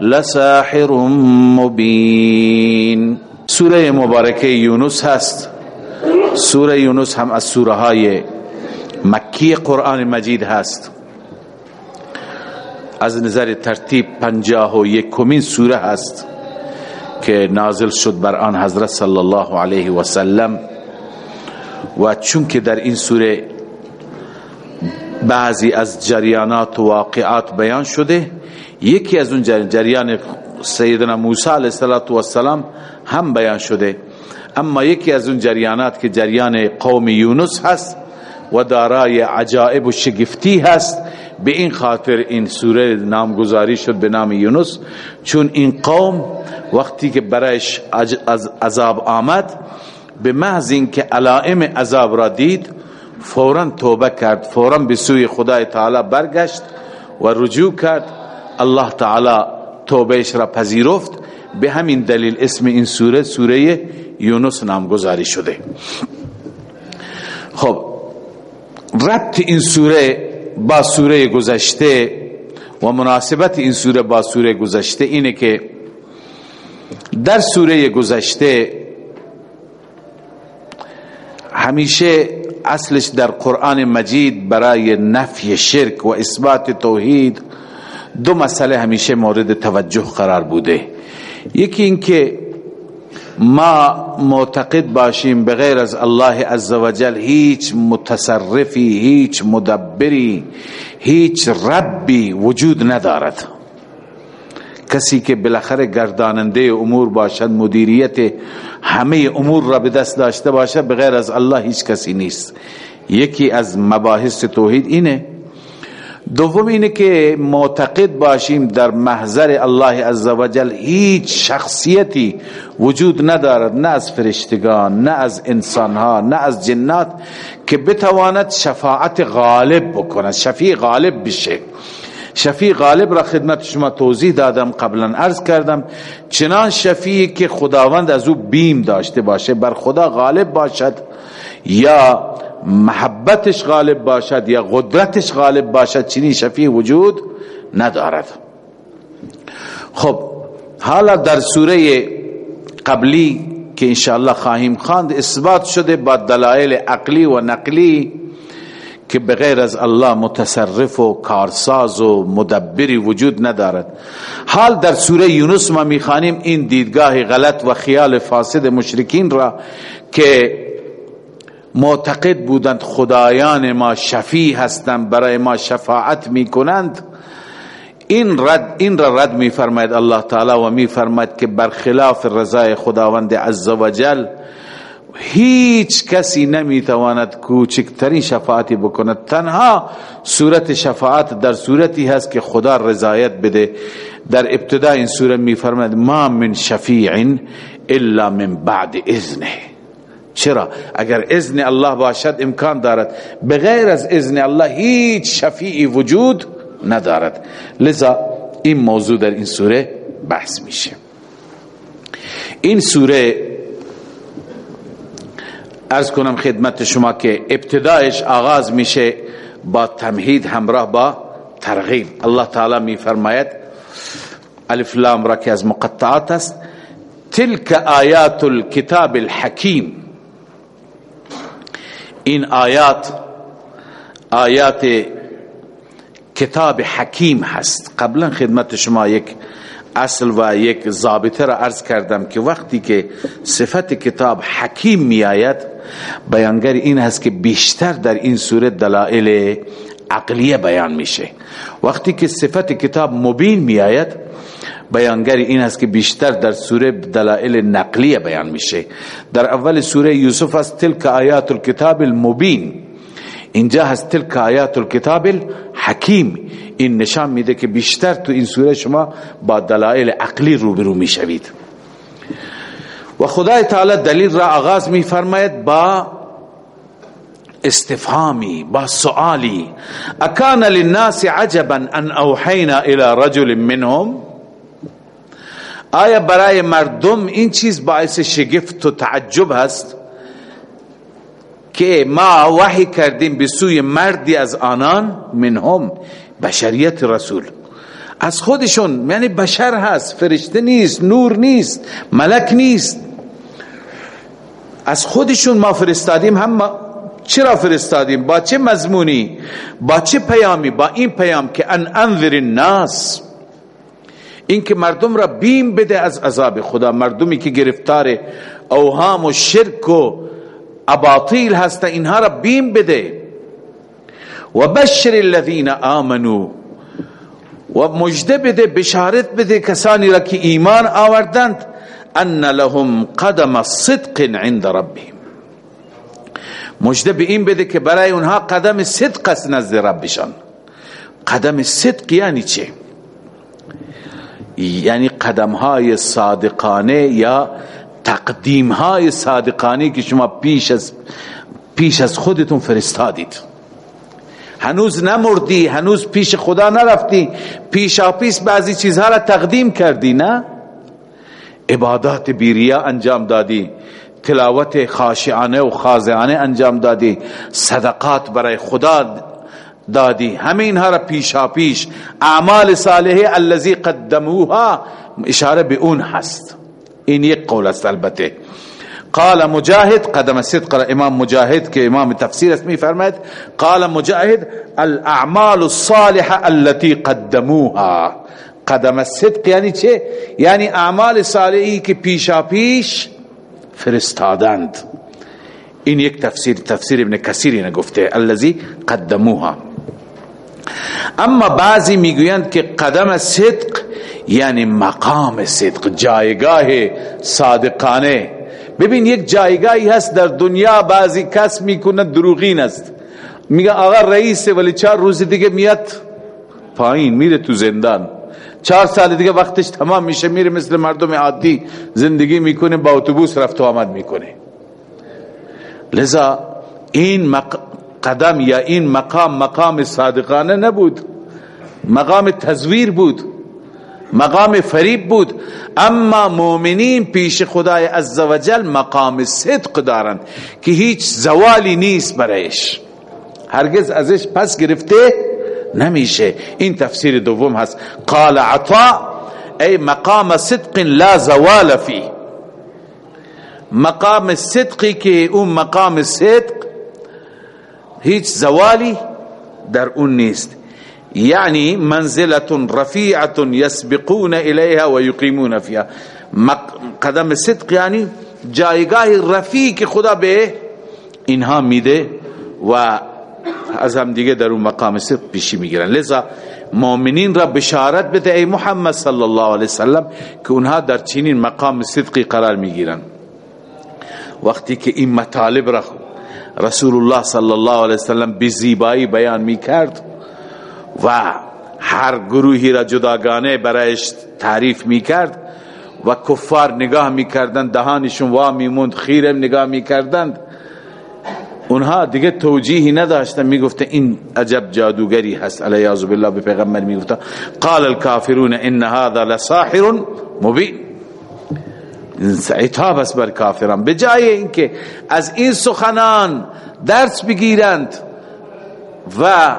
لساحر مبین. سوره مبارکه یونس هست. سوره یونس هم از سوره های مکی قرآن مجید هست. از نظر ترتیب پنجاه و یکمین سوره هست که نازل شد بر آن حضرت صلی الله علیه و سلم. و چون که در این سوره بعضی از جریانات و واقعات بیان شده یکی از اون جریان سیدنا موسی علیه السلام هم بیان شده. اما یکی از اون جریانات که جریان قوم یونس هست و دارای عجائب و شگفتی هست به این خاطر این سوره نامگذاری شد به نام یونس. چون این قوم وقتی که برایش عذاب آمد به محض اینکه علائم عذاب را دید فورا توبه کرد فورا به سوی خدای تعالی برگشت و رجوع کرد. الله تعالی توبهش را پذیرفت. به همین دلیل اسم این سوره سوره یونس نامگذاری شده. خب ربط این سوره با سوره گذشته و مناسبت این سوره با سوره گذشته اینه که در سوره گذشته همیشه اصلش در قرآن مجید برای نفی شرک و اثبات توحید دو مسئله همیشه مورد توجه قرار بوده. یکی اینکه ما معتقد باشیم بغیر از الله عزوجل هیچ متصرفی هیچ مدبری هیچ ربی وجود ندارد. کسی که بالاخره گرداننده امور باشد مدیریت همه امور را به دست داشته باشد بغیر از الله هیچ کسی نیست. یکی از مباحث توحید اینه دوم اینه که معتقد باشیم در محضر الله عزوجل هیچ شخصیتی وجود ندارد نه از فرشتگان نه از انسانها نه از جنات که بتواند شفاعت غالب بکند. شفیع غالب بشه. شفیع غالب را خدمت شما توضیح دادم قبلا عرض کردم. چنان شفیعی که خداوند از او بیم داشته باشه بر خدا غالب باشد یا محبتش غالب باشد یا قدرتش غالب باشد چنین شفیع وجود ندارد. خب حالا در سوره قبلی که انشاءالله خواهیم خواند اثبات شده با دلائل عقلی و نقلی که بغیر از الله متصرف و کارساز و مدبری وجود ندارد. حال در سوره یونس ما می‌خوانیم این دیدگاه غلط و خیال فاسد مشرکین را که معتقد بودند خدایان ما شفی هستند برای ما شفاعت می‌کنند. این رد این را رد میفرماید الله تعالی و میفرماید که برخلاف رضای خداوند عزوجل هیچ کسی نمی‌تواند کوچکترین شفاعتی بکند. تنها صورت شفاعت در صورتی هست که خدا رضایت بده. در ابتدا این سوره میفرماید ما من شفیع الا من بعد اذنه. چرا؟ اگر اذن الله باشد امکان دارد. بغیر از اذن الله هیچ شفیعی وجود ندارد. لذا این موضوع در این سوره بحث میشه. این سوره ارز کنم خدمت شما که ابتدایش آغاز میشه با تمهید همراه با ترغیب. الله تعالی می فرماید الف لام را که از مقطعات است تلك آیات الكتاب الحکیم. این آیات آیات کتاب حکیم هست. قبلا خدمت شما یک اصل و یک ضابطه را عرض کردم که وقتی که صفت کتاب حکیم می آید بیانگر این هست که بیشتر در این صورت دلائل عقلیه بیان میشه. وقتی که صفت کتاب مبین می آید بیانگر این هست که بیشتر در سوره دلائل نقلیه بیان میشه. در اول سوره یوسف است تلک آیات الكتاب المبین. اینجا هست تلک آیات الكتاب حکیم این نشان میده که بیشتر تو این سوره شما با دلائل عقلی روبرو می‌شوید. و خدای تعالی دلیل را آغاز میفرماید با استفهامی با سؤالی. اکان للناس عجبا ان اوحینا الى رجل منهم؟ آیا برای مردم این چیز باعث شگفت و تعجب هست؟ که ما وحی کردیم به سوی مردی از آنان منهم بشریت رسول. از خودشون یعنی بشر هست فرشته نیست نور نیست ملک نیست. از خودشون ما فرستادیم هم چرا فرستادیم؟ با چه مضمونی؟ با چه پیامی؟ با این پیام که ان انذر الناس. این که مردم را بیم بده از عذاب خدا. مردمی که گرفتار اوهام و شرک و اباطیل هست اینها را بیم بده. و بشر الذین آمنو و مجده بده بشارت بده کسانی را که ایمان آوردند ان لهم قدم صدق عند ربهم. مجده به این بده که برای اونها قدم صدق است نزد ربشان. قدم صدق یعنی چه؟ یعنی قدم های صادقانه یا تقدیم های صادقانه که شما پیش از پیش از خودتون فرستادید. هنوز نمردی هنوز پیش خدا نرفتی. پیش بعضی چیزها را تقدیم کردی نه؟ عبادات بیریا انجام دادی. تلاوت خاشعانه و خاضعانه انجام دادی. صدقات برای خدا دادی. همه اینها را پیشا پیش اعمال صالحه الذي قدموها. اشاره به اون هست. این یک قول است البته. قال مجاهد قدم صدق را امام مجاهد که امام تفسیر اسمی فرماید قال مجاهد الاعمال الصالحه التي قدموها. قدم صدق یعنی چه؟ یعنی اعمال صالحی که پیشا پیش فرستادند. این یک تفسیر تفسیر ابن کثیر نگفته الذي قدموها. اما بعضی می‌گویند که قدم صدق یعنی مقام صدق جایگاه صادقانه. ببین یک جایگاهی هست در دنیا بعضی کس می‌کنه دروغین است. میگه آقا رئیس ولی چهار روز دیگه میاد پایین میره تو زندان. چهار سال دیگه وقتش تمام میشه میره مثل مردم عادی زندگی می‌کنه با اتوبوس رفت و آمد می‌کنه. لذا این قدم یا این مقام مقام صادقانه نبود. مقام تزویر بود. مقام فریب بود. اما مؤمنین پیش خدای عزوجل مقام صدق دارند که هیچ زوالی نیست برایش. هرگز ازش پس گرفته نمیشه. این تفسیر دوم هست. قال عطا ای مقام صدق لا زوال فی مقام صدقی که اون مقام صدق هیچ زوالی در اون نیست. یعنی منزلت رفیعت یسبقون الیها و یقیمون فیها. قدم صدق یعنی جایگاه رفیع که خدا به اینها میده و از هم دیگه در اون مقام صدق پیشی می‌گیرن. لذا مؤمنین را بشارت بده ای محمد صلی الله علیه وسلم که اونها در چنین مقام صدقی قرار می‌گیرن. وقتی که این مطالب را رسول الله صلی الله علیه وسلم به زیبایی بیان می‌کرد و هر گروهی را جداگانه برایش تعریف می‌کرد و کفار نگاه می‌کردند دهانشون وا میموند خیرم نگاه می‌کردند اونها دیگه توجیهی نداشتن می‌گفته این عجب جادوگری هست علیه بالله به پیغمبر می‌گفته قال الكافرون ان هذا لساحر مبین عتاب است بر کافران. به جای اینکه از این سخنان درس بگیرند و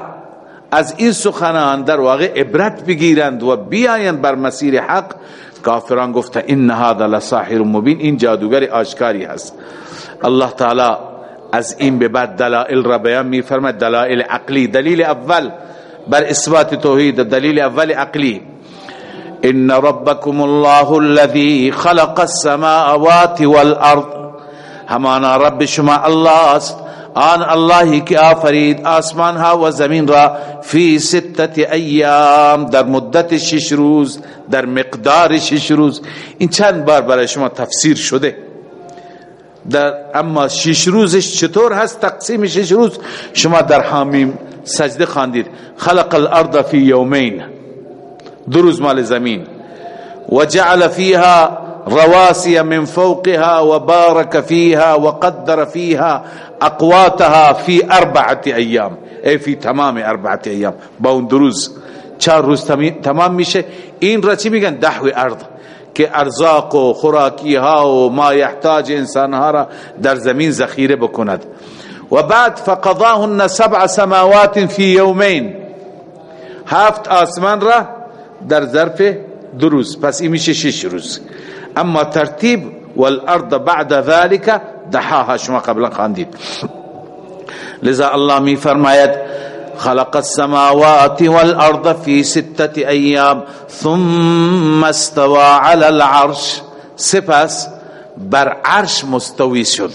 از این سخنان در واقع عبرت بگیرند و بیایند بر مسیر حق کافران گفته ان هذا لساحر مبین این جادوگر آشکاری هست. الله تعالی از این به بعد دلائل را بیان می فرماید دلائل عقلی. دلیل اول بر اثبات توحید دلیل اول عقلی. ان ربكم الله الذي خلق السماوات والارض همانا رب شما الله است. آن اللهی که آفرید آسمان ها و زمین را فی ستت ایام در مدت شش روز در مقدار شش روز. این چند بار برای شما تفسیر شده؟ در اما شش روزش چطور هست؟ تقسیم شش روز. شما در حامیم سجده خواندید. خلق الارض في يومين دروز مال زمین. وجعل فيها رواسي من فوقها وبارك فيها وقدر فيها اقواتها في اربعه ايام ای فی تمام اربعه ایام با اون دروز چهار روز تمام میشه. این را چی میگن؟ دحو ارض. که ارزاق و خوراکی ها و ما یحتاج انسان ها را در زمین ذخیره بکند. و بعد فقضاهن سبع سماوات فی یومین. هفت آسمان را در ظرف دو روز. پس این میشه شش روز. اما ترتیب والارض بعد ذلك دحاها. شما قبلا خاندید. لذا الله می فرماید خلق السماوات والارض في سته ایام ثم استوى على العرش. سپس بر عرش مستوی شد.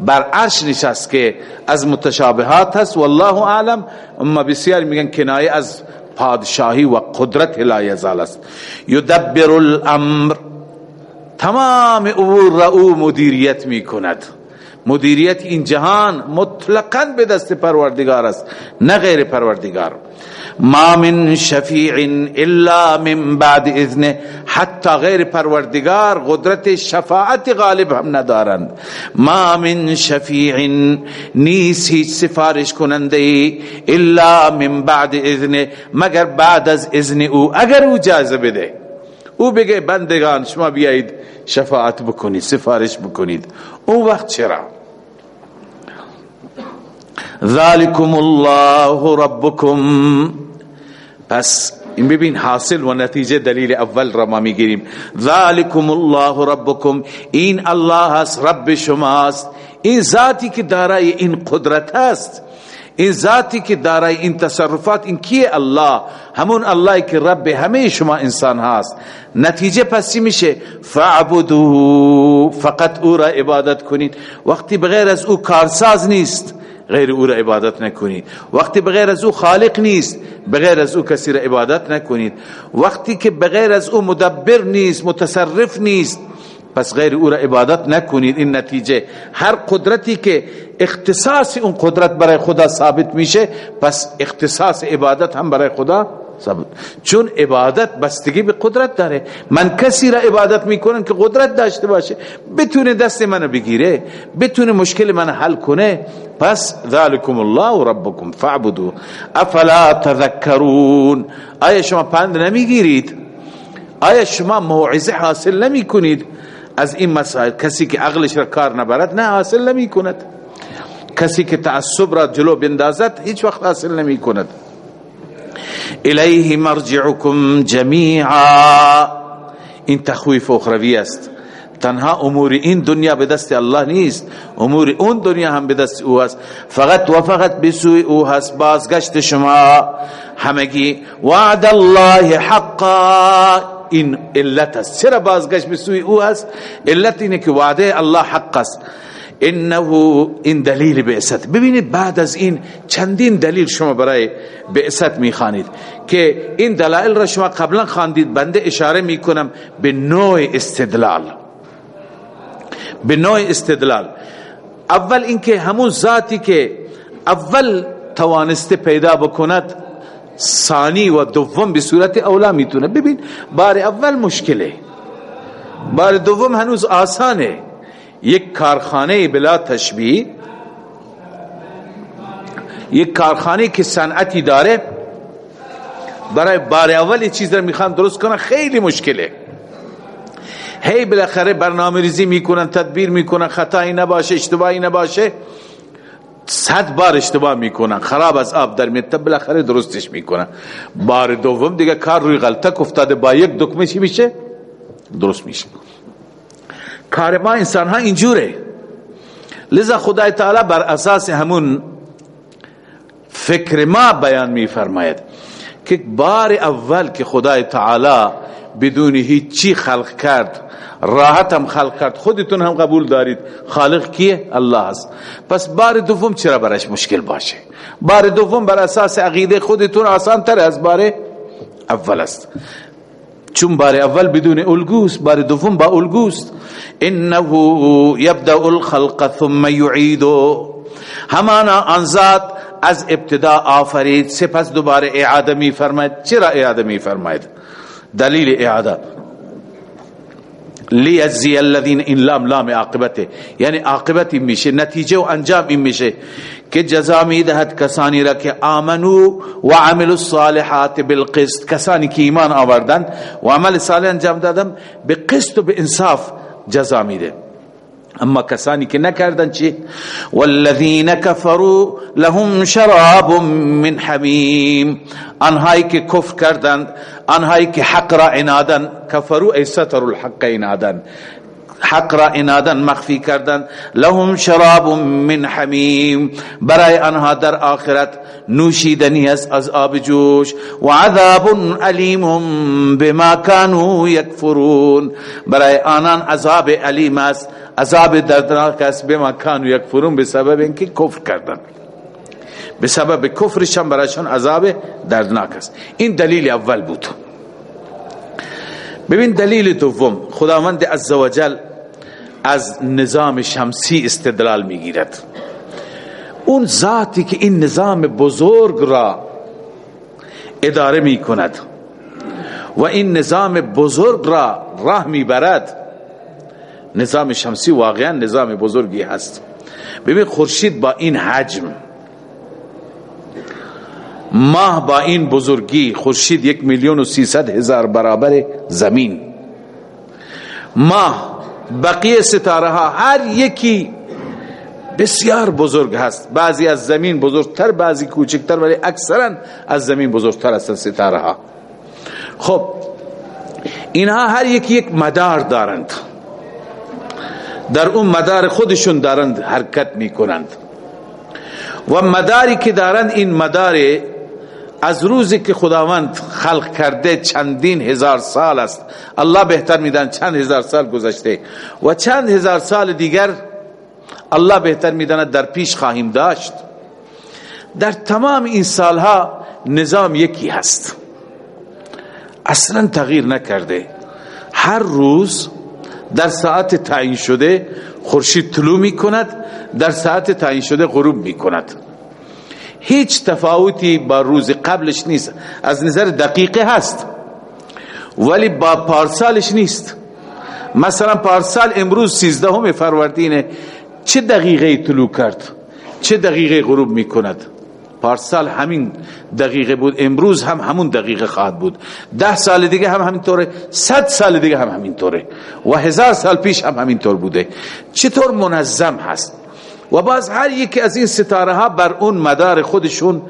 بر عرش نشست که از متشابهات هست والله اعلم. اما بسیار میگن کنایه از پادشاهی و قدرت لا یزال است یدبر الامر تمام امور را او مدیریت می‌کند مدیریت این جهان مطلقا به دست پروردگار است نه غیر پروردگار ما من شفیع الا من بعد اذن حتی غیر پروردگار قدرت شفاعت غالب هم ندارند. ما من شفیع نیست هیچ سفارش کننده الا من بعد اذن مگر بعد از اذن او اگر او جازه بده. او بگه بندگان شما بیایید شفاعت بکنید سفارش بکنید. اون وقت چرا؟ ذالکم الله ربکم پس این ببین حاصل و نتیجه دلیل اول را ما می‌گیریم. ذالکم الله ربکم این الله است رب شماست. این ذاتی که دارای این قدرت است این ذاتی که دارای این تصرفات این کیه الله؟ همون الله که رب همه شما انسان هست. نتیجه پسی میشه. فعبدو فقط او را عبادت کنید. وقتی بغیر از او کارساز نیست. غیر او را عبادت نکنید. وقتی بغیر از او خالق نیست بغیر از او کسی را عبادت نکنید. وقتی که بغیر از او مدبر نیست متصرف نیست پس غیر او را عبادت نکنید. این نتیجه هر قدرتی که اختصاص اون قدرت برای خدا ثابت میشه پس اختصاص عبادت هم برای خدا چون عبادت بستگی به قدرت داره. من کسی را عبادت می‌کنم که قدرت داشته باشه. بتونه دست منو بگیره بتونه مشکل من حل کنه. پس ذالکم الله و ربکم فعبدو افلا تذکرون؟ آیا شما پند نمی‌گیرید؟ آیا شما موعظه حاصل نمی کنید از این مسائل کسی که عقلش را کار نبرد نه حاصل نمی کند کسی که تعصب را جلو بندازد هیچ وقت حاصل نمی کند الیه مرجعکم جمیعا این تخویف اخروی است. تنها امور این دنیا به دست الله نیست. امور اون دنیا هم به دست او است. فقط و فقط بسوی او هست بازگشت شما. همگی وعد الله حقا این علت است. چرا بازگشت بسوی او هست؟ علت اینه که وعده الله حق است. انه این دلیل بعثت ببینید بعد از این چندین دلیل شما برای بعثت می‌خوانید که این دلائل را شما قبلا خواندید. بنده اشاره می‌کنم به نوع استدلال. به نوع استدلال. اول اینکه همون ذاتی که اول توانسته پیدا بکند ثانی و دوم به صورت اولا می‌تونه. ببین بار اول مشکله. بار دوم هنوز آسانه. یک کارخانه بلا تشبیه یک کارخانه که صنعتی داره برای بار اول چیز را می‌خوان درست کنن خیلی مشکله. هی بالاخره برنامه ریزی می‌کنن تدبیر می‌کنن خطایی نباشه اشتباهی نباشه صد بار اشتباه می‌کنن خراب از آب در میاد بالاخره درستش می‌کنن. بار دوم دیگه کار روی غلطه افتاده با یک دکمه چی میشه؟ درست میشه. کار ما انسان ها اینجوره. لذا خدای تعالی بر اساس همون فکر ما بیان میفرماید که بار اول که خدای تعالی بدون هیچی خلق کرد راحت هم خلق کرد خودتون هم قبول دارید خالق کیه؟ الله است. پس بار دوم چرا برش مشکل باشه؟ بار دوم بر اساس عقیده خودتون آسان تر از بار اول است. چون بار اول بدون الگوست بار دوم با الگوست. انه یبدأ الخلق ثم یعیدو. همانا انزاد از ابتدا آفرید سپس دوباره اعاده می فرماید چرا اعاده می فرماید دلیل اعاده. لیجزی الذین این لام لام عاقبته. یعنی عاقبت این میشه نتیجه و انجام این میشه که جزا می‌دهد کسانی را که آمنو و عملوا الصالحات بالقسط. کسانی که ایمان آوردن و عمل صالح انجام دادن به قسط و به انصاف جزا میده أما کسانی که نکردن چی والذین کفروا لهم شراب من حمیم آنهایی که کفر کردند آنهایی که حق را عنادن کفروا ای ستر الحق عنادن حق را انادن مخفی کردن. لهم شراب من حمیم. برای آنها در آخرت نوشیدنی است از آب جوش. و عذاب علیم بما كانوا یکفرون. برای آنان عذاب علیم است. عذاب دردناک است بما كانوا یکفرون به سبب اینکه کفر کردن. به سبب کفرشان برایشان عذاب دردناک است. این دلیل اول بود. ببین دلیل دوم. خداوند عزوجل از نظام شمسی استدلال می‌گیرد. اون ذاتی که این نظام بزرگ را اداره می کند و این نظام بزرگ را راه می‌برد نظام شمسی واقعا نظام بزرگی هست. ببین خورشید با این حجم ماه با این بزرگی خورشید یک میلیون و سیصد هزار برابر زمین. ماه بقیه ستاره ها هر یکی بسیار بزرگ هست. بعضی از زمین بزرگتر بعضی کوچکتر ولی اکثرا از زمین بزرگتر هستن ستاره ها خب اینها هر یکی یک مدار دارند. در اون مدار خودشون دارند حرکت می کنند و مداری که دارند این مدار از روزی که خداوند خلق کرده چندین هزار سال است. الله بهتر میدن چند هزار سال گذشته. و چند هزار سال دیگر الله بهتر می‌داند در پیش خواهیم داشت. در تمام این سالها نظام یکی هست. اصلا تغییر نکرده. هر روز در ساعت تعیین شده خورشید طلوع می کند در ساعت تعیین شده غروب می کند هیچ تفاوتی با روز قبلش نیست. از نظر دقیقه هست. ولی با پارسالش نیست. مثلا پارسال امروز سیزدهم فروردینه چه دقیقه طلوع کرد؟ چه دقیقه غروب می کند پارسال همین دقیقه بود. امروز هم همون دقیقه خواهد بود. ده سال دیگه هم همین طوره صد سال دیگه هم همین طوره و هزار سال پیش هم همین طور بوده. چطور منظم هست؟ و باز هر یکی از این ستاره ها بر اون مدار خودشون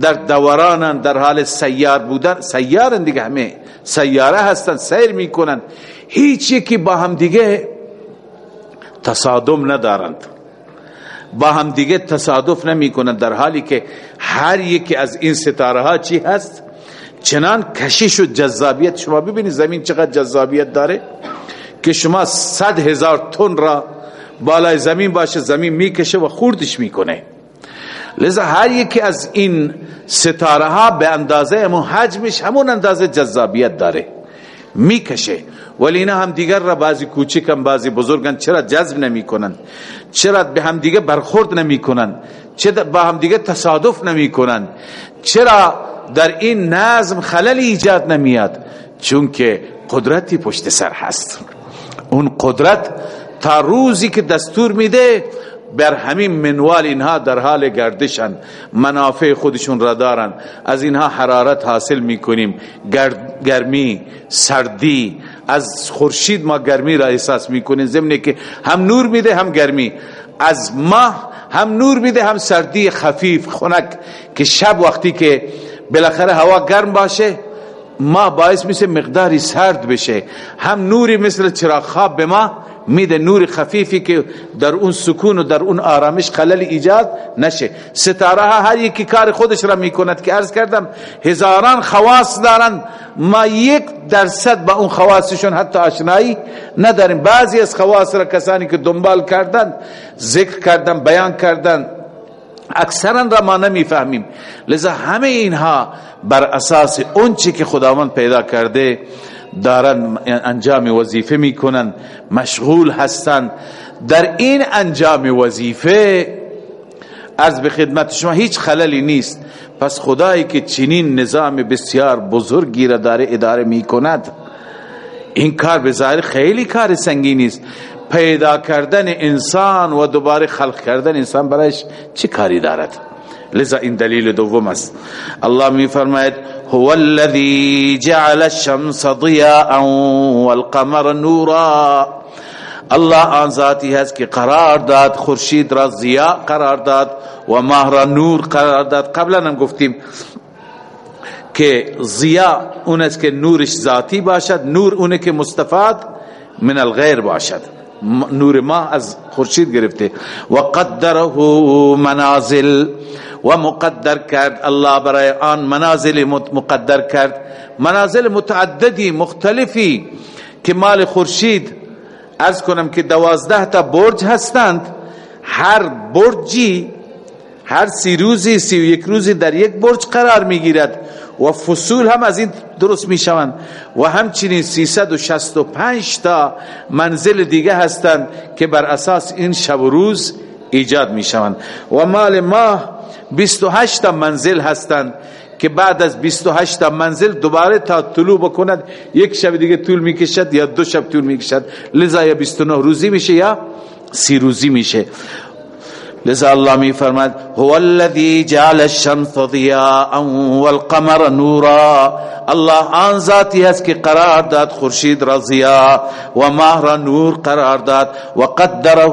در دورانن در حال سیار بودن. سیارن دیگه همه. سیاره هستن سیر می‌کنن. هیچ یکی با هم دیگه تصادم ندارند. با هم دیگه تصادف نمی کنند در حالی که هر یکی از این ستاره ها چی هست؟ چنان کشش و جذابیت. شما ببینید زمین چقدر جذابیت داره که شما صد هزار تن را بالای زمین باشه زمین می‌کشه و خوردش می‌کنه. لذا هر یکی از این ستاره ها به اندازه همون حجمش همون اندازه جذابیت داره. می‌کشه. ولی اینا هم دیگر را بعضی کوچکن بعضی بزرگن چرا جذب نمی کنن چرا به هم دیگه برخورد نمی چرا با هم دیگه تصادف نمی کنن چرا در این نظم خلل ایجاد نمیاد؟ چون که قدرتی پشت سر هست. اون قدرت تا روزی که دستور میده بر همین منوال اینها در حال گردشن منافع خودشون را دارن. از اینها حرارت حاصل می‌کنیم. گرمی سردی از خورشید ما گرمی را احساس می‌کنیم. ضمن که هم نور میده هم گرمی. از ماه هم نور میده هم سردی خفیف خنک. که شب وقتی که بالاخره هوا گرم باشه ما باعث میشه مقداری سرد بشه. هم نوری مثل چراغ خواب به ما میده نور خفیفی که در اون سکون و در اون آرامش خلل ایجاد نشه. ستاره ها هر یکی کار خودش را می‌کند که عرض کردم هزاران خواص دارن. ما یک درصد با اون خواصشون حتی آشنایی نداریم. بعضی از خواص را کسانی که دنبال کردن ذکر کردن بیان کردن اکثرا را ما نمی‌فهمیم. لذا همه اینها بر اساس اون چی که خداوند پیدا کرده دارن انجام وظیفه می‌کنن مشغول هستند در این انجام وظیفه از به خدمت شما هیچ خللی نیست. پس خدایی که چنین نظام بسیار بزرگی را داره اداره می کند این کار به ظاهر خیلی کار سنگینی است. پیدا کردن انسان و دوباره خلق کردن انسان برایش چه کاری دارد؟ لذا این دلیل دوم است. الله می فرماید هو الذي جعل الشمس ضياء والقمر نورا. الله آن ذاتی هست که قرار داد خورشید را ضیاء قرار داد و ماه را نور قرار داد. قبلا هم گفتیم که ضیاء اون است که نورش ذاتی باشد نور اونه که مستفاد من الغیر باشد. نور ما از خورشید گرفته. و قدره منازل و مقدر کرد. الله برای آن منازل مقدر کرد. منازل متعددی مختلفی که مال خورشید از کنم که دوازده تا برج هستند. هر برجی هر سی روزی سی و یک روزی در یک برج قرار می‌گیرد و فصول هم از این درست می شوند و همچنین 365 تا منزل دیگه هستند که بر اساس این شب و روز ایجاد می شوند و مال ماه 28 تا منزل هستند که بعد از 28 تا منزل دوباره تا طلوع بکند یک شب دیگه طول می‌کشد یا دو شب طول می‌کشد. لذا یا 29 روزی میشه یا سی روزی میشه. لذا الله می فرماد هو الذي جعل الشمس ضياء والقمر نورا. الله آن ذاتی هست که قرار داد خورشید را ضیاء و ماه را نور قرار داد. و قدره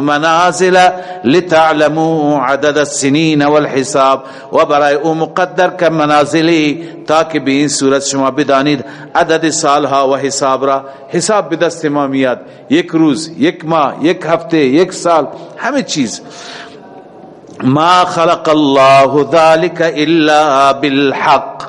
منازل لتعلموا عدد السنين والحساب. و برای أو مقدر که منازلی تا که به این صورت شما بدانید عدد سالها و حساب را. حساب به دست ما میاد. یک روز یک ماه یک هفته یک سال همه چیز. ما خلق الله ذلك الا بالحق.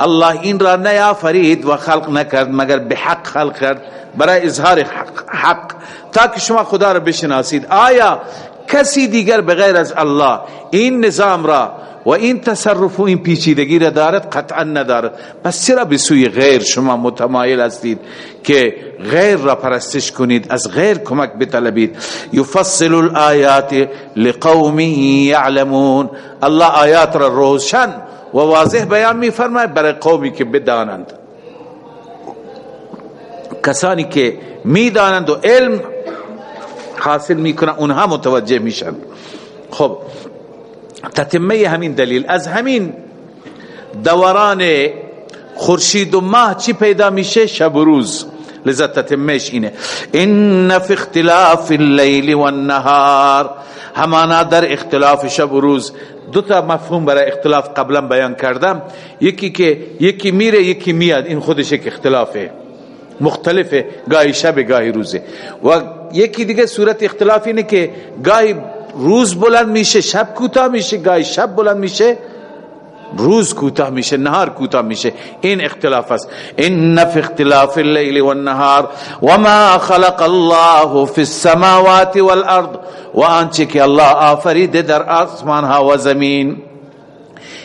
الله این را نیا فرید و خلق نکرد مگر به حق خلق کرد برای اظهار حق, حق. تا که شما خدا را بشناسید. آیا کسی دیگر بغیر از الله این نظام را و این تصرف و این پیچیدگی را دارد قطعا ندارد. پس چرا به سوی غیر شما متمایل هستید که غیر را پرستش کنید از غیر کمک بطلبید؟ یفصل الآیات لقوم یعلمون. الله آیات را روشن و واضح بیان می فرماید برای قومی که بدانند. کسانی که می‌دانند و علم حاصل می‌کنن اونها متوجه میشن. خب تتمه همین دلیل. از همین دوران خورشید و ماه چی پیدا میشه؟ شب و روز. لذا تتمهش اینه. ان فی اختلاف اللیل والنهار همانا در اختلاف شب و روز. دو تا مفهوم برای اختلاف قبلا بیان کردم. یکی که یکی میره یکی میاد. این خودش یک اختلافه. مختلفه. گاهی شب گاهی روزه. و یکی دیگه صورت اختلاف اینه که گاهی روز بلند میشه شب کوتاه میشه گاهی شب بلند میشه روز کوتاه میشه نهار کوتاه میشه. این اختلاف است. ان فی اختلاف اللیل والنهار وما خلق الله فی السماوات والارض و آنچه که الله آفریده در آسمان ها و زمین.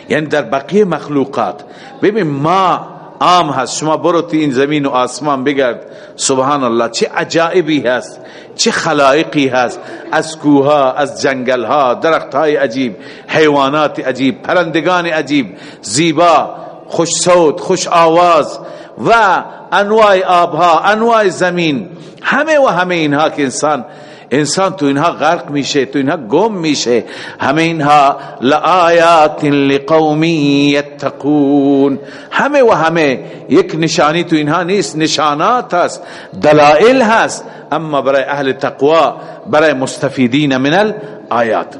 یعنی در بقیه مخلوقات. ببین ما عام هست. شما برو تو این زمین و آسمان بگرد. سبحان الله چه عجائبی هست. چه خلائقی هست. از کوها از جنگل ها درخت های عجیب حیوانات عجیب پرندگان عجیب زیبا خوش صوت خوش آواز و انواع آبها انواع زمین. همه و همه اینها که انسان انسان تو اینها غرق میشه تو اینها گم میشه. همه اینها لآیات لقوم یتقون. همه و همه یک نشانی تو اینها نیست نشانات هست دلائل هست. اما برای اهل تقوا برای مستفیدین من الآیات.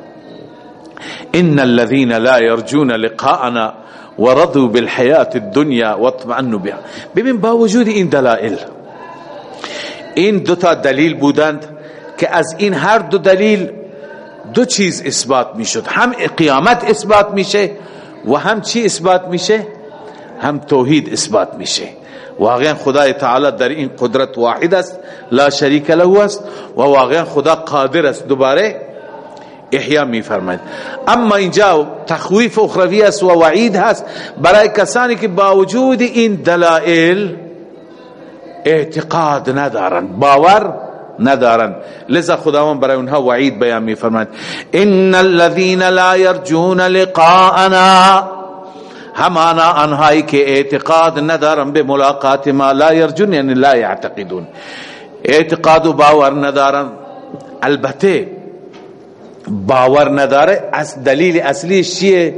ان الذين لا يرجون لقاءنا ورضوا بالحياة الدنيا واطمعنوا بها. ببین با وجود این دلائل این دو تا دلیل بودند. که از این هر دو دلیل دو چیز اثبات می‌شد. هم قیامت اثبات میشه و هم چی اثبات میشه؟ هم توحید اثبات میشه. واقعا خدای تعالی در این قدرت واحد است لا شریک له است و واقعا خدا قادر است دوباره احیا می فرماید اما اینجا تخویف اخروی است و وعید هست برای کسانی که با وجود این دلائل اعتقاد ندارند. باور ندارن. لذا خداوند برای اونها وعید بیان میفرماید. ان الذين لا يرجون لقاءنا. همانا آنهایی که اعتقاد ندارن به ملاقات ما لا يرجون یعنی لا يعتقدون اعتقاد و باور ندارن. البته باور نداره. از دلیل اصلیش چیه؟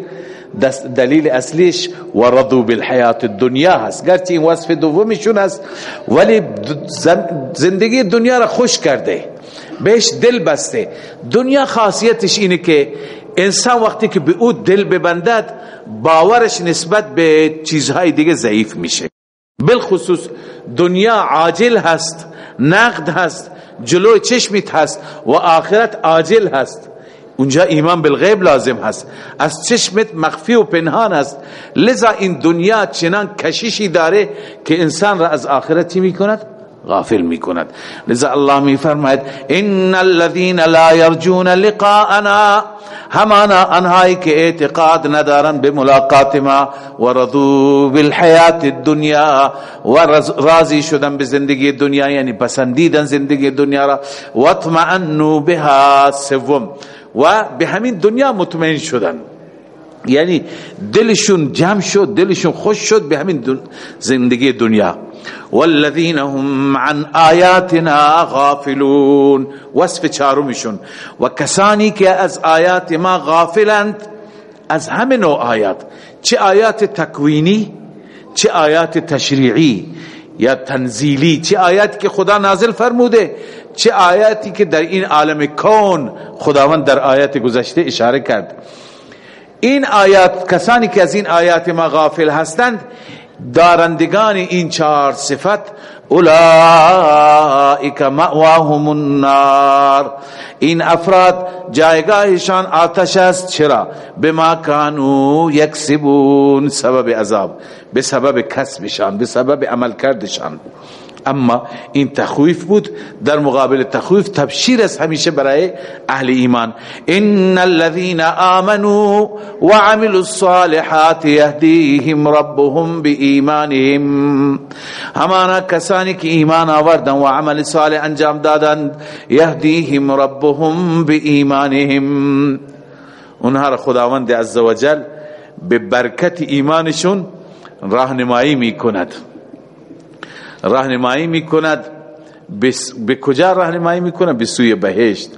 دلیل اصلیش و رضو بالحیات الدنیا هست. گرچه این وصف دومیشون هست ولی زندگی دنیا را خوش کرده. بهش دل بسته. دنیا خاصیتش اینه که انسان وقتی که به او دل ببندد باورش نسبت به چیزهای دیگه ضعیف میشه. بالخصوص دنیا عاجل هست نقد هست جلو چشمیت هست و آخرت عاجل هست. اونجا ایمان بالغیب لازم هست. از چشمت مخفی و پنهان است. لذا این دنیا چنان کشیشی داره که انسان را از آخرتی می کند غافل می کند لذا الله می فرماید ان الذين لا يرجون لقاءنا همانا انهایی که اعتقاد ندارن به ملاقات ما و رضو بالحیات الدنیا و راضی شدن به زندگی دنیا یعنی پسندیدن زندگی دنیا را. و اطمئنوا بها سوم و به همین دنیا مطمئن شدن. یعنی دلشون جمع شد دلشون خوش شد به همین زندگی دنیا. والذین هم عن آیاتنا غافلون. وصف چارمشون و کسانی که از آیات ما غافلند از همه نوع آیات. چه آیات تکوینی چه آیات تشریعی یا تنزیلی. چه آیاتی که خدا نازل فرموده چه آیاتی که در این عالم کون خداوند در آیات گذشته اشاره کرد. این آیات کسانی که از این آیات ما غافل هستند دارندگان این چهار صفت اولئک مأواهم النار. این افراد جایگاهشان آتش است. چرا؟ بما کانو یکسبون. سبب عذاب به سبب کسبشان به سبب عمل کردشان اما این تخویف بود در مقابل تخویف تبشیر است همیشه برای اهل ایمان. ان الذين امنوا وعملوا الصالحات يهديهم ربهم بإيمانهم. همانا کسانی که ایمان آوردن و عمل صالح انجام دادند يهديهم ربهم بإيمانهم. اونها را خداوند عزوجل به برکت ایمانشون راهنمایی می‌کند. راهنمایی می‌کند. به کجا راهنمایی می‌کند به سوی بهشت.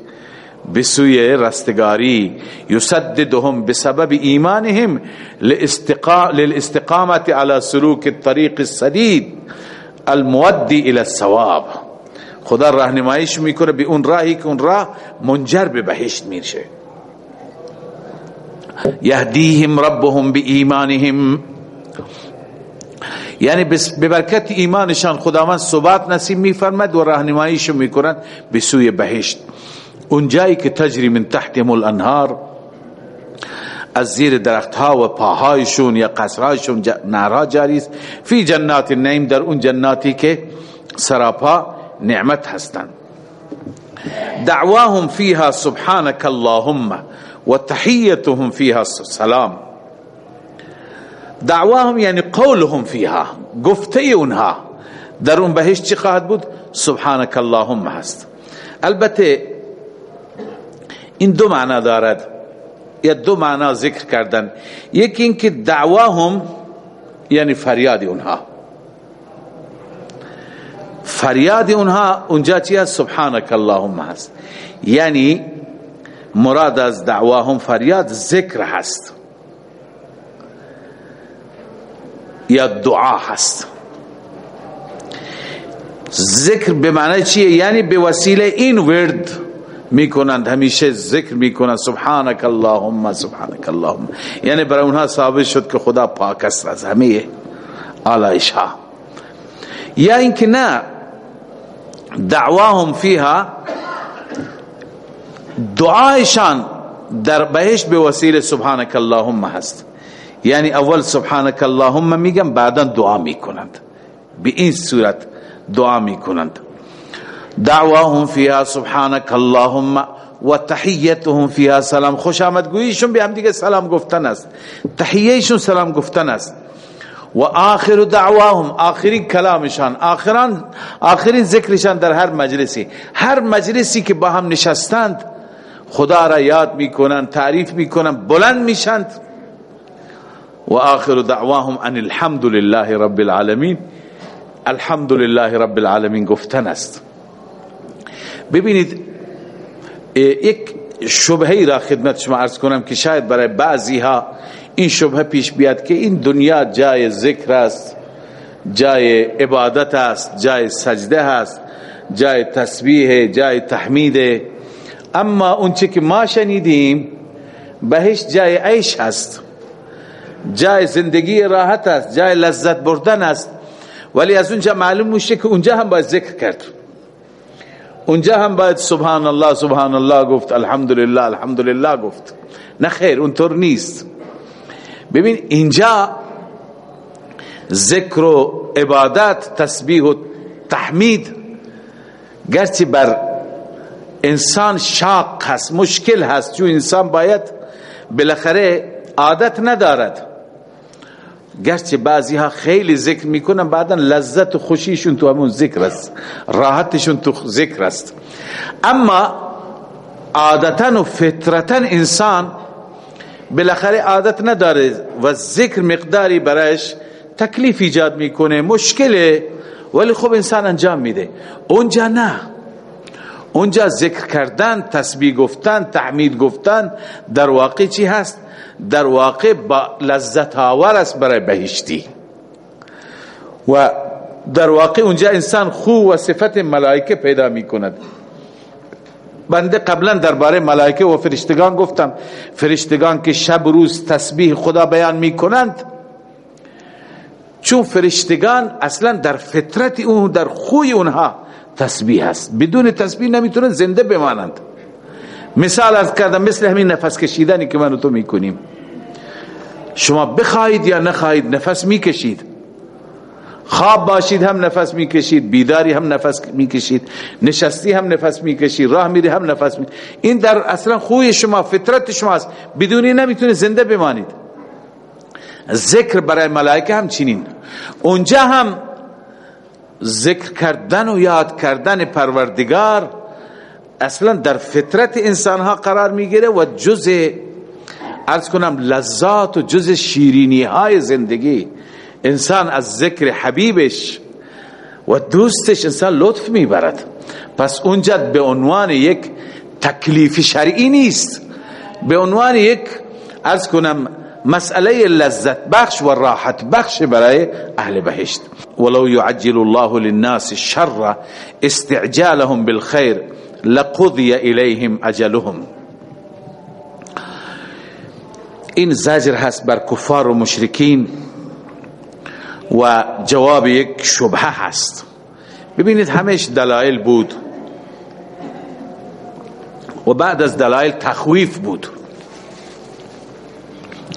به سوی رستگاری. یسددهم بسبب ایمانهم للاستقامت على سلوک الطریق السدید المودی الى الثواب. خدا راهنماییش می‌کنه به اون راهی که اون راه منجر به بهشت میشه. یهدیهم ربهم بإيمانهم یعنی به برکت ایمانشان خداوند ثبات نصیب میفرمد و راهنماییشو می‌کند به سوی بهشت. اونجایی که تجری من تحتهم الانهار از زیر درختها و پاهایشون یا قصرهایشون نهرها جاری است. فی جنات النعیم در اون جناتی که سراپا نعمت هستند. دعواهم فيها سبحانك اللهم وتحيتهم فيها سلام. دعواهم یعنی قولهم فیها گفته اونها. در اون بهش چی خواهد بود؟ سبحانك اللهم هست. البته این دو معنا دارد. یا دو معنا ذکر کردن. یکی اینکه دعواهم یعنی فریاد اونها. فریاد اونها اونجا چی هست؟ سبحانك اللهم هست. یعنی مراد از دعواهم فریاد ذکر هست. یا دعا هست. ذکر به معنی چیه؟ یعنی به وسیله این ورد می‌کنند. همیشه ذکر می‌کنند. سبحانك اللهم سبحانك اللهم یعنی برای اونها ثابت شد که خدا پاک است از همه آلایش ها یا اینکه نه دعواهم فیها دعایشان در بهشت به وسیله سبحانك اللهم هست. یعنی اول سبحانك اللهم میگم بعدا دعا می‌کنند. به این صورت دعا می‌کنند. دعواهم فيها سبحانك اللهم و تحیتهم فيها سلام. خوش آمدگوییشون به هم دیگه سلام گفتن است. تحییشون سلام گفتن است. و آخر دعواهم. آخرین کلامشان. آخران آخرین ذکرشان در هر مجلسی. هر مجلسی که با هم نشستند خدا را یاد می‌کنند تعریف می‌کنند بلند میشند. و آخر دعواهم ان الحمد لله رب العالمین الحمد لله رب العالمین گفتن است. ببینید یک شبهی را خدمت شما عرض کنم که شاید برای بعضی ها این شبه پیش بیاد که این دنیا جای ذکر است جای عبادت است جای سجده است جای تسبیح جای تحمید. اما اون چه که ما شنیدیم بهش جای عیش است جای زندگی راحت است جای لذت بردن است. ولی از اونجا معلوم میشه که اونجا هم باید ذکر کرد. اونجا هم باید سبحان الله سبحان الله گفت الحمدلله الحمدلله گفت. نه خیر اونطور نیست. ببین اینجا ذکر و عبادت تسبیح و تحمید گرچه بر انسان شاق هست مشکل هست چون انسان باید بالاخره عادت ندارد. گرچه بعضی ها خیلی ذکر می‌کنن بعدا لذت و خوشیشون تو همون ذکر است. راحتشون تو ذکر است. اما عادتا و فطرتا انسان بالاخره عادت نداره و ذکر مقداری برایش تکلیف ایجاد می‌کنه مشکله ولی خب انسان انجام میده. اونجا نه. اونجا ذکر کردن تسبیح گفتن تحمید گفتن در واقع چی هست؟ در واقع با لذت آور است برای بهشتی. و در واقع اونجا انسان خو و صفت ملائکه پیدا می کند بنده قبلا درباره ملائکه و فرشتگان گفتم. فرشتگان که شب روز تسبیح خدا بیان می کنند چون فرشتگان اصلا در فطرت اون در خوی اونها تسبیح هست بدون تسبیح نمی‌تونن زنده بمانند. مثال از کردم مثل همین نفس کشیدنی که من تو می‌کنیم. شما بخواهید یا نخواهید نفس می‌کشید؟ خواب باشید هم نفس می‌کشید بیداری هم نفس می‌کشید نشستی هم نفس می‌کشید راه میری هم نفس می این در اصلا خوی شما فطرت شماست بدونی نمی‌تونه زنده بمانید. ذکر برای ملائکه هم چنین اونجا هم ذکر کردن و یاد کردن پروردگار اصلا در فطرت انسان ها قرار می‌گیره و جز ارز کنم لذات و جز شیرینی های زندگی انسان از ذکر حبیبش و دوستش انسان لطف می‌برد. پس اونجا به عنوان یک تکلیف شرعی نیست. به عنوان یک ارز کنم مسئله لذت بخش و راحت بخش برای اهل بهشت. ولو يعجل الله للناس الشر استعجالهم بالخير لقضي اليهم اجلهم این زجر هست بر کفار و مشرکین و جواب یک شبه هست. ببینید همش دلائل بود و بعد از دلائل تخویف بود.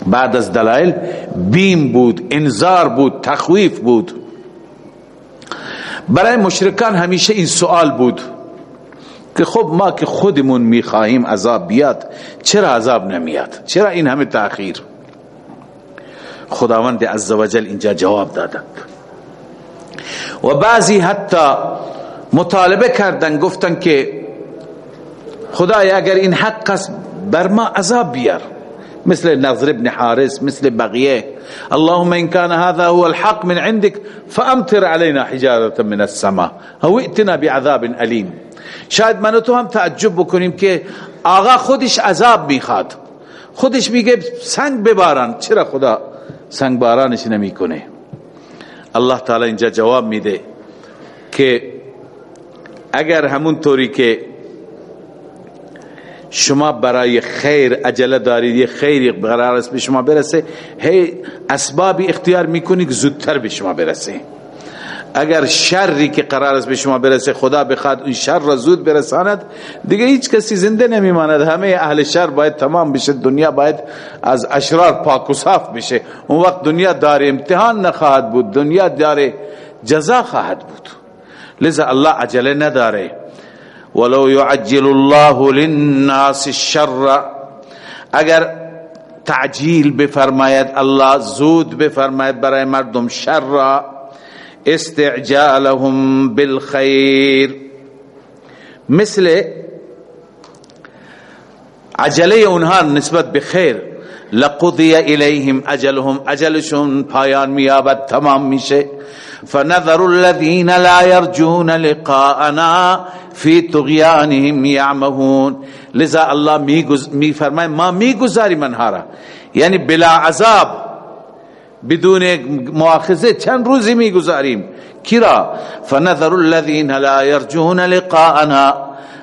بعد از دلائل بیم بود انذار بود تخویف بود. برای مشرکان همیشه این سوال بود. که خب ما که خودمون می‌خواهیم عذاب بیاد چرا عذاب نمیاد؟ چرا این همه تأخیر؟ خداوند عزوجل اینجا جواب دادند. و بعضی حتی مطالبه کردن گفتن که خدای اگر این حق است بر ما عذاب بیار. مثل نظر ابن حارس مثل بقیه. اللهم إن كان هذا هو الحق من عندك فأمطر علينا حجارة من السماء او ائتنا بعذاب أليم شاید من تو هم تعجب بکنیم که آقا خودش عذاب می‌خواد. خودش میگه سنگ ببارن چرا خدا سنگ بارانش نمی‌کنه؟ الله تعالی اینجا جواب میده که اگر همون طوری که شما برای خیر عجله دارید یه خیری قرار است به شما برسه هی اسبابی اختیار می‌کنید زودتر به شما برسه. اگر شری که قرار است به شما برسه خدا بخواد اون شر را زود برساند دیگه هیچ کسی زنده نمیماند. همه اهل شر باید تمام بشه دنیا باید از اشرار پاک و صاف بشه. اون وقت دنیا دار امتحان نخواهد بود دنیا دار جزا خواهد بود. لذا الله عجله نداره. ولو يعجل الله للناس الشر. اگر تعجیل بفرماید الله زود بفرماید برای مردم شر را استعجالهم بالخیر مثل عجله اونها نسبت به خیر لقضی الیهم اجلهم اجلشون پایان میابد تمام میشه. فنظر الذين لا يرجون لقاءنا في طغيانهم يعمهون. لذا الله می فرماید ما میگذاری منها را یعنی بلا عذاب بدون مؤاخذه چند روزی می‌گذاریم. کرا فنظر الذين لا يرجون لقاءنا.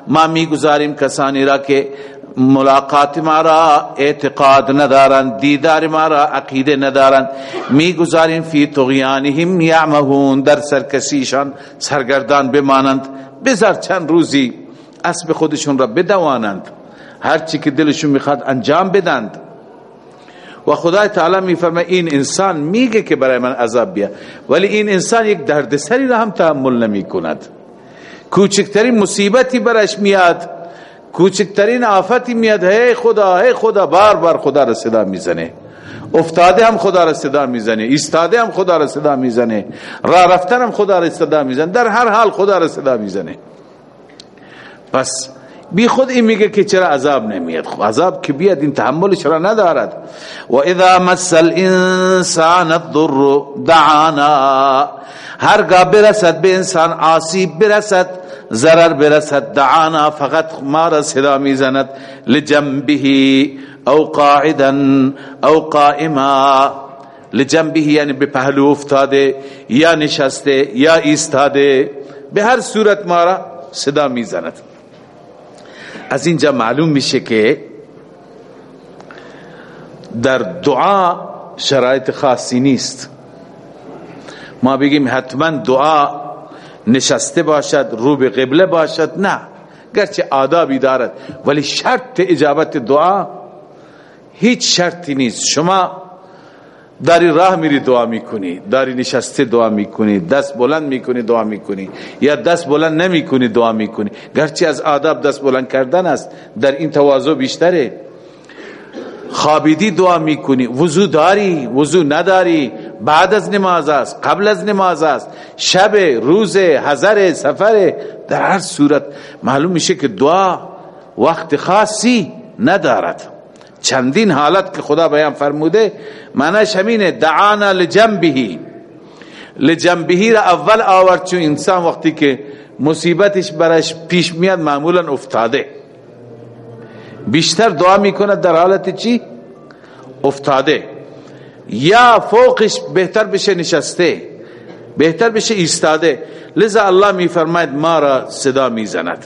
ما می‌گذاریم کسانی را که ملاقات مارا اعتقاد ندارند دیدار مارا عقیده ندارند. می‌گذاریم فی طغیانهم یعمهون در سرکسیشان سرگردان بمانند. بذار چند روزی اسب خودشون را بدوانند. هرچی که دلشون می‌خواد انجام بدند. و خدای تعالی میفرمه این انسان میگه که برای من عذاب بیا. ولی این انسان یک دردسری را هم تحمل نمی کند کوچکترین مصیبتی برش میاد کوچکترین آفتی میاد هی خدا هی خدا بار بار خدا را صدا می‌زنه. افتاده هم خدا را صدا می‌زنه ایستاده هم خدا را صدا می‌زنه راه رفتن هم خدا را صدا می‌زنه در هر حال خدا را صدا می‌زنه. پس بی خود این میگه که چرا عذاب نمیاد. خب عذاب که بیاد این تحملش را ندارد. و اذا مس الانسان الضر دعانا هرگاه برسد به انسان آسیب برسد ضرر برسد دعانا فقط ما را صدا می‌زند لجنبه او قاعدا او قائما. لجنبه یعنی به پهلو افتاده یا نشسته یا ایستاده به هر صورت ما را صدا می‌زند. از اینجا معلوم میشه که در دعا شرایط خاصی نیست. ما بگیم حتما دعا نشسته باشد رو به قبله باشد نه. گرچه آدابی دارد ولی شرط اجابت دعا هیچ شرطی نیست. شما داری راه میری دعا می‌کنی داری نشسته دعا می‌کنی دست بلند می‌کنی دعا می‌کنی یا دست بلند نمی‌کنی دعا می‌کنی. گرچه از آداب دست بلند کردن است در این تواضع بیشتره. خوابیدی دعا می‌کنی وضو داری وضو نداری بعد از نماز است قبل از نماز است شب روز هزار سفر در هر صورت. معلوم میشه که دعا وقت خاصی ندارد. چندین حالت که خدا بیان فرموده معنیش همینه دعانا لجنبهی. لجنبهی را اول آورد چون انسان وقتی که مصیبتش برش پیش میاد معمولا افتاده. بیشتر دعا می‌کنه در حالت چی؟ افتاده. یا فوقش بهتر بشه نشسته بهتر بشه ایستاده. لذا الله میفرماید ما را صدا می‌زند.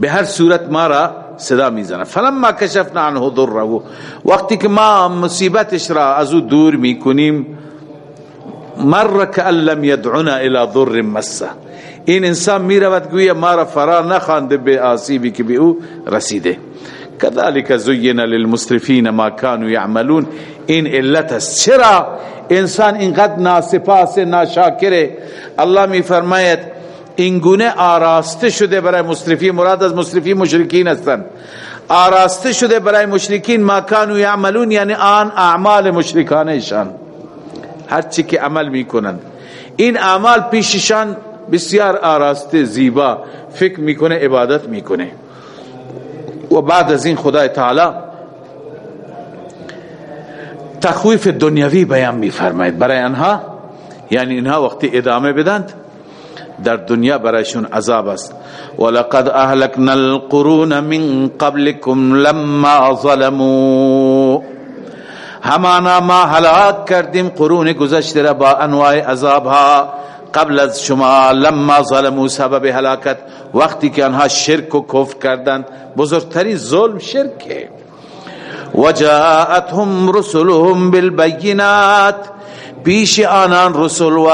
به هر صورت ما را صدا می‌زند فلما کشفنا عنه ضره وقتی که ما مصیبتش را از او دور می‌کنیم مر کأن لم يدعنا الى ضر مسه این انسان می‌رود گویا ما را فرا نخوانده به آسیبی که به او رسیده. كذلك زين للمسرفين ما كانوا يعملون این علت است. چرا؟ انسان اینقدر ناسپاس ناشاکره الله می فرماید این گونه آراسته شده برای مسرفی مراد از مسرفی مشرکین هستند آراسته شده برای مشرکین ما كانوا يعملون یعنی آن اعمال مشرکانشان. هر چی که عمل می‌کنند. این اعمال پیششان بسیار آراسته زیبا فکر می‌کنه عبادت می‌کنه. و بعد از این خدای تعالی تخویف دنیوی بیان میفرماید. برای انها یعنی اینها وقتی ادامه بدند در دنیا برایشون عذاب است. ولقد اهلكنا القرون من قبلكم لما ظلموا. همانا ما هلاک کردیم قرون گذشته را با انواع عذابها. قبل از شما لما ظلموا سبب هلاکت. وقتی که آنها شرک و کفر کردند بزرگترین ظلم شرکه. وجاءتهم رسلهم بالبینات. پیش آنان رسول و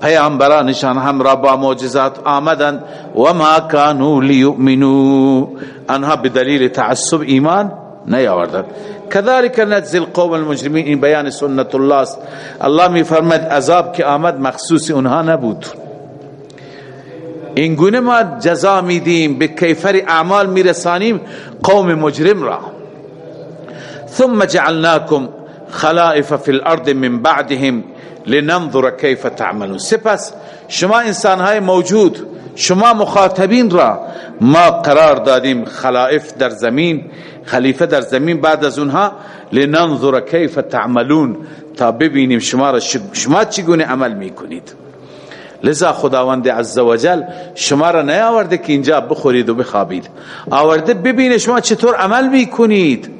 پیامبرانشان همراه با معجزات آمدند و ما كانوا لیؤمنوا انها بدلیل تعصب ایمان نیاوردند. كذلك نجزي القوم المجرمين این بیان سنت الله است. الله می فرماید عذاب که آمد مخصوص اونها نبود. این گونه ما جزا میدیم به کیفر اعمال میرسانیم قوم مجرم را. ثم جعلناكم خلائف في الارض من بعدهم. لننظر كيف تعملون. سپس شما انسان های موجود شما مخاطبین را ما قرار دادیم خلائف در زمین خلیفه در زمین بعد از اونها لننظر کیف تعملون تا ببینیم شما را شما چگونه عمل می‌کنید. لذا خداوند عزوجل شما را نیاورده که اینجا بخورید و بخوابید. آورده ببینه شما چطور عمل می‌کنید.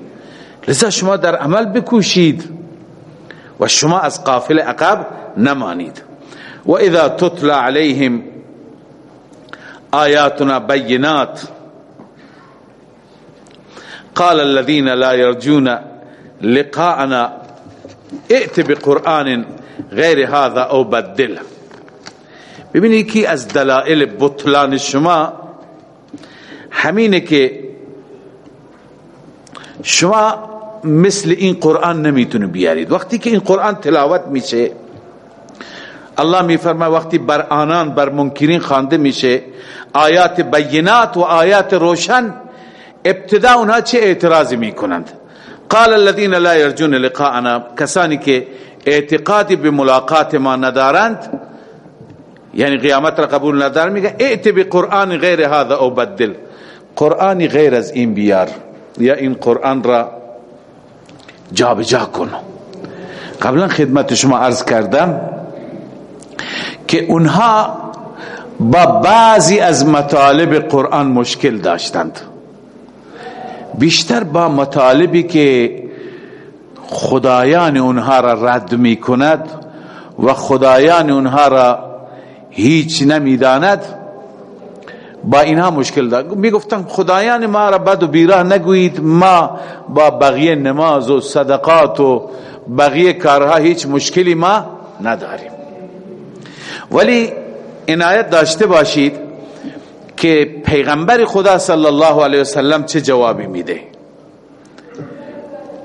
لذا شما در عمل بکوشید. و شما از قافل عقب نمانید. و اذا تتلى عليهم آیاتنا بینات قال الذين لا يرجون لقاءنا ائت بقرآن غیر هذا أو بدل ببینید که از دلائل بطلان شما همینه که شما مثل این قرآن نمی‌تونه بیارید. وقتی که این قرآن تلاوت میشه الله میفرمه وقتی بر آنان بر منکرین خوانده میشه آیات بینات و آیات روشن ابتدا اونها چه اعتراضی می‌کنند؟ قال الذين لا يرجون لقاءنا کسانی که اعتقادی به ملاقات ما ندارند یعنی قیامت را قبول ندار میگه ائت بقرآن غیر هذا او بدل. قرآنی غیر از این بیار. یا این قرآن را جابجا کن. قبلا خدمت شما عرض کردم که اونها با بعضی از مطالب قرآن مشکل داشتند. بیشتر با مطالبی که خدایان اونها را رد می کند و خدایان اونها را هیچ نمی‌داند با اینها مشکل دارد می گفتن خدایان ما را بد و بیراه نگویید. ما با بقیه نماز و صدقات و بقیه کارها هیچ مشکلی ما نداریم. ولی عنایت داشته باشید که پیغمبر خدا صلی الله علیه وسلم چه جوابی میده؟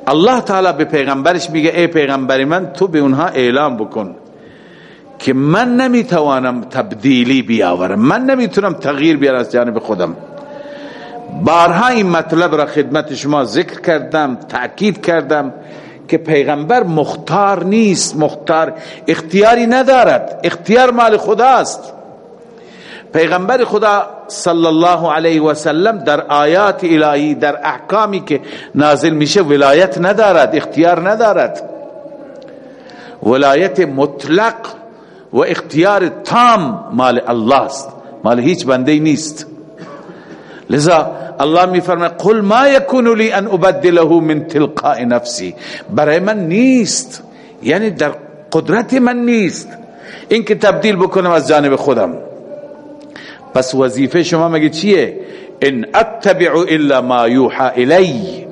الله تعالی به پیغمبرش میگه ای پیغمبر من تو به اونها اعلام بکن. که من نمی‌توانم تبدیلی بیاورم. من نمی‌تونم تغییر بیارم از جانب خودم. بارها این مطلب را خدمت شما ذکر کردم تأکید کردم که پیغمبر مختار نیست. مختار اختیاری ندارد. اختیار مال خداست پیغمبر خدا صلی الله علیه و سلم در آیات الهی در احکامی که نازل میشه ولایت ندارد اختیار ندارد. ولایت مطلق و اختیار تام مال الله است. مال هیچ بنده نیست. لذا الله می فرماید قل ما یکون لی ان ابدله من تلقاء نفسی. برای من نیست. یعنی در قدرت من نیست. اینکه تبدیل بکنم از جانب خودم. پس وظیفه شما مگه چیه؟ ان اتبع الا ما یوحى الی.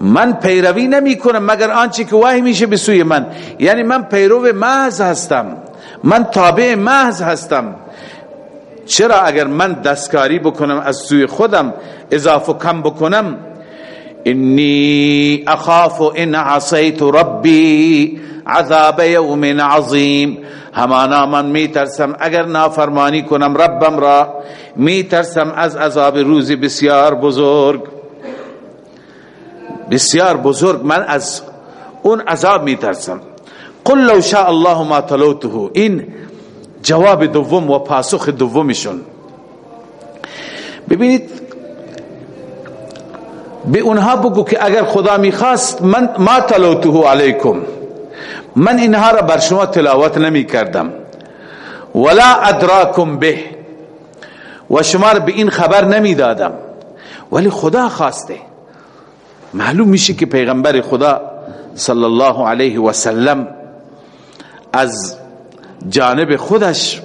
من پیروی نمی کنم مگر آنچه که وحی میشه به سوی من. یعنی من پیرو محض هستم. من تابع محض هستم. چرا اگر من دستکاری بکنم از سوی خودم اضافه کم بکنم؟ انی اخاف ان عصیت ربی عذاب یوم عظیم. همانا من می ترسم اگر نافرمانی کنم ربم را. می ترسم از عذاب روزی بسیار بزرگ. بسیار بزرگ من از اون عذاب می ترسم قل لو شاء الله ما تلوته. این جواب دوم و پاسخ دومشون. ببینید به اونها بگو که اگر خدا می‌خواست من ما تلوته علیکم. من اینها را بر شما تلاوت نمی کردم ولا ادراکم به. و شما را به این خبر نمی دادم ولی خدا خواسته. معلوم میشه که پیغمبر خدا صلی الله علیه و سلم از جانب خودش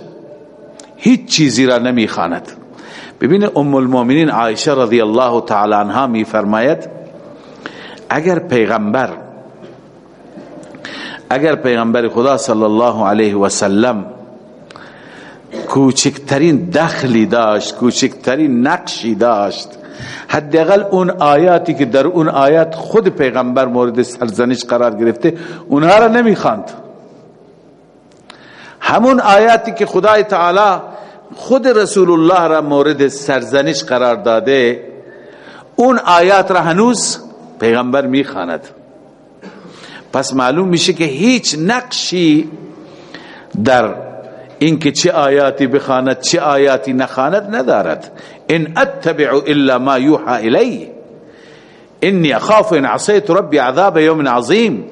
هیچ چیزی را نمی‌خواند. ببین ام المؤمنین عایشه رضی الله تعالی عنها می فرماید اگر پیغمبر اگر پیغمبر خدا صلی الله علیه و سلم کوچکترین دخلی داشت کوچکترین نقشی داشت حداقل اون آیاتی که در اون آیات خود پیغمبر مورد سرزنش قرار گرفته اونها را نمی‌خواند. همون آیاتی که خدای تعالی خود رسول الله را مورد سرزنش قرار داده اون آیات را هنوز پیغمبر می‌خواند. پس معلوم میشه که هیچ نقشی در اینکه چه آیاتی بخواند چه آیاتی نخواند ندارد. ان اتبع الا ما یوحى الی انی اخاف ان عصیت ربی عذاب یوم عظیم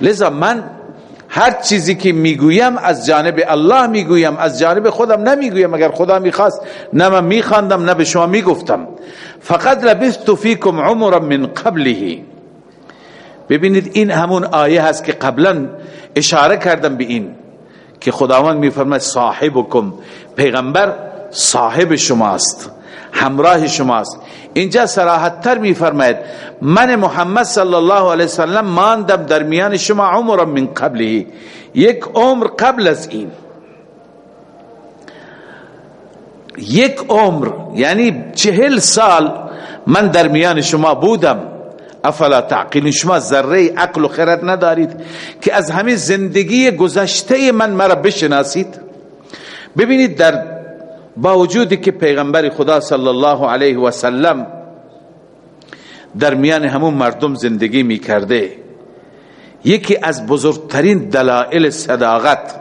لذا من هر چیزی که می‌گویم از جانب الله می‌گویم از جانب خودم نمی‌گویم. اگر خدا می‌خواست نه من میخواندم نه به شما می‌گفتم. فقد لبثت فیکم عمرا من قبله. ببینید این همون آیه هست که قبلا اشاره کردم به این که خداوند میفرماید صاحبکم پیغمبر صاحب شماست همراه شماست. اینجا صراحت تر میفرماید من محمد صلی الله علیه وسلم ماندم در میان شما عمر من قبله یک عمر قبل از این. یک عمر یعنی چهل سال من در میان شما بودم. افلا تعقیلون شما ذره عقل و خرد ندارید که از همه زندگی گذشته من مرا بشناسید. ببینید در با وجودی که پیغمبر خدا صلی الله علیه و سلم در میان همون مردم زندگی می کرده یکی از بزرگترین دلائل صداقت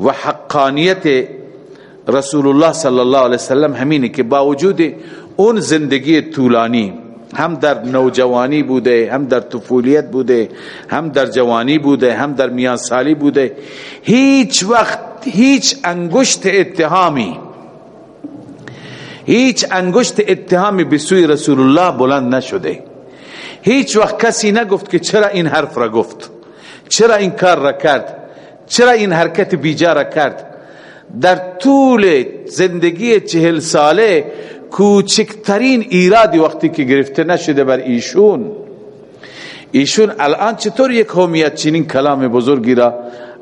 و حقانیت رسول الله صلی الله علیه وسلم همینه که با وجود اون زندگی طولانی هم در نوجوانی بوده هم در طفولیت بوده هم در جوانی بوده هم در میان سالی بوده هیچ وقت هیچ انگشت اتهامی هیچ انگشت اتهامی به سوی رسول الله بلند نشده. هیچ وقت کسی نگفت که چرا این حرف را گفت. چرا این کار را کرد. چرا این حرکت بیجا را کرد. در طول زندگی چهل ساله کوچکترین ایرادی وقتی که گرفته نشده بر ایشون. ایشون الان چطور یک قومیت چنین کلام بزرگی را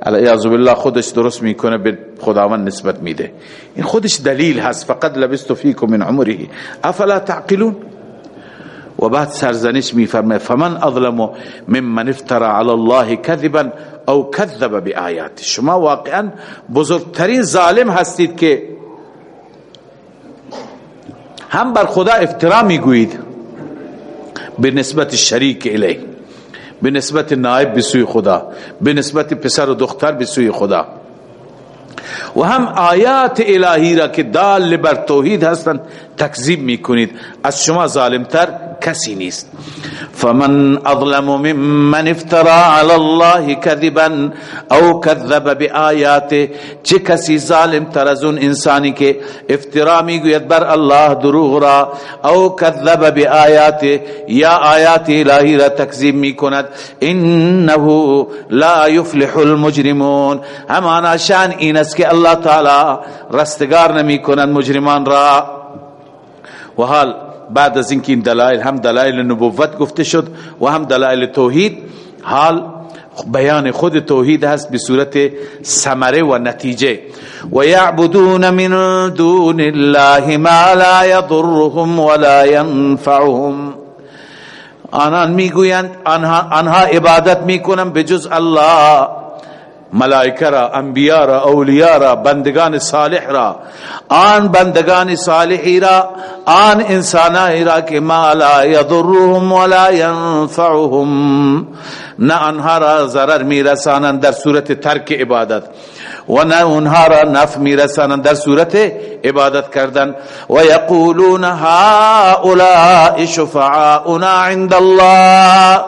علیه بالله خودش درست می‌کنه به خداوند نسبت میده. این خودش دلیل هست. فقط لبست فیکم من عمره. افلا تعقلون؟ و بعد سرزنش میفرمه فمن اظلم ممن افترى على الله كذبا او كذب بآیات. شما واقعا بزرگترین ظالم هستید که هم بر خدا افترا می‌گویید. به نسبت شریک الیه. به نسبت نائب به خدا به نسبت پسر و دختر به خدا. و هم آیات الهی را که دال بر توحید هستند تکذیب می‌کنید. از شما ظالمتر کسی نیست. فمن اظلم ممن افترى على الله كذبا او كذب بآیاته. چه کسی ظالم تر از اون انسانی که افترا می‌گوید بر الله دروغ را؟ او كذب بآیاته. یا آیات الهی را تکذیب می‌کند. انه لا يفلح المجرمون. همانا شان این است الله تعالی رستگار نمی کند مجرمان را. و حال بعد از اینکه این دلائل هم دلائل نبوت گفته شد و هم دلائل توحید حال بیان خود توحید هست به صورت ثمره و نتیجه. و یعبدون من دون الله ما لا يضرهم ولا ينفعهم آنان می‌گویند آنها, آنها عبادت می‌کنن جز الله. ملائکه را انبیاء را اولیاء را بندگان صالح را آن بندگان صالحی را آن انسانایی را که ما لا یضرهم ولا ينفعهم نه آنها را ضرر میرسانند در صورت ترک عبادت و نه اونها را نفع میرسانند در صورت عبادت کردن. و یقولون هؤلاء شفعاؤنا عند الله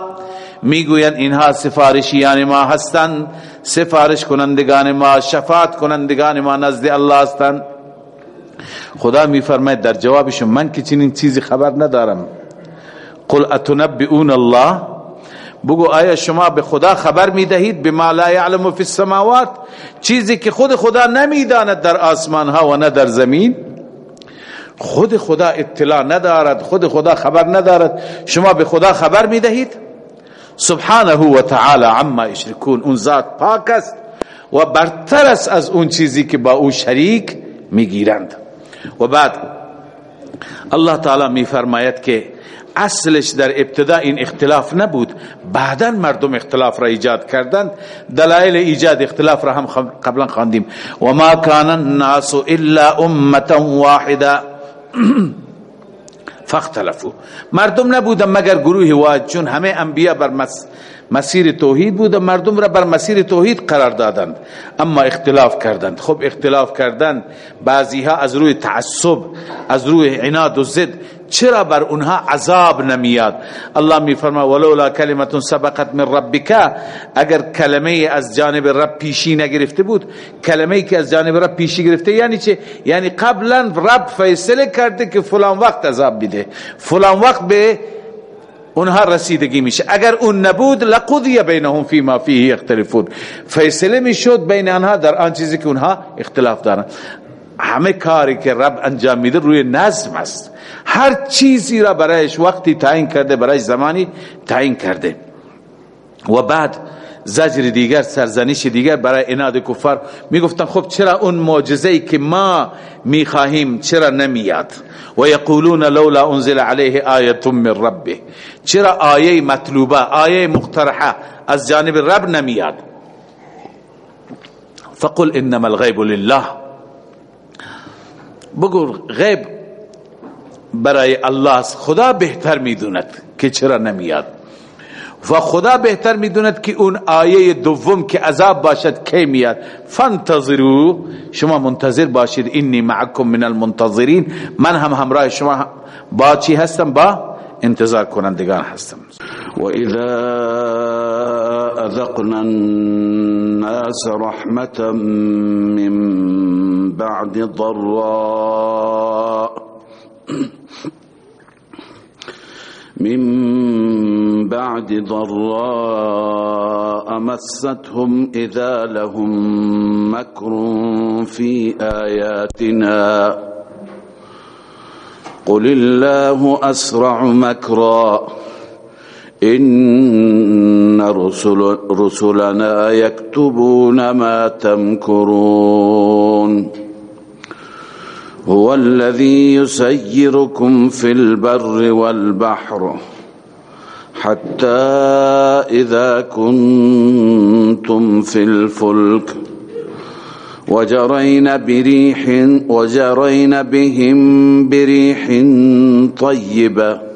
می‌گویند اینها سفارشیان ما هستند. سفارش کنندگان ما شفاعت کنندگان ما نزد الله هستند. خدا میفرماید در جوابش من که چنین چیزی خبر ندارم. قل اتنبئون الله؟ بگو آیا شما به خدا خبر می‌دهید؟ بما لا يعلم فی السماوات. چیزی که خود خدا نمی‌داند در آسمان ها و نه در زمین. خود خدا اطلاع ندارد خود خدا خبر ندارد. شما به خدا خبر می‌دهید؟ سبحانه و تعالی عما اشرکون اون ذات پاک است و برتر است از اون چیزی که با او شریک می‌گیرند. و بعد الله تعالی میفرماید که اصلش در ابتدا این اختلاف نبود. بعدا مردم اختلاف را ایجاد کردند. دلائل ایجاد اختلاف را هم قبلا خواندیم. و ما کان الناس الا امه واحده. فاختلفوا. مردم نبودن مگر گروه واحد چون همه انبیا بر مسیر توحید بود و مردم را بر مسیر توحید قرار دادند. اما اختلاف کردند. خب اختلاف کردند بعضی ها از روی تعصب از روی عناد و ضد چرا بر اونها عذاب نمیاد؟ الله می فرما ولولا کلمت سبقت من ربک. اگر کلمه از جانب رب پیشی نگرفته بود کلمه که از جانب رب پیشی گرفته یعنی چه؟ یعنی قبلا رب فیصله کرده که فلان وقت عذاب بده فلان وقت به اونها رسیدگی میشه. اگر اون نبود لقضی بینهم فيما فيه يختلفون فیصله می‌شد بین آنها در آن چیزی که اونها اختلاف دارن. همه کاری که رب انجام میده روی نظم است. هر چیزی را برایش وقتی تعیین کرده برایش زمانی تعیین کرده. و بعد زجر دیگر سرزنش دیگر برای اناد کفار می‌گفتن خب چرا اون معجزه ای که ما می‌خواهیم چرا نمیاد؟ و یقولون لولا انزل علیه آیه من ربه. چرا آیه مطلوبه آیه مقترحه از جانب رب نمیاد؟ فقل انما الغیب لله. بگو غیب برای الله خدا بهتر می‌دوند که چرا نمیاد. و خدا بهتر می‌دوند که اون آیه دوم که عذاب باشد کی میاد. فانتظروا شما منتظر باشید. انی معکم من المنتظرین. من هم همراه شما با چی هستم؟ با انتظار کنندگان هستم. و اذا أذقنا الناس رحمتا من بعد ضراء من بعد ضراء مستهم إذا لهم مكر في آياتنا. قل الله أسرع مكرا. إن رسل رسلنا يكتبون ما تمكرون. هو الذي يسيركم في البر والبحر حتى إذا كنتم في الفلك وجرين بريح وجرين بهم بريح طيبة.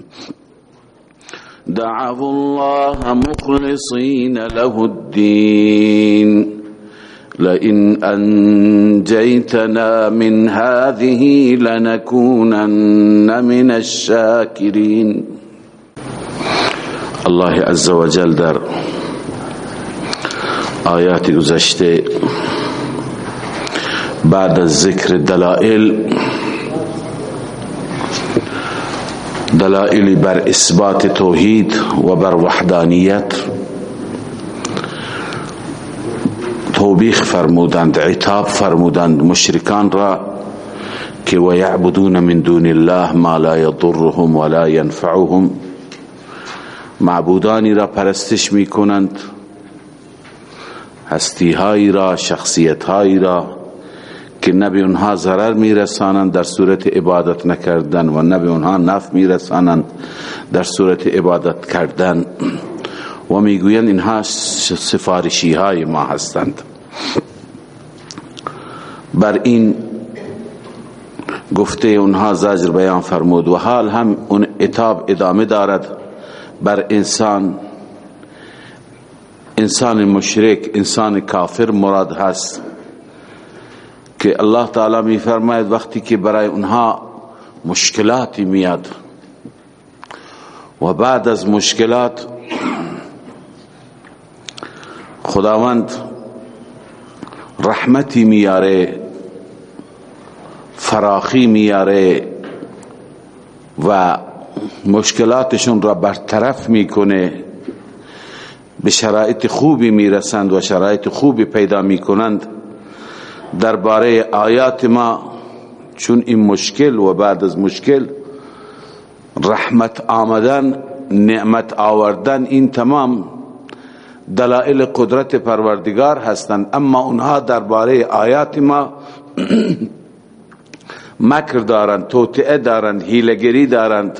دعوا الله مخلصين له الدين. لئن أنجيتنا من هذه لنكونن من الشاكرين. الله عز وجل در آیات گذشته بعد از ذکر دلائل دلائل بر اثبات توحید و بر وحدانیت. توبیخ فرمودند عتاب فرمودند مشرکان را که و یعبدون من دون الله ما لا يضرهم ولا ينفعهم معبودانی را پرستش می کنند هستی را شخصیت هایی را. که نبی اونها ضرر می رسانند در صورت عبادت نکردن و نبی اونها نف می رسانند در صورت عبادت کردن. و می‌گویند اینها سفارشی های ما هستند. بر این گفته اونها زجر بیان فرمود و حال هم اون اتاب ادامه دارد بر انسان. انسان مشرک انسان کافر مراد هست. که الله تعالی می فرماید وقتی که برای اونها مشکلاتی میاد و بعد از مشکلات خداوند رحمتی میاره فراخی میاره و مشکلاتشون را برطرف می‌کنه به شرایط خوبی می‌رسند و شرایط خوبی پیدا می‌کنند. درباره آیات ما چون این مشکل و بعد از مشکل رحمت آمدن نعمت آوردن این تمام دلائل قدرت پروردگار هستند. اما اونها درباره آیات ما مکر دارند توطعه دارند هیلگری دارند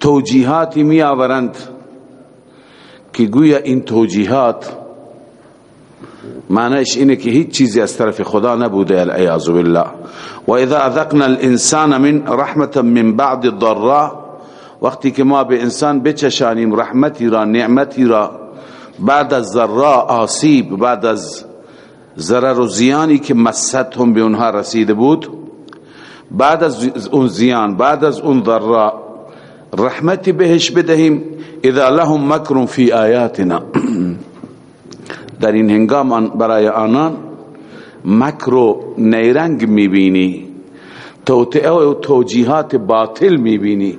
توجیهاتی می آورند که گویا این توجیهات معنیش اینه که هیچ چیزی از طرف خدا نبوده العیاذ بالله. و اذا اذقنا الانسان من رحمت من بعد الضراء وقتی که ما به انسان بچشانیم رحمتی را نعمتی را بعد از ذرا آسیب بعد از ضرر و زیانی که هم به اونها رسیده بود بعد از اون زیان بعد از اون ذرا رحمتی بهش بدهیم. اذا لهم مکر فی آیاتنا. در این هنگام برای آنان مکر و نیرنگ می‌بینی. توطعه و توجیهات باطل می‌بینی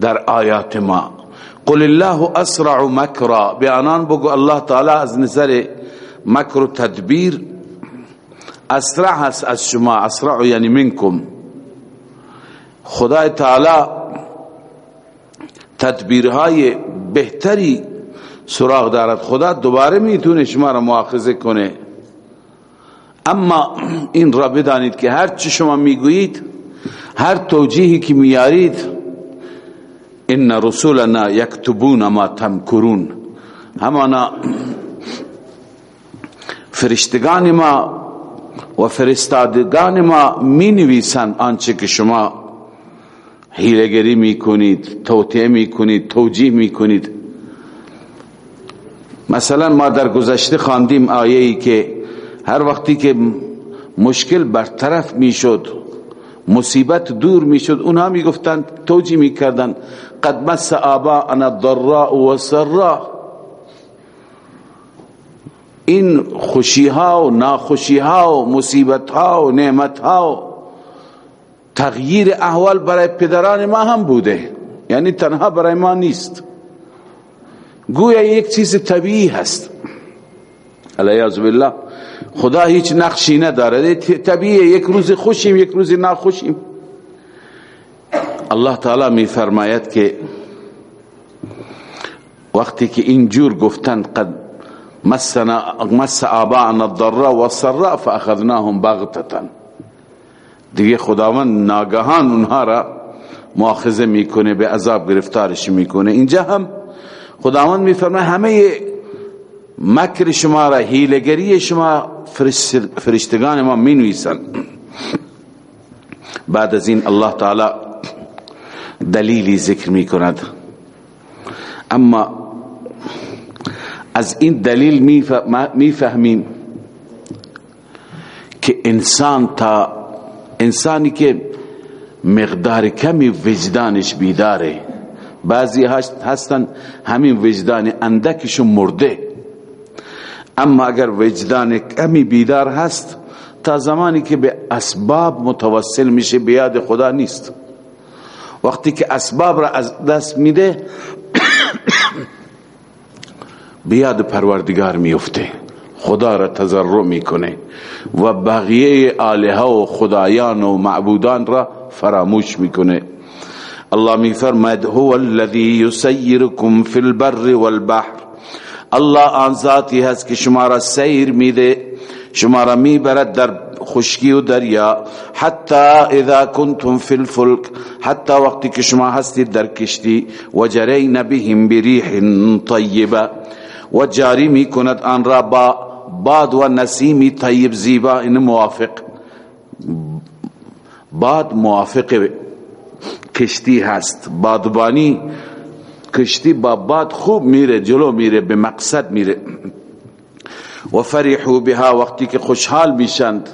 در آیات ما. قل الله اسرع مکرا. به آنان بگو الله تعالی از نظر مکر و تدبیر اسرع هست از شما. اسرع یعنی منکم. خدای تعالی تدبیرهای بهتری سراغ دارد. خدا دوباره می‌تونه شما را مؤاخذه کنه. اما این را بدانید که هر چی شما می‌گویید هر توجیهی که میارید ان رسولنا یکتبون ما تمکرون. همانا فرشتگان ما و فرستادگان ما می نویسند آنچه که شما هیلگری می کنید توطعه می کنید توجیه می کنید مثلا ما در گذشته خواندیم آیه ای که هر وقتی که مشکل برطرف می‌شد مصیبت دور می‌شد اونها می‌گفتند توجیه می‌کردند قد مس آباءنا الضراء و سراء این خوشی ها و ناخوشی ها و مصیبت ها و نعمت ها و تغییر احوال برای پدران ما هم بوده یعنی تنها برای ما نیست. گویا یک چیز طبیعی هست. علیه بالله خدا هیچ نقشی نداره. طبیعی یک روز خوشیم یک روز ناخوشیم. الله تعالی می فرماید که وقتی که اینجور گفتن قد مسنا مس آباءنا الضراء والسراء فاخذناهم بغتتا. دیگه خداوند ناگهان اونها را مؤاخذه می‌کنه به عذاب گرفتارش می‌کنه. اینجا هم خداوند میفرماید همه مکر شما را هیلگری شما فرشتگان ما می‌نویسن بعد از این الله تعالی دلیلی ذکر می کند اما از این دلیل می‌فهمیم که انسان تا انسانی که مقدار کمی وجدانش بیداره. بعضی هستن همین وجدان اندکشون مرده. اما اگر وجدان کمی بیدار هست تا زمانی که به اسباب متوسل میشه بیاد خدا نیست. وقتی که اسباب را از دست میده بیاد پروردگار میفته. خدا را تضرع می‌کنه و بقیه آلهه و خدایان و معبودان را فراموش می‌کنه. الله میفرماید هو الذي يسيركم في البر والبحر. الله آن ذاتی هست که شما را سیر میده شما را میبرد در خشکی و دریا. حتی اذا کنتم فی الفلک. حتی وقتی که شما هستید در کشتی. و جرین بهم بریح طیبه. و جاری می کند آن را با باد و نسیمی طیب زیبا. این موافق. باد موافق کشتی هست. بادبانی کشتی با باد خوب میره جلو میره به مقصد میره. و فرحو بها وقتی که خوشحال میشند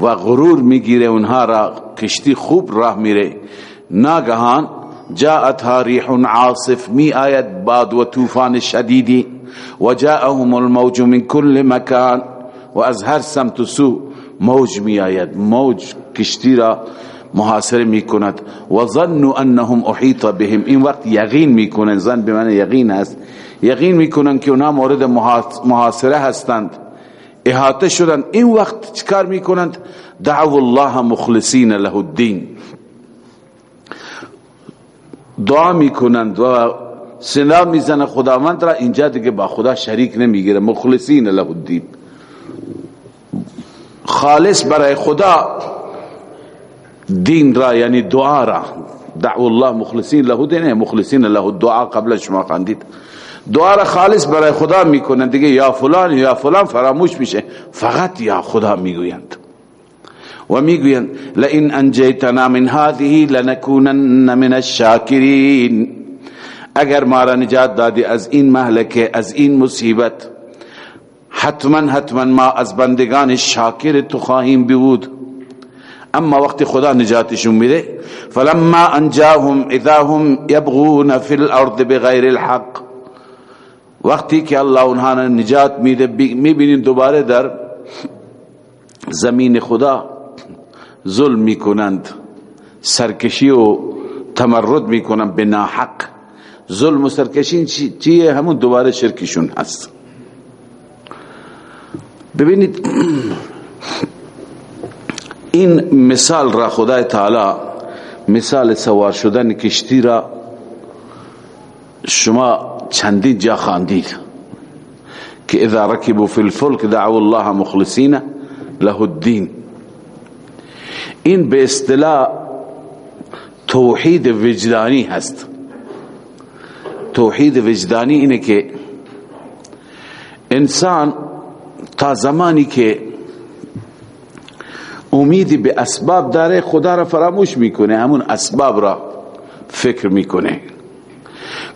و غرور می‌گیره اونها را کشتی خوب راه میره. ناگهان جاءتها ریح عاصف می آید باد و طوفان شدیدی. و جاءهم الموج من كل مکان و از هر سمت سو موج می آید موج کشتی را محاصره می کند و ظنوا انهم احیط بهم. این وقت یقین می کنند زن به معنی یقین است یقین می کنند که اونها مورد محاصره هستند. احاطه شدند این وقت چکار می کنند دعو الله مخلصین له الدین. دعا می کنند و سنا می‌زنه. خداوند را اینجا دیگه با خدا شریک نمی‌گیره. مخلصین له الدین. خالص برای خدا دین را یعنی دعا را. دعو الله مخلصین له دین مخلصین له دعا قبل شما خواندید دعا را خالص برای خدا می‌کنن دیگه یا فلان یا فلان فراموش میشه. فقط یا خدا می‌گویند. و می‌گویند لئن انجیتنا من هذه لنکونن من الشاکرین. اگر ما را نجات دادی از این مهلکه از این مصیبت حتما حتما ما از بندگان شاکر تو خواهیم بود. اما وقتی خدا نجاتشون میده فلما انجاهم اذا هم يبغون في الارض بغیر الحق. وقتی که الله اونها نجات میده می‌بینین دوباره در زمین خدا ظلم می‌کنند سرکشی و تمرد می‌کنند به ناحق. ظلم و سرکشی چیه؟ همون دوباره شرکشون هست. ببینید این مثال را خدای تعالی مثال سوار شدن کشتی را شما چندین جا خواندید که اذا ركبوا في الفلك دعوا الله مخلصین له الدین. این به اصطلاح توحید وجدانی هست. توحید وجدانی اینه که انسان تا زمانی که امیدی به اسباب داره خدا را فراموش می‌کنه همون اسباب را فکر می‌کنه.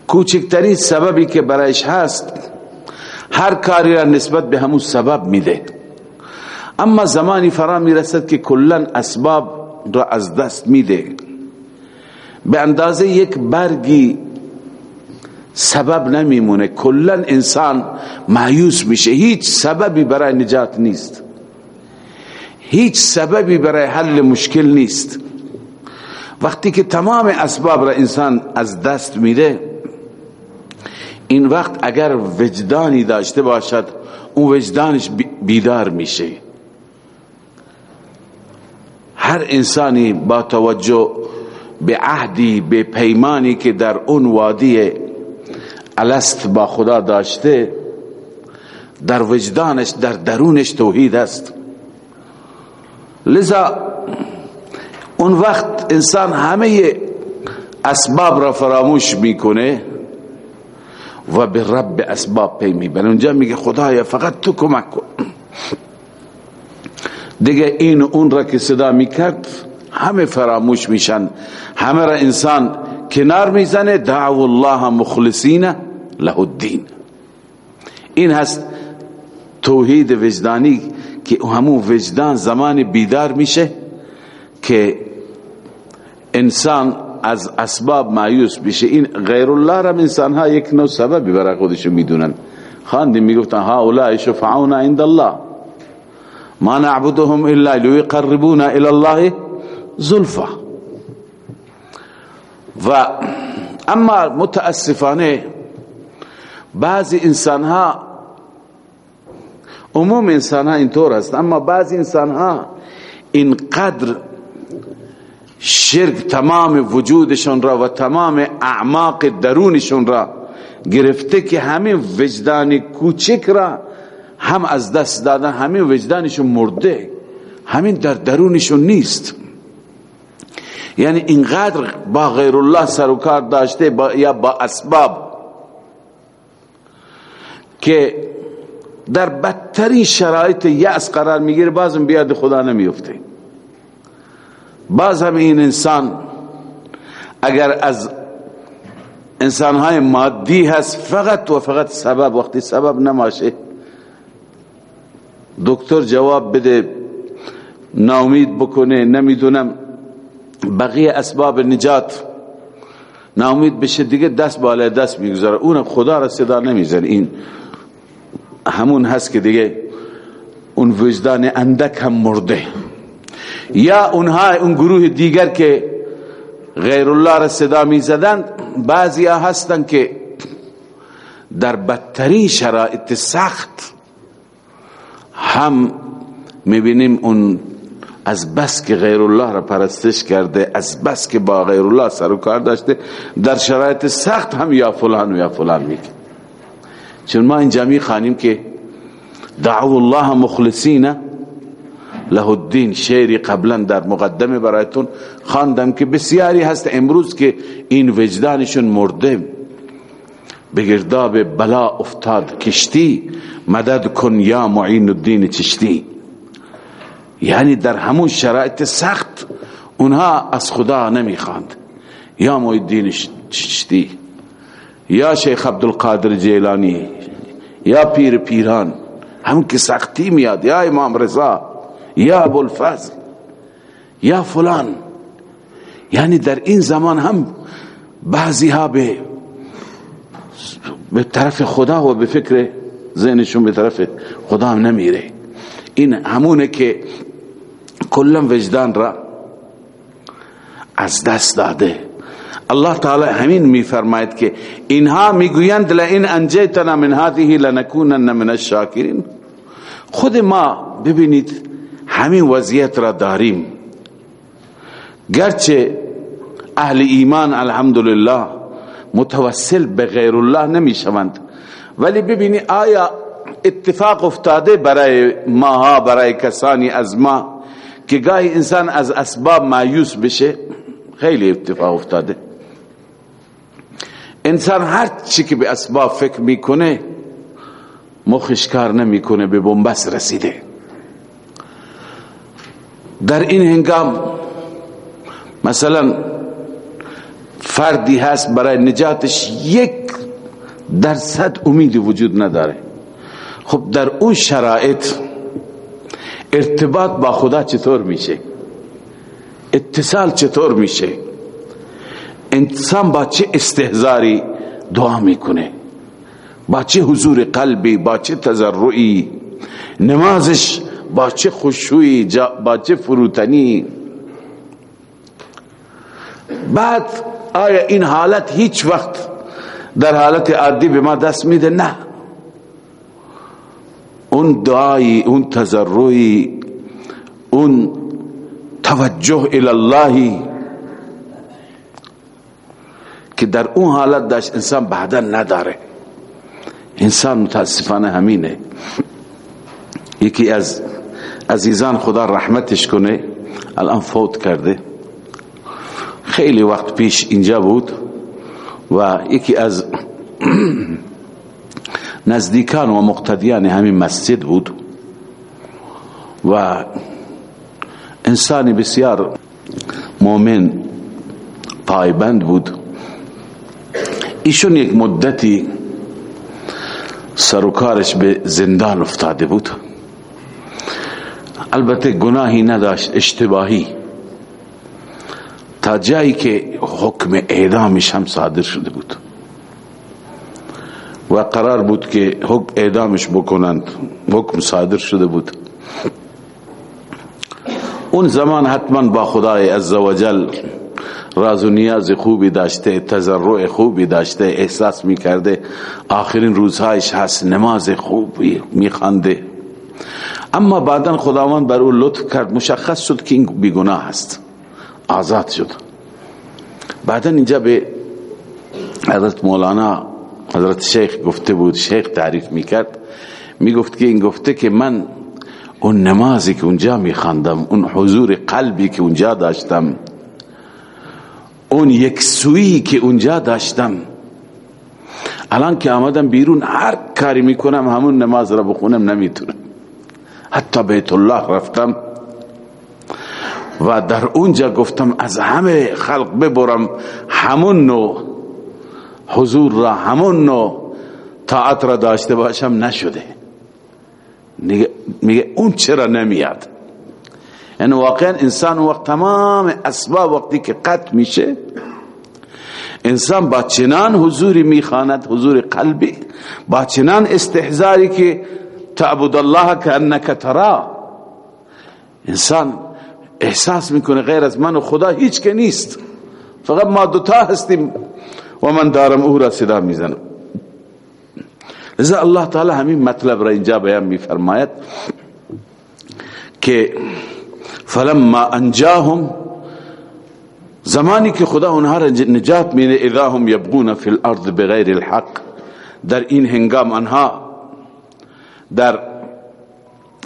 کوچکترین سببی که برایش هست هر کاری را نسبت به همون سبب میده. اما زمانی فرا می‌رسد که کلا اسباب را از دست میده. به اندازه یک برگی سبب نمیمونه. کلا انسان مایوس میشه. هیچ سببی برای نجات نیست. هیچ سببی برای حل مشکل نیست. وقتی که تمام اسباب را انسان از دست میده این وقت اگر وجدانی داشته باشد اون وجدانش بیدار میشه. هر انسانی با توجه به عهدی به پیمانی که در اون وادی الست با خدا داشته در وجدانش در درونش توحید است. لذا اون وقت انسان همه اسباب را فراموش می‌کنه و به رب اسباب پی می‌بره. اونجا میگه خدایا فقط تو کمک کن. دیگه این اون را که صدا می‌کرد همه فراموش میشن. همه را انسان کنار می‌زنه. دعو الله مخلصین له الدین. این هست توحید وجدانی. که همون وجدان زمان بیدار میشه که انسان از اسباب مایوس بشه. این غیر الله را انسان ها یک نوع سببی برای خودشو می‌دونن. خاندیم می‌گفتن ها اولای شفعون عند الله. ما نعبدهم الا ليقربونا الى الله زلفا. و اما متاسفانه بعضی انسان ها عموم انسان ها اینطور است. اما بعضی انسان ها اینقدر شرک تمام وجودشون را و تمام اعماق درونشون را گرفته که همین وجدان کوچک را هم از دست دادن همین وجدانشون مرده همین در درونشون نیست. یعنی اینقدر با غیر الله سر و کار داشته با یا با اسباب که در بدترین شرایط یأس قرار می‌گیره بازم بیاد خدا نمیفته باز هم این انسان اگر از انسانهای مادی هست فقط و فقط سبب وقتی سبب نماشه دکتر جواب بده ناامید بکنه نمی‌دونم بقیه اسباب نجات ناامید بشه دیگه دست بالای دست می‌گذاره. اون خدا را صدا نمیزن این همون هست که دیگه اون وجدان اندک هم مرده. یا اونها اون گروه دیگر که غیر الله را صدا می‌زدند بعضی ها هستند که در بدترین شرایط سخت هم می‌بینیم اون از بس که غیر الله را پرستش کرده از بس که با غیر الله سر و کار داشته در شرایط سخت هم یا فلان و یا فلان میگه چون ما اینجا می خانیم که دعو الله مخلصین له الدین شعری قبلا در مقدمه برایتون خواندم که بسیاری هست امروز که این وجدانشون مرده. به گرداب بلا افتاد کشتی مدد کن یا معین الدین چشتی. یعنی در همون شرایط سخت اونها از خدا نمی‌خواند. یا معین الدین چشتی. یا شیخ عبدالقادر جیلانی یا پیر پیران همون که سختی میاد یا امام رضا یا ابوالفضل یا فلان۔ یعنی در این زمان هم بعضی ها به به طرف خدا و به فکر ذهنشون به طرف خدا هم نمیره این همونه که کلا وجدان را از دست داده۔ الله تعالی همین میفرماید که اینها می‌گویند لئن انجیتنا من هذه لنکونن من الشاکرین. خود ما ببینید همین وضعیت را داریم. گرچه اهل ایمان الحمدلله متوسل به غیر الله نمی شوند ولی ببینی آیا اتفاق افتاده برای ماها برای کسانی از ما که گاهی انسان از اسباب مایوس بشه؟ خیلی اتفاق افتاده. انسان هر چی که به اسباب فکر می‌کنه مخش کار نمی‌کنه به بنبست رسیده. در این هنگام مثلا فردی هست برای نجاتش یک درصد امیدی وجود نداره. خب در اون شرایط ارتباط با خدا چطور میشه؟ اتصال چطور میشه؟ انسان با چه استهزاری دعا می‌کنه؟ با چه حضور قلبی با چه تضرعی؟ نمازش با چه خشوعی با چه فروتنی؟ بعد آیا این حالت هیچ وقت در حالت عادی به ما دست میده؟ نه. اون دعایی اون تضرعی اون توجه الله که در اون حالت داشت انسان بعدا نداره. انسان متاسفانه همینه. یکی از عزیزان خدا رحمتش کنه الان فوت کرده. خیلی وقت پیش اینجا بود و یکی از نزدیکان و مقتدیان همین مسجد بود و انسانی بسیار مؤمن پایبند بود. ایشون یک مدتی سرکارش به زندان افتاده بود. البته گناهی نداشت اشتباهی. تا جایی که حکم اعدامش هم صادر شده بود. و قرار بود که حکم اعدامش بکنند حکم صادر شده بود. اون زمان حتما با خدای عزوجل راز و نیاز خوبی داشته تضرع خوبی داشته احساس می‌کرده آخرین روزهایش هست نماز خوبی میخنده اما بعدا خداوند بر او لطف کرد مشخص شد که این بیگناه است. آزاد شد. بعدا اینجا به حضرت مولانا حضرت شیخ گفته بود شیخ تعریف می‌کرد. می‌گفت که این گفته که من اون نمازی که اونجا میخواندم اون حضور قلبی که اونجا داشتم اون یک سویی که اونجا داشتم. الان که آمدم بیرون هر کاری می‌کنم همون نماز را بخونم نمی‌تونم. حتی بیت الله رفتم و در اونجا گفتم از همه خلق ببرم همون نوع حضور را همون نوع طاعت را داشته باشم نشده. میگه اون چرا نمیاد؟ یعنی واقعا انسان وقت تمام اسباب وقتی که قط میشه انسان با چنان حضوری می‌خواند حضور قلبی با چنان استحضاری که تعبد الله کانک ترا. انسان احساس می‌کنه غیر از من و خدا هیچ که نیست. فقط ما دوتا هستیم و من دارم او را صدا می‌زنم. لذا الله تعالی همین مطلب را اینجا بیان میفرماید که فلما أنجاهم زمانی که خدا اونها را نجات میده إذا هم یبغون فی الأرض بغیر الحق. در این هنگام آنها در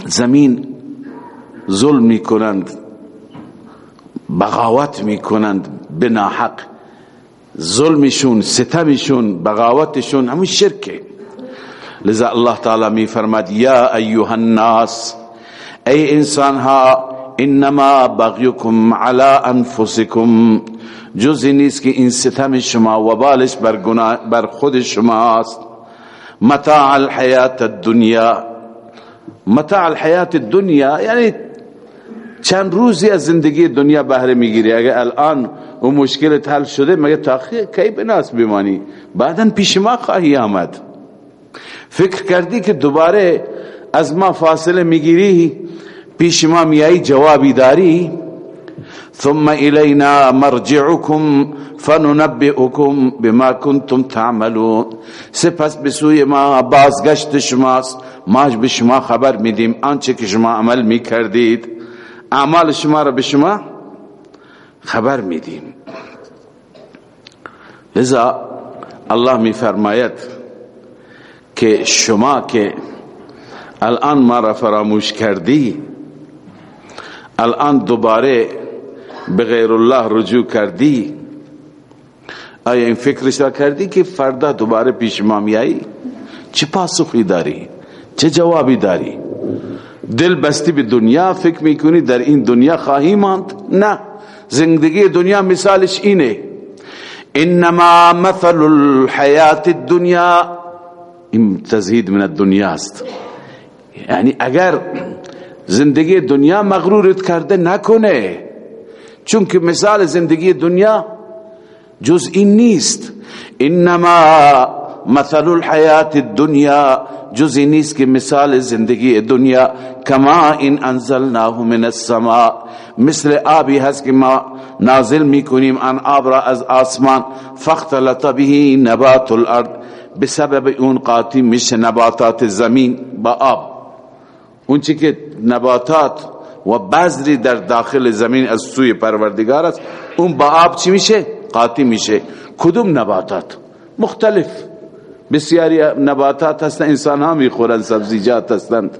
زمین ظلم میکنند بغاوت میکنند بنا حق. ظلمشون ستمشون بغاوتشون همون شرکه. لذا الله تعالی می فرماد یا ایها الناس ای انسان ها انما بغیکم علی انفسکم. جزی نیست که این ستم شما و بالش بر, بر خود شماست. متاع الحیات الدنیا. متاع الحیات الدنیا یعنی چند روزی از زندگی دنیا بهره می‌گیری. اگه الان اون مشکل حل شده مگه تاخیر کی بناس بیمانی؟ بعدا پیش ما خواهی آمد. فکر کردی که دوباره از ما فاصله می‌گیری؟ پیش ما میایی جوابی داری؟ ثم الینا مرجعکم فننبئکم بما کنتم تعملون. سپس بسوی ما بازگشت شماست. ماش به شما خبر میدیم آنچه که شما عمل می‌کردید. اعمال شما را به شما خبر میدیم. لذا الله میفرماید که شما که الان ما را فراموش کردی الان دوباره به غیر الله رجوع کردی؟ آیا این فکرش را کردی که فردا دوباره پیش ما میایی چه پاسخی داری؟ چه جوابی داری؟ دل بستی به دنیا فکر می‌کنی در این دنیا خواهی ماند؟ نه. زندگی دنیا مثالش اینه. انما مثل الحیات الدنیا. این تزهید من الدنیا است. یعنی اگر زندگی دنیا مغرورت کرده نکنه. چون که مثال زندگی دنیا جز این نیست. انما مثل الحیات الدنیا جزی نیست که مثال زندگی دنیا کما این انزلناه من السماء مثل آبی هست که ما نازل می‌کنیم ان آب را از آسمان فاختلط به نبات الارض. بسبب اون قاطی میشه نباتات زمین با آب. اون چی که نباتات و بذری در داخل زمین از سوی پروردگار است اون با آب چی میشه؟ قاطی میشه. کدوم نباتات؟ مختلف. بسیاری نباتات هستند انسان ها می‌خورند سبزیجات هستند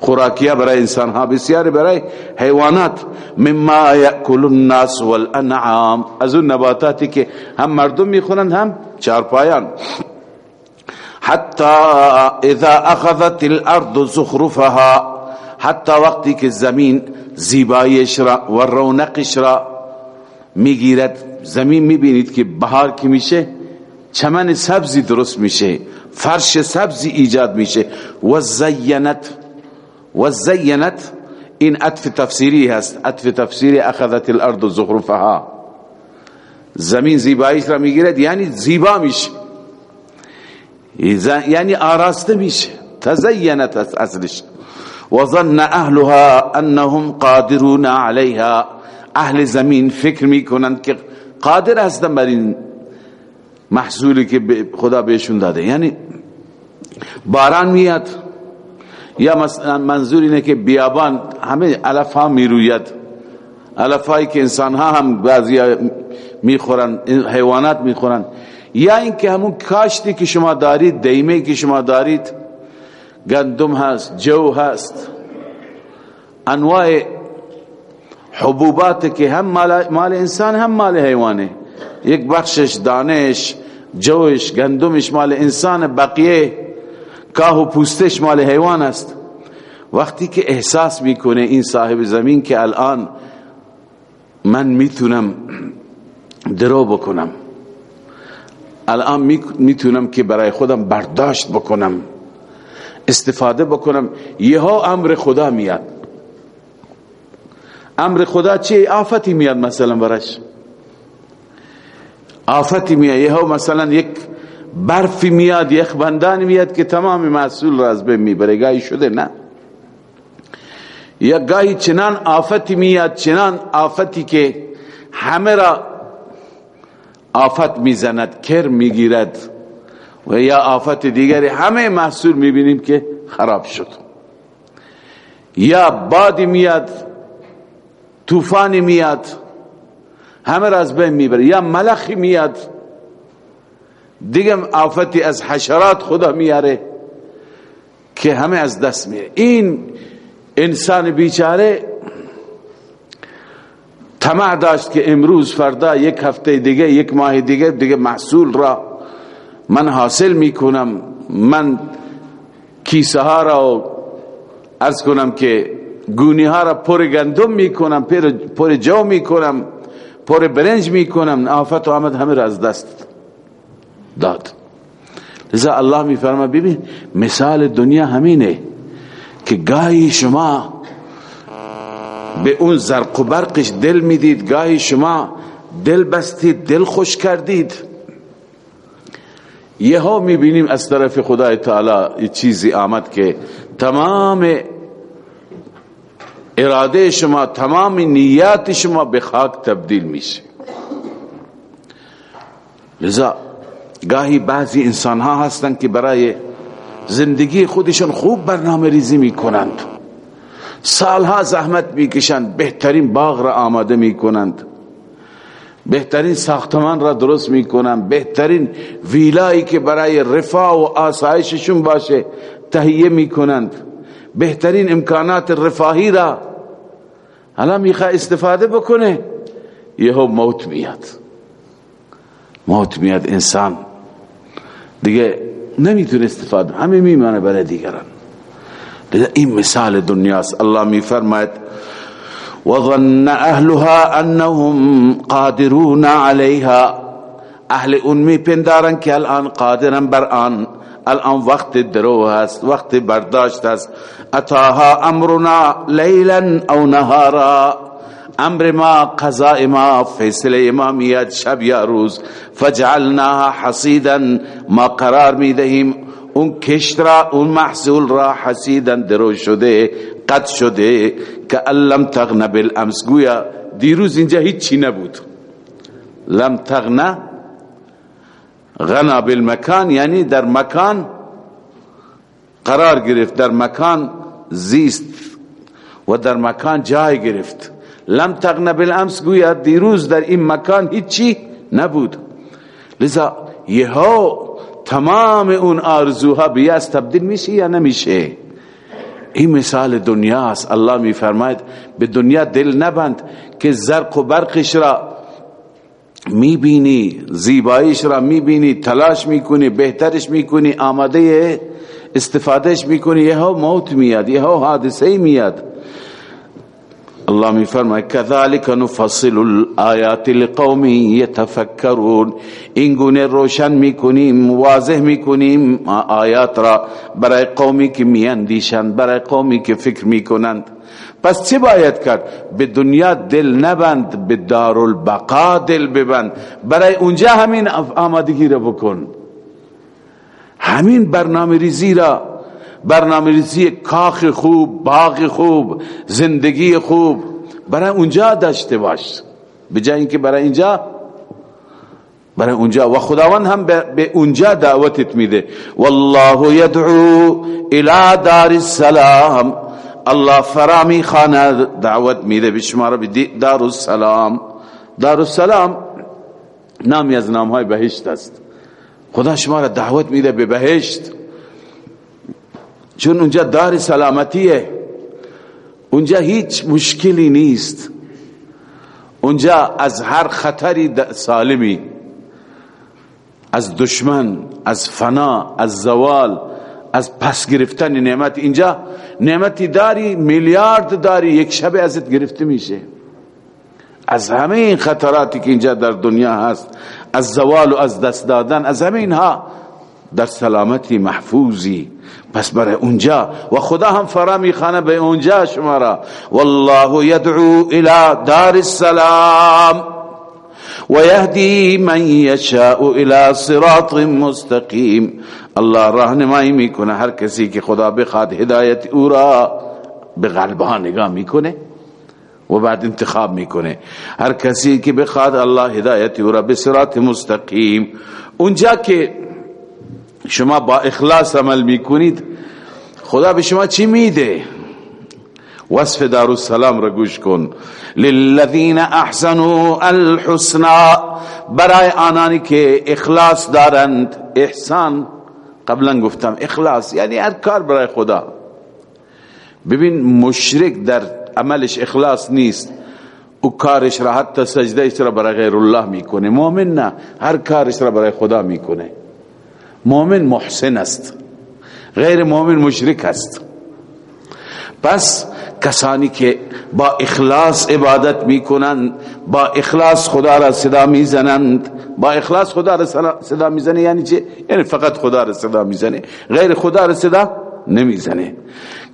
خوراکیه برای انسان ها بسیاری برای حیوانات. مما یأکل الناس والانعام. از اون نباتاتی که هم مردم می‌خورند هم چارپایان. حتی اذا اخذت الارض زخرفها حتی وقتی که زمین زیبایش را و رونقش را می‌گیرد زمین می‌بینید که بهار که میشه؟ چمن سبزی درست میشه فرش سبزی ایجاد میشه. و زینت و زینت این عطف تفسیری هست. عطف تفسیری اخذت الارض زخرفها. زمین زیباییش را می‌گیرد یعنی زیبا میشه. یعنی آراسته میشه. تزینت اصلش. و ظن اهلها انهم قادرون علیها. اهل زمین فکر می‌کنند که قادر هستن بر این محصولی که خدا بهشون داده. یعنی باران میاد. یا مثلا منظور اینه که بیابان همه علف ها می‌روید. علف که انسان ها هم بعضی می‌خورن حیوانات می‌خورن. یا اینکه همون کاشتی که شما دارید دیمه که شما دارید گندم هست جو هست. انواع حبوبات که هم مال, مال انسان هم مال حیوانه. یک بخشش دانش جوش گندمش مال انسان بقیه کاه و پوستش مال حیوان است. وقتی که احساس می‌کنه این صاحب زمین که الان من می‌تونم درو بکنم. الان می‌تونم که برای خودم برداشت بکنم استفاده بکنم. یهو امر خدا میاد. امر خدا چه آفتی میاد مثلا برش آفتی میاد. یهو مثلا یک برفی میاد یک بندان میاد که تمام محصول را از بین می‌بره. گاهی شده نه. یا گاهی چنان آفتی میاد چنان آفتی که همه را آفت می‌زند کر می‌گیرد. و یا آفت دیگری همه محصول می‌بینیم که خراب شد. یا بادی میاد طوفانی میاد همه را از بین می‌بره. یا ملخی میاد دیگه آفتی از حشرات خدا میاره که همه از دست میره. این انسان بیچاره طمع داشت که امروز فردا یک هفته دیگه یک ماه دیگه دیگه محصول را من حاصل می‌کنم. من کیسه ها را ارز کنم که گونی ها را پر گندم می‌کنم پر جو می‌کنم پر برنج می‌کنم. آفت و آمد همه را از دست داد. لذا الله میفرما ببین مثال دنیا همینه که گاهی شما به اون زرق و برقش دل می‌دید. گاهی شما دل بستید دل خوش کردید. یه ها می‌بینیم از طرف خدای تعالی یه چیزی آمد که تمام اراده شما تمام نیات شما به خاک تبدیل میشه. لذا گاهی بعضی انسان ها هستند که برای زندگی خودشون خوب برنامه ریزی می‌کنند. سالها زحمت می‌کشند بهترین باغ را آماده می‌کنند. بهترین ساختمان را درست می‌کنند. بهترین ویلایی که برای رفاه و آسایششون باشه تهیه می‌کنند. بهترین امکانات رفاهی را حالا می‌خواه استفاده بکنه یهو موت میاد. موت میاد انسان. دیگه نمی‌تونه استفاده همه میمانه برای دیگران. این مثال دنیاست الله میفرماید وظن اهلها انهم قادرون عليها. اهل اون می پندارن که الان قادرن بر آن. الان وقت درو هست وقت برداشت است اتاها امرنا لیلا او نهارا. امر ما قضاء ما فیصله ما شب یا روز. فجعلناها حصیدا ما قرار می‌دهیم. اون کشت را اون محصول را حسیدا درو شده قد شده که لم تغن بالامس. گویا دیروز اینجا هیچی نبود. لم تغن غنا بالمکان یعنی در مکان قرار گرفت در مکان زیست و در مکان جای گرفت. لم تغن بالامس گویا دیروز در این مکان هیچی نبود. لذا یهو تمام اون آرزوها به تبدیل میشه یا نمیشه؟ این مثال دنیاست. الله میفرماید به دنیا دل نبند که زرق و برقش را می‌بینی زیباییش را می‌بینی تلاش می‌کنی بهترش می‌کنی آماده استفادهش می‌کنی. یه ها موت میاد یه ها حادثه میاد. الله می فرماید کذالک نفصل الآیات لقوم یتفکرون. این گونه روشن می‌کنیم واضح می‌کنیم آیات را برای قومی که میاندیشند برای قومی که فکر می‌کنند پس چه باید کرد؟ به دنیا دل نبند به دار البقا دل ببند. برای اونجا همین آمادگی را بکن. همین برنامه ریزی را برنامه ریزی کاخ خوب باغ خوب زندگی خوب. برای اونجا داشته باش. به جای اینکه برای اینجا برای اونجا. و خداوند هم به اونجا دعوتت میده. والله يدعو الى دار السلام. الله فرامی خانه دعوت میده به شما به دار السلام دار السلام نامی از نام های بهشت است. خدا شما را دعوت میده به بهشت. چون اونجا دار سلامتیه. اونجا هیچ مشکلی نیست. اونجا از هر خطری سالمی. از دشمن از فنا از زوال از پس گرفتن نعمت. اینجا نعمتی داری میلیارد داری یک شب ازت گرفته میشه. از همه این خطراتی که اینجا در دنیا هست از زوال و از دست دادن از همه اینها در سلامتی محفوظی. پس برای اونجا و خدا هم فرا میخانه به اونجا شما را. والله يدعو الى دار السلام. ويهدي من يشاء الى صراط مستقیم. الله راهنمایی می‌کنه هر کسی که خدا بخواد هدایت او را به قلبها نگاه می‌کنه و بعد انتخاب می‌کنه. هر کسی که بخواد الله هدایت او را به صراط مستقیم. اونجا که شما با اخلاص عمل می‌کنید خدا به شما چی میده وصف دار السلام را گوش کن للذین احسنوا الحسنا برای آنانی که اخلاص دارند احسان قبلا گفتم اخلاص یعنی هر کار برای خدا ببین مشرک در عملش اخلاص نیست او کارش را حتی سجده را برای غیر الله می‌کنه مؤمن نه هر کارش را برای خدا می‌کنه مؤمن محسن است. غیر مؤمن مشرک است. پس کسانی که با اخلاص عبادت می‌کنند با اخلاص خدا را صدا می‌زنند. با اخلاص خدا را صدا می‌زنه یعنی چه؟ یعنی فقط خدا را صدا می‌زنه. غیر خدا را صدا نمی‌زنه.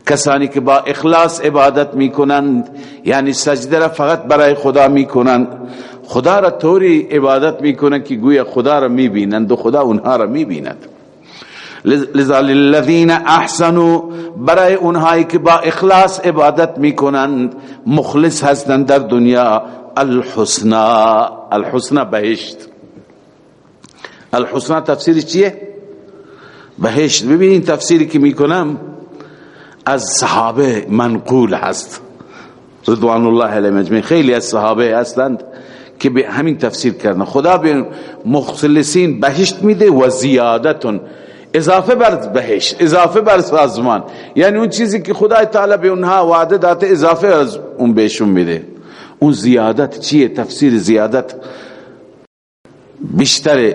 کسانی که با اخلاص عبادت می‌کنند یعنی سجده را فقط برای خدا می‌کنند. خدا را طوری عبادت می‌کنند که گویا خدا را می‌بینند و خدا اونها را می‌بیند. لذا للذین احسنوا برای اونهایی که با اخلاص عبادت می‌کنند مخلص هستند در دنیا. الحسنا الحسنا بهشت. الحسنا تفسیر چیه؟ بهشت. ببینین تفسیری که می‌کنم از صحابه منقول هست. رضوان الله علیهم اجمعین خیلی از صحابه هستند. که به همین تفسیر کردن. خدا به مخلصین بهشت میده و زیادتون اضافه بر بهشت اضافه بر سازمان. یعنی اون چیزی که خدا تعالی به اونها وعده داده اضافه از اون بهشون میده. اون زیادت چیه؟ تفسیر زیادت. بیشتر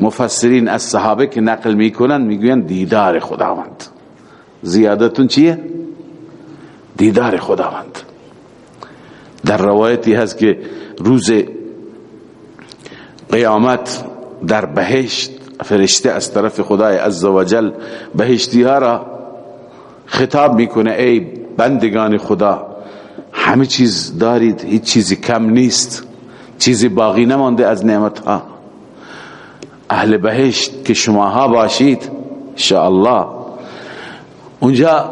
مفسرین از صحابه که نقل می‌کنن می‌گوین دیدار خداوند. زیادتون چیه؟ دیدار خداوند. در روایتی هست که روز قیامت در بهشت فرشته از طرف خدای عزوجل بهشتی ها را خطاب می‌کنه ای بندگان خدا همه چیز دارید هیچ چیزی کم نیست چیزی باقی نمانده از نعمت ها اهل بهشت که شماها باشید الله اونجا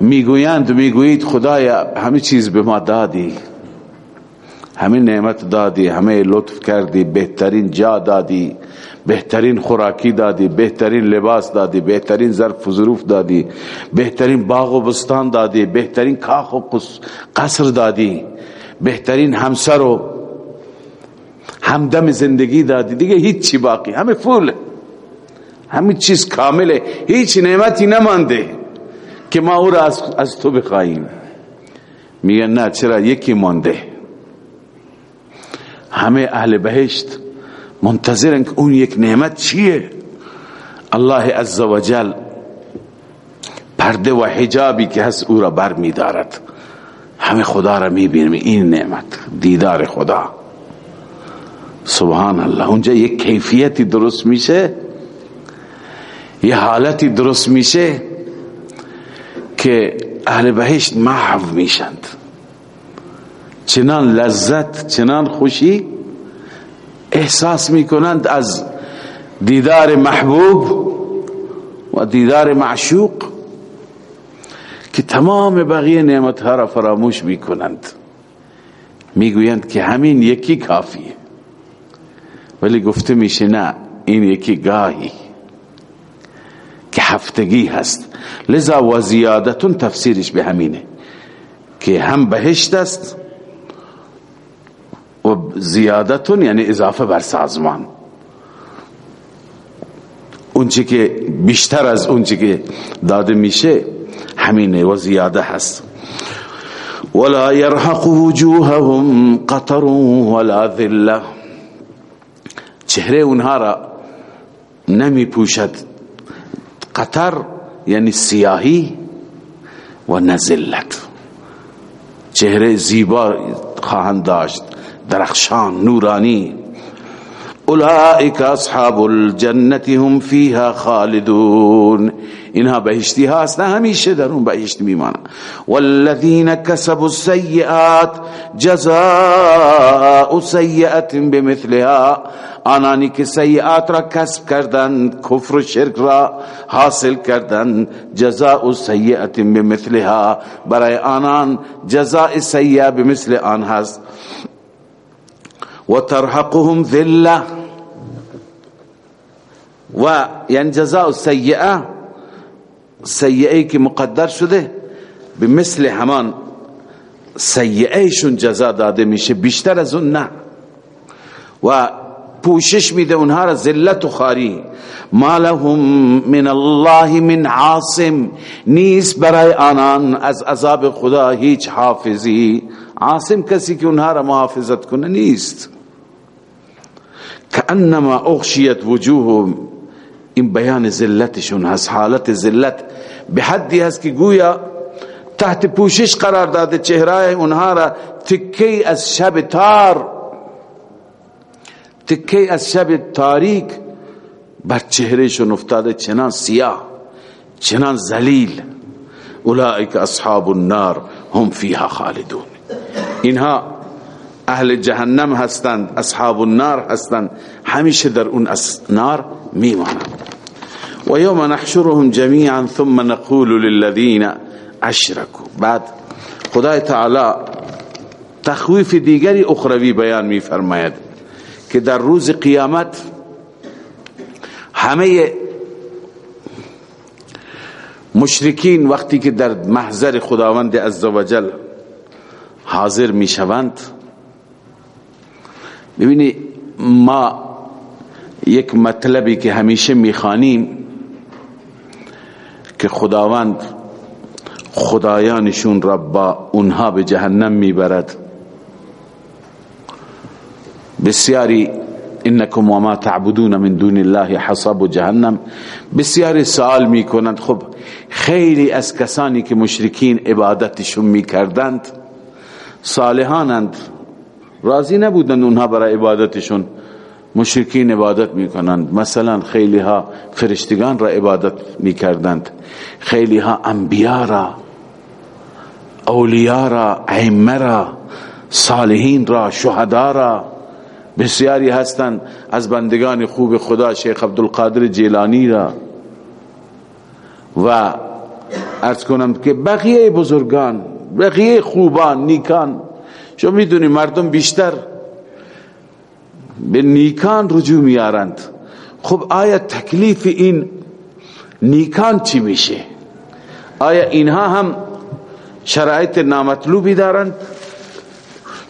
می‌گویند می‌گویید خدایا همه چیز به ما دادی. همه نعمت دادی همه لطف کردی بهترین جا دادی بهترین خوراکی دادی بهترین لباس دادی بهترین ظرف و ظروف دادی بهترین باغ و بستان دادی بهترین کاخ و قصر دادی بهترین همسر و همدم زندگی دادی. دیگه هیچ چی باقی. همه فول همه چیز کامله. هیچ نعمتی نمانده که ما او را از, تو بخواهیم. میگن نه چرا؟ یکی مانده. همه اهل بهشت منتظرن که اون یک نعمت چیه؟ الله عزوجل پرده و حجابی که هست او را بر می دارد. همه خدا را می بینیم این نعمت دیدار خدا. سبحان الله اونجا یک کیفیتی درست میشه؟ یه حالتی درست میشه که اهل بهشت محو میشند. چنان لذت چنان خوشی احساس می‌کنند از دیدار محبوب و دیدار معشوق که تمام بقیه نعمتها را فراموش می‌کنند. می‌گویند که همین یکی کافیه. ولی گفته میشه نه این یکی گاهی که هفتگی هست. لذا و زیادتون تفسیرش به همینه که هم بهشت است و زیادتون یعنی اضافه بر سازمان. اونچه که بیشتر از اونچه که داده میشه همینه و زیاده هست. ولا يرهق وجوههم قطر ولا ذله چهره اونها را نمی پوشد قطر یعنی سیاهی و نزلت چهره زیبا خواهند داشت. درخشان نورانی. اولئک اصحاب الجنة هم فيها خالدون. اینها بهشتی هست نه همیشه در اون بهشت میمانن. والذین کسبوا السیئات جزاء سیئت بمثلها. آنانی که سیئات را کسب کردند کفر و شرک را حاصل کردند جزاء سیئت بمثلها. برای آنان جزاء سیئه بمثل آن هست. و ترحقهم ذله و یعنی جزاء سیئه سیئه که مقدر شده به مثل همان سیعهشون جزا داده میشه بیشتر از اون نه. و پوشش میده اونها را ذلت و خاری. ما لهم من الله من عاصم نیست برای آنان از عذاب خدا هیچ حافظی. عاصم کسی که اونها را محافظت کنه نیست. کانما اغشیت وجوههم. این بیان ذلتشون هست حالت ذلت. به حدی هست که گویا تحت پوشش قرار داده چهره اونها را تکی از شب تار. تکی از شب تاریک بر چهرهشون افتاده چنان سیاه چنان زلیل اولئک اصحاب النار هم فیها خالدون. اینها اهل جهنم هستند اصحاب النار هستند. همیشه در اون نار میمانند. و یوم نحشرهم جمیعا ثم نقول للذین اشركوا بعد خدای تعالی تخویف دیگری اخروی بیان میفرماید که در روز قیامت همه مشرکین وقتی که در محضر خداوند عزوجل حاضر می‌شوند. ببینی ما یک مطلبی که همیشه می‌خوانیم که خداوند خدایانشون را با اونها به جهنم می‌برد. بسیاری انکم و ما تعبدون من دون الله حصاب جهنم. بسیاری سوال می‌کنند خب خیلی از کسانی که مشرکین عبادتشون می‌کردند صالحانند. راضی نبودند اونها برای عبادتشون. مشرکین عبادت می‌کنند. مثلا خیلی ها فرشتگان را عبادت می‌کردند. خیلی ها انبیا را اولیاء را ائمه را صالحین را شهدا را بسیاری هستند. از بندگان خوب خدا شیخ عبدالقادر جیلانی را. و ارز کنم که بقیه بزرگان بقیه خوبان نیکان. شما می‌دونی مردم بیشتر به نیکان رجوع میارند خب آیا تکلیف این نیکان چی میشه؟ آیا اینها هم شرایط نامطلوبی دارند؟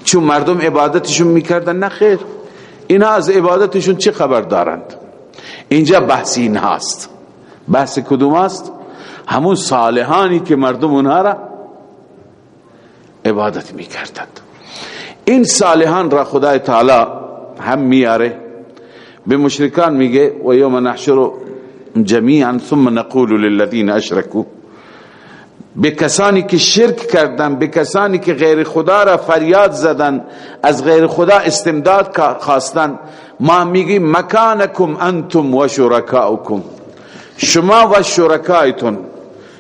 چون مردم عبادتشون می‌کردن نه خیر. اینها از عبادتشون چه خبر دارند؟ اینجا بحث این هست بحث کدوم است؟ همون صالحانی که مردم اونها را عبادت می‌کردند. این صالحان را خدای تعالی هم میاره به مشرکان میگه و یوم نحشر جمیعا ثم نقول للذین اشركوا به کسانی که شرک کردن به کسانی که غیر خدا را فریاد زدن از غیر خدا استمداد خواستن ما میگیم مکانکم انتم و شرکاؤکم. شما و شرکایتون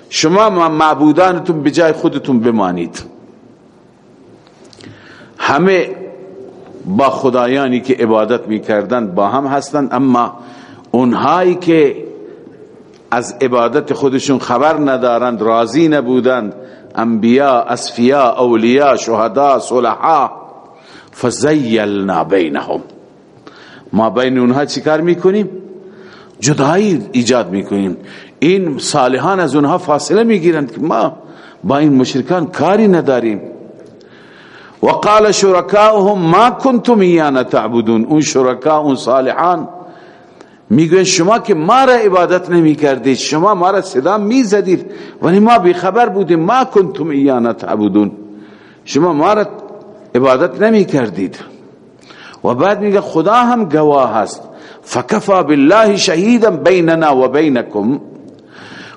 شما معبودانتون به جای خودتون بمانید. همه با خدایانی که عبادت می‌کردند با هم هستند اما اونهایی که از عبادت خودشون خبر ندارند راضی نبودند انبیاء اسفیا اولیا شهدا صلحا فزیلنا بینهم. ما بین اونها چیکار می‌کنیم؟ جدایی ایجاد می‌کنیم. این صالحان از اونها فاصله می‌گیرند که ما با این مشرکان کاری نداریم. وقال شرکاؤهم ما کنتم ایانا تعبدون. اون شرکا اون صالحان. می‌گوین شما که ما را عبادت نمی کردید. شما ما را صدا می زدید. ولی ما بی خبر بودیم. ما کنتم ایانا تعبدون. شما ما را عبادت نمی کردید. و بعد میگه خدا هم گواه هست فکفا بالله شهیدا بیننا و بینکم.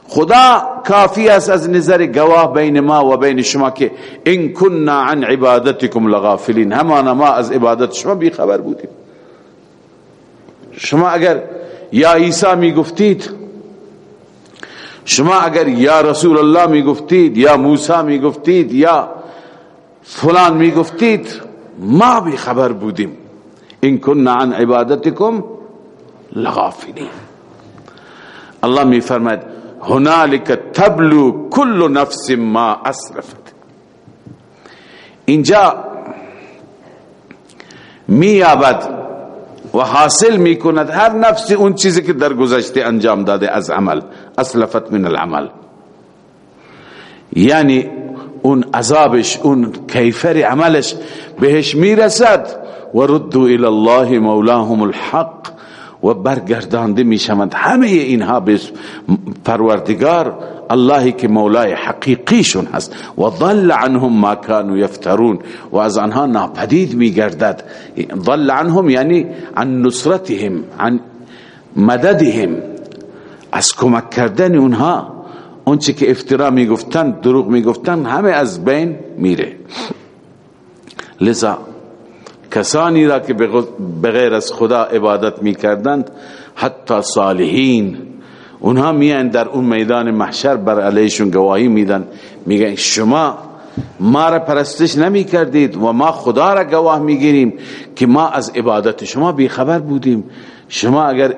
خدا کافی است از نظر گواه بین ما و بین شما که ان كنا عن عبادتكم لغافلین. همان ما از عبادت شما بی خبر بودیم. شما اگر یا عیسی می گفتید شما اگر یا رسول الله می گفتید یا موسی می گفتید یا فلان می گفتید ما بی خبر بودیم. ان كنا عن عبادتكم لغافلین. الله می فرماید هنالک تبلو كل نفس ما اسرفت. اینجا میابد و حاصل می‌کند هر نفسی اون چیزی که در گذشته انجام داده از عمل اسلفت من العمل. یعنی اون عذابش اون کیفر عملش بهش می‌رسد. و ردو الى الله مولاهم الحق. و برگردانده می‌شوند. همه اینها به پروردگار اللهی که مولای حقیقیشون هست. و ضل عنهم ما كانوا یفترون. و از آنها ناپدید میگردد. ضل عنهم یعنی عن نصرتهم عن مددهم. از کمک کردن اونها اونچه که افترا می‌گفتن دروغ می‌گفتن همه از بین میره. لذا کسانی را که بغیر از خدا عبادت می‌کردند حتی صالحین. اونها میان در اون میدان محشر بر علیشون گواهی میدن. میگن شما ما را پرستش نمی کردید و ما خدا را گواه می‌گیریم که ما از عبادت شما بیخبر بودیم. شما اگر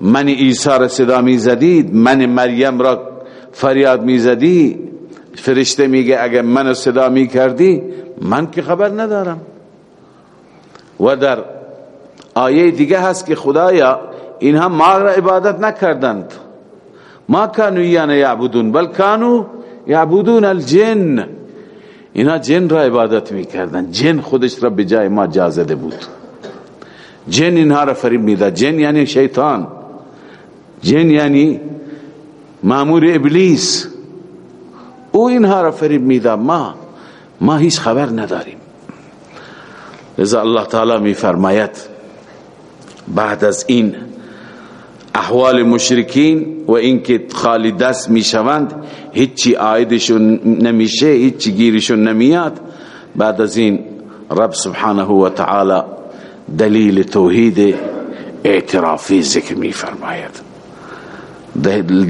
من عیسی را صدا می زدید من مریم را فریاد می زدی فرشته میگه اگر من صدا می کردی من که خبر ندارم. و در آیه دیگه هست که خدایا اینها ما را عبادت نکردند. ما کانو یعنی یعبدون بل کانو یعبدون الجن. اینا جن را عبادت می‌کردن جن خودش را به جای ما جازده بود. جن اینها را فریب می‌داد. جن یعنی شیطان. جن یعنی مامور ابلیس. او اینها را فریب می‌داد. ما ما هیچ خبر نداریم. لذا الله تعالی می فرماید بعد از این احوال مشرکین و اینکه خالی دست میشوند هیچی آیدشون نمیشه هیچی گیرشون نمیاد. بعد از این رب سبحانه و تعالی دلیل توحید اعترافی ذکر می فرماید.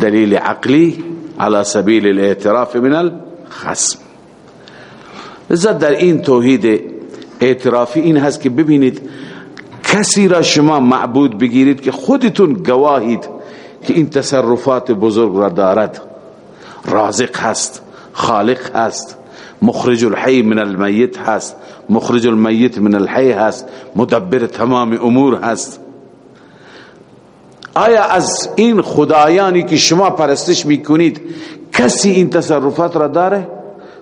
دلیل عقلی على سبیل الاعتراف من الخصم. لذا در این توحید اعترافی این هست که ببینید کسی را شما معبود بگیرید که خودتون گواهید که این تصرفات بزرگ را دارد. رازق هست خالق هست مخرج الحی من المیت هست مخرج المیت من الحی هست مدبر تمام امور هست. آیا از این خدایانی که شما پرستش می‌کنید کسی این تصرفات را داره؟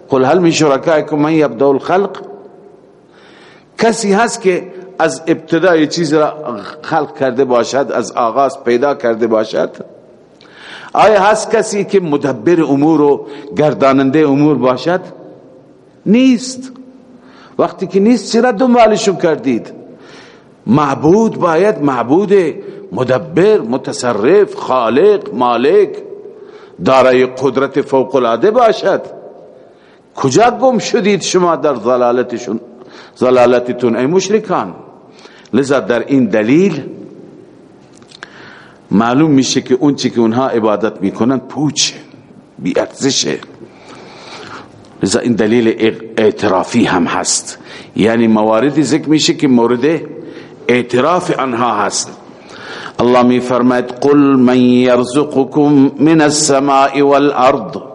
قل هل من شرکائکم من یبدو الخلق؟ کسی هست که از ابتدای چیز را خلق کرده باشد از آغاز پیدا کرده باشد؟ آیا هست کسی که مدبر امور و گرداننده امور باشد؟ نیست. وقتی که نیست چرا دنبالشون کردید؟ معبود باید معبود مدبر متصرف خالق مالک دارای قدرت فوق العاده باشد. کجا گم شدید شما در ضلالتشون؟ ضلالتتون ای مشرکان. لذا در این دلیل معلوم میشه که اون چی که اونها عبادت می‌کنن پوچ بی ارزشه لذا این دلیل اعترافی هم هست. یعنی مواردی ذکر میشه که مورد اعتراف آنها هست. الله می فرماید قل من یرزقکم من السماء والارض.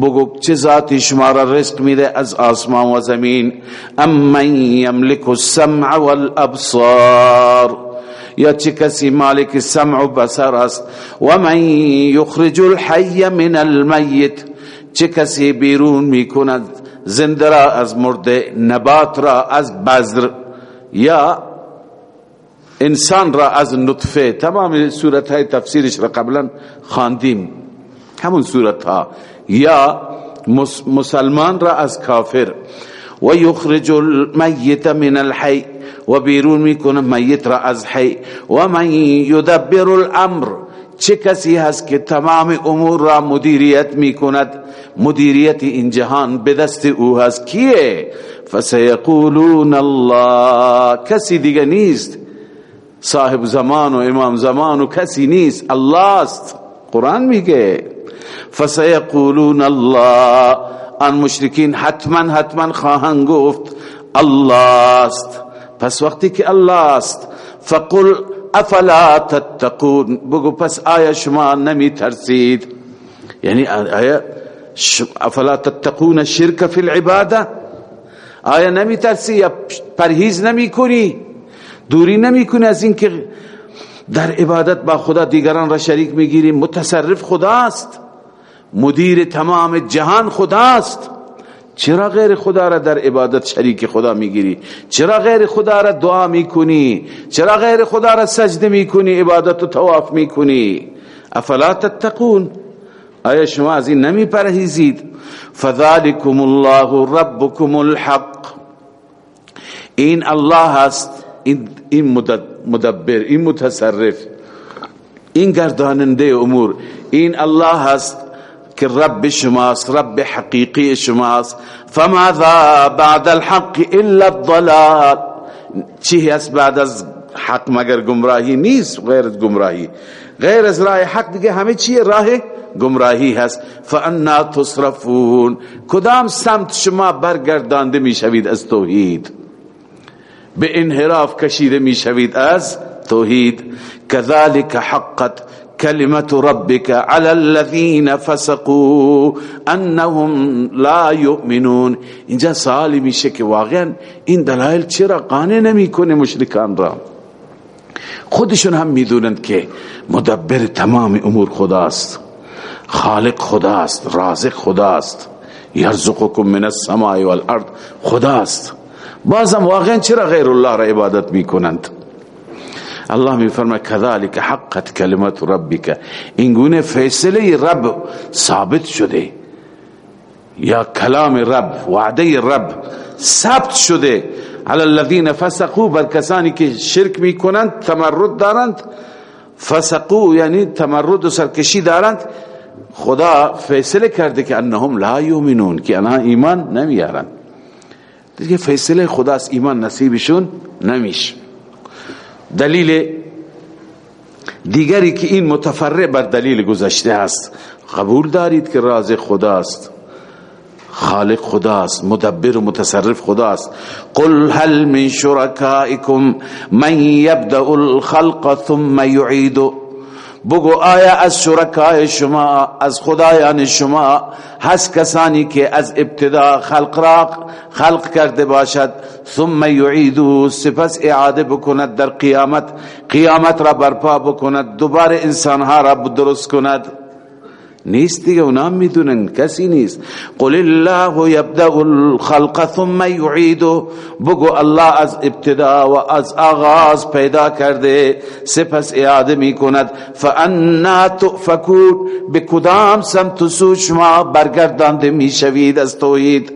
بگو چه ذاتی شما را رزق میده از آسمان و زمین؟ ام من یملک السمع والابصار. یا چه کسی مالک سمع و بصر است؟ و من یخرج الحی من المیت. چه کسی بیرون می‌کند زنده را از مرده نبات را از بذر؟ یا انسان را از نطفه؟ تمام صورت های تفسیرش را قبلا خواندیم. همون صورت ها یا مسلمان را از کافر. و یخرج المیت من الحی و بیرون می‌کنه میت را از حی. و من یدبر الامر. چه کسی هست که تمام امور را مدیریت می‌کند؟ مدیریت این جهان به دست او هست. کیه؟ فسیقولون الله. کسی دیگه نیست. صاحب زمان و امام زمان و کسی نیست. الله است. قرآن میگه. فسیقولون الله. آن مشرکین حتما حتما خواهند گفت الله است پس وقتی که الله است فقل افلا تتقون. بگو پس آیا شما نمی ترسید یعنی آیا افلا تتقون الشرك فی العباده آیا نمی ترسی یا پرهیز نمی کنی دوری نمی کنی از اینکه در عبادت با خدا دیگران را شریک می‌گیری؟ متصرف خداست. مدیر تمام جهان خداست. چرا غیر خدا را در عبادت شریک خدا می‌گیری؟ چرا غیر خدا را دعا می‌کنی؟ چرا غیر خدا را سجده می‌کنی؟ عبادت و تواف می‌کنی. افلا تتقون؟ آیا شما از این نمی پرهیزید فذالکم الله ربکم الحق. این الله هست این مدبر این متصرف این گرداننده امور. این الله هست که رب شماست رب حقیقی شماست. فماذا بعد الحق الا الضلال؟ چی هست بعد از حق مگر گمراهی نیست؟ غیر گمراهی. غیر از راه حق دیگه همه چیه؟ راه گمراهی هست. فانا تصرفون. کدام سمت شما برگردانده می‌شوید از توحید؟ به انحراف کشیده می‌شوید از توحید. كذلك حقت كلمة ربك على الذين فسقوا انهم لا يؤمنون. اینجا سوالی میشه که واقعا این دلایل چرا قانع نمی‌کنه مشرکان را؟ خودشون هم می‌دونند که مدبر تمام امور خداست. خالق خداست رازق خداست. یرزقکم من السماء والارض خداست. بازم واقعا چرا غیر الله را عبادت می‌کنند؟ الله می فرما کذالک حقت کلمت ربک. این گونه فیصله رب ثابت شده. یا کلام رب وعده رب ثبت شده. علی الذین فسقوا بر کسانی که شرک می‌کنند تمرد دارند. فسقوا یعنی تمرد و سرکشی دارند. خدا فیصله کرده که انهم لا یؤمنون که آنها ایمان نمیارند دیگه فیصله خداست ایمان نصیبشون نمیشه. دلیل دیگری که این متفرع بر دلیل گذشته است قبول دارید که راز خداست. خالق خداست مدبر و متصرف خداست. قل هل من شرکائکم من یبدأ الخلق ثم یعید بگو آیا از شرکای شما از خدایان شما هست کسانی که از ابتدا خلق را خلق کرده باشد ثم یعیدو سپس اعاده بکند در قیامت قیامت را برپا بکند دوباره انسانها را درست کند؟ نیست دیگه اونا می‌دونن کسی نیست. قل الله یبدأ الخلق ثم یعیدو بگو الله از ابتدا و از آغاز پیدا کرده سپس اعاده می‌کند. فانا تؤفکون به کدام سمت سو شما برگردانده می‌شوید از توحید؟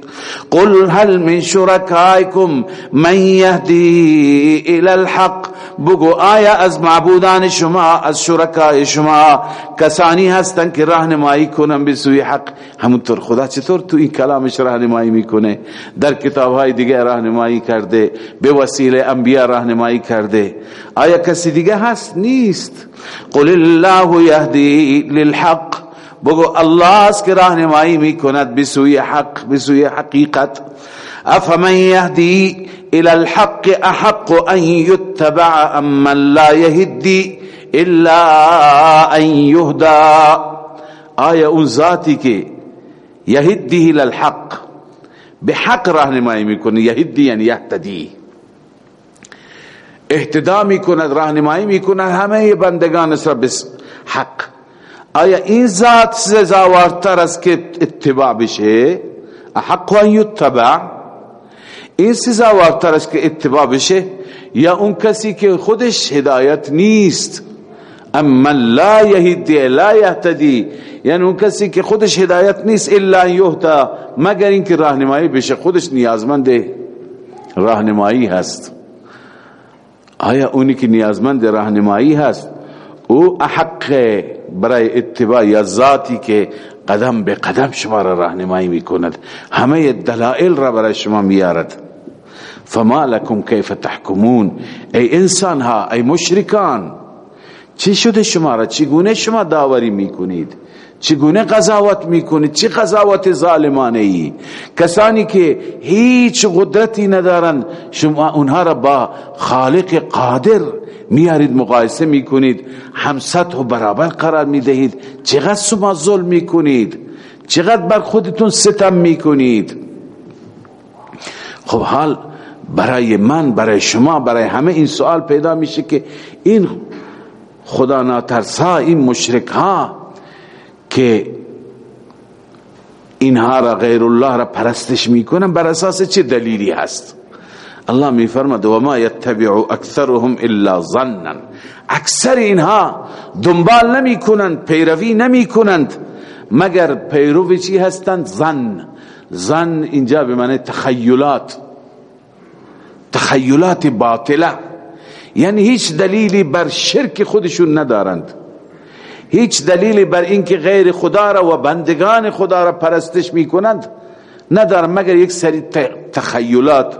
قل هل من شرکائکم من یهدی الى الحق. بگو آیا از معبودان شما از شرکای شما کسانی هستند که راهنمایی کنن به سوی حق؟ همونطور خدا چطور تو این کلامش راهنمایی می‌کنه؟ در کتاب های دیگه راهنمایی کرده به وسیله انبیا راهنمایی کرده. آیا کسی دیگه هست؟ نیست. قل الله یهدی للحق. بگو الله است که راهنمایی می‌کند به سوی حق به سوی حقیقت. أفمن یهدی إلى الحق أحق أن يتبع اما لا يهدي إلا أن يهدى؟ آیا اون ذاتی که یهدی إلى الحق. به حق راهنمایی میکنه یهدی یعنی یهتدی اهتدا میکند راهنمایی میکند همه بندگان سر به حق. آیا این ذات سزاوارتر است که اتباع بشه أحق أن یتبع این سزاوارتر است که اتباع بشه یا اون کسی که خودش هدایت نیست. اما لا یهدی لا یهتدی. یعنی اون کسی که خودش هدایت نیست الا یهتا. مگر اینکه راهنمایی بشه خودش نیازمند راهنمایی هست. آیا اونی که نیازمند راهنمایی هست او احق برای اتباع یا ذاتی که قدم به قدم شما را راهنمایی می‌کند؟ همه دلائل را برای شما میارد. فما لكم كيف تحكمون؟ ای انسان ها ای مشرکان چی شده شما را؟ چگونه شما داوری می‌کنید؟ چگونه قضاوت می‌کنید؟ چی قضاوت ظالمانه ای؟ کسانی که هیچ قدرتی ندارند شما اونها را با خالق قادر میارید مقایسه می‌کنید. همسط و برابر قرار می‌دهید. چقدر شما ظلم می‌کنید؟ چقدر بر خودتون ستم می‌کنید؟ خب حال برای من برای شما برای همه این سوال پیدا میشه که این خدا ناترسا این مشرک ها که اینها را غیر الله را پرستش می‌کنن بر اساس چه دلیلی هست؟ الله میفرماد و ما یتبع اکثرهم الا ظنا. اکثر اینها دنبال نمی کنند پیروی نمی کنند مگر پیرو چی هستند؟ زن زن اینجا به معنی تخیلات. تخیلات باطله یعنی هیچ دلیلی بر شرک خودشون ندارند. هیچ دلیلی بر اینکه غیر خدا را و بندگان خدا را پرستش می‌کنند ندارند مگر یک سری تخیلات.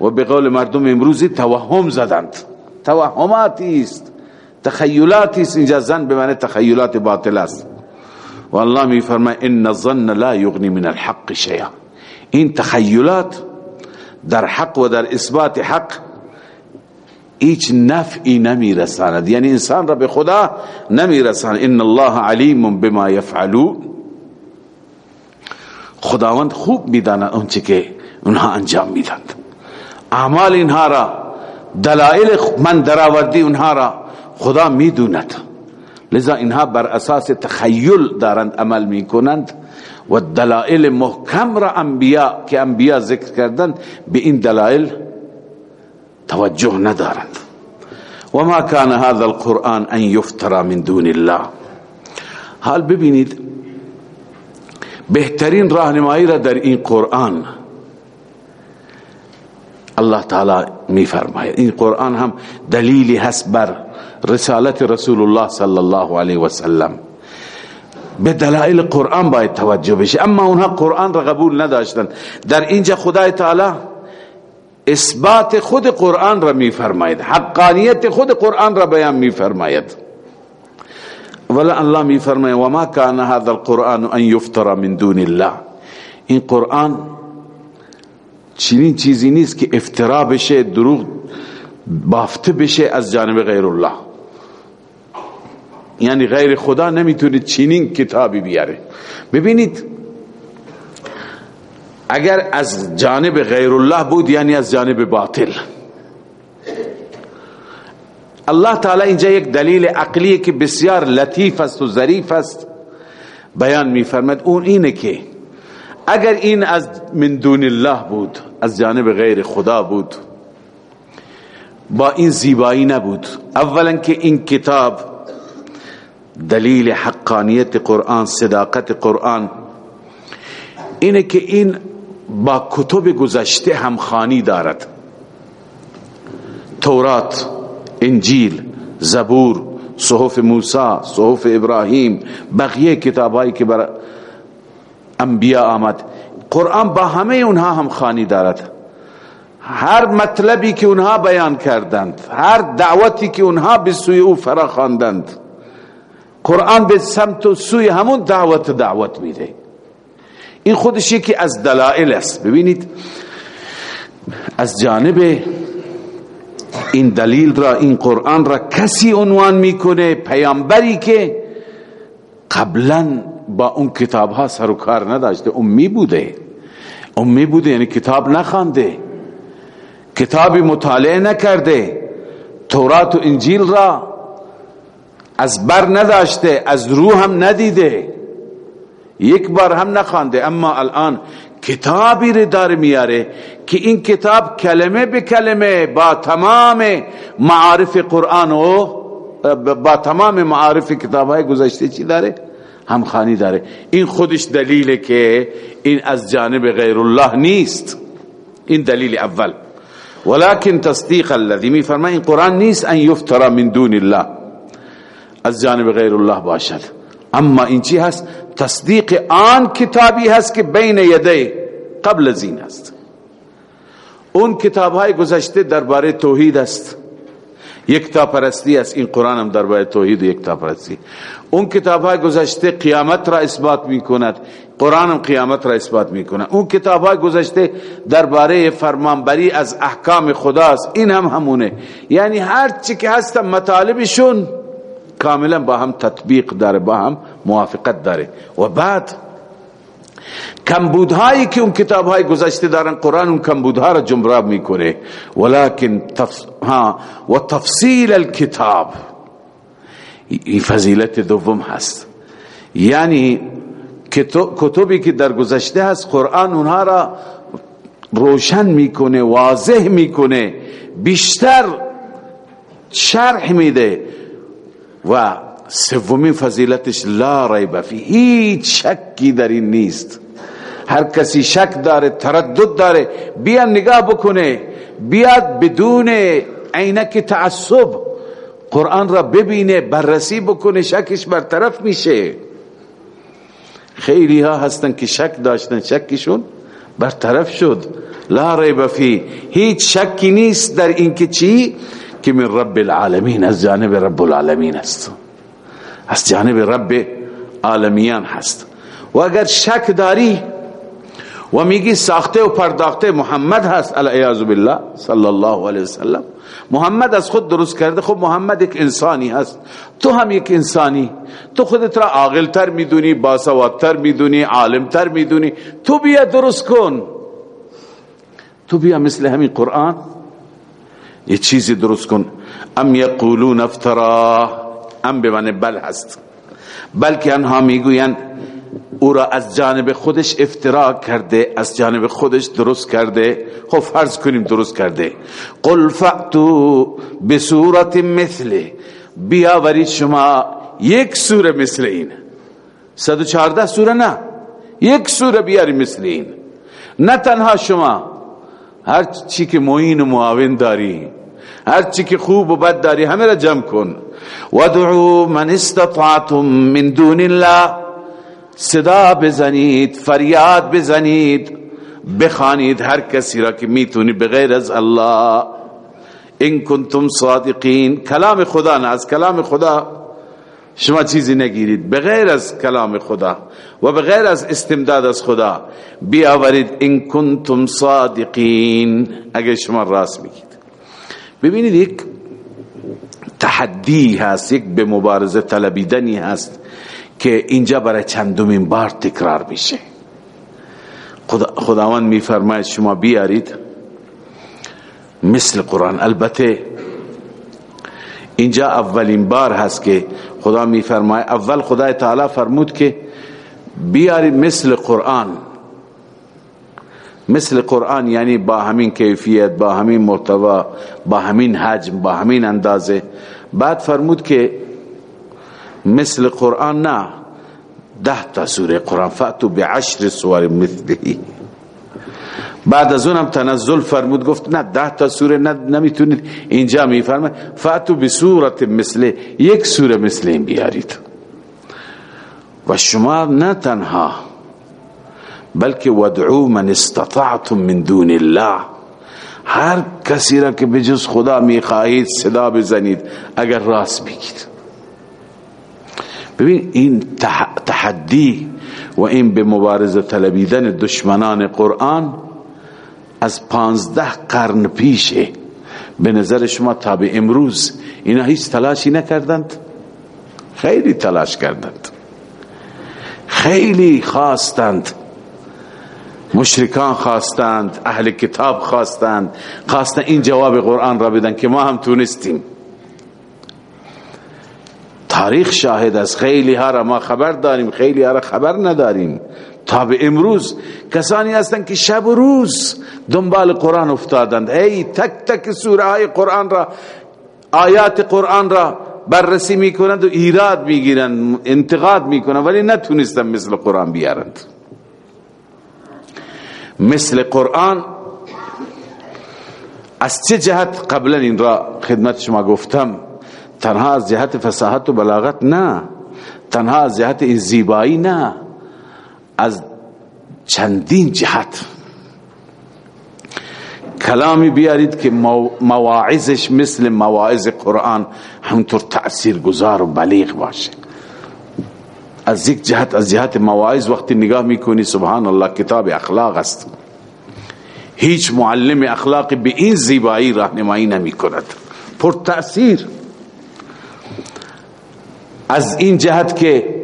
و به قول مردم امروزی توهم زدند. توهماتی است. تخیلاتی است. اینجا زن به معنی تخیلات باطل است. و الله می فرماید ان الظن لا یغنی من الحق شیئا. این تخیلات در حق و در اثبات حق هیچ نفعی نمی رساند یعنی انسان را به خدا نمی رساند ان الله علیم بما یفعلون. خداوند خوب می‌داند اونچه که اونها انجام میدند اعمال اینها را دلائل من درآوردی اونها را خدا می‌دوند. لذا اینها بر اساس تخیل دارند عمل می‌کنند. و دلائل محکم را انبیاء که انبیاء ذکر کردند به این دلائل توجه ندارند و ما کان هذا القرآن أن یفترى من دون الله. حال ببینید بهترین راهنمایی را در این قرآن. الله تعالی می فرماید این قرآن هم دلیلی هست بر رسالت رسول الله صلی الله علیه و سلم به دلائل قرآن باید توجه بشه. اما اونها قرآن را قبول نداشتند در اینجا خدای تعالی اثبات خود قرآن را می فرماید حقانیت خود قرآن را بیان می فرماید ولا الله می فرماید و ما کان هذا القرآن ان یفتر من دون الله. این قرآن چنین چیزی نیست که افترا بشه دروغ بافته بشه از جانب غیر الله. یعنی غیر خدا نمی‌تونه چنین کتابی بیاره. ببینید اگر از جانب غیر الله بود یعنی از جانب باطل. الله تعالی اینجا یک دلیل عقلی که بسیار لطیف است و ظریف است. بیان میفرمد اون اینه که اگر این از من دون الله بود از جانب غیر خدا بود با این زیبایی نبود. اولا که این کتاب دلیل حقانیت قرآن صداقت قرآن. اینه که این با کتب گذشته همخانی دارد. تورات انجیل زبور صحف موسی صحف ابراهیم بقیه کتابایی که بر انبیاء آمد. قرآن با همه اونها هم خانی دارد. هر مطلبی که اونها بیان کردند هر دعوتی که اونها به سوی او فرا خواندند قرآن به سمت و سوی همون دعوت دعوت میده. این خودش یکی از دلائل است. ببینید از جانب این دلیل را این قرآن را کسی عنوان می‌کنه پیامبری که قبلا با اون کتاب ها سر و کار نداشته. امی بوده امی بوده یعنی کتاب نخوانده. کتابی مطالعه نکرده. تورات و انجیل را از بر نداشته از رو هم ندیده. یک بار هم نخوانده اما الان کتابی رو داره میاره که این کتاب کلمه به کلمه با تمام معارف قرآن و با تمام معارف کتاب های گذشته چی داره؟ همخانی داره. این خودش دلیله که این از جانب غیر الله نیست. این دلیل اول. ولكن تصدیق الذي می فرما این قرآن نیست ان یفترا من دون الله. از جانب غیر الله باشد. اما این چی هست؟ تصدیق آن کتابی هست که بین یده قبل زین است. اون کتاب های گذشته درباره توحید است. یک تا پرستی است. این قرآن هم درباره توحید یک تا پرستی اون کتاب های گذشته قیامت را اثبات می کند قرآن هم قیامت را اثبات می کند اون کتاب های گذشته درباره فرمانبری از احکام خداست. این هم همونه. یعنی هر چی که هست مطالبشون کاملا با هم تطبیق داره با هم موافقت داره. و بعد کمبودهایی که اون کتاب های گذشته دارن قرآن اون کمبودها را جمراب می‌کنه. ولیکن ها و تفصیل الكتاب این فضیلت دوم هست. یعنی کتبی که در گذشته هست قرآن اونها را روشن می‌کنه واضح می‌کنه. بیشتر شرح میده. و سومین فضیلتش لا ریب فی هیچ شکی در این نیست. هر کسی شک داره تردد داره بیا نگاه بکنه بیاد بدون عینک تعصب قرآن را ببینه بررسی بکنه شکش برطرف میشه. خیلی ها هستن که شک داشتن شکشون برطرف شد. لا ریب فی هیچ شکی نیست در اینکه چی؟ که من رب العالمین از جانب رب العالمین است. از جانب رب عالمیان هست. و اگر شک داری و میگی ساخته و پرداخته محمد هست العیاذ بالله صلی الله علیه وسلم. محمد از خود درست کرده خب محمد یک انسانی هست. تو هم یک انسانی. تو خودت را عاقل تر می‌دونی باسوادتر می‌دونی عالمتر می‌دونی. تو بیا درست کن. تو بیا مثل همین قرآن. یه چیزی درست کن. ام یقولون افترا. ام به بل هست. بلکه انها می‌گوین او را از جانب خودش افترا کرده از جانب خودش درست کرده. خب فرض کنیم درست کرده. قل فعتو بصورت مثل بیاورید شما یک سوره مثل این. 114 سوره نه. یک سوره بیاری مثل این. نه تنها شما. هر چی که معین و معاون داری هر چی که خوب و بد داری همه را جمع کن. ودعو من استطعتم من دون الله. صدا بزنید فریاد بزنید. بخانید هر کسی را که می‌تونی بغیر از الله. ان کنتم صادقین. کلام خدا نه از کلام خدا شما چیزی نگیرید. بغیر از کلام خدا و بغیر از استمداد از خدا. بیاورید ان کنتم صادقین. اگر شما راست میگید. ببینید یک تحدی هست یک به مبارزه طلبیدنی هست که اینجا برای چندمین بار تکرار میشه. خدا خداوند میفرماید شما بیارید مثل قرآن. البته اینجا اولین بار هست که خدا میفرماید. اول خدای تعالی فرمود که بیارید مثل قرآن. مثل قرآن یعنی با همین کیفیت با همین مرتبا با همین حجم با همین اندازه. بعد فرمود که مثل قرآن نه. ده تا سوره قرآن فاتو بعشر سوار مثلی بعد از اونم تنزل فرمود گفت نه ده تا سوره نمی‌تونید اینجا میفرمه فاتو بسورت مثل یک سوره مثل این بیارید. و شما نه تنها بلکه ودعو من استطعتم من دون الله. هر کسی را که بجز خدا می‌خواهید صدا بزنید اگر راست بگید. ببین این تحدی و این به مبارزه طلبیدن دشمنان قرآن از پانزده قرن پیشه به نظر شما تا به امروز اینا هیچ تلاشی نکردند؟ خیلی تلاش کردند. خیلی خواستند مشرکان خواستند اهل کتاب خواستند خواستند این جواب قرآن را بدن که ما هم تونستیم. تاریخ شاهد از خیلی ها را ما خبر داریم خیلی ها را خبر نداریم. تا به امروز کسانی هستند که شب و روز دنبال قرآن افتادند. ای تک تک سوره های قرآن را آیات قرآن را بررسی می‌کنند و ایراد می‌گیرند انتقاد می‌کنند ولی نتونستند مثل قرآن بیارند. مثل قرآن. از چه جهت قبلا این را خدمت شما گفتم؟ تنها از جهت فصاحت و بلاغت نه. تنها از جهت این زیبایی نه. از چندین جهت. کلامی بیارید که مواعظش مثل مواعظ قرآن همطور تأثیر گذار و بلیغ باشه. از یک جهت از جهت مواعظ وقتی نگاه می‌کنی سبحان الله کتاب اخلاق است. هیچ معلم اخلاقی به این زیبایی راهنمایی نمی کند پر تأثیر از این جهت که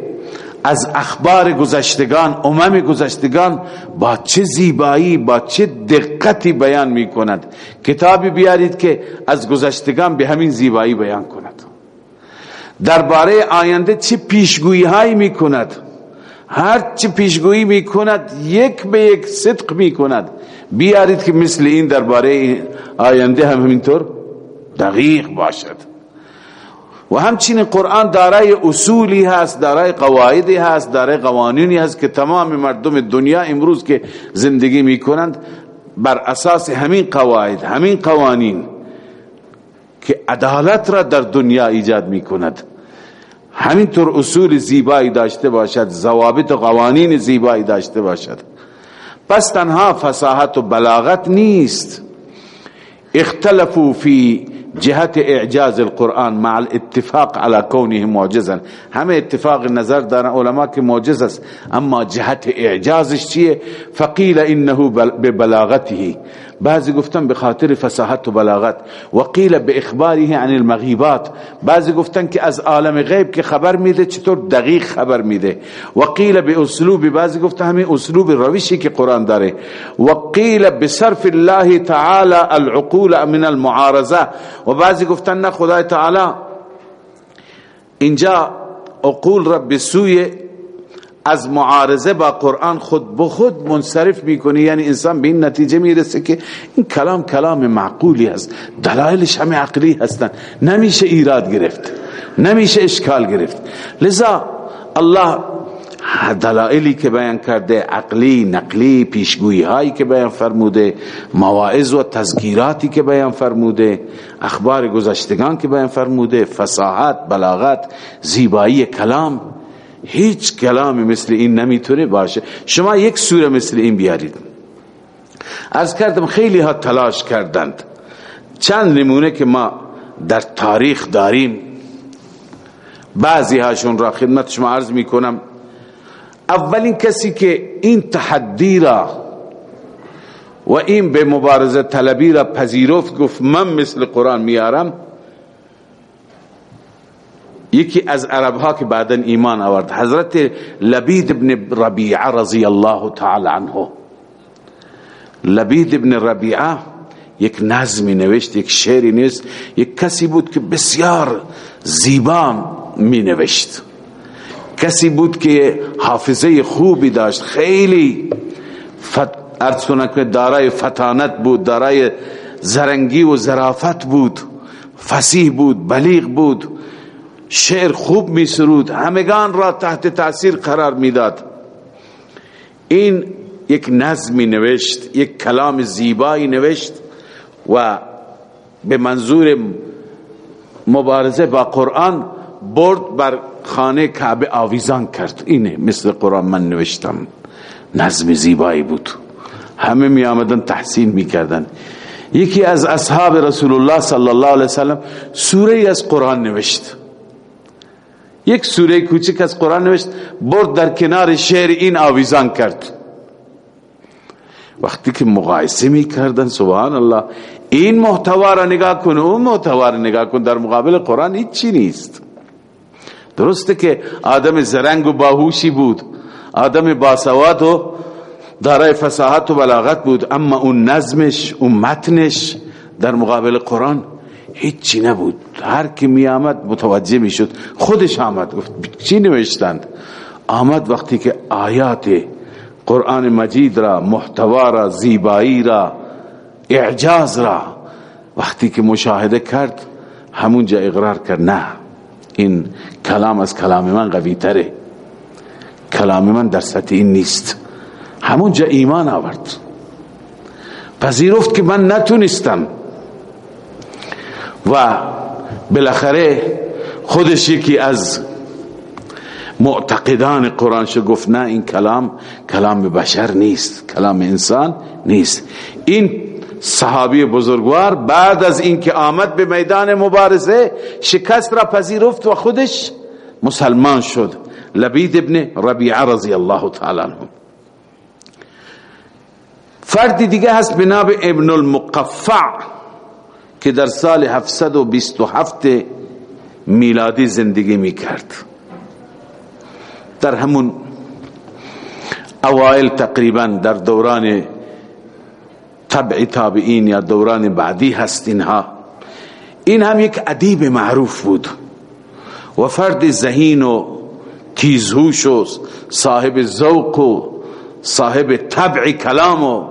از اخبار گذشتگان امم گذشتگان با چه زیبایی با چه دقتی بیان می کند کتابی بیارید که از گذشتگان به همین زیبایی بیان کند. درباره آینده چه پیشگویی هایی می کند هر چی پیشگویی می‌کند یک به یک صدق می‌کند. بیارید که مثل این درباره آینده هم همینطور دقیق باشد. و همچنین قرآن دارای اصولی هست دارای قواعدی هست دارای قوانینی هست که تمام مردم دنیا امروز که زندگی می‌کنند بر اساس همین قواعد همین قوانین که عدالت را در دنیا ایجاد می‌کند. همینطور اصول زیبایی داشته باشد ضوابط و قوانین زیبایی داشته باشد. پس تنها فصاحت و بلاغت نیست. اختلفوا فی جهت اعجاز القرآن مع الاتفاق على كونه معجزا. همه اتفاق نظر دارن علماء که معجز است اما جهت اعجازش چیه؟ فقیل انه ببلاغته. بعضی گفتن به خاطر فصاحت و بلاغت. و قیل به اخباره عن المغیبات. بعضی گفتن که از عالم غیب که خبر میده چطور دقیق خبر میده. و قیل به اسلوب بعضی گفتن همین اسلوب روشی که قرآن داره. و قیل بصرف الله تعالی العقول من المعارضه. و بعضی گفتن نه خدای تعالی. اینجا عقول را به سوی از معارضه با قرآن خود به خود منصرف می‌کنه یعنی انسان به این نتیجه می‌رسه که این کلام کلام معقولی هست دلایلش همه عقلی هستن. نمیشه ایراد گرفت. نمیشه اشکال گرفت. لذا الله دلائلی که بیان کرده عقلی نقلی پیشگویی هایی که بیان فرموده مواعظ و تذکیراتی که بیان فرموده اخبار گذشتگان که بیان فرموده فصاحت بلاغت زیبایی کلام هیچ کلام مثل این نمی‌تونه باشه. شما یک سوره مثل این بیارید. از کردم خیلی ها تلاش کردند. چند نمونه که ما در تاریخ داریم. بعضی هاشون را خدمت شما عرض می‌کنم. اولین کسی که این تحدی را و این به مبارزه طلبی را پذیرفت گفت من مثل قرآن میارم یکی از عرب ها که بعدا ایمان آورد حضرت لبید ابن ربیعه رضی الله تعالی عنه. لبید ابن ربیعه یک نظمی نوشت یک شعری نیست یک کسی بود که بسیار زیبا می نوشت کسی بود که حافظه خوبی داشت خیلی ارز که دارای فتانت بود دارای زرنگی و زرافت بود فسیح بود بلیغ بود. شعر خوب می سرود همگان را تحت تاثیر قرار می‌داد. این یک نظمی نوشت یک کلام زیبایی نوشت و به منظور مبارزه با قرآن برد بر خانه کعبه آویزان کرد. اینه مثل قرآن من نوشتم. نظم زیبایی بود. همه می آمدن تحسین می کردن. یکی از اصحاب رسول الله صلی الله علیه وسلم سوره از قرآن نوشت. یک سوره کوچک از قرآن نوشت برد در کنار شعر این آویزان کرد. وقتی که مقایسه می کردن سبحان الله این محتوا را نگاه کن اون محتوا را نگاه کن در مقابل قرآن هیچ چی نیست. درسته که آدم زرنگ و باهوشی بود آدم باسواد و دارای فساحت و بلاغت بود اما اون نظمش اون متنش در مقابل قرآن هیچی نبود. هر کی می آمد متوجه می شد خودش آمد. گفت چی نوشتند؟ آمد وقتی که آیات قرآن مجید را محتوا را زیبایی را اعجاز را وقتی که مشاهده کرد همونجا اقرار کرد. نه این کلام از کلام من قوی تره. کلام من در سطح این نیست همونجا ایمان آورد. پذیرفت که من نتونستم. و بالاخره خودش یکی از معتقدان قرآن شو گفت نه این کلام کلام بشر نیست کلام انسان نیست. این صحابی بزرگوار بعد از اینکه آمد به میدان مبارزه شکست را پذیرفت و خودش مسلمان شد. لبید ابن ربیعه رضی الله تعالی عنه فردی دیگه هست به ابن المقفع. که در سال 727 میلادی زندگی می کرد در همون اوائل تقریبا در دوران طبع تابعین یا دوران بعدی هست اینها. این هم یک ادیب معروف بود. و فرد ذهین و تیزهوش و صاحب ذوق و صاحب طبع کلام و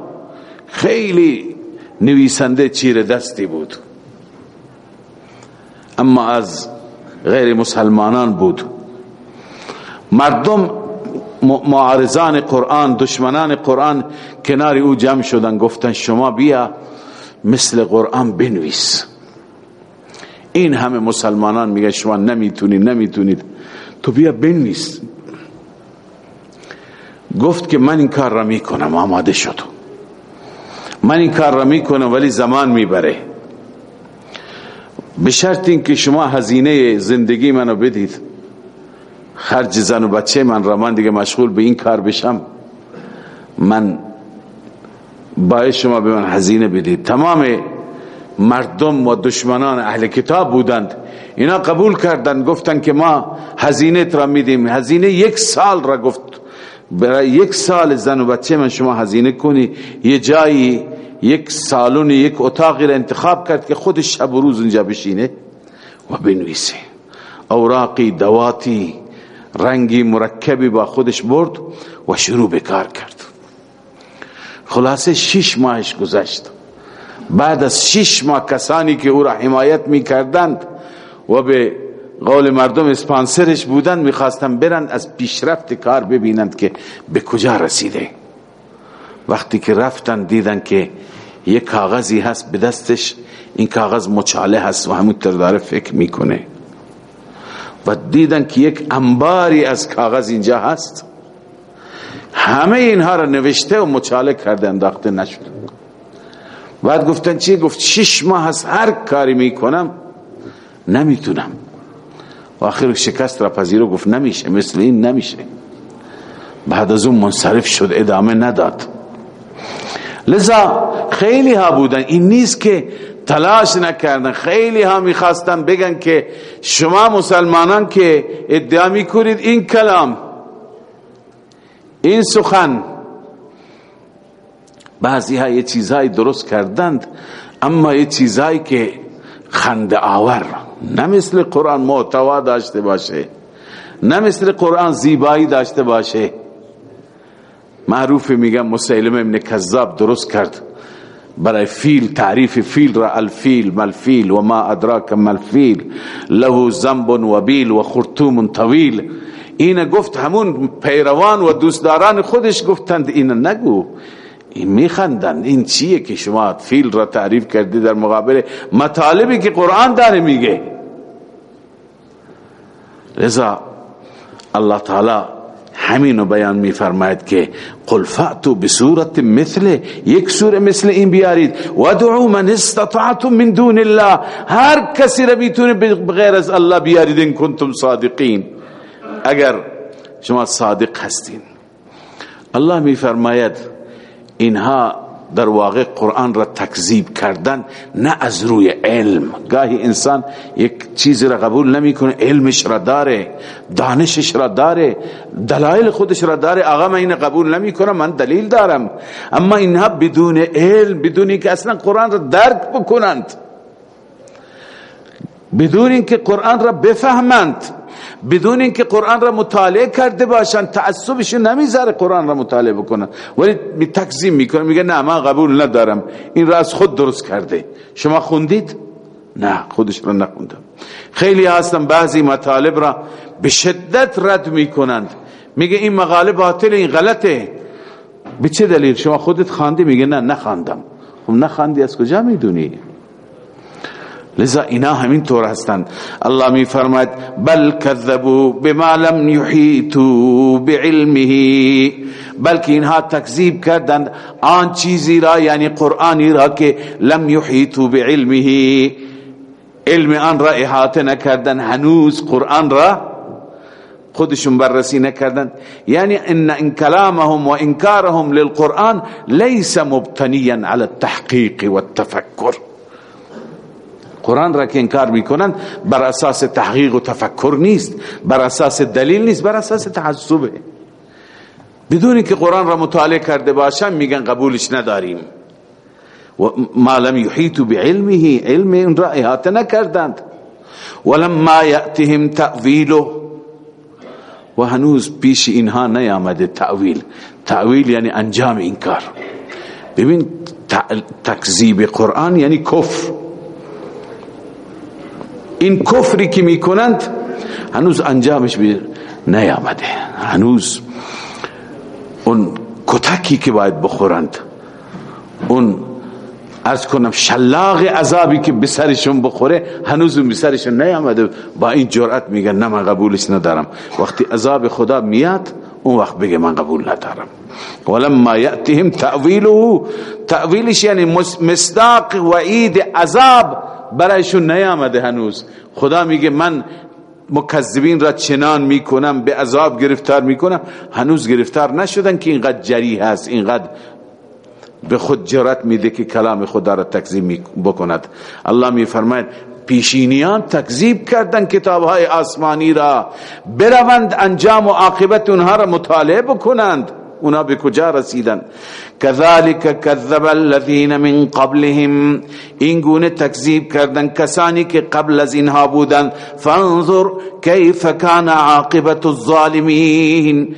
خیلی نویسنده چیر دستی بود. اما از غیر مسلمانان بود. مردم معارضان قرآن دشمنان قرآن کنار او جمع شدن گفتن شما بیا مثل قرآن بنویس. این همه مسلمانان میگه شما نمی‌تونید نمی‌تونید. تو بیا بنویس. گفت که من این کار را می‌کنم آماده شد من این کار را می‌کنم ولی زمان می‌بره. به شرط اینکه شما هزینه زندگی منو بدید خرج زن و بچه من را من دیگه مشغول به این کار بشم من باید شما به من هزینه بدید. تمام مردم و دشمنان اهل کتاب بودند. اینا قبول کردند گفتن که ما هزینه را میدیم. هزینه یک سال را گفت. برای یک سال زن و بچه من شما هزینه کنی. یه جایی یک سالون یک اتاقی را انتخاب کرد که خودش شب و روز اونجا بشینه و بنویسه. اوراقی دواتی رنگی مرکبی با خودش برد و شروع به کار کرد. خلاصه شش ماهش گذشت. بعد از شش ماه کسانی که او را حمایت می کردند و به قول مردم اسپانسرش بودند می‌خواستن برند از پیشرفت کار ببینند که به کجا رسیده. وقتی که رفتن دیدن که یک کاغذی هست به دستش این کاغذ مچاله هست و همون داره فکر می‌کنه. و دیدن که یک انباری از کاغذ اینجا هست همه اینها را نوشته و مچاله کرده انداخته نشد بعد گفتن چی؟ گفت شش ماه هست هر کاری می‌کنم نمی‌تونم. و آخر شکست را پذیرو گفت نمیشه مثل این نمیشه. بعد از اون منصرف شد ادامه نداد. لذا خیلی ها بودن. این نیست که تلاش نکردن. خیلی ها می‌خواستن بگن که شما مسلمانان که ادعا می‌کنید این کلام این سخن بعضی ها یه چیزهایی درست کردند اما یه چیزهایی که خنده آور. نه مثل قرآن محتوا داشته باشه نه مثل قرآن زیبایی داشته باشه. معروف میگم مسیلم ابن کذاب درست کرد. برای فیل تعریف فیل را الفیل ملفیل و ما ادراک ملفیل. له زنب و بیل و خرطوم طویل. این گفت همون پیروان و دوستداران خودش گفتند این نگو. این میخندن. این چیه که شما فیل را تعریف کردی در مقابل مطالبی که قرآن داره میگه؟ لذا الله تعالی همینو بیان میفرماید که قل فاتو بصورت مثل یک سوره مثل این بیارید. و دعو من استطعتم من دون الله. هر کسی را می‌تونه بغیر از الله بیارید ان کنتم صادقین. اگر شما صادق هستین. الله میفرماید اینها در واقع قرآن را تکذیب کردن نه از روی علم. گاهی انسان یک چیزی را قبول نمی‌کنه علمش را داره دانشش را داره دلایل خودش را داره. آقا من این قبول نمی‌کنم من دلیل دارم. اما اینها بدون علم بدون که اصلا قرآن را درک بکنند. بدون اینکه قرآن را بفهمند بدون اینکه قرآن را مطالعه کرده باشن تعصبش نمی‌ذاره قرآن را مطالعه بکنن ولی می تکذیب می‌کنه میگه نه من قبول ندارم. این را از خود درست کرده. شما خوندید؟ نه خودش را نخوندم. خیلی هستن بعضی مطالب را به شدت رد می‌کنند. میگه این مقاله باطل این غلطه. به چه دلیل؟ شما خودت خواندی؟ میگه نه نخواندم. خب نخواندی از کجا می‌دونی؟ لذا اینا همین طور هستند الله می فرماید بل کذبوا بما لم یحیطوا بعلمه. بلکه اینها تکذیب کردند آن چیزی را یعنی قرآنی را که لم یحیطوا بعلمه. علم آن را احاطه نکردن هنوز قرآن را خودشون بررسی نکردن. یعنی ان ان کلامهم و انکارهم للقرآن ليس مبتنيا على التحقیق والتفکر قرآن را که انکار می‌کنند بر اساس تحقیق و تفکر نیست بر اساس دلیل نیست بر اساس تعصبه. بدون که قرآن را مطالعه کرده باشن میگن قبولش نداریم. و ما لم یحیطوا بعلمه علم اون را احاطه نکردند. ولما یأتهم تأویله و هنوز پیش اینها نیامده تعویل تعویل یعنی انجام این کار. ببین تکذیب قرآن یعنی کفر. این کفری که می‌کنند هنوز انجامش بیر نیامده. هنوز اون کتکی که باید بخورند اون از کنم شلاق عذابی که بسرشون بخوره هنوز اون بسرشون نیامده. با این جرأت میگن نه من قبولش ندارم. وقتی عذاب خدا میاد اون وقت بگه من قبول ندارم. ولما یأتهم تأویله تأویلش یعنی مصداق وعید عذاب. برایشون نیامده هنوز. خدا میگه من مکذبین را چنان می‌کنم به عذاب گرفتار می‌کنم. هنوز گرفتار نشدن که اینقدر جری هست اینقدر به خود جرات میده که کلام خدا را تکذیب بکند. الله میفرماید پیشینیان تکذیب کردن کتاب های آسمانی را. بروند انجام و عاقبت اونها را مطالعه بکنند. اونا به کجا رسیدن؟ كذلك كذب الذين من قبلهم. این گونه تکذیب کردن کسانی که قبل از اینها بودند. فانظر كيف كان عاقبت الظالمین.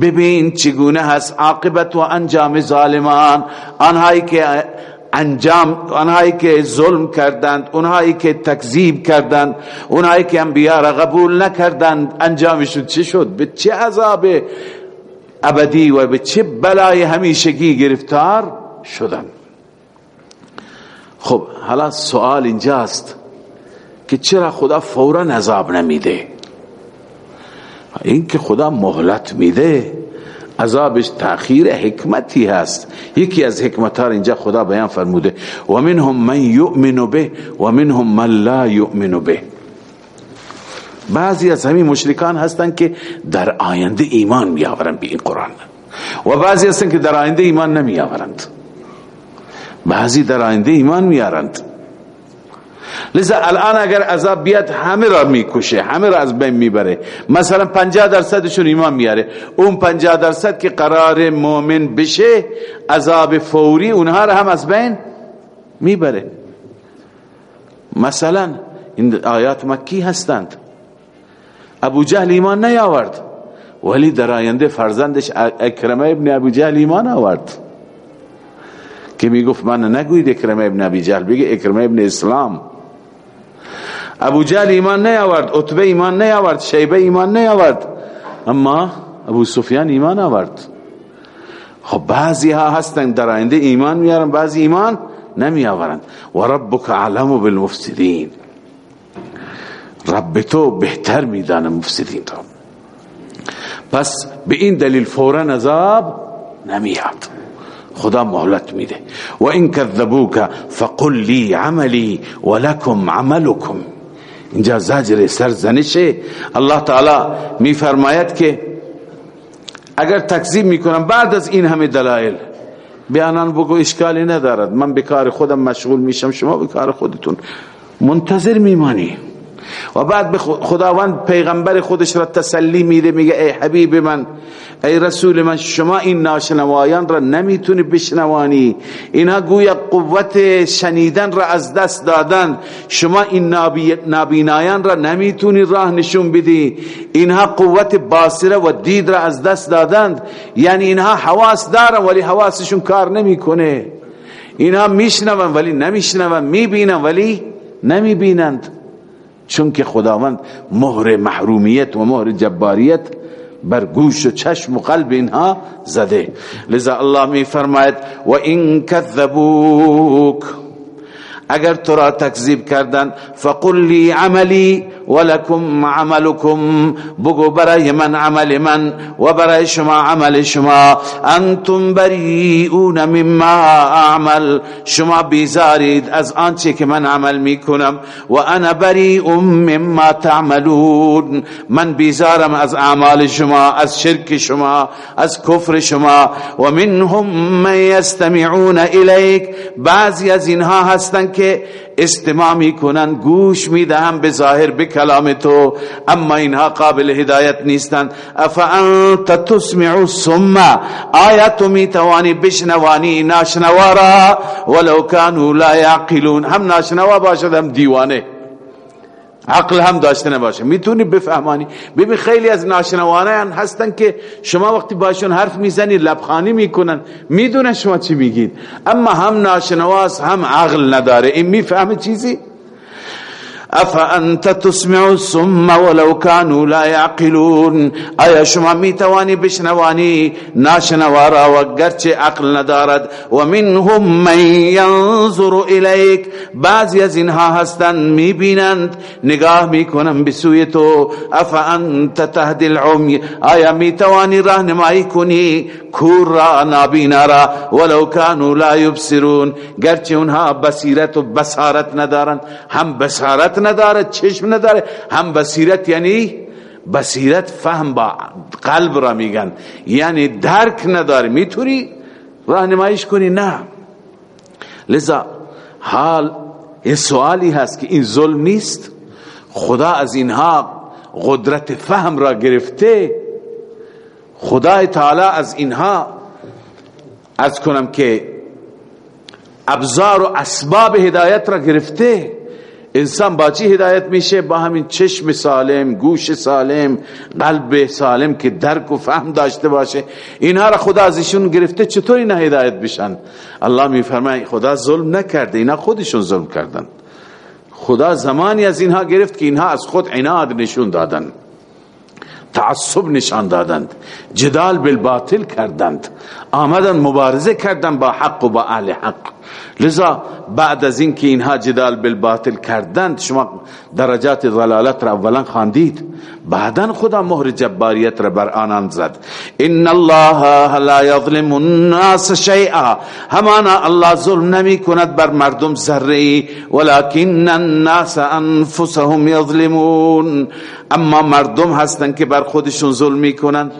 ببین چگونه هست عاقبت و انجام ظالمان. آنهایی که انجام آنهایی که ظلم کردند اونهایی که تکذیب کردند اونهایی که انبیاء را قبول نکردند انجامشون چه شد؟ به چه عذاب ابدی و به چه بلای همیشگی گرفتار شدن. خب حالا سوال اینجاست که چرا خدا فورا عذاب نمیده؟ این که خدا مهلت میده عذابش تأخیر حکمتی هست. یکی از حکمت ها اینجا خدا بیان فرموده و منهم من یؤمن به و منهم من لا یؤمن به. بعضی از همین مشرکان هستند که در آینده ایمان میآورند به این قرآن. و بعضی هستند که در آینده ایمان نمیآورند. بعضی در آینده ایمان میارند لذا الان اگر عذاب بیاد همه را می‌کشه همه را از بین می‌بره. مثلا 50 درصدشون ایمان میاره اون 50 درصد که قرار مؤمن بشه عذاب فوری اونها را هم از بین می‌بره. مثلا این آیات مکی هستند. ابو جهل ایمان نیاورد ولی در آینده فرزندش اکرمه ابن ابو جهل ایمان آورد که می‌گفت من نگوید اکرمه ابن ابی جهل بگه اکرمه ابن اسلام ابو جهل ایمان نیاورد عتبه ایمان نیاورد شیبه ایمان نیاورد اما ابو سفیان ایمان آورد خب بعضی ها هستن در آینده ایمان میارن بعضی ایمان نمی آورند و ربک علم بالمفسدین رب تو بهتر میدانه مفسدین را پس به این دلیل فورا عذاب نمیاد. خدا مهلت میده. و این کذبوک فقل لی عملی ولکم عملکم. اینجا زجر سرزنشه الله تعالی میفرماید که اگر تکذیب می‌کنم بعد از این همه دلائل بیانان بگو اشکالی ندارد. من به کار خودم مشغول میشم شما به کار خودتون منتظر میمانی و بعد خداوند پیغمبر خودش را تسلی میده میگه ای حبیب من ای رسول من شما این ناشنوایان را نمی‌تونی بشنوانی. اینها گویا قوت شنیدن را از دست دادن. شما این نابینایان را نمی‌تونی راه نشون بدی. اینها قوت باصره و دید را از دست دادند. یعنی اینها حواس دارن ولی حواسشون کار نمی‌کنه. اینها میشنون ولی نمیشنون می‌بینن ولی نمی‌بینند. چون که خداوند مهر محرومیت و مهر جباریت بر گوش و چشم و قلب اینها زده. لذا الله می فرماید و این کذبوک. اگر تو را تکذیب کردن فقل لی عملی ولکم عملکم بگو برای من عمل من و برای شما عمل شما. انتم بریئون مما اعمل. شما بیزارید از آنچه که من عمل می‌کنم و انا بریء مما تعملون. من بیزارم از اعمال شما از شرک شما از کفر شما. و منهم من یستمعون الیک. بعضی از اینها هستند که استماع می‌کنن گوش می‌دهم به ظاهر به کلام تو اما اینها قابل هدایت نیستند افا انت تسمع الصم آیا تو می‌توانی بشنوانی ناشنوا ولو كانوا لا يعقلون هم ناشنوا باشد هم دیوانه. عقل هم داشته نباشه. می‌تونی بفهمانی؟ ببین خیلی از ناشنوانه هستن که شما وقتی باشون حرف می‌زنی لبخانی می‌کنن. می‌دونن شما چی میگید. اما هم ناشنواست هم عقل نداره. این می‌فهمه چیزی؟ افانت تسمع الصم ولو كانوا لا يعقلون؟ آیا شما می توانی بشنوانی ناشنوارا و گرچه عقل ندارد. و منهم من ينظر الیک بعضی از اینها هستند می بینند نگاه می کنند بسوی تو. افانت تهدی العمی؟ آیا می توانی راهنمایی کنی؟ کور را نابینا را. ولو كانوا لا يبصرون. گرچه اونها بصیرت و بصارت ندارند هم بصارت نداره چشم نداره. هم بصیرت یعنی بصیرت فهم با قلب را میگن. یعنی درک نداره می‌تونی راهنماییش کنی؟ نه. لذا حال یه سوالی هست که این ظلم نیست. خدا از اینها قدرت فهم را گرفته. خدای تعالی از اینها از کنم که ابزار و اسباب هدایت را گرفته. انسان با چی هدایت میشه؟ با همین چشم سالم گوش سالم قلب سالم که درک و فهم داشته باشه. اینها را خدا از گرفته چطور اینا هدایت بشن؟ الله میفرماید خدا ظلم نکرده اینا خودشون ظلم کردن. خدا زمانی از اینها گرفت که اینها از خود عناد نشون دادن. تعصب نشان دادند. جدال بالباطل کردند. آمدن مبارزه کردند با حق و با اهل حق. لذا بعد از اینکه اینها جدال بالباطل کردند شما درجات ضلالت را اولا خواندید. بعدا خدا مهر جباریت را بر آنان زد ان الله لا یظلم الناس شیئا. همانا الله ظلم نمی کند بر مردم ذره ولكن الناس انفسهم یظلمون. اما مردم هستند که بر خودشون ظلم می‌کنند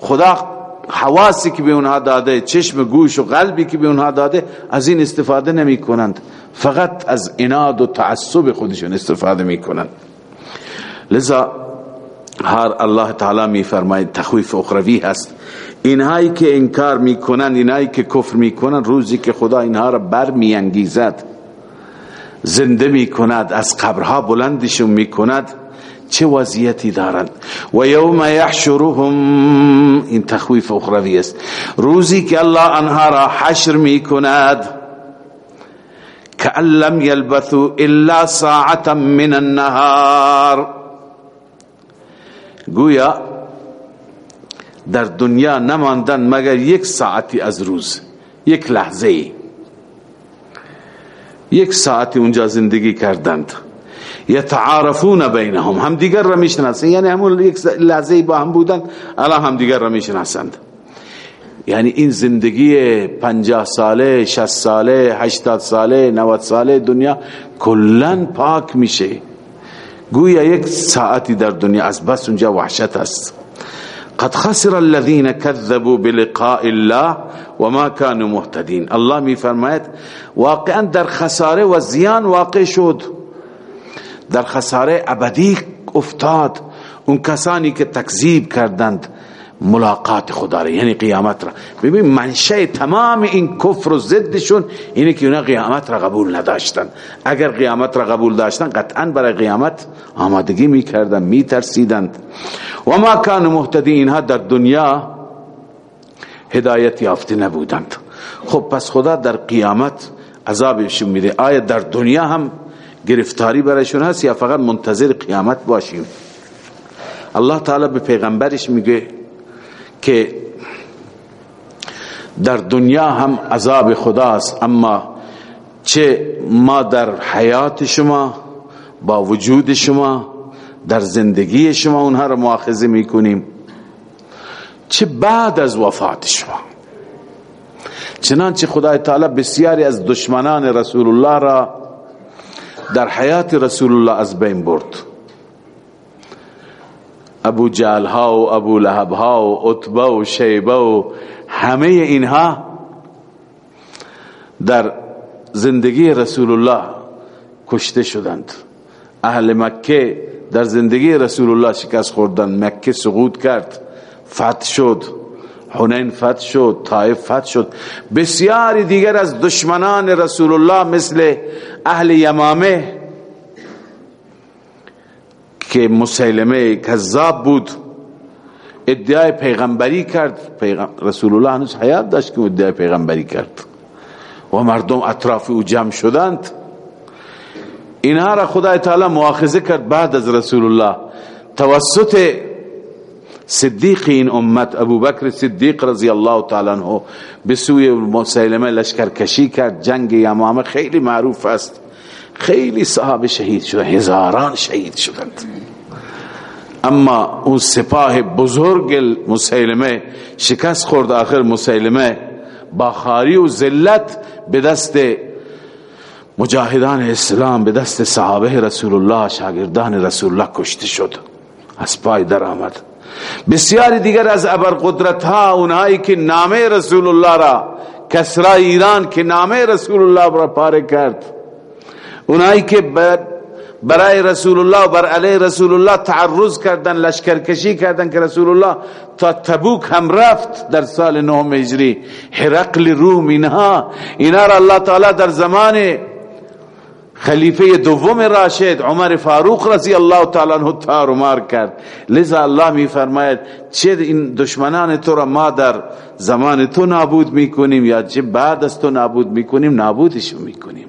خدا حواسی که به اونها داده چشم گوش و قلبی که به اونها داده از این استفاده نمی کنند فقط از اناد و تعصب خودشون استفاده می کنند لذا هر الله تعالی می فرماید تخویف اخروی هست. اینهایی که انکار می کنند اینهایی که کفر می کنند روزی که خدا اینها را بر می انگیزد زنده می کند از قبرها بلندشون می کند چه وضعیتی دارند. و یوم یحشرهم این تخویف اخروی است. روزی که الله آنها را حشر می کند کأن لم یلبثوا الا ساعتا من النهار. گویا در دنیا نماندن مگر یک ساعتی از روز یک لحظه یک ساعتی اونجا زندگی کردند. یتعارفون بینهم. هم دیگر را می‌شناسند. یعنی همون یک لحظه با هم بودن الان هم دیگر را می‌شناسند. یعنی این زندگی پنجاه ساله شست ساله هشتاد ساله نوت ساله دنیا کلن پاک میشه. گویا یک ساعتی در دنیا از بس اونجا وحشت است. قد خسر الذين كذبوا بلقاء الله وما كانوا مهتدين الله می فرماید واقعا در خساره و زیان واقع شد. در خساره ابدی افتاد. اون کسانی که تکذیب کردند ملاقات خدا را یعنی قیامت را. ببین منشه تمام این کفر و ضدشون اینه که اونا قیامت را قبول نداشتن. اگر قیامت را قبول داشتن قطعا برای قیامت آمادگی می‌کردن میترسیدند. و ما کان محتدی اینها در دنیا هدایت یافته نبودند. خب پس خدا در قیامت عذابشون میده. آیا در دنیا هم گرفتاری برایشون هست یا فقط منتظر قیامت باشیم؟ الله تعالی به پیغمبرش میگه که در دنیا هم عذاب خداست اما چه ما در حیات شما با وجود شما در زندگی شما اونها را مؤاخذه می‌کنیم. چه بعد از وفات شما؟ چنانچه خدای تعالی بسیاری از دشمنان رسول الله را در حیات رسول الله از بین برد. ابو جهل ها و ابو لهب ها و عتبه و شیبه و همه اینها در زندگی رسول الله کشته شدند. اهل مکه در زندگی رسول الله شکست خوردن مکه سقوط کرد فتح شد حنین فتح شد طائف فتح شد. بسیاری دیگر از دشمنان رسول الله مثل اهل یمامه که مسلمه کذاب بود ادعای پیغمبری کرد. رسول الله هنوز حیات داشت که ادعای پیغمبری کرد. و مردم اطراف او جمع شدند. اینها را خدای تعالی مؤاخذه کرد بعد از رسول الله توسط صدیق این امت ابو بکر صدیق رضی الله تعالی عنہ به سوی مسلمه لشکر کشی کرد. جنگ یمامه خیلی معروف است. خیلی صحابه شهید شدند. هزاران شهید شدند. اما اون سپاه بزرگ مسلمه شکست خورد. آخر مسلمه با خاری و ذلت به دست مجاهدان اسلام به دست صحابه رسول الله شاگردان رسول الله کشته شد. از پای در آمد. بسیاری دیگر از ابر قدرت ها اونهایی که نامه رسول الله را کسرا ایران که نامه رسول الله را پاره کرد. اونهایی که برای رسول الله و بر علیه رسول الله تعرض کردن لشکرکشی کردن که رسول الله تا تبوک هم رفت در سال نهم هجری. هرقل روم اینها. اینا را الله تعالی در زمان خلیفه دوم راشد عمر فاروق رضی الله تعالی عنہ تار و مار کرد. لذا الله می فرماید چه این دشمنان تو را ما در زمان تو نابود می‌کنیم یا چه بعد از تو نابود می‌کنیم؟ نابودشون می‌کنیم.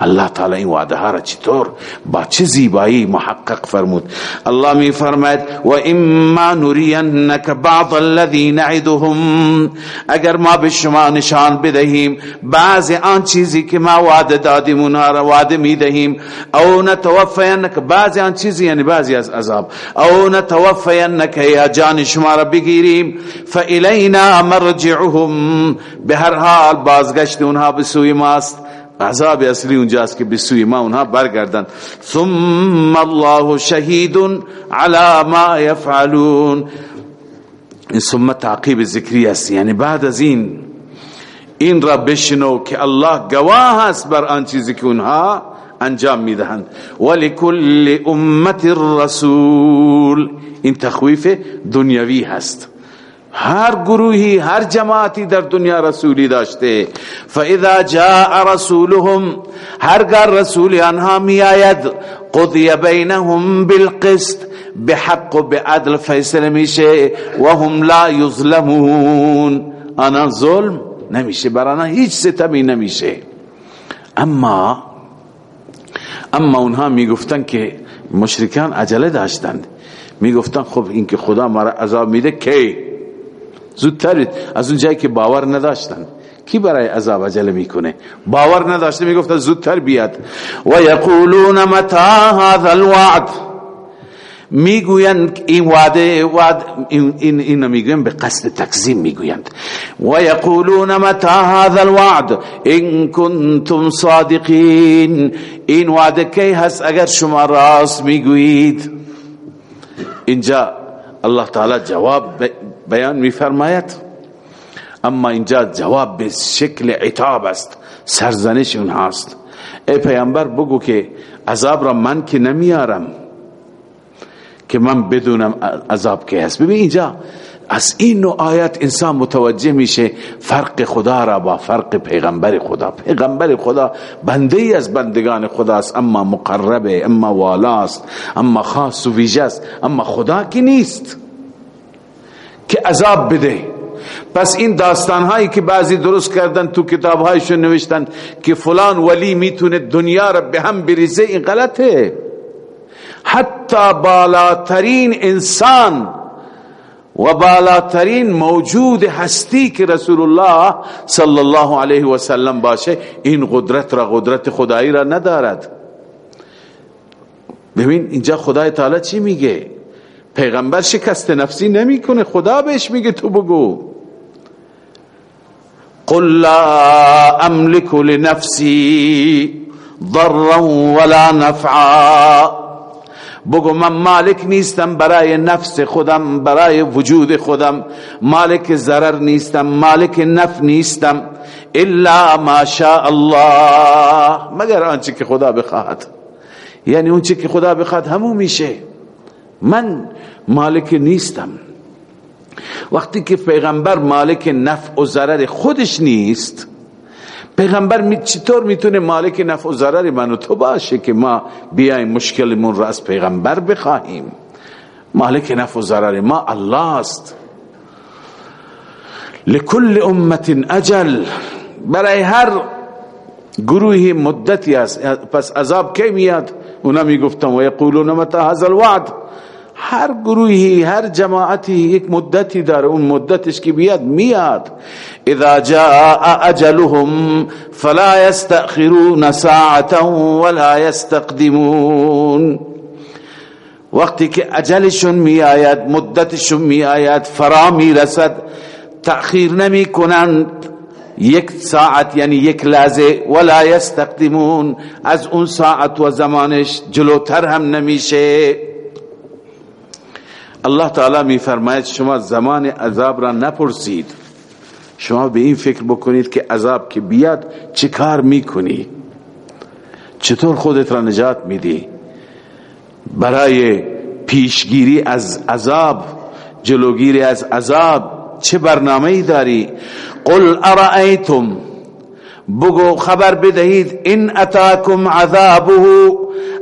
الله تعالی این وعده ها را چطور با چه زیبایی محقق فرمود. الله می فرماید و اما نرینک بعض الذی نعدهم. اگر ما به شما نشان بدهیم بعض آن چیزی که ما وعده دادیم اونها را وعده می دهیم. او نتوفینک بعض آن چیزی یعنی بعضی از عذاب. او نتوفینک یا جان شما را بگیریم. فالینا مرجعهم. به هر حال بازگشت اونها به سوی ماست. عذاب اصلی اونجاست که بسوی ما اونها برگردن ثم الله شهید على ما يفعلون این ثم تعقیب ذکری است. یعنی بعد از این این را بشنو که الله گواه است بر آن چیزی که اونها انجام می‌دهند. ولکل امت الرسول. این تخویف دنیوی هست. هر گروهی هر جماعتی در دنیا رسولی داشته. فاذا جاء رسولهم هرگر رسول آنها می آید قضی بینهم بالقسط بحق و بعدل فیصله میشه و هم لا یظلمون. آنها ظلم نمیشه برای هیچ ستمی نمیشه. اما اما اونها می‌گفتن که مشرکان عجله داشتند. می‌گفتن خب این که خدا مرا عذاب میده کی؟ زودتر از اون جایی که باور نداشتن. کی برای عذاب عجله می‌کنه؟ باور نداشته می‌گفت زودتر بیاد. و یقولون متى هذا الوعد؟ می‌گویند این وعده وعد این این می‌گویند به قصد تکذیب می‌گویند. و یقولون متى هذا الوعد؟ ان کنتم صادقین. این وعده کی هست؟ اگر شما راست می‌گویید. اینجا الله تعالی جواب بیان میفرماید. اما اینجا جواب به شکل عتاب است سرزنش هست ای پیامبر بگو که عذاب را من که نمیارم که من بدونم عذاب که هست ببین اینجا از این نوع آیت انسان متوجه میشه فرق خدا را با فرق پیغمبر خدا. پیغمبر خدا بنده ای از بندگان خداست اما مقربه اما والاست اما خاص و ویژه است اما خدا کی نیست که عذاب بده. پس این داستان هایی که بعضی درست کردن تو کتاب هایشون نوشتن که فلان ولی می‌تونه دنیا را به هم بریزه این غلطه. حتی بالاترین انسان و بالاترین موجود هستی که رسول الله صلی الله علیه و سلم باشه این قدرت را قدرت خدایی را ندارد. ببین اینجا خدای تعالی چی میگه؟ پیغمبر شکست نفسی نمی‌کنه خدا بهش میگه تو بگو. قل لا املك لنفسي ضرا ولا نفعا. بگو من مالک نیستم برای نفس خودم برای وجود خودم. مالک ضرر نیستم مالک نف نیستم. الا ما شاء الله. مگر آنچه که خدا بخواهد. یعنی اون که خدا بخواد همون میشه. من مالک نیستم. وقتی که پیغمبر مالک نفع و ضرر خودش نیست پیغمبر چطور می‌تونه مالک نفع و ضرر من و تو باشه که ما بیایم مشکلمون رو از پیغمبر بخواهیم؟ مالک نفع و ضرر ما الله است. لكل امت اجل. برای هر گروهی مدتی است پس عذاب کی میاد؟ اونا می‌گفتن و یقولون متى هذا الوعد؟ هر گروهی هر جماعتی یک مدتی داره اون مدتش که بیاد میاد. اذا جاء اجلهم فلا يستأخرون ساعتا ولا يستقدمون وقتی که اجلشون می آید مدتشون می آید فرا می رسد تأخیر نمی کنند. یک ساعت یعنی یک لحظه ولا یستقدمون. از اون ساعت و زمانش جلوتر هم نمیشه. الله تعالی می فرماید شما زمان عذاب را نپرسید. شما به این فکر بکنید که عذاب که بیاد چه کار می‌کنی؟ چطور خودت را نجات میدی؟ برای پیشگیری از عذاب جلوگیری از عذاب چه برنامه داری؟ قل ارائیتم. بگو خبر بدهید این اتاکم عذابه.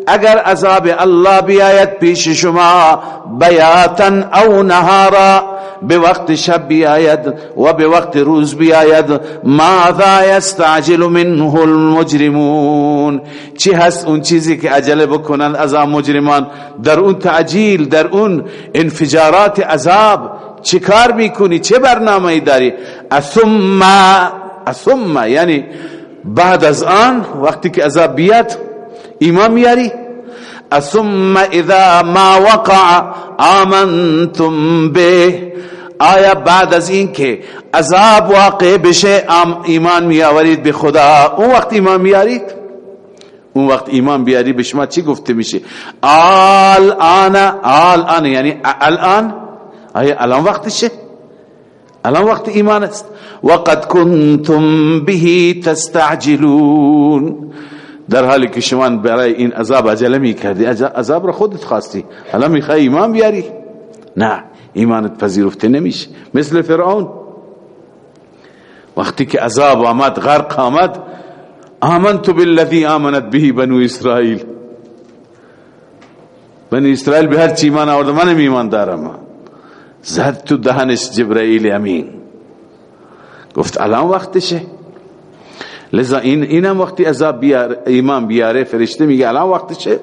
اگر عذاب الله بیاید پیش شما بیاتا او نهارا. به وقت شب بیاید و به وقت روز بیاید ماذا یستعجل منه المجرمون؟ چی هست اون چیزی که عجله بکنن از مجرمان؟ در اون تعجیل در اون انفجارات عذاب چه کار می‌کنی؟ چه برنامه داری؟ ثم ثم یعنی بعد از آن وقتی که عذاب بیاد ایمان میاری؟ ثم اذا ما وقع آمنتم به. آیا بعد از این که عذاب واقع بشه ایمان میآورید به خدا؟ اون وقت ایمان میارید؟ اون وقت ایمان بیاری به شما چی گفته میشه؟ آل آن آل آن یعنی الان؟ آیا الان وقتشه؟ الان وقت ایمان است. وقد کنتم به تستعجلون. در حالی که شما برای این عذاب عجله می کردی عذاب را خودت خواستی. الان می‌خوای ایمان بیاری؟ نه ایمانت پذیرفته نمیشه. مثل فرعون. وقتی که عذاب آمد غرق آمد آمنت بالذی آمنت به بنو اسرائیل. بنو اسرائیل به هر چی ایمان آورده من ایمان دارم زد تو دهنش جبرائیل امین. گفت الان وقتشه. لذا این اینم وقتی عذاب بیار ایمان بیاره فرشته میگه الان وقتشه.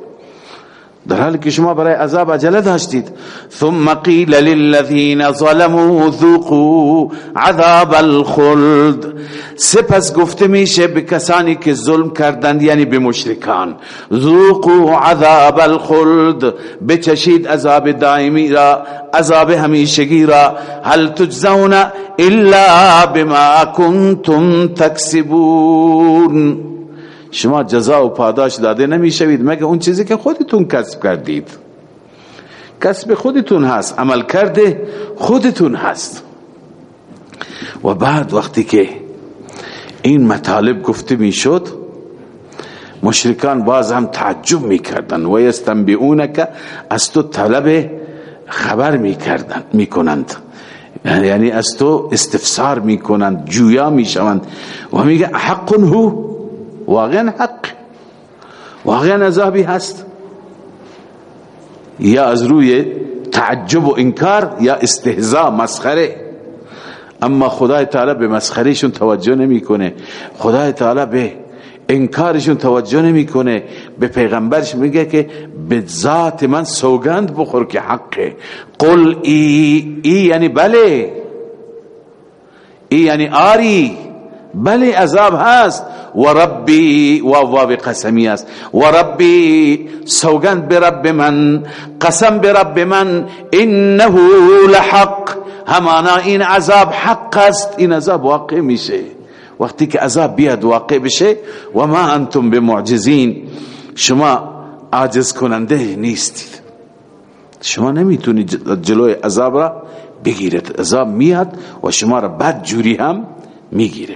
در حالی که شما برای عذاب عجله داشتید. ثم قیل للذین ظلموا ذوقوا عذاب الخلد. سپس گفته میشه به کسانی که ظلم کردند یعنی به مشرکان. ذوقوا عذاب الخلد. بچشید عذاب دائمی را عذاب همیشگی را. هل تجزون الا بما کنتم تکسبون. شما جزا و پاداش داده نمی‌شوید مگه اون چیزی که خودتون کسب کردید. کسب خودتون هست عمل کرده خودتون هست. و بعد وقتی که این مطالب گفته می‌شد مشرکان باز هم تعجب می‌کردن. و یستنبئونک از تو طلب خبر می‌کردن می‌کنند. یعنی از تو استفسار می‌کنند جویا می‌شوند. و میگه حق هو؟ واقعا حق. واقعا عذابی هست. یا از روی تعجب و انکار یا استهزاء مسخره. اما خدای تعالی به مسخرهشون توجه نمی‌کنه. خدای تعالی به انکارشون توجه نمی‌کنه. به پیغمبرش میگه که به ذات من سوگند بخور که حقه. قل ای ای یعنی بله. ای یعنی آری. بله عذاب هست. و ربی و واب قسمی است. و ربی سوگند برب من قسم برب من انه لحق. همانا این عذاب حق است. این عذاب واقع میشه. وقتی که عذاب بیاد واقع بشه. و ما انتم بمعجزین. شما عاجز کننده نیستید. شما نمی‌تونید جلوی عذاب را بگیرید. عذاب میاد و شما را بد جوری هم می‌گیره.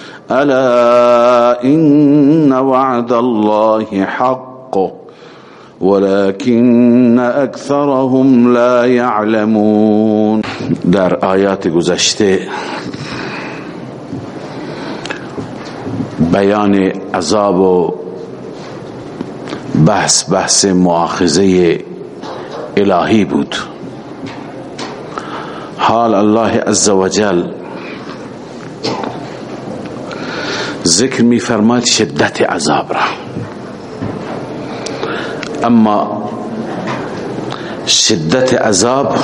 ألا إن وعد الله حق ولكن أكثرهم لا يعلمون. در آیات گذشته بیان عذاب و بحث بحث مؤاخذه الهی بود. حال الله عز وجل ذکر می فرماید شدت عذاب را. اما شدت عذاب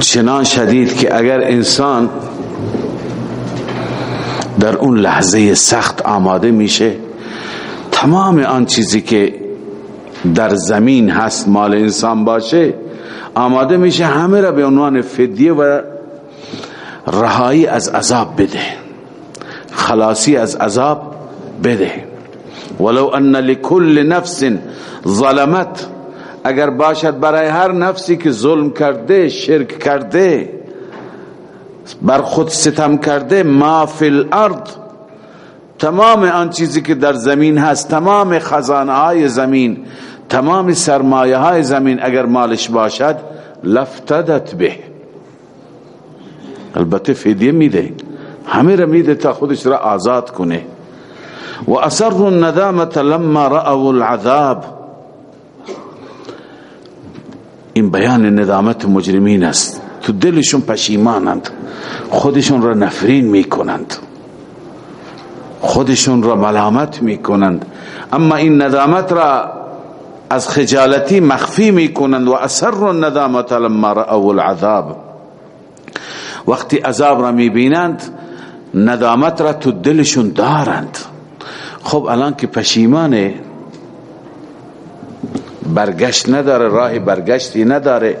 چنان شدید که اگر انسان در اون لحظه سخت آماده میشه تمام آن چیزی که در زمین هست مال انسان باشه آماده میشه همه را به عنوان فدیه و رهایی از عذاب بده. خلاصی از عذاب بده. ولو ان لكل نفس ظلمت اگر باشد برای هر نفسی که ظلم کرده شرک کرده بر خود ستم کرده ما فی الارض تمام آن چیزی که در زمین هست تمام خزانه های زمین تمام سرمایه های زمین اگر مالش باشد لفتدت به. البته فدیه میده. همه را میده تا خودش را آزاد کنه. و اصر الندامت لما رأوا العذاب. این بیان ندامت مجرمین است. تو دلشون پشیمانند. خودشون را نفرین می‌کنند. خودشون را ملامت می‌کنند. اما این ندامت را از خجالتی مخفی می‌کنند. و اثر الندامت لما رأوا العذاب. وقتی عذاب را می‌بینند ندامت را تو دلشون دارند. خب الان که پشیمانه برگشت نداره راه برگشتی نداره.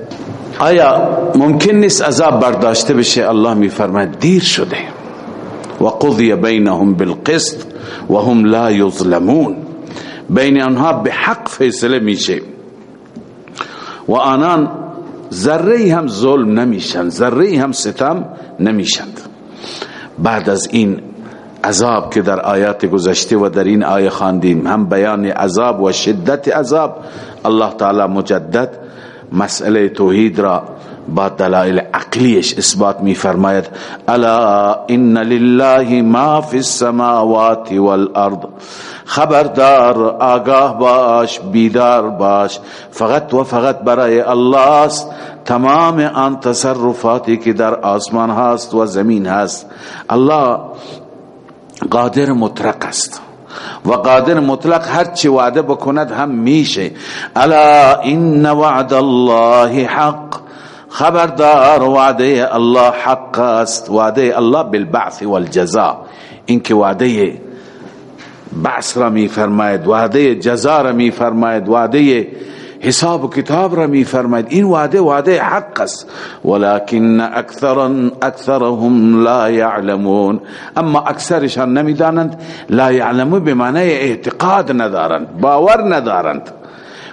آیا ممکن نیست عذاب برداشته بشه؟ الله میفرماید دیر شده. و قضی بینهم بالقسط و هم لا یظلمون. بین آنها به حق فیصله میشه. و آنان ذره هم ظلم نمیشن ذره هم ستم نمیشند. بعد از این عذاب که در آیات گذشته و در این آیه خواندیم هم بیان عذاب و شدت عذاب الله تعالی مجدد مسئله توحید را با دلائل عقلیش اثبات می فرماید الا ان لله ما فی السماوات والارض. خبردار آگاه باش بیدار باش فقط و فقط برای الله است. تمام آن تصرفاتی که در آسمان هست و زمین هست الله قادر مطلق است. و قادر مطلق هر چی وعده بکند هم میشه. الا ان وعد الله حق. خبردار وعده الله حق است. وعده الله بالبعث والجزاء. اینکه وعده بعث را می فرماید وعده جزا را می فرماید وعده حساب و کتاب را می فرماید این وعده وعده حق است. ولكن اکثر اکثرهم لا يعلمون اما اکثرشان نمی‌دانند. لا يعلمون به معنی اعتقاد ندارند. باور ندارند.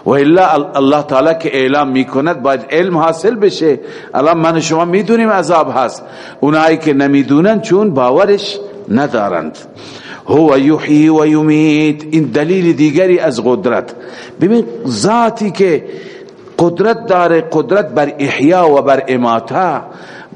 و الا الله تعالی که اعلام می‌کند باید علم حاصل بشه. الان من شما می‌دونیم عذاب هست. اونایی که نمی‌دونن چون باورش ندارند. هو یحیی و یمیت. این دلیل دیگری از قدرت. ببین ذاتی که قدرت داره قدرت بر احیا و بر اماته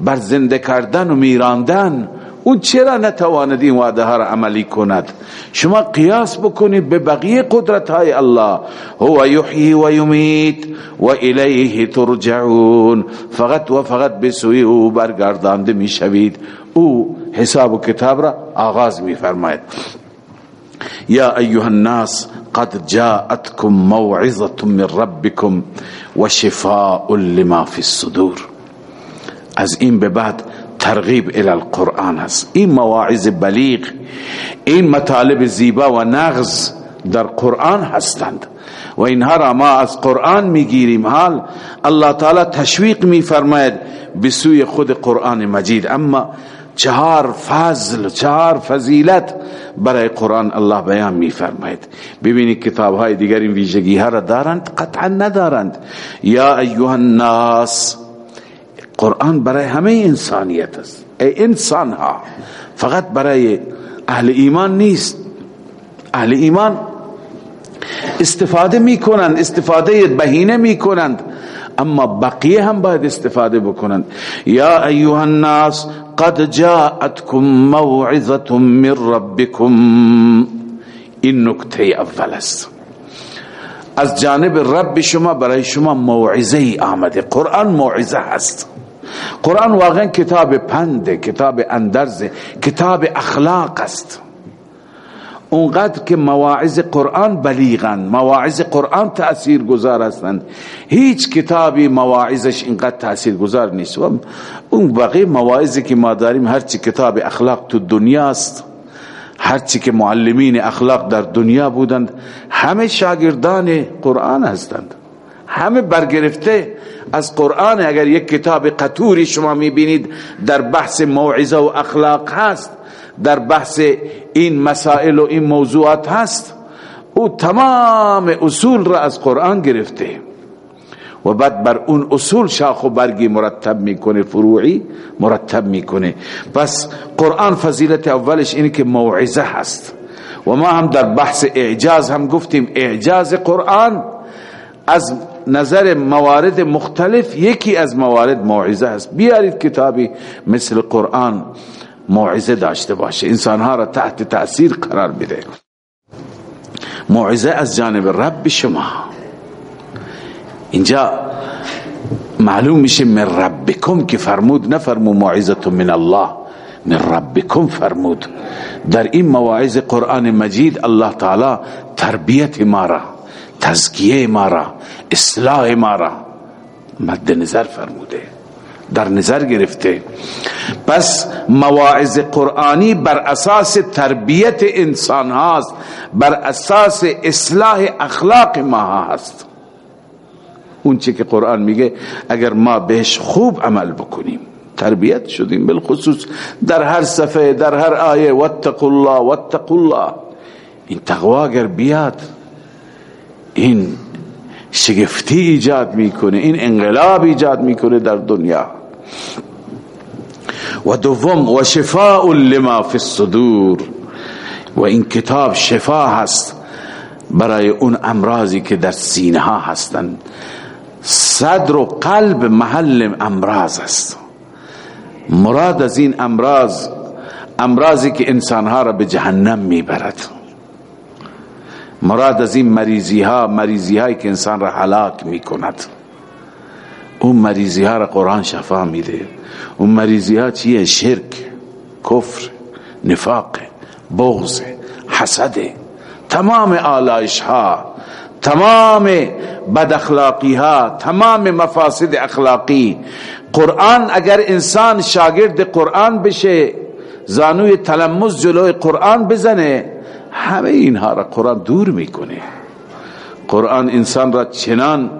بر زنده کردن و میراندن اون چرا نتواند این وعده ها را عملی کند؟ شما قیاس بکنید به بقیه قدرت های الله. هو یحیی و یمیت و الیه ترجعون. فقط و فقط به سوی او برگردانده می‌شوید او حساب و کتاب را آغاز می فرماید. یا ایها الناس قد جاءتكم موعظه من ربكم وشفاء لما في الصدور. از این به بعد ترغیب الى القرآن است این مواعظ بلیغ این مطالب زیبا و نغز در قرآن هستند. و اینها را ما از قرآن می‌گیریم. حال الله تعالی تشویق میفرماید به سوی خود قرآن مجید. اما چهار فضل چهار فضیلت برای قرآن الله بیان میفرماید. ببینید کتاب های دیگر این ویژگی ها را دارند؟ قطعا ندارند. یا ایها الناس قرآن برای همه انسانیت است. ای انسان ها فقط برای اهل ایمان نیست. اهل ایمان استفاده می‌کنند استفاده بهینه می‌کنند اما بقیه هم باید استفاده بکنند. یا ایها الناس قد جاءتكم موعظه من ربكم این نکته اول است. از جانب رب شما برای شما موعظه ای آمده. قرآن موعظه هست. قرآن واقعا کتاب پند کتاب اندرز کتاب اخلاق است. اونقدر که مواعظ قرآن بلیغن مواعظ قرآن تأثیر گذار هستند. هیچ کتابی مواعظش اینقدر تأثیر گذار نیست. و اون بقیه مواعظی که ما داریم هرچی کتاب اخلاق تو دنیاست هرچی که معلمین اخلاق در دنیا بودند همه شاگردان قرآن هستند. همه برگرفته از قرآن اگر یک کتاب قطوری شما می‌بینید در بحث موعظه و اخلاق هست در بحث این مسائل و این موضوعات هست او تمام اصول را از قرآن گرفته. و بعد بر اون اصول شاخ و برگی مرتب می‌کنه فروعی مرتب می‌کنه. پس قرآن فضیلت اولش اینه که موعظه هست. و ما هم در بحث اعجاز هم گفتیم اعجاز قرآن از نظر موارد مختلف یکی از موارد موعظه است. بیارید کتابی مثل قرآن موعظه داشته باشه. انسانها را تحت تأثیر قرار بده موعظه از جانب رب شما. اینجا معلوم میشه من ربکم که فرمود نفرمو موعظه من الله. من ربکم فرمود. در این مواعظ قرآن مجید الله تعالی تربیت ما را تزکیه ما را اصلاح ما را مد نظر فرموده در نظر گرفته. پس مواعظ قرآنی بر اساس تربیت انسان هاست بر اساس اصلاح اخلاق ما هست اون چی که قرآن میگه اگر ما بهش خوب عمل بکنیم تربیت شدیم بالخصوص در هر صفحه در هر آیه واتقوا الله واتقوا الله. این تقوا اگر بیاد این شگفتی ایجاد می‌کنه این انقلاب ایجاد می‌کنه در دنیا. و دوم و شفاء لما فی الصدور. و این کتاب شفا هست برای اون امراضی که در سینه ها هستند صدر و قلب محل امراض است. مراد از این امراض امراضی که انسانها را به جهنم می‌برد. مراد از این مریضی ها مریضی هایی که انسان را حلاک می کند اون مریضی ها را قرآن شفا میده. اون مریضی ها چیه؟ شرک کفر نفاق بغض حسد. تمام آلایش ها تمام بد اخلاقی ها تمام مفاسد اخلاقی. قرآن اگر انسان شاگرد قرآن بشه زانوی تلمز جلوی قرآن بزنه همه اینها را قرآن دور می‌کنه. قرآن انسان را چنان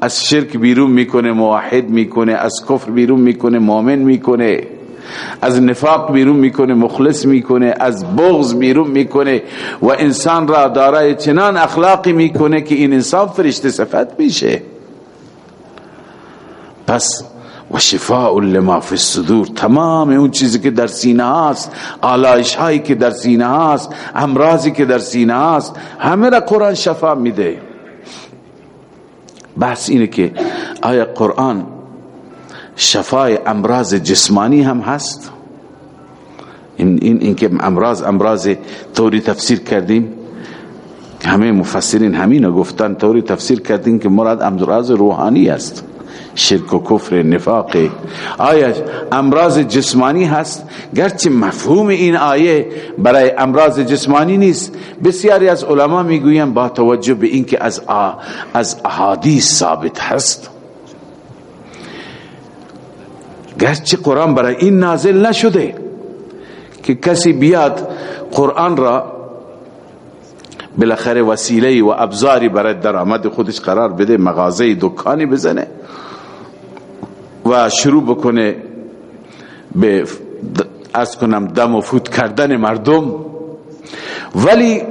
از شرک بیرون می‌کنه موحد می‌کنه از کفر بیرون می‌کنه مؤمن می‌کنه از نفاق بیرون می‌کنه مخلص می‌کنه از بغض بیرون می‌کنه و انسان را دارای چنان اخلاقی می‌کنه که این انسان فرشته صفت میشه. پس و شفاء لما فی الصدور. تمام اون چیزی که در سینه هست آلایش هایی که در سینه هست امراضی که در سینه هست همه را قرآن شفا میده. بحث اینه که آیا قرآن شفای امراض جسمانی هم هست؟ این این این که امراض امراض طوری تفسیر کردیم همه مفسرین همین گفتن طوری تفسیر کردیم که مراد امراض روحانی است. شرک و کفر نفاق. آیا امراض جسمانی هست؟ گرچه مفهوم این آیه برای امراض جسمانی نیست. بسیاری از علما می‌گوین با توجه به اینکه از از احادیث ثابت هست. گرچه قرآن برای این نازل نشده که کسی بیاد قرآن را بالاخره وسیله و ابزاری برای درآمد خودش قرار بده مغازه دکانی بزنه. و شروع بکنه به از کنم دم و فوت کردن مردم. ولی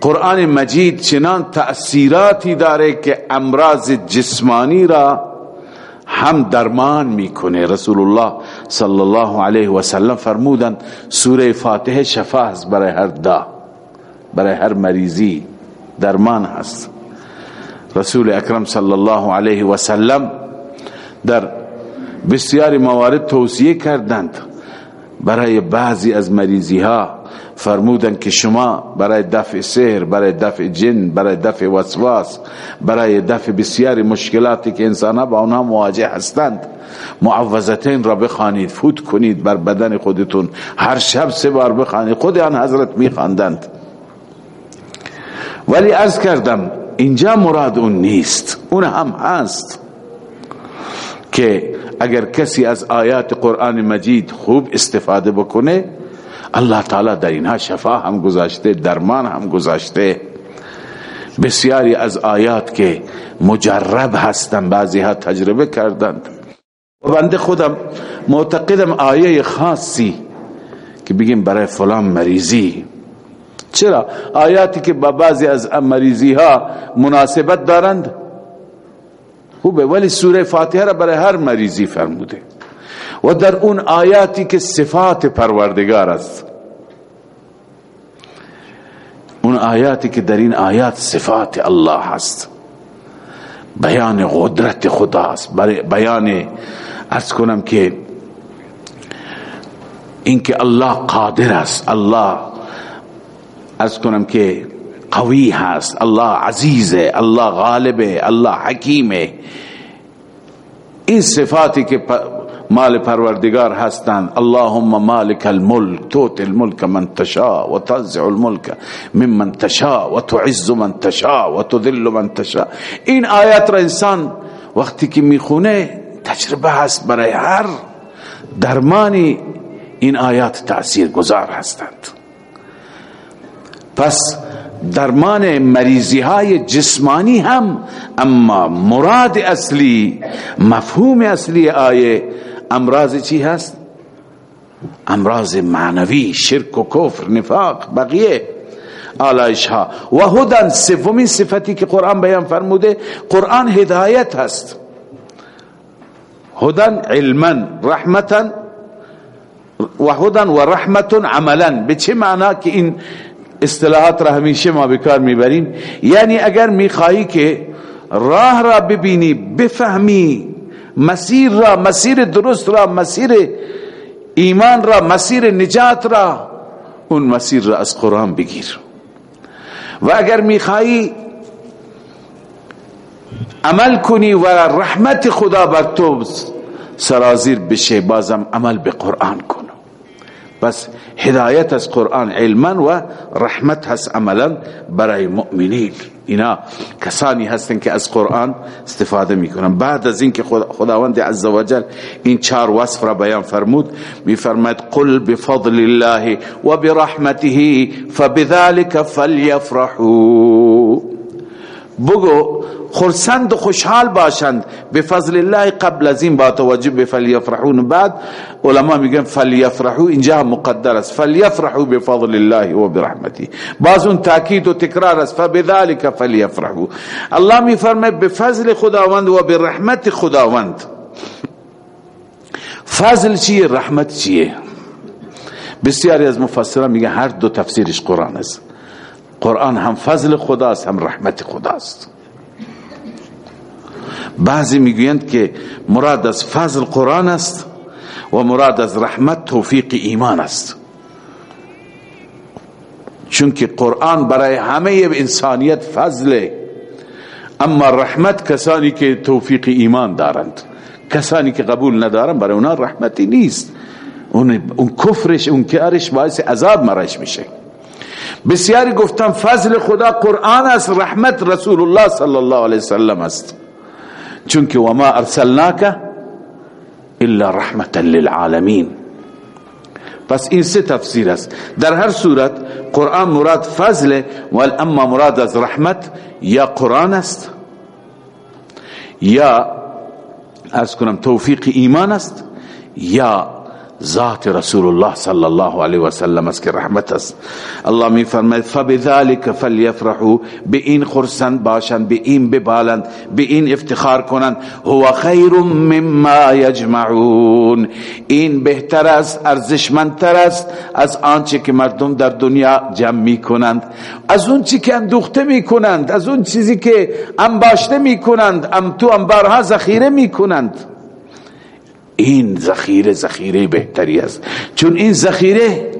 قرآن مجید چنان تأثیراتی داره که امراض جسمانی را هم درمان می‌کنه. رسول الله صلی الله علیه و سلم فرمودن سوره فاتحه شفا برای هر دا برای هر مریضی درمان هست. رسول اکرم صلی الله علیه و سلم در بسیاری موارد توصیه کردند. برای بعضی از مریضی ها فرمودن که شما برای دفع سحر برای دفع جن برای دفع وسواس برای دفع بسیاری مشکلاتی که انسان ها با آنها مواجه هستند معوضتین را بخوانید فوت کنید بر بدن خودتون. هر شب سه بار بخوانید. خود آن حضرت میخواندند. ولی از کردم اینجا مراد اون نیست. اون هم هست. که اگر کسی از آیات قرآن مجید خوب استفاده بکنه الله تعالی در اینها شفا هم گذاشته درمان هم گذاشته. بسیاری از آیات که مجرب هستن بعضی ها تجربه کردند. و بنده خودم معتقدم آیه خاصی که بگیم برای فلان مریضی. چرا؟ آیاتی که با بعضی از مریضی ها مناسبت دارند. خوبه ولی سوره فاتحه را برای هر مریضی فرموده. و در اون آیاتی که صفات پروردگار است. اون آیاتی که در این آیات صفات الله هست بیان قدرت خداست بیان ارز کنم که اینکه الله قادر است. الله ارز کنم که قوی هست. الله عزیزه الله غالبه الله حکیمه. این صفاتی که مال پروردگار هستند اللهم مالک الملک توت الملک من تشاء و تنزع الملک ممن تشاء و تعز من تشاء و تذل من تشاء. این آیات را انسان وقتی که می‌خونه تجربه هست برای هر درمانی این آیات تأثیر گذار هستند. پس درمان مریضی های جسمانی هم اما مراد اصلی مفهوم اصلی آیه امراض چی هست؟ امراض معنوی شرک و کفر نفاق بقیه آلایش ها و هدن سومین صفتی که قرآن بیان فرموده قرآن هدایت هست. هدن علما رحمتا و هدن و رحمت عملا. به چه معنا که این اصطلاحات را همیشه ما بکار می‌بریم. یعنی اگر می‌خواهی که راه را ببینی بفهمی مسیر را مسیر درست را مسیر ایمان را مسیر نجات را اون مسیر را از قرآن بگیر. و اگر میخوایی عمل کنی و رحمت خدا بر تو سرازیر بشه بازم عمل به قرآن کن. پس هدایت از قرآن علما و رحمت هست عملا برای مؤمنین. اینا کسانی هستن که از قرآن استفاده میکنن. بعد از اینکه خداوند عزوجل این چهار وصف را بیان فرمود میفرماید قل بفضل الله و برحمته فبذلك فلیفرحوا بگو خرسند و خوشحال باشند. به فضل الله قبل از این با توجه به فلیفرحون. بعد علما میگن فلیفرحو اینجا مقدر است. فلیفرحو به فضل الله و برحمتی باز اون تاکید و تکرار است. فبذلك فلیفرحو. الله میفرمه به فضل خداوند و به رحمت خداوند. فضل چیه؟ رحمت چیه؟ بسیاری از مفسران میگن هر دو تفسیرش قرآن است. قرآن هم فضل خداست هم رحمت خداست. بعضی می‌گویند که مراد از فضل قرآن است و مراد از رحمت توفیق ایمان است. چون که قرآن برای همه انسانیت فضله اما رحمت کسانی که توفیق ایمان دارند. کسانی که قبول ندارند برای اونا رحمتی نیست. اون, اون کفرش اون کارش باعث عذاب مرش میشه. بسیاری گفتم فضل خدا قرآن است رحمت رسول الله صلی الله علیه وسلم است. چونکه وما ارسلناک الا رحمتا للعالمین. پس این سه تفسیر است. در هر صورت قرآن مراد فضل و اما مراد از رحمت یا قرآن است. یا از کنم توفیق ایمان است یا ذات رسول الله صلی الله علیه و سلم است که رحمت است. الله می فرماید فبذلک فلیفرحوا به این خرسند باشند به این ببالند به این افتخار کنند. هو خیر مما یجمعون. این بهتر است ارزشمندتر است از آنچه که مردم در دنیا جمع می کنند از اون چی که اندوخته می کنند از اون چیزی که انباشته می کنند ام تو انبارها ذخیره می کنند این ذخیره ذخیره بهتری است. چون این ذخیره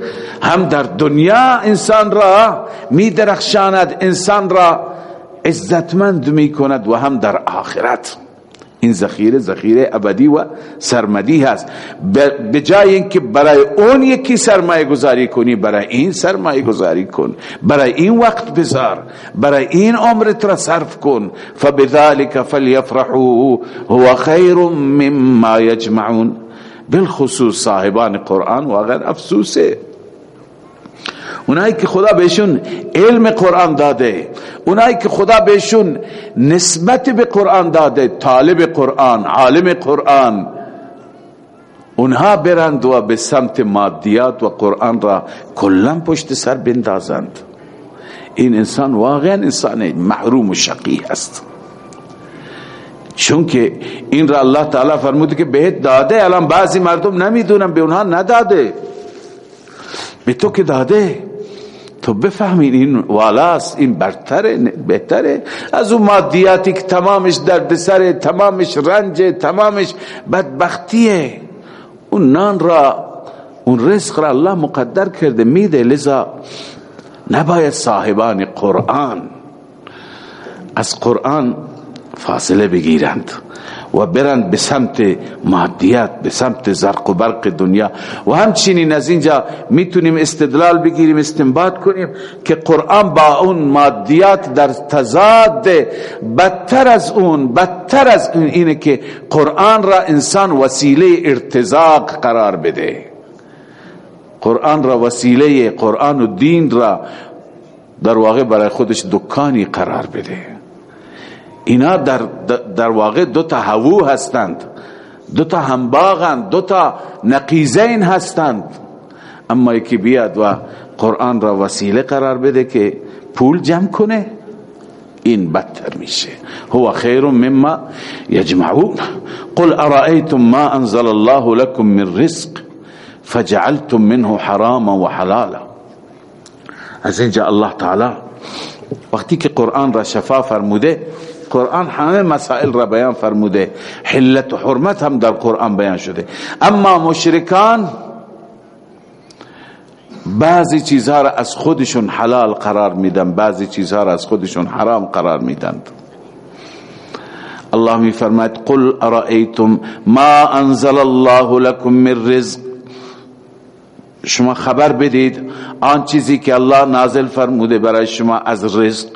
هم در دنیا انسان را می درخشاند انسان را عزتمند می کند و هم در آخرت. این ذخیره ذخیره ابدی و سرمدی هست. به جای اینکه برای اون یکی سرمایه گذاری کنی برای این سرمایه گذاری کن. برای این وقت بذار. برای این عمرت را صرف کن. فبذلك فلیفرحوا هو خیر مما یجمعون. بالخصوص صاحبان قرآن و اگر افسوسه. اونایی که خدا بهشون علم قرآن داده اونایی که خدا بهشون نسبت به قرآن داده طالب قرآن عالم قرآن اونها برند و به سمت مادیات و قرآن را کلا پشت سر بندازند. این انسان واقعا انسان محروم و شقی است چون که این را الله تعالی فرموده که بهت داده الان بعضی مردم نمی‌دونن به اونها نداده. به تو که داده تو بفهمین این والاست این برتره بهتره. از اون مادیاتی که تمامش دردسره تمامش رنج تمامش بدبختیه. اون نان را اون رزق را الله مقدر کرده میده. لذا نباید صاحبان قرآن از قرآن فاصله بگیرند. و برند به سمت مادیات به سمت زرق و برق دنیا. و همچنین از اینجا می‌تونیم استدلال بگیریم استنباط کنیم که قرآن با اون مادیات در تضاد بدتر از اون بدتر از اون اینه که قرآن را انسان وسیله ارتزاق قرار بده. قرآن را وسیله قرآن و دین را در واقع برای خودش دکانی قرار بده. اینا در, در واقع دو تا هوو هستند. دو تا همباغند دو تا نقیزین هستند. اما یکی بیاد و قرآن را وسیله قرار بده که پول جمع کنه این بدتر میشه. هو خیر مما یجمعون. قل ارائیتم ما انزل الله لكم من رزق فجعلتم منه حراما و حلالا. از اینجا الله تعالی وقتی که قرآن را شفا فرموده قرآن همه مسائل را بیان فرموده حلت و حرمت هم در قرآن بیان شده. اما مشرکان بعضی چیزها را از خودشون حلال قرار میدن بعضی چیزها را از خودشون حرام قرار میدن. الله می فرماید قل ارائیتم ما انزل الله لكم من رزق. شما خبر بدید آن چیزی که الله نازل فرموده برای شما از رزق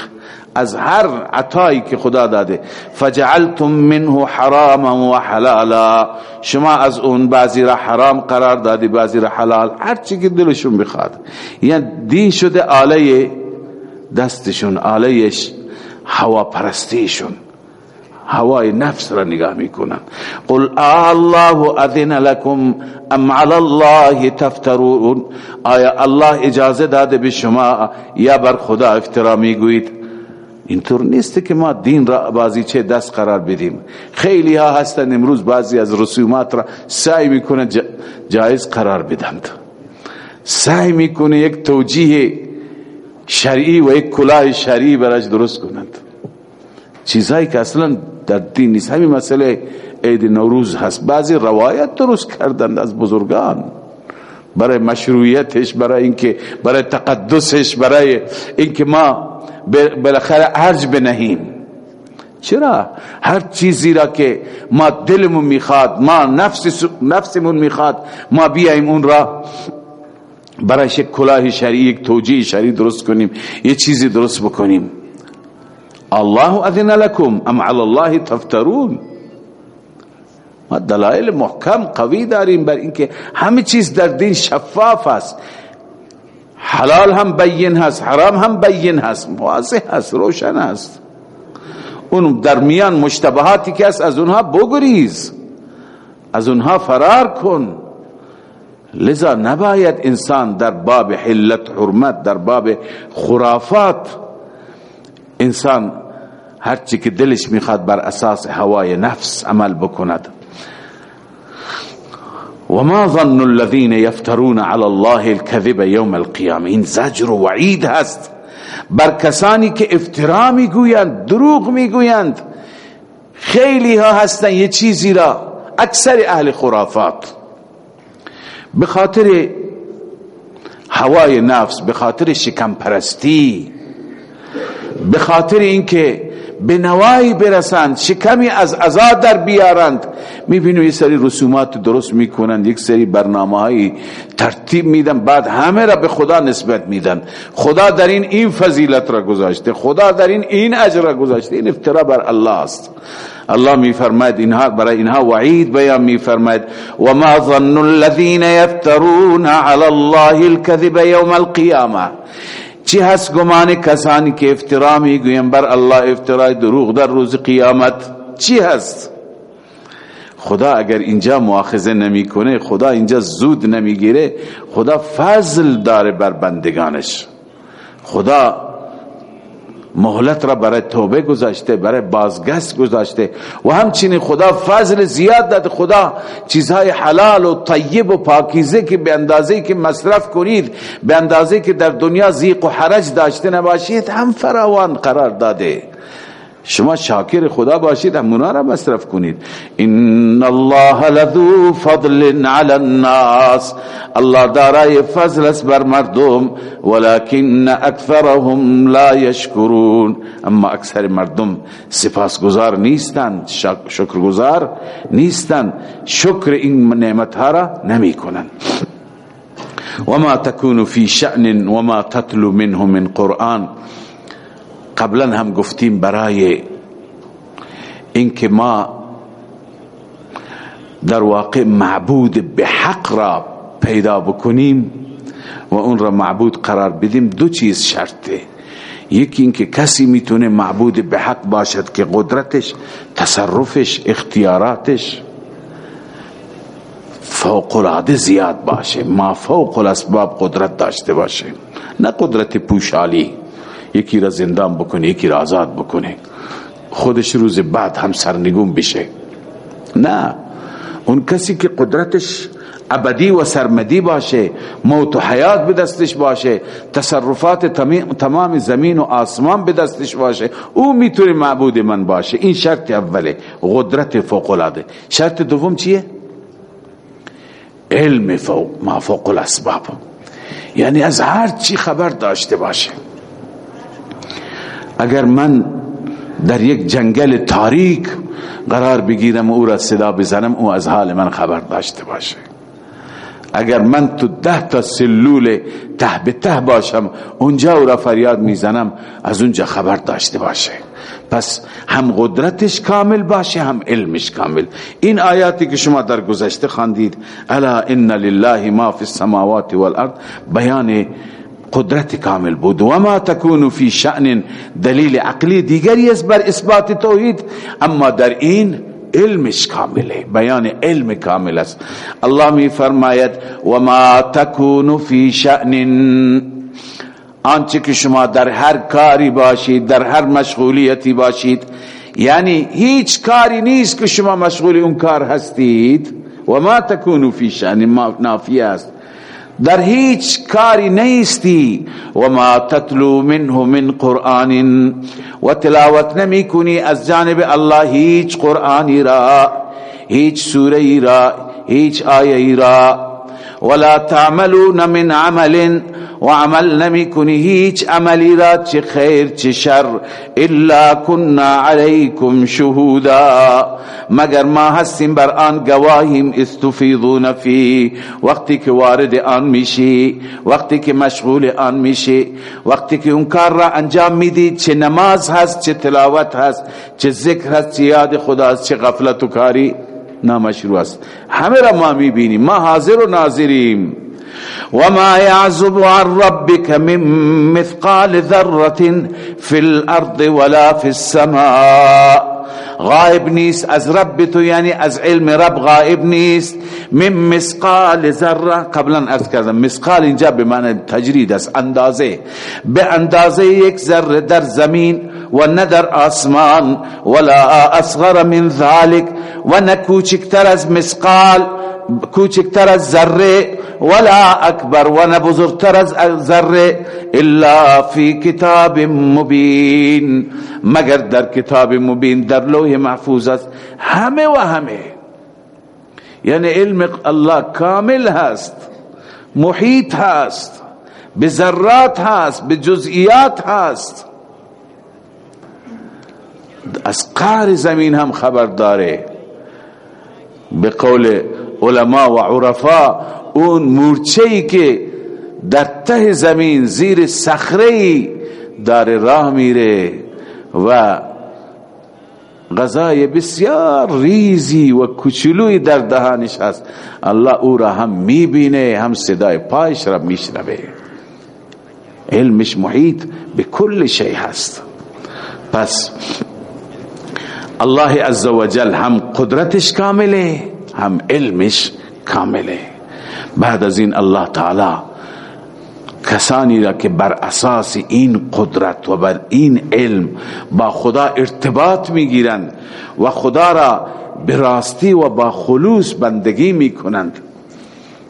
از هر عطایی که خدا داده. فجعلتم منه حراما و حلالا. شما از اون بعضی را حرام قرار دادی بعضی را حلال. هر چی که دلشون بخواد. یعنی دین شده آله دستشون آلهش هوا پرستیشون هوای نفس را نگاه می‌کنن. قل الله اذن لكم ام على الله تفترون. آیا الله اجازه داده به شما؟ یا بر خدا افترا می‌گویید اینطور نیست که ما دین را بازی چه دست قرار بدیم. خیلی ها هستن امروز بعضی از رسومات را سعی می‌کنه جایز قرار بدند. سعی می‌کنه یک توجیه شرعی و یک کلاه شرعی براش درست کنند. چیزهایی که اصلا در دین نیست. همین مسئله عید نوروز هست. بعضی روایت درست کردند از بزرگان. برای مشروعیتش برای اینکه برای تقدسش برای اینکه ما بالاخره ارج بنهیم. چرا؟ هر چیزی را که ما دلمون می‌خواد ما نفس نفسمون می‌خواد ما بیایم اون را برای یک کلاه شریع یک توجیه شریع درست کنیم یه چیزی درست بکنیم. الله اذن لكم ام على الله تفترون. ما دلائل محکم قوی داریم بر اینکه همه چیز در دین شفاف است. حلال هم بین هست حرام هم بین هست واضح هست روشن هست. اون در میان مشتبهاتی که هست از اونها بگریز. از اونها فرار کن. لذا نباید انسان در باب حلت حرمت در باب خرافات انسان هرچی که دلش می‌خواد بر اساس هوای نفس عمل بکند. وما ظن الذين يفترون على الله الكذب يوم القيامه این زجر و وعید هست. بر کسانی که افترا می‌گویند دروغ می‌گویند خیلی ها هستن یه چیزی را. اکثر اهل خرافات. به خاطر هوای نفس به خاطر شکم پرستی به خاطر اینکه به نوایی برسند شکمی از ازاد در بیارند. میبینو یه سری رسومات درست می‌کنند یک سری برنامه ترتیب میدن بعد همه را به خدا نسبت میدن. خدا در این این فضیلت را گذاشته خدا در این این اجر را گذاشته. این افترا بر الله است. الله می فرماید اینها برای اینها وعید بیان می فرماید و ما ظن الذين يفترون على الله الكذب يوم القيامه چی هست گمان کسانی که افترا می‌گویم بر الله افترای دروغ در روز قیامت؟ چی هست؟ خدا اگر اینجا مؤاخذه نمی‌کنه خدا اینجا زود نمی‌گیره خدا فضل داره بر بندگانش. خدا مهلت را برای توبه گذاشته برای بازگشت گذاشته. و همچنین خدا فضل زیاد داد. خدا چیزهای حلال و طیب و پاکیزه که به اندازه که مصرف کنید به اندازه که در دنیا زیق و حرج داشته نباشید هم فراوان قرار داده. شما شاکر خدا باشید همونا را مصرف کنید. ان الله لذو فضل على الناس. الله دارای فضل است بر مردم ولكن اکثرهم لا يشكرون اما اکثر مردم سپاسگزار نیستند شکرگزار نیستند. شکر این نعمت ها را نمی کنند وما تكون في شأن وما تتلو منه من قرآن. قبلا هم گفتیم برای اینکه ما در واقع معبود به حق را پیدا بکنیم و اون را معبود قرار بدیم دو چیز شرطه یکی اینکه کسی می‌تونه معبود به حق باشد که قدرتش تصرفش اختیاراتش فوق العاده زیاد باشه ما فوق الاسباب قدرت داشته باشه نه قدرت پوشالی. یکی را زندان بکنه یکی را آزاد بکنه خودش روز بعد هم سرنگون بشه. نه اون کسی که قدرتش ابدی و سرمدی باشه موت و حیات به دستش باشه تصرفات تمام زمین و آسمان به دستش باشه او می‌تونه معبود من باشه. این شرط اوله. قدرت فوق العاده شرط دوم چیه؟ علم فوق ما فوق الاسباب یعنی از هر چی خبر داشته باشه. اگر من در یک جنگل تاریک قرار بگیرم و او را صدا بزنم او از حال من خبر داشته باشه. اگر من تو ده تا سلول ته به ته باشم اونجا او را فریاد می‌زنم از اونجا خبر داشته باشه. پس هم قدرتش کامل باشه هم علمش کامل. این آیاتی که شما در گذشته خواندید الا ان لله ما فی السماوات والارض بیان قدرت کامل بود. و ما تکون فی شأن دلیل عقلی دیگری است بر اثبات توحید اما در این علمش کامله. بیان علم کامل است. الله می فرماید و ما تکون فی شأن. آنچه که شما در هر کاری باشید در هر مشغولیتی باشید یعنی هیچ کاری نیست که شما مشغول اون کار هستید. و ما تکون فی شأن. نافیه است. در هیچ کاری نیستی. و ما تتلو منه من قرآن. و تلاوت نمی کنی از جانب الله هیچ قرآنی را هیچ سوره را هیچ آیه را. ولا تعملون من عمل و عمل نمی کنی هیچ عملی را چه خیر چه شر إلا كنا علیکم شهودا. مگر ما هستیم بر آن گواهیم استفیضون فی. وقتی که وارد آن میشی وقتی که مشغول آن میشی وقتی که اون کار را انجام میدی چه نماز هست چه تلاوت هست چه ذکر هست چه یاد خدا هست چه غفلت و کاری. نامشروع است. همه را ما می‌بینیم. ما حاضر و ناظریم. وما يعزب عن ربك من مثقال ذرة في الأرض ولا في السماء. غائب نیست از رب تو یعنی از علم رب غائب نیست. من مسقال ذره قبلا ارز کردم. مسقال اینجا به معنی تجرید است اندازه. به اندازه یک ذره در زمین و نه در آسمان ولا أصغر من ذلك و نه از مسقال کوچکتر از ذرة ولا اکبر و نه بزرگتر از ذرة إلا فی کتاب مبین مگر در کتاب مبین در لوح محفوظ است. همه و همه. یعنی علم الله کامل هست محیط هست به ذرات هست به جزئیات هست. از قهر زمین هم خبر داره. به قول علما و عرفا اون مورچه که در ته زمین زیر صخره داره راه میره و غذای بسیار ریزی و کچلوی در دهانش هست. الله او را هم می‌بینه هم صدای پایش را میشنوه. علمش محیط به کل شی هست. پس الله عزوجل هم قدرتش کامله هم علمش کامله. بعد از این الله تعالی کسانی را که بر اساس این قدرت و بر این علم با خدا ارتباط می‌گیرند و خدا را به راستی و با خلوص بندگی می‌کنند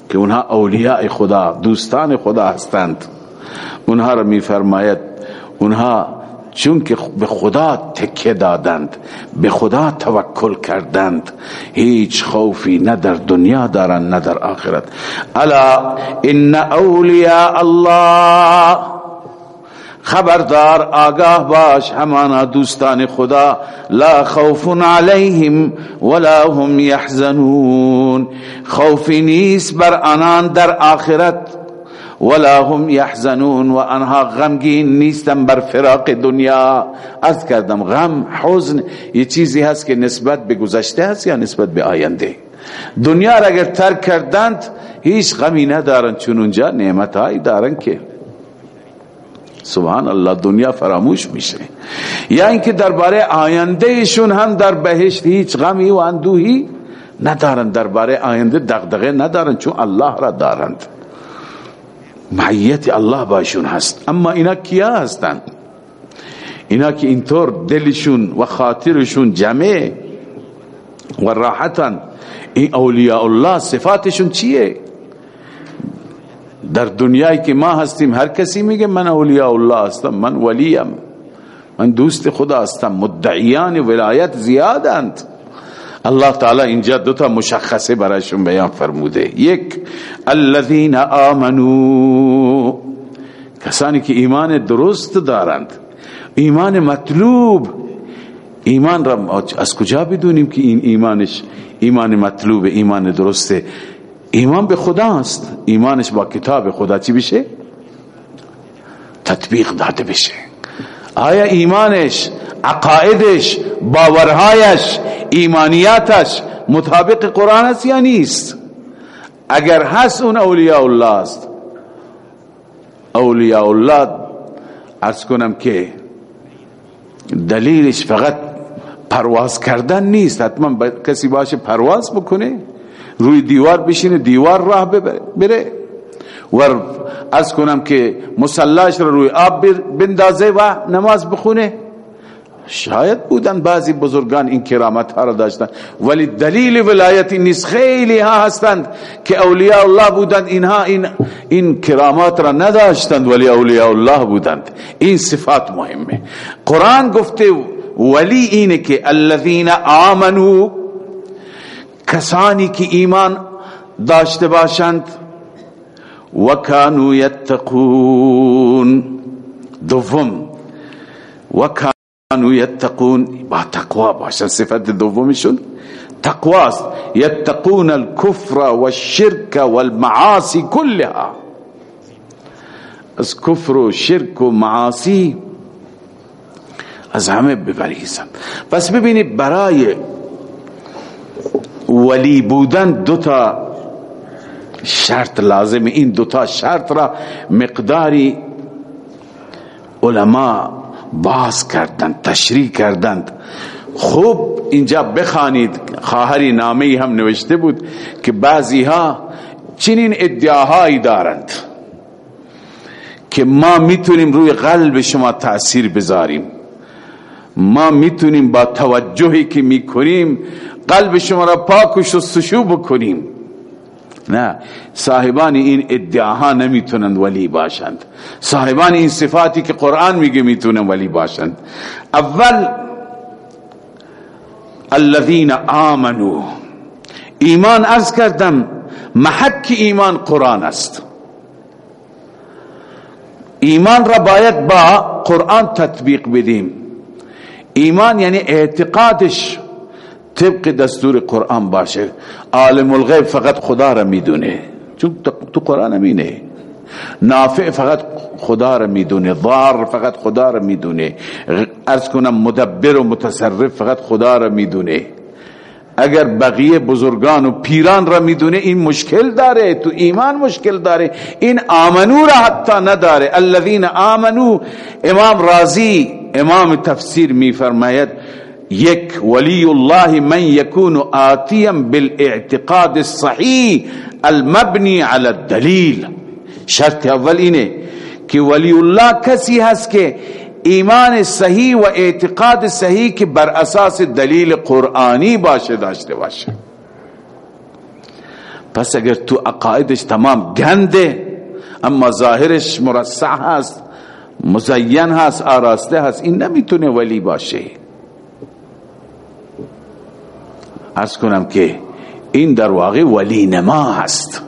که اونها اولیاء خدا دوستان خدا هستند. اونها را میفرماید اونها چون که به خدا تکه دادند به خدا توکل کردند. هیچ خوفی نه در دنیا دارند نه در آخرت. الا ان اولیاء الله. خبردار آگاه باش همانا دوستان خدا. لا خوف علیهم ولا هم یحزنون. خوفی نیست بر آنان در آخرت. ولا هم يحزنون و آنها غمگین نیستن بر فراق دنیا. از کردم غم حزن یه چیزی هست که نسبت به گذشته هست یا نسبت به آینده؟ دنیا را اگر ترک کردند هیچ غمی ندارن چون اونجا نعمت هایی دارن که سبحان الله دنیا فراموش میشه. یا اینکه درباره آیندهشون هم در بهشت هیچ غمی و اندوهی ندارن درباره آینده دغدغه ندارن چون الله را دارند. معیت الله باشون هست. اما اینا کیا هستند اینا که اینطور دلشون و خاطرشون جمعه و راحتن. این اولیاء الله صفاتشون چیه؟ در دنیایی که ما هستیم هر کسی میگه من اولیاء الله هستم من ولیم من دوست خدا هستم مدعیان ولایت زیادند. الله تعالی اینجا دو تا مشخصه برایشون بیان فرموده. یک الذين آمنو کسانی که ایمان درست دارند ایمان مطلوب. ایمان را از کجا بدونیم که این ایمانش ایمان مطلوب ایمان درسته؟ ایمان به خداست. ایمانش با کتاب خدا چی بشه؟ تطبیق داده بشه. آیا ایمانش عقایدش باورهایش ایمانیاتش مطابق قرآن است یا نیست؟ اگر هست اون اولیاء الله است. اولیاء الله ارز کنم که دلیلش فقط پرواز کردن نیست. حتما کسی باشه پرواز بکنه روی دیوار بشینه دیوار راه بره. و از کنم که مسلاش رو روی آب بندازه و نماز بخونه. شاید بودن بعضی بزرگان این کرامت ها را داشتن. ولی دلیل ولایت نیست. خیلی ها هستند که اولیاء الله بودند. اینها این این کرامات را نداشتند ولی اولیاء الله بودند. این صفات مهمه. قرآن گفته ولی اینه که الذين آمنو کسانی که ایمان داشته باشند و کانو یتقون. دوم و کانو یتقون با تقوا باشن صفت دومشون تقواست یتقون الكفر والشرك والمعاصی كلها. از کفر و شرک و معاصی از همه بپریزن پس ببینید برای ولی بودن دوتا شرط لازم این دوتا شرط را مقداری علما باز کردند تشریح کردند. خوب اینجا بخوانید. خواهری نامه هم نوشته بود که بعضی ها چنین ادعاهایی دارند که ما می‌تونیم روی قلب شما تأثیر بذاریم. ما می‌تونیم با توجهی که می‌کنیم قلب شما را پاک و شستشو بکنیم. نه. صاحبان این ادعاها نمی‌تونند ولی باشند. صاحبان این صفاتی که قرآن میگه می‌تونن ولی باشند. اول الذين آمنوا ایمان از کردم محک ایمان قرآن است. ایمان را باید با قرآن تطبیق بدیم. ایمان یعنی اعتقادش طبق دستور قرآن باشه. عالم الغیب فقط خدا را می‌دونه. چون تو قرآن امینه نافع فقط خدا را می‌دونه. ضار فقط خدا را می‌دونه. ارز کنم مدبر و متصرف فقط خدا را می‌دونه. اگر بقیه بزرگان و پیران را می‌دونه این مشکل داره. تو ایمان مشکل داره. این آمنو را حتی نداره. الذين آمنو امام رازی امام تفسیر میفرماید یک ولی الله من یکون آتیا بالاعتقاد الصحیح المبنی على الدلیل شرط اول اینه که ولی الله کسی هست که ایمان صحیح و اعتقاد صحیح که بر اساس دلیل قرآنی باشه داشته باشه. پس اگر تو عقایدش تمام گنده اما ظاهرش مرصع هست مزین هست آراسته هست این نمی‌تونه ولی باشه. ارز کنم که این در واقع ولی نما هست.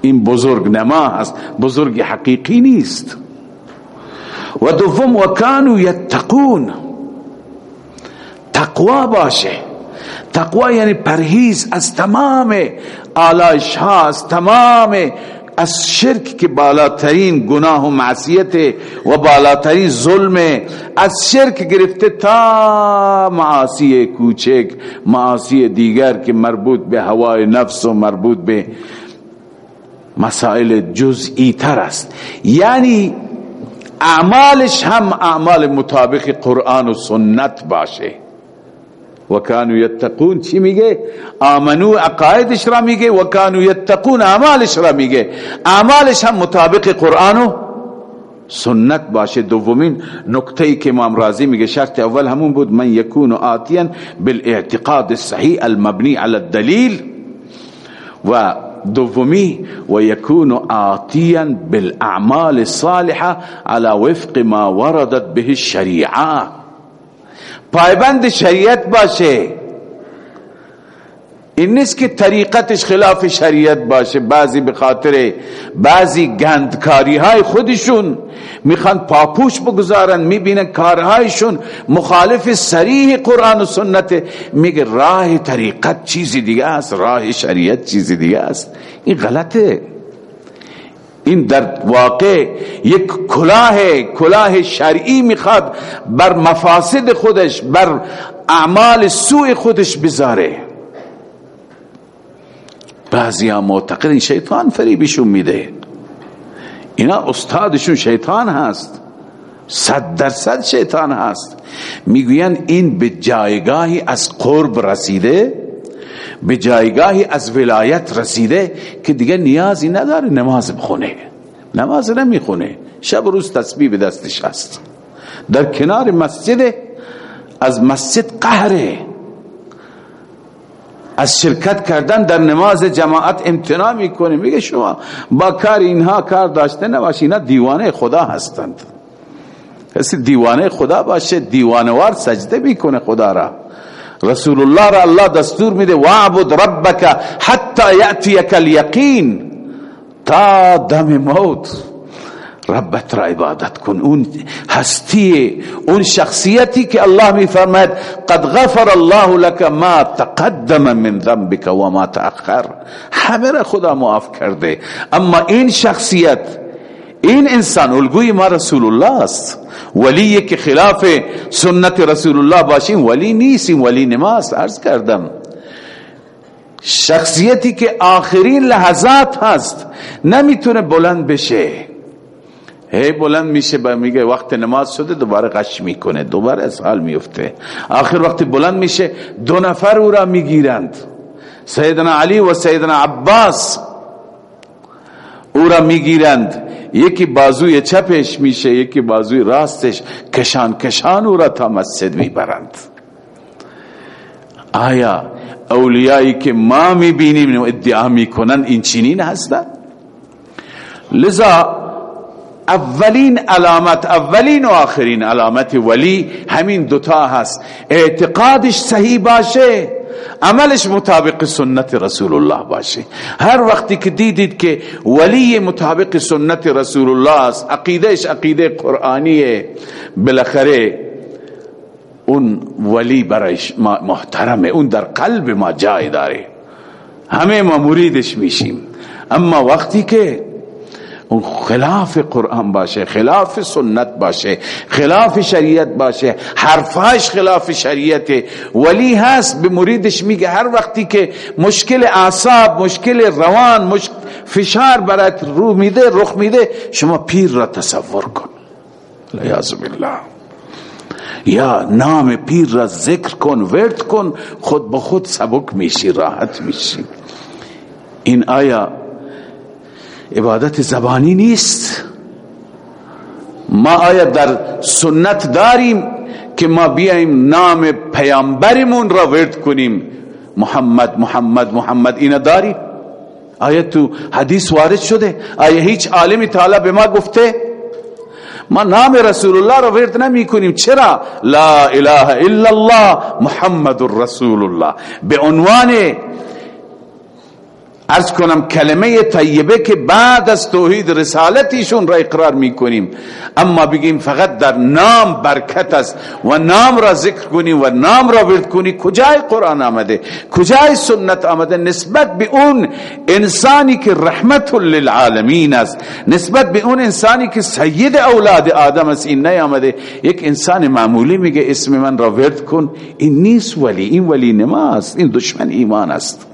این بزرگ نما هست. بزرگ حقیقی نیست. و دوم و کانو یتقون. تقوا باشه. تقوا یعنی پرهیز از تمام آلایش ها از تمام از شرک که بالاترین گناه و معصیت و بالاترین ظلم از شرک گرفته تا معاصی کوچک معاصی دیگر که مربوط به هوای نفس و مربوط به مسائل جزئی تر است. یعنی اعمالش هم اعمال مطابق قرآن و سنت باشه. و کانو یتقون چی میگه آمنو عقایدش را میگه و کانو یتقون اعمالش را میگه اعمالش هم مطابق قرآن و سنت باشه. دومین نکته ای که امام رازی میگه شرط اول همون بود من یکون آتیا بالاعتقاد الصحیح المبنی على الدلیل. و دومی و یکون آتیا بالأعمال الصالحة على وفق ما وردت به الشریعة. پایبند شریعت باشه. این نیست که طریقتش خلاف شریعت باشه. بعضی به خاطر بعضی گندکاری های خودشون می‌خوان پاپوش بگذارن می‌بینن کارهایشون مخالف سریح قرآن و سنت. میگه راه طریقت چیزی دیگه است راه شریعت چیزی دیگه است. این غلطه. این در واقع یک کلاه کلاه شرعی می‌خواد بر مفاسد خودش بر اعمال سوء خودش بذاره. بعضی ها معتقد شیطان فریبشون میده. اینا استادشون شیطان هست. صد درصد شیطان هست. می‌گویند این به جایگاهی از قرب رسیده به جایگاهی از ولایت رسیده که دیگه نیازی نداره نماز بخونه. نماز نمی‌خونه. شب روز تسبیح به دستش هست. در کنار مسجد از مسجد قهره. از شرکت کردن در نماز جماعت امتناع می‌کنه. میگه شما با کار اینها کار داشته نباشی اینا دیوانه خدا هستند. کسی دیوانه خدا باشه دیوانوار سجده می‌کنه خدا را. رسول الله را الله دستور میده وعبد ربک حتی یأتیک الیقین تا دم موت ربت را عبادت کن اون هستی اون شخصیتی که الله می فرماید قد غفر الله لك ما تقدم من ذنبك و ما تأخر همه را خدا معاف کرده اما این شخصیت این انسان الگوی ما رسول الله است. ولی که خلاف سنت رسول الله باشیم ولی نیستیم ولی نماز عرض کردم. شخصیتی که آخرین لحظات هست نمی‌تونه بلند بشه. هی بلند میشه با میگه وقت نماز شده دوباره قش می‌کنه دوباره اسحال میفته. آخر وقتی بلند میشه دو نفر او را می‌گیرند. سیدنا علی و سیدنا عباس او را می‌گیرند. یکی بازوی چپش میشه یکی بازوی راستش کشان کشان او را تا مسجد می‌برند. آیا اولیایی که ما می‌بینیم ادعا می‌کنن این چنین هستند لذا اولین علامت اولین و آخرین علامت ولی همین دوتا هست. اعتقادش صحیح باشه عملش مطابق سنت رسول الله باشه. هر وقتی که دیدید که ولی مطابق سنت رسول الله است عقیدهش عقیده قرآنیه بالاخره اون ولی برایش محترمه اون در قلب ما جای داره. همه ما مریدش میشیم. اما وقتی که اون خلاف قرآن باشه خلاف سنت باشه خلاف شریعت باشه حرفاش خلاف شریعت. ولی هست به مریدش میگه هر وقتی که مشکل اعصاب مشکل روان مشکل فشار برات رو میده رخ میده شما پیر را تصور کن. لیاز بالله. یا نام پیر را ذکر کن ورد کن خود با خود سبک میشی راحت میشی. این آیا عبادت زبانی نیست. ما آیا در سنت داریم که ما بیایم نام پیامبرمون را ورد کنیم. محمد محمد محمد اینا داری آیا تو حدیث وارد شده. آیا هیچ عالمی تعالی به ما گفته؟ ما نام رسول الله را ورد نمی کنیم. چرا؟ لا اله الا الله محمد رسول الله به عنوان ارز کنم کلمه طیبه که بعد از توحید رسالتیشون را اقرار می‌کنیم. اما بگیم فقط در نام برکت است و نام را ذکر کنیم و نام را ورد کنی کجای قرآن آمده؟ کجای سنت آمده؟ نسبت به اون انسانی که رحمت للعالمین است. نسبت به اون انسانی که سید اولاد آدم است. این نیامده. یک انسان معمولی میگه اسم من را ورد کن. این نیست ولی. این ولی نماست. این دشمن ایمان است.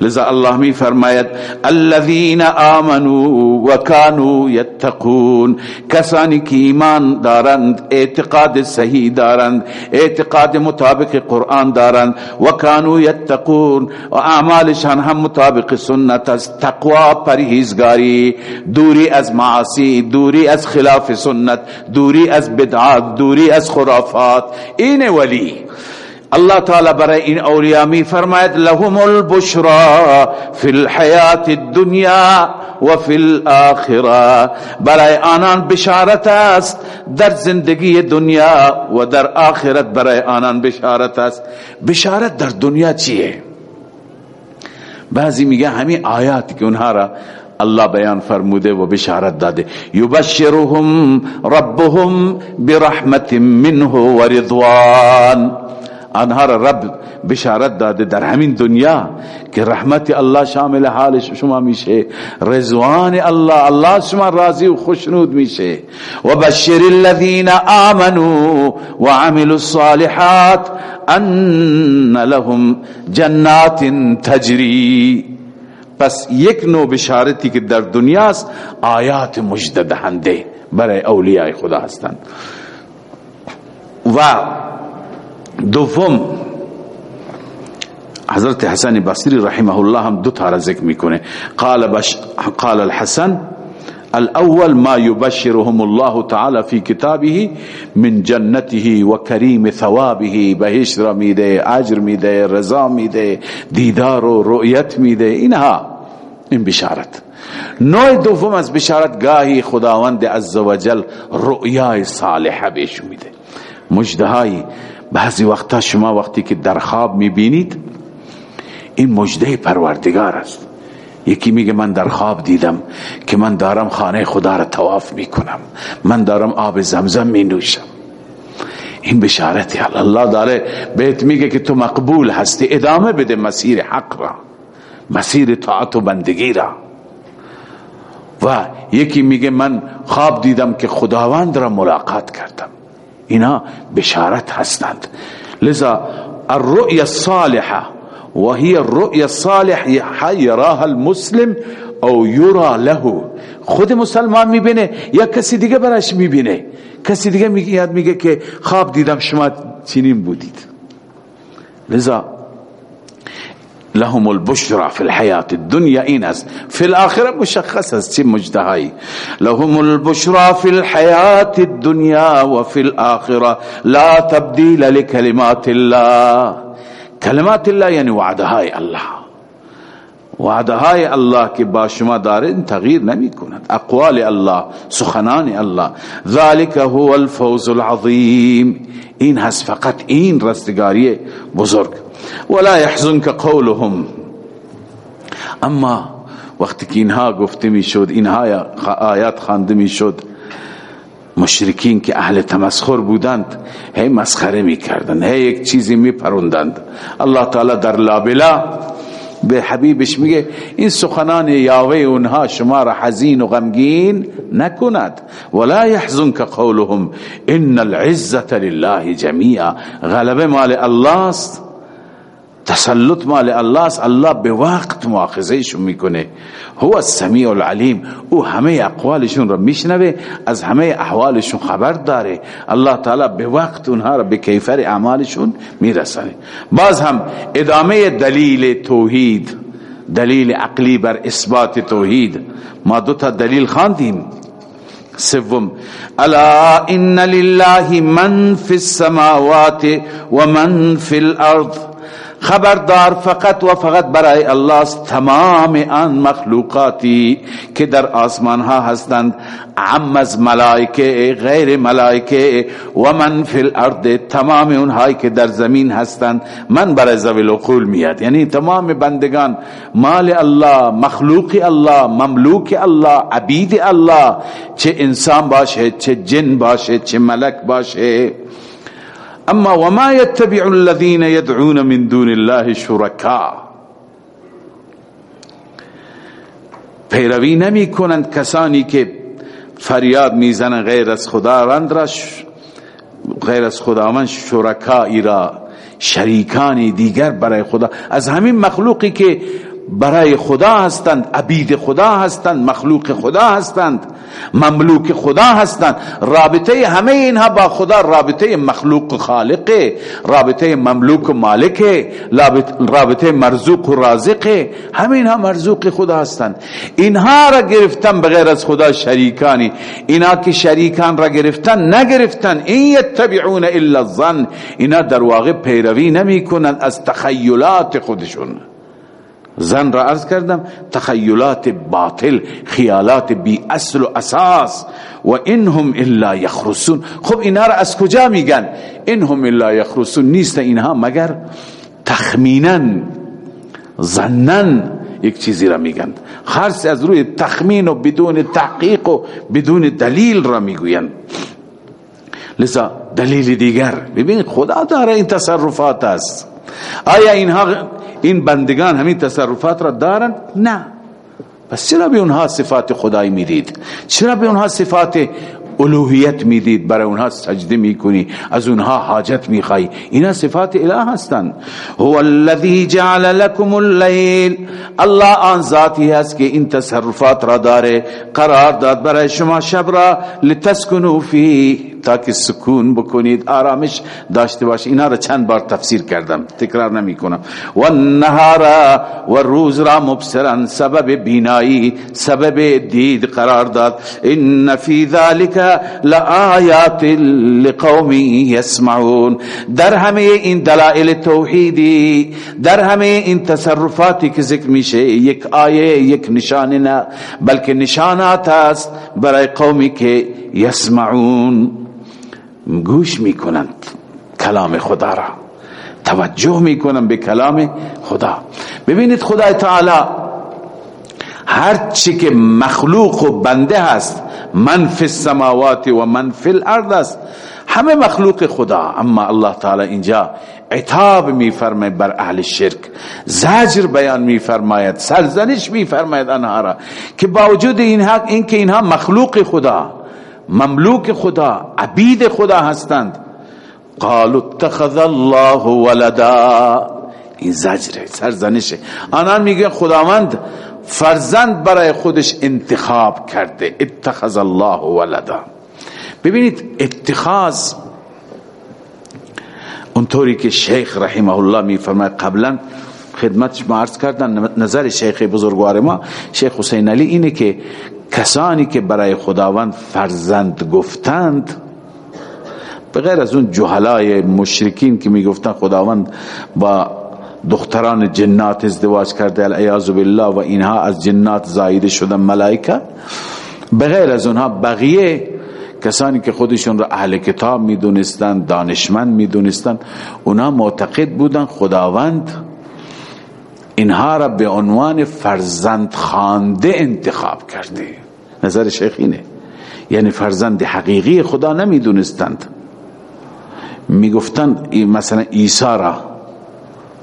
لذا الله می فرماید الذين آمنوا و كانوا يتقون کسانی که ایمان دارند اعتقاد صحیح دارند اعتقاد مطابق قرآن دارند و يتقون و اعمالشان هم مطابق سنت از تقوا پرهیزگاری دوری از معاصی دوری از خلاف سنت دوری از بدعات دوری از خرافات این ولی الله تعالی برای این اولیاء می فرماید لهم البشرا فی الحیات الدنیا و فی الآخرة. برای آنان بشارت است در زندگی دنیا و در آخرت برای آنان بشارت است. بشارت در دنیا چیه؟ بعضی میگه همین آیاتی که اونها را الله بیان فرموده و بشارت داده. یبشرهم ربهم برحمت منه و رضوان. آنها را رب بشارت داده در همین دنیا که رحمت الله شامل حال شما میشه رضوان الله الله شما راضی و خوشنود میشه. و بشر الذین آمنوا و عملوا الصالحات ان لهم جنات تجری. پس یک نوع بشارتی که در دنیاست آیات مجددهنده برای اولیاء خدا هستند. و دوم حضرت حسن بصری رحمه الله هم دو تا ذکر می‌کنه. قال بش قال الحسن الاول ما يبشرهم الله تعالى في كتابه من جنته وكريم ثوابه. بهش را اجر میده رضا میده دیدار و رؤیت میده اینها. این بشارت. نوع دوم از بشارت گاهی خداوند عزوجل رؤیای صالحه بهش میده. مجدهای بعضی وقتا شما وقتی که در خواب می‌بینید این مجده پروردگار است. یکی میگه من در خواب دیدم که من دارم خانه خدا را تواف می‌کنم. من دارم آب زمزم می نوشم این بشارتی الله داره بهت میگه که تو مقبول هستی. ادامه بده مسیر حق را. مسیر طاعت و بندگی را. و یکی میگه من خواب دیدم که خداوند را ملاقات کردم. اینا بشارت هستند. لذا الرؤية الصالحة وهي الرؤية الصالحة يراها المسلم او یورا له. خود مسلمان می‌بینه یا کسی دیگه برش می‌بینه؟ کسی دیگه میگه میگه که خواب دیدم شما چنین بودید. لذا لهم البشرى في الحياة الدنيا این است في الآخرة مشخص است چه لهم البشرى في الحياة الدنيا وفي الآخرة لا تبديل لكلمات الله. کلمات الله یعنی وعده های الله. وعده های الله که با شما تغییر نمی کند اقوال الله سخنان الله. ذلك هو الفوز العظیم. این هست فقط این رستگاری بزرگ. ولا يحزنك قولهم. اما وقتی که اینها گفته می شد اینها آیات خوانده می شد مشرکین که اهل تمسخر بودند هی مسخره می کردند هی یک چیزی می پروندند الله تعالی در لابلا به حبیبش میگه این سخنان یاوه اونها شما را حزین و غمگین نکند. ولا يحزنك قولهم ان العزه لله جميعا غلبه مال الله است. تسلط مال الله است. الله به وقت مؤاخذهشون می‌کنه. هو السمیع العلیم. او همه اقوالشون را میشنوه از همه احوالشون خبر داره. الله تعالی به وقت اونها را به کیفر اعمالشون میرسانه. باز هم ادامه دلیل توحید دلیل عقلی بر اثبات توحید. ما دو تا دلیل خواندیم. سوم الا ان لله من فی السماوات و من فی الارض. خبردار فقط و فقط برای الله تمام آن مخلوقاتی که در آسمان ها هستند. عم از ملائکه غیر ملائکه و من فی الارض تمام اونهایی که در زمین هستند من برای زویل العقول میاد. یعنی تمام بندگان مال الله مخلوق الله مملوک الله عبید الله چه انسان باشه چه جن باشه چه ملک باشه. اما وما يتبع الذين يدعون من دون الله شركاء. پیروی نمی کنند کسانی که فریاد می‌زنند غیر از خداوند را غیر از خداوند شرکایی را شریکانی دیگر برای خدا. از همین مخلوقی که برای خدا هستند عبید خدا هستند مخلوق خدا هستند مملوک خدا هستند. رابطه همه اینها با خدا رابطه مخلوق خالق رابطه مملوک مالک رابطه مرزوق و رازق همه اینها مرزوق خدا هستند. اینها را گرفتن بغیر از خدا شریکانی. اینا که شریکان را گرفتن نگرفتن. این یتبعون الا الظن. اینا در واقع پیروی نمی کنند از تخیلات خودشون. زن را عرض کردم تخیلات باطل خیالات بی اصل و اساس و انهم الا یخرسون. خب اینا را از کجا میگن؟ انهم الا یخرسون. نیست اینها مگر تخمینا زنن یک چیزی را میگن. خرس از روی تخمین و بدون تحقیق و بدون دلیل را می‌گوین لذا دلیل دیگر. ببین خدا داره این تصرفات است. آیا اینها این بندگان همین تصرفات را دارند؟ نه. پس چرا به اونها صفات خدایی می‌دید؟ چرا به اونها صفات الوهیت می‌دید؟ برای اونها سجده می‌کنی از اونها حاجت می‌خوای. اینا صفات اله هستند. هو الذی جعل لكم الليل الله آن ذاتی هست که این تصرفات را داره. قرار داد برای شما شب را لتسکنو تاکه سکون بکنید آرامش داشته باش اینا را چند بار تفسیر کردم تکرار نمی کنم. و نهار و روز را مبصرا سبب بینایی سبب دید قرار داد. ان فی ذلك لآیات لقوم یسمعون در همه این دلائل توحیدی در همه این تصرفاتی که ذکر میشه یک آیه یک نشانه نه بلکه نشانات است برای قومی که یسمعون. گوش می‌کنند کلام خدا را. توجه می‌کنند به کلام خدا. ببینید خدا تعالی هر چی که مخلوق و بنده هست من فی السماوات و من فی الارض است. همه مخلوق خدا. اما الله تعالی اینجا عتاب میفرماید بر اهل شرک. زجر بیان میفرماید سرزنش میفرماید آنها را. که با وجود این که اینها مخلوق خدا. مملوک خدا عبید خدا هستند. قالوا اتخذ الله ولدا. این زجره سرزنشه آنان میگه خداوند فرزند برای خودش انتخاب کرده. اتخذ الله ولدا. ببینید اتخاذ اونطوری که شیخ رحمه الله می فرماید قبلا خدمتش ما عرض کردن نظر شیخ بزرگوار ما شیخ حسین علی اینه که کسانی که برای خداوند فرزند گفتند بغیر از اون جهلای مشرکین که می‌گفتن خداوند با دختران جنات ازدواج کرده العیاذ بالله و اینها از جنات زایده شدن ملائکه بغیر از اونها بقیه کسانی که خودشون را اهل کتاب می‌دونستن دانشمند می‌دونستن اونا معتقد بودن خداوند اینها را به عنوان فرزند خانده انتخاب کرده. نظر شیخ اینه. یعنی فرزند حقیقی خدا نمی‌دونستند. می‌گفتند مثلا عیسی را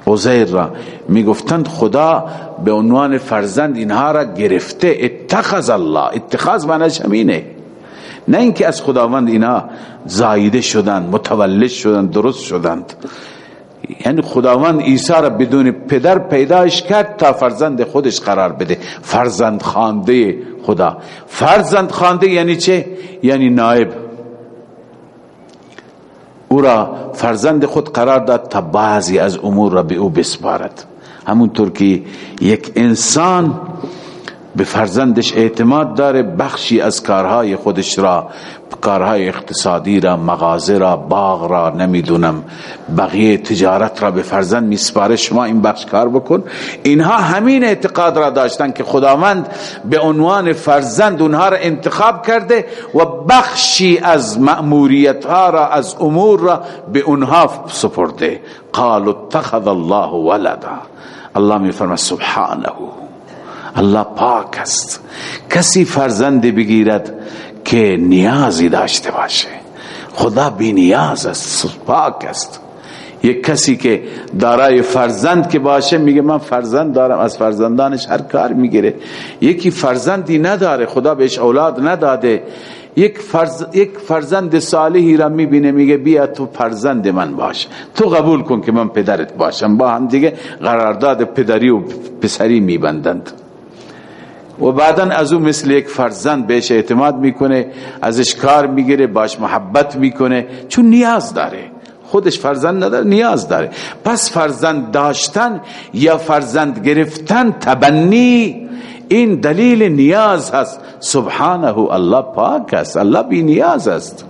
عزیر را می‌گفتند خدا به عنوان فرزند اینها را گرفته اتخذ الله اتخاذ معنیش همینه. نه اینکه از خداوند اینا زایده شدند متولد شدند درست شدند. یعنی خداوند عیسی را بدون پدر پیداش کرد تا فرزند خودش قرار بده. فرزند خانده خدا. فرزند خانده یعنی چه؟ یعنی نائب. او را فرزند خود قرار داد تا بعضی از امور را به او بسپارد. همونطور که یک انسان به فرزندش اعتماد داره بخشی از کارهای خودش را کارهای اقتصادی را مغازه را باغ را نمی‌دونم بقیه تجارت را به فرزند میسپاره. شما این بخش کار بکن. اینها همین اعتقاد را داشتن که خداوند به عنوان فرزند اونها را انتخاب کرده و بخشی از مأموریت ها را از امور را به اونها سپرده. قال اتخذ الله ولدا. الله میفرما سبحانه. الله پاک است. کسی فرزند بگیرد که نیازی داشته باشه. خدا بی نیاز است پاک است. یک کسی که دارای فرزند که باشه میگه من فرزند دارم از فرزندانش هر کار می‌گیره. یکی فرزندی نداره خدا بهش اولاد نداده. یک, فرز یک فرزند صالحی را می‌بینه میگه بیا تو فرزند من باش. تو قبول کن که من پدرت باشم. با هم دیگه قرارداد پدری و پسری میبندند. و بعدا از او مثل یک فرزند بهش اعتماد می‌کنه ازش کار می‌گیره باش محبت می‌کنه. چون نیاز داره. خودش فرزند نداره نیاز داره. پس فرزند داشتن یا فرزند گرفتن تبنی این دلیل نیاز هست. سبحانه الله پاک است. الله بی نیاز است.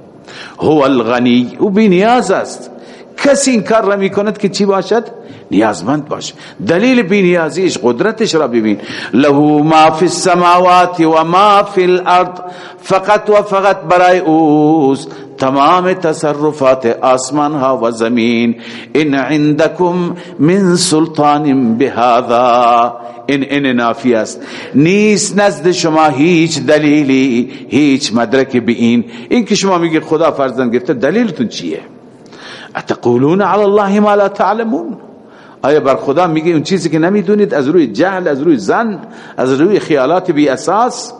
هو الغنی او بی نیاز است. کسی این کار را می‌کند که چی باشد؟ نیازمند باش. دلیل بی نیازیش قدرتش را ببین. له ما فی السماوات و ما فی الارض فقط و فقط برای اوست. تمام تصرفات آسمان ها و زمین. ان عندكم من سلطان بهذا. این این نافی است. نیست نزد شما هیچ دلیلی هیچ مدرک به این. این که شما میگه خدا فرزند گرفته دلیلتون چیه؟ اتقولون علی الله ما لا تعلمون. آیا بر خدا میگه اون چیزی که نمی‌دونید از روی جهل از روی زن از روی خیالات بی اساس؟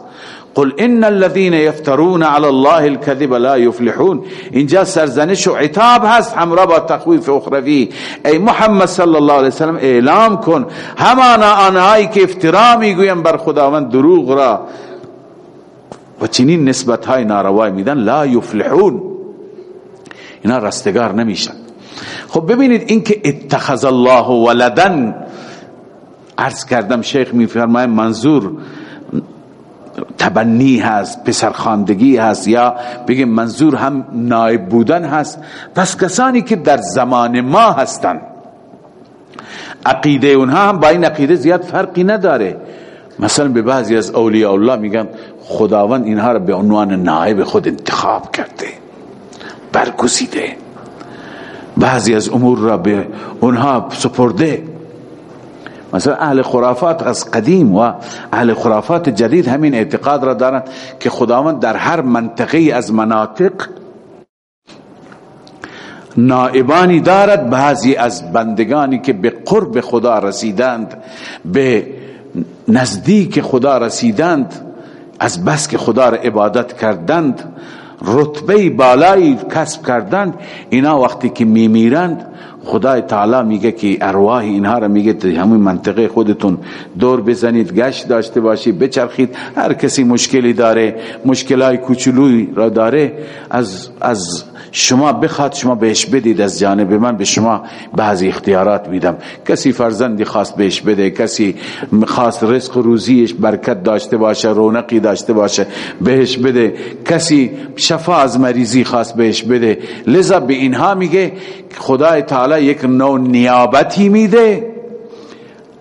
قل ان الذين يفترون على الله الكذب لا يفلحون. اینجا سرزنش و عتاب هست. همراه با تخویف اخروی. ای محمد صلی الله علیه وسلم اعلام کن. همانا آنهایی که افترا می‌گوین بر خداوند دروغ را. و چنین نسبت های ناروای میدن. لا یفلحون. اینا رستگار نمیشن. خب ببینید اینکه اتخذ الله ولدن عرض کردم شیخ میفرمای منظور تبنی هست پسرخاندگی هست یا بگیم منظور هم نایب بودن هست. پس کسانی که در زمان ما هستن عقیده اونها هم با این عقیده زیاد فرقی نداره. مثلا به بعضی از اولیاء الله میگن خداوند اینها را به عنوان نایب خود انتخاب کرده برگزیده. بعضی از امور را به اونها سپرده. مثلا اهل خرافات از قدیم و اهل خرافات جدید همین اعتقاد را دارند که خداوند در هر منطقه از مناطق نائبانی دارد. بعضی از بندگانی که به قرب خدا رسیدند به نزدیک خدا رسیدند از بس که خدا را عبادت کردند رتبه بالایی کسب کردند اینا وقتی که میمیرند خدای تعالی میگه که ارواح اینها را میگه همون منطقه خودتون دور بزنید گشت داشته باشید بچرخید. هر کسی مشکلی داره مشکلای کوچولوی را داره از از شما بخواد شما بهش بدید از جانب من به شما بعضی اختیارات میدم. کسی فرزندی خواست بهش بده کسی خواست رزق و روزیش برکت داشته باشه رونقی داشته باشه بهش بده. کسی شفا از مریضی خواست بهش بده. لذا به اینها میگه خدای تعالی یک نوع نیابتی میده.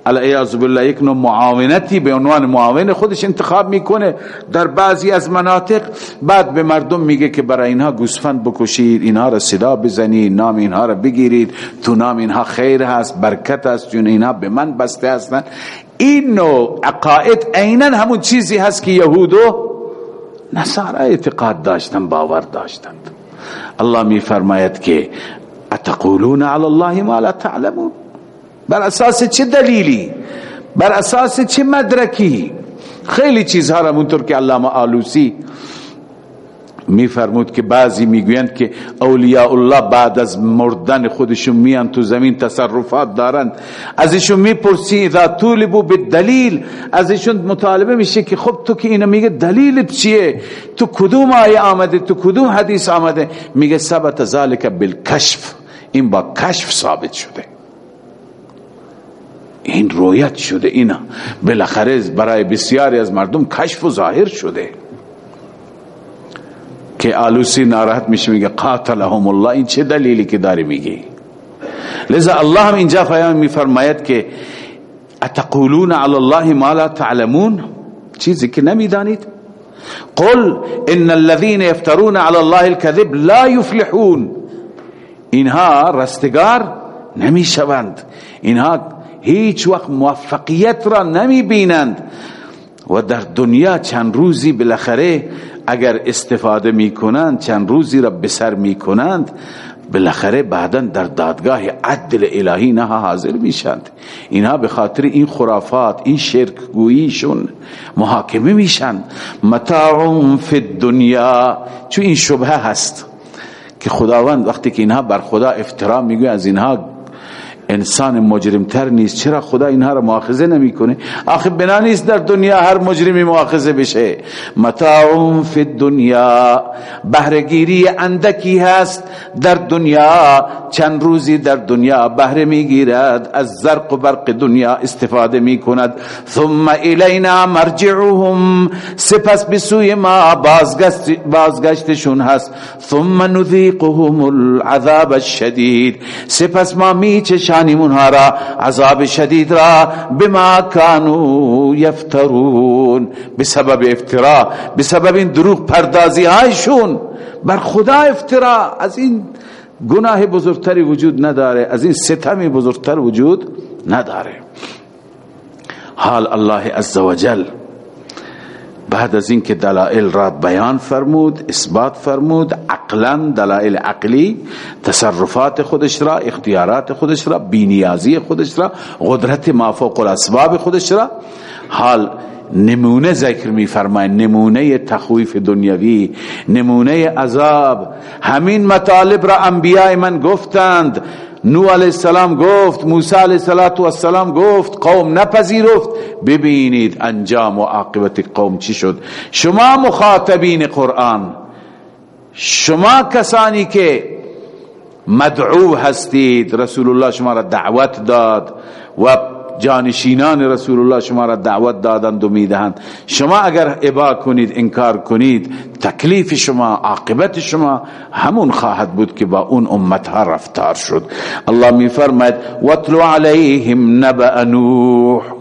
العیاذ بالله یک نوع معاونتی به عنوان معاون خودش انتخاب می‌کنه در بعضی از مناطق. بعد به مردم میگه که برای اینها گوسفند بکشید اینها را صدا بزنید نام اینها را بگیرید. تو نام اینها خیر هست برکت هست چون اینها به من بسته هستند. این نوع عقاید عینا همون چیزی هست که یهود و نصارا اعتقاد داشتن باور داشتند الله می فرماید که اتقولون علی الله ما لا تعلمون؟ بر اساس چه دلیلی؟ بر اساس چه مدرکی؟ خیلی چیزها را منطور که علامه آلوسی میفرمود که بعضی می‌گویند که اولیاء الله بعد از مردن خودشون میان تو زمین تصرفات دارند. ازشون می‌پرسی اذا طولبو به دلیل ازشون مطالبه میشه که خب تو که اینو میگه دلیل چیه؟ تو کدوم آیه آمده؟ تو کدوم حدیث آمده؟ میگه ثبت ذالک بالکشف. این با کشف ثابت شده. این رویت شده اینا. بالاخره برای بسیاری از مردم کشف و ظاهر شده. که آلوسی ناراحت میشه میگه قاتلهم الله. این چه دلیلی که داری میگی؟ لذا الله هم اینجا پیام میفرماید که اتقولون علی الله ما لا تعلمون؟ چیزی که نمی‌دانید. قل ان الذين يفترون على الله الكذب لا يفلحون. اینها رستگار نمی‌شوند. اینها هیچ وقت موفقیت را نمی بینند و در دنیا چند روزی بالاخره اگر استفاده می کنند چند روزی را بسر می کنند بالاخره بعدا در دادگاه عدل الهی نه حاضر میشند. اینها به خاطر این خرافات این شرک گوییشون محاکمه میشن. متاع فی الدنیا. چون این شبهه هست که خداوند وقتی که اینها بر خدا افترا میگه از اینها انسان مجرم تر نیست. چرا خدا اینها را مؤاخذه نمی‌کنه؟ آخه بنا نیست در دنیا هر مجرمی مؤاخذه بشه. متاع فی الدنیا. بهرهگیری اندکی هست در دنیا. چند روزی در دنیا بهره می‌گیرد از زرق و برق دنیا استفاده می‌کند. ثم الینا مرجعهم. سپس بسوی ما بازگشت بازگشتشون هست. ثم نذیقهم العذاب الشدید. سپس ما میچشان می‌دانیم را عذاب شدید را بما کانو یفترون. بسبب افترا بسبب این دروغ پردازی هایشون بر خدا افترا از این گناه بزرگتری وجود نداره از این ستمی بزرگتر وجود نداره. حال الله عزوجل بعد از اینکه دلائل را بیان فرمود اثبات فرمود عقلا دلائل عقلی تصرفات خودش را اختیارات خودش را بینیازی خودش را قدرت مافوق الاسباب خودش را حال نمونه ذکر می فرماید نمونه تخویف دنیوی نمونه عذاب. همین مطالب را انبیاء من گفتند. نو علیہ السلام گفت موسی علیہ السلام گفت قوم نپذیرفت. ببینید انجام و عاقبت قوم چی شد. شما مخاطبین قرآن شما کسانی که مدعو هستید رسول الله شما را دعوت داد و جانشینان رسول الله شما را دعوت دادند و می‌دهند. شما اگر ابا کنید انکار کنید تکلیف شما عاقبت شما همون خواهد بود که با اون امتها رفتار شد. الله میفرماید واتلو علیهم نبأ نوح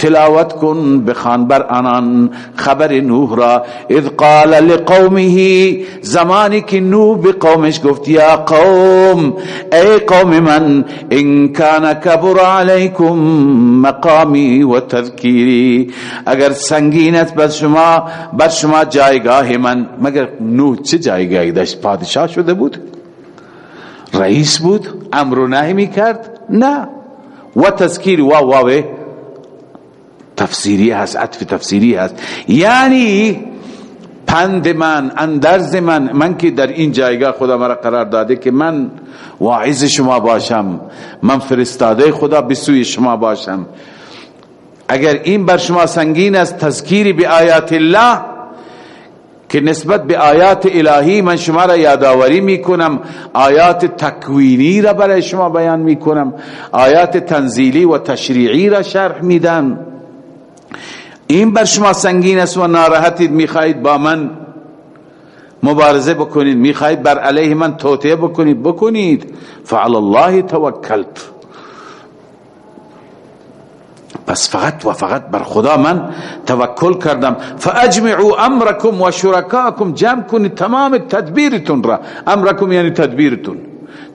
تلاوت کن بخان بر آنان خبر نوح را. اذ قال لقومه زمانی که نوح به قومش گفت یا قوم ای قوم من ان کان کبر علیکم مقامی و تذکیری اگر سنگینت بر شما بر شما جایگاه من. مگر نوح چه جایگاهی داشت؟ پادشاه شده بود؟ رئیس بود؟ امر و نهی می کرد نه. و تذکیری و واوه تفسیری هست عطف تفسیری هست. یعنی پند من اندرز من من که در این جایگاه خدا مرا قرار داده که من واعظ شما باشم من فرستاده خدا به سوی شما باشم. اگر این بر شما سنگین است تذکیری به آیات الله که نسبت به آیات الهی من شما را یادآوری می کنم آیات تکوینی را برای شما بیان می کنم آیات تنزیلی و تشریعی را شرح میدم. این بر شما سنگین است و ناراحتید می‌خواهید با من مبارزه بکنید می‌خواهید بر علیه من توطئه بکنید. بکنید. فعل الله توکلت. پس فقط و فقط بر خدا من توکل کردم. فاجمعوا امرکم و شرکاکم جمع کنید تمام تدبیرتون را. امرکم یعنی تدبیرتون.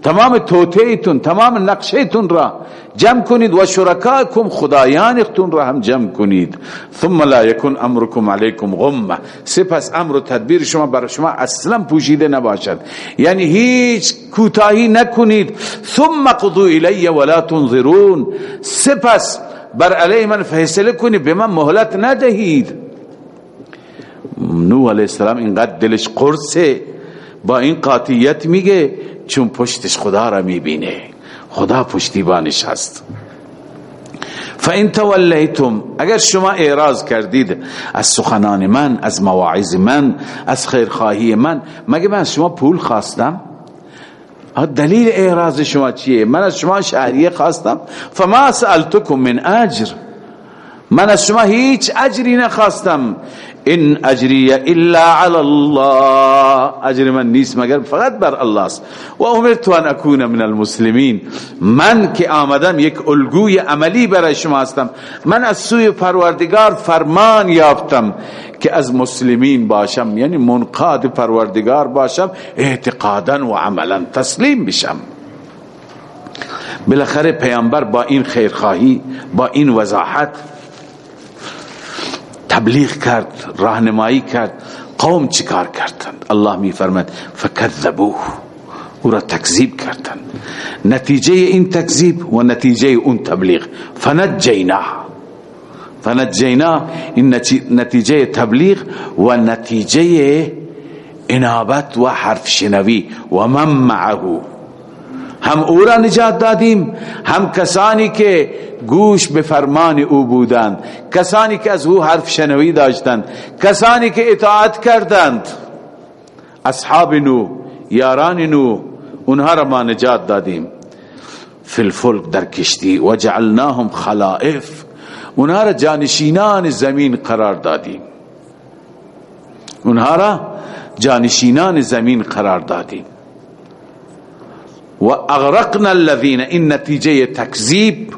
تمام توتیتون تمام نقشیتون را جمع کنید و شرکاکم خدایانتون را هم جمع کنید. ثم لا یکن امرکم علیکم غمه. سپس امر و تدبیر شما بر شما اصلا پوشیده نباشد. یعنی هیچ کوتاهی نکنید. ثم قضوا الی ولا تنظرون. سپس بر علیه من فیصله کنید به من مهلت ندهید. نوح علیه السلام اینقدر دلش قرصه. با این قاطیت میگه چون پشتش خدا را می‌بینه. خدا پشتیبانش هست فان تولیتم اگر شما اعراض کردید از سخنان من از مواعظ من از خیرخواهی من مگه من از شما پول خواستم؟ دلیل اعراض شما چیه؟ من از شما شهریه خواستم. فما سألتكم من اجر من از شما هیچ اجری نخواستم. این اجری الا علی الله. اجر من نیست مگر فقط بر الله است و امرت ان اکون من المسلمین من که آمدم یک الگوی عملی برای شما هستم. من از سوی پروردگار فرمان یافتم که از مسلمین باشم. یعنی منقاد پروردگار باشم اعتقادا و عملا تسلیم بشم. بالاخره پیامبر با این خیرخواهی با این وضاحت تبلیغ کرد راهنمایی کرد قوم چیکار کردند؟ الله می فرمد فکذبوه. او را تکذیب کردند. نتیجه این تکذیب و نتیجه اون تبلیغ. فنجینا فنجینا این نتیجه تبلیغ و نتیجه انابت و حرف شنوی. و من معه. هم او را نجات دادیم هم کسانی که گوش به فرمان او بودند کسانی که از او حرف شنوی داشتند کسانی که اطاعت کردند. اصحاب نو یاران نو اونها را ما نجات دادیم. فی الفلک در کشتی و جعلناهم خلائف اونها را جانشینان زمین قرار دادیم. اونها را جانشینان زمین قرار دادیم. و اغرقنا الذين این نتیجه تکذیب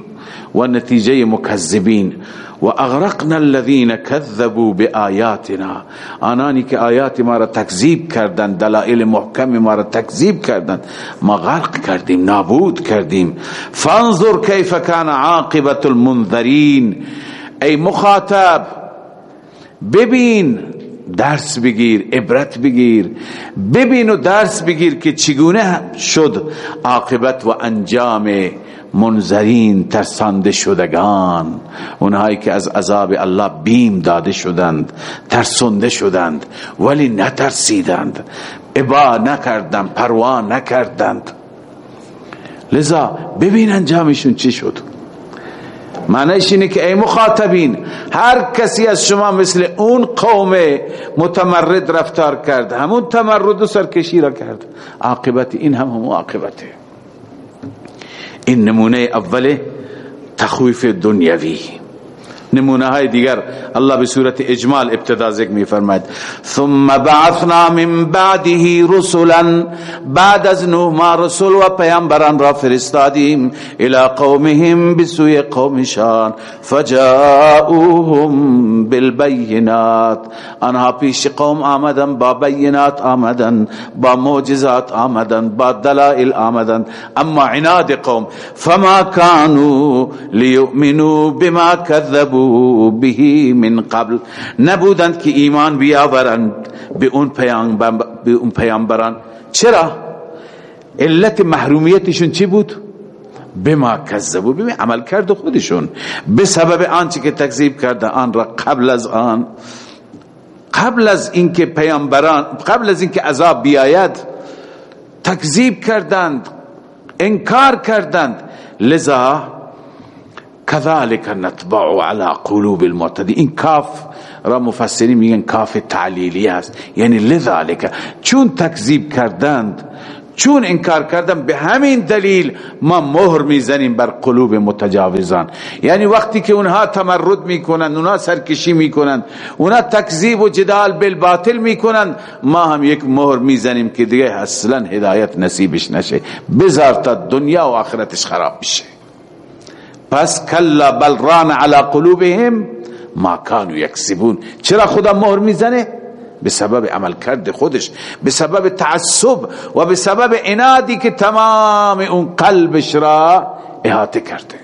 و نتیجه مکذبین و اغرقنا الذين كذبوا بآیاتنا آنانی که آیات ما را تکذیب کردند دلائل محکم ما را تکذیب کردند ما غرق کردیم نابود کردیم فانظر کیف کان عاقبت المنذرین ای مخاطب ببین درس بگیر عبرت بگیر. ببین و درس بگیر که چگونه شد عاقبت و انجام منظرین ترسانده شدگان. اونهایی که از عذاب الله بیم داده شدند ترسنده شدند ولی نترسیدند. ابا نکردند پروا نکردند. لذا ببین انجامشون چی شد. معنیش اینه که ای مخاطبین هر کسی از شما مثل اون قوم متمرد رفتار کرد همون تمرد و سرکشی را کرد. عاقبت این هم هم عاقبته. این نمونه اول تخویف دنیوی نمونه های دیگر. الله به صورت اجمال ابتدا ذکر می فرماید ثم بعثنا من بعده رسلا بعد از نوح ما رسول و پیامبران را فرستادیم إلى قومهم بسوی قومشان فجاؤوهم بالبینات. آنها پیش قوم آمدن با بینات آمدن با معجزات آمدن با دلائل آمدن. اما عناد قوم فما كانوا ليؤمنوا بما كذبوا. به من قبل نبودند که ایمان بیاورند به اون به پیامبران. چرا؟ علت محرومیتشون چی بود؟ بما کذبو ببین عمل کرد خودشون. به سبب آنچه که تکذیب کرده آن را قبل از آن قبل از اینکه پیامبران قبل از اینکه عذاب بیاید تکذیب کردند انکار کردند. لذا كذلك نطبع على قلوب المعتدی این کاف را مفسری میگن کاف تعلیلی است. یعنی لذالک چون تکذیب کردند چون انکار کردن به همین دلیل ما مهر می‌زنیم بر قلوب متجاوزان. یعنی وقتی که اونها تمرد می‌کنند اونها سرکشی می‌کنند اونها تکذیب و جدال بالباطل می‌کنند ما هم یک مهر می‌زنیم که دیگه اصلا هدایت نصیبش نشه. بذار تا دنیا و آخرتش خراب بشه. پس کلا بل ران علی قلوبهم ما کانو یکسبون. چرا خدا مهر می‌زنه؟ به سبب عمل کرد خودش به سبب تعصب و به سبب انادی که تمام اون قلبش را احاطه کرده.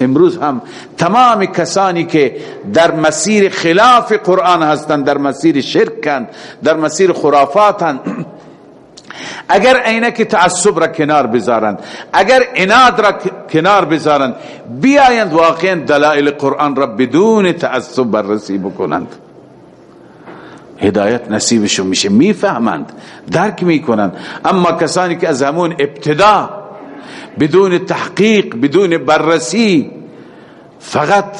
امروز هم تمام کسانی که در مسیر خلاف قرآن هستند در مسیر شرکند در مسیر خرافاتند اگر عینک تعصب را کنار بذارند اگر اناد را کنار بذارند بیایند واقعا دلائل قرآن را بدون تعصب بررسی بکنند. هدایت نصیبشون میشه. می‌فهمند درک می‌کنند. اما کسانی که از همون ابتدا بدون تحقیق بدون بررسی فقط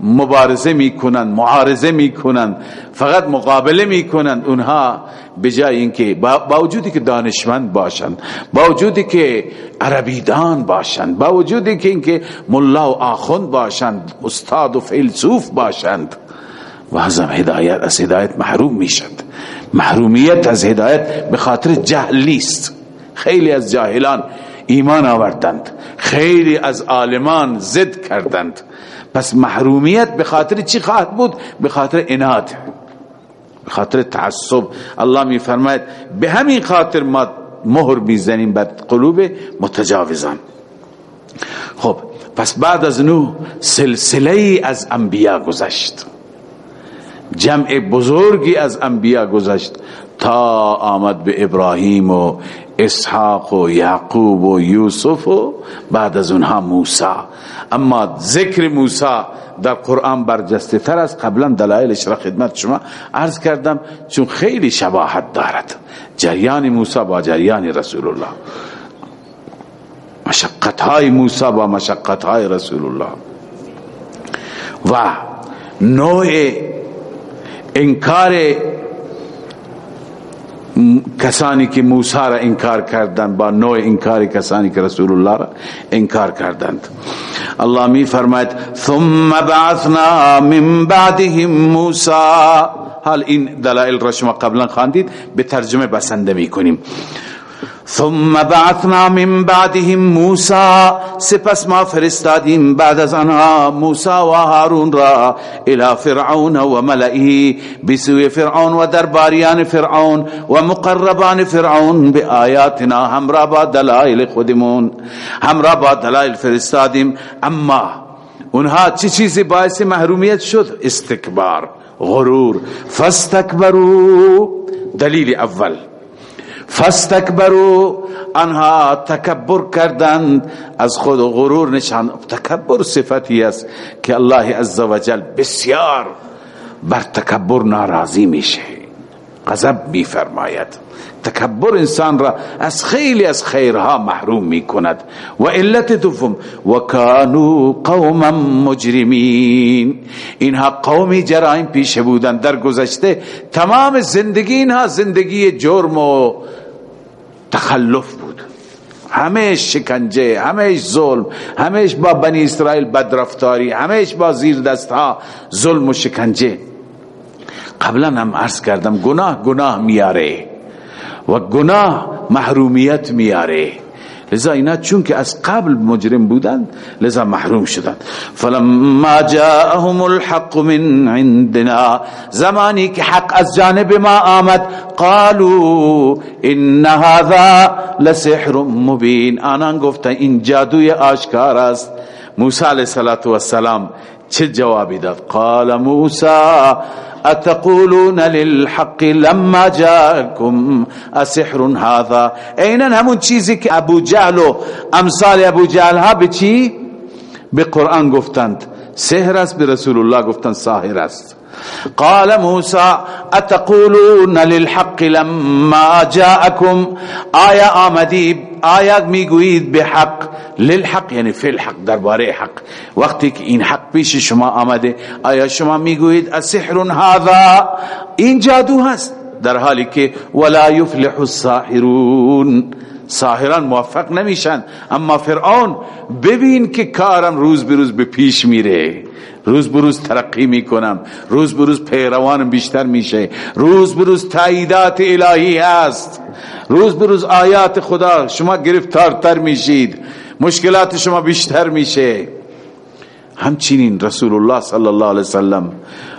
مبارزه می‌کنند معارضه می‌کنند فقط مقابله می‌کنند اونها بجای اینکه با وجودی که دانشمند باشند با وجودی که عربیدان باشند با وجودی که اینکه ملا و آخوند باشند استاد و فیلسوف باشند و از هدایت از هدایت محروم می‌شد. محرومیت از هدایت به خاطر جهلی است. خیلی از جاهلان ایمان آوردند. خیلی از عالمان زد کردند. پس محرومیت به خاطر چی خواهد بود؟ به خاطر اناد به خاطر تعصب. الله می فرماید به همین خاطر ما مهر می‌زنیم بر قلوب متجاوزان. خب پس بعد از نو سلسله از انبیا گذشت. جمع بزرگی از انبیا گذشت تا آمد به ابراهیم و اسحاق و یعقوب و یوسف و بعد از اونها موسی اما ذکر موسی در قرآن برجسته تر از قبلا دلایلش را خدمت شما عرض کردم چون خیلی شباهت دارد. جریان موسی با جریان رسول الله مشقت های موسی با مشقت های رسول الله و نوع انکار کسانی که موسی را انکار کردند با نوع انکار کسانی که رسول الله را انکار کردند. الله می فرماید ثم بعثنا من بعدهم موسی. حال این دلائل را شما قبلا خواندید به ترجمه بسنده می کنیم ثم بعثنا من بعدهم موسى. سپس ما فرستادیم بعد از آنها موسی و هارون را الى فرعون و ملئه. بسوی فرعون و درباریان فرعون و مقربان فرعون به آیاتنا همراه با دلائل خودمون همراه با دلائل فرستادیم. اما اونها چه چیزی باعث محرومیت شد؟ استکبار غرور. فاستکبروا. دلیل اول. فاستکبرو انها تکبر کردند. از خود غرور نشان تکبر صفتی است که الله عزوجل بسیار بر تکبر ناراضی میشه. غضب میفرماید. تکبر انسان را از خیلی از خیرها محروم می کند و علت دوم و کانو قوما مجرمین. اینها قومی جرائم پیش بودند در گذشته. تمام زندگی اینها زندگی جرم و تخلف بود. همیش شکنجه همیش ظلم همیش با بنی اسرائیل بدرفتاری همیش با زیر دست ها ظلم و شکنجه. قبلا هم عرض کردم گناه گناه میاره و گناه محرومیت میاره. لذا اینا چون که از قبل مجرم بودند لذا محروم شدند. فلما جاءهم الحق من عندنا زمانی که حق از جانب ما آمد قالوا ان هذا لسحر مبین. آنان گفتن این جادوی آشکار است. موسی علیه السلام چه جوابی داد؟ قال موسی اتقولون للحق لما جاءكم؟ اسحر هذا. اینا همون چیزی که ابو جهل و امثال ابو جهل ها به به قرآن گفتند. سحر است به رسول الله گفتند ساحر است. قال موسى اتقولون للحق لما جاءكم؟ آیا آمدی آیا می‌گویید به حق؟ للحق یعنی فی الحق درباره حق. وقتی که این حق پیش شما آمده آیا شما می‌گویید السحر هذا؟ این جادو هست. در حالی که ولا یفلح الساحرون. ساحران موفق نمیشن اما فرعون ببین که کارم روز به روز به پیش میره. روز به روز ترقی می‌کنم. روز به روز پیروانم بیشتر میشه. روز به روز تاییدات الهی هست. روز به روز آیات خدا شما گرفتارتر میشید. مشکلات شما بیشتر میشه. همچنین رسول الله صلی الله علیه وسلم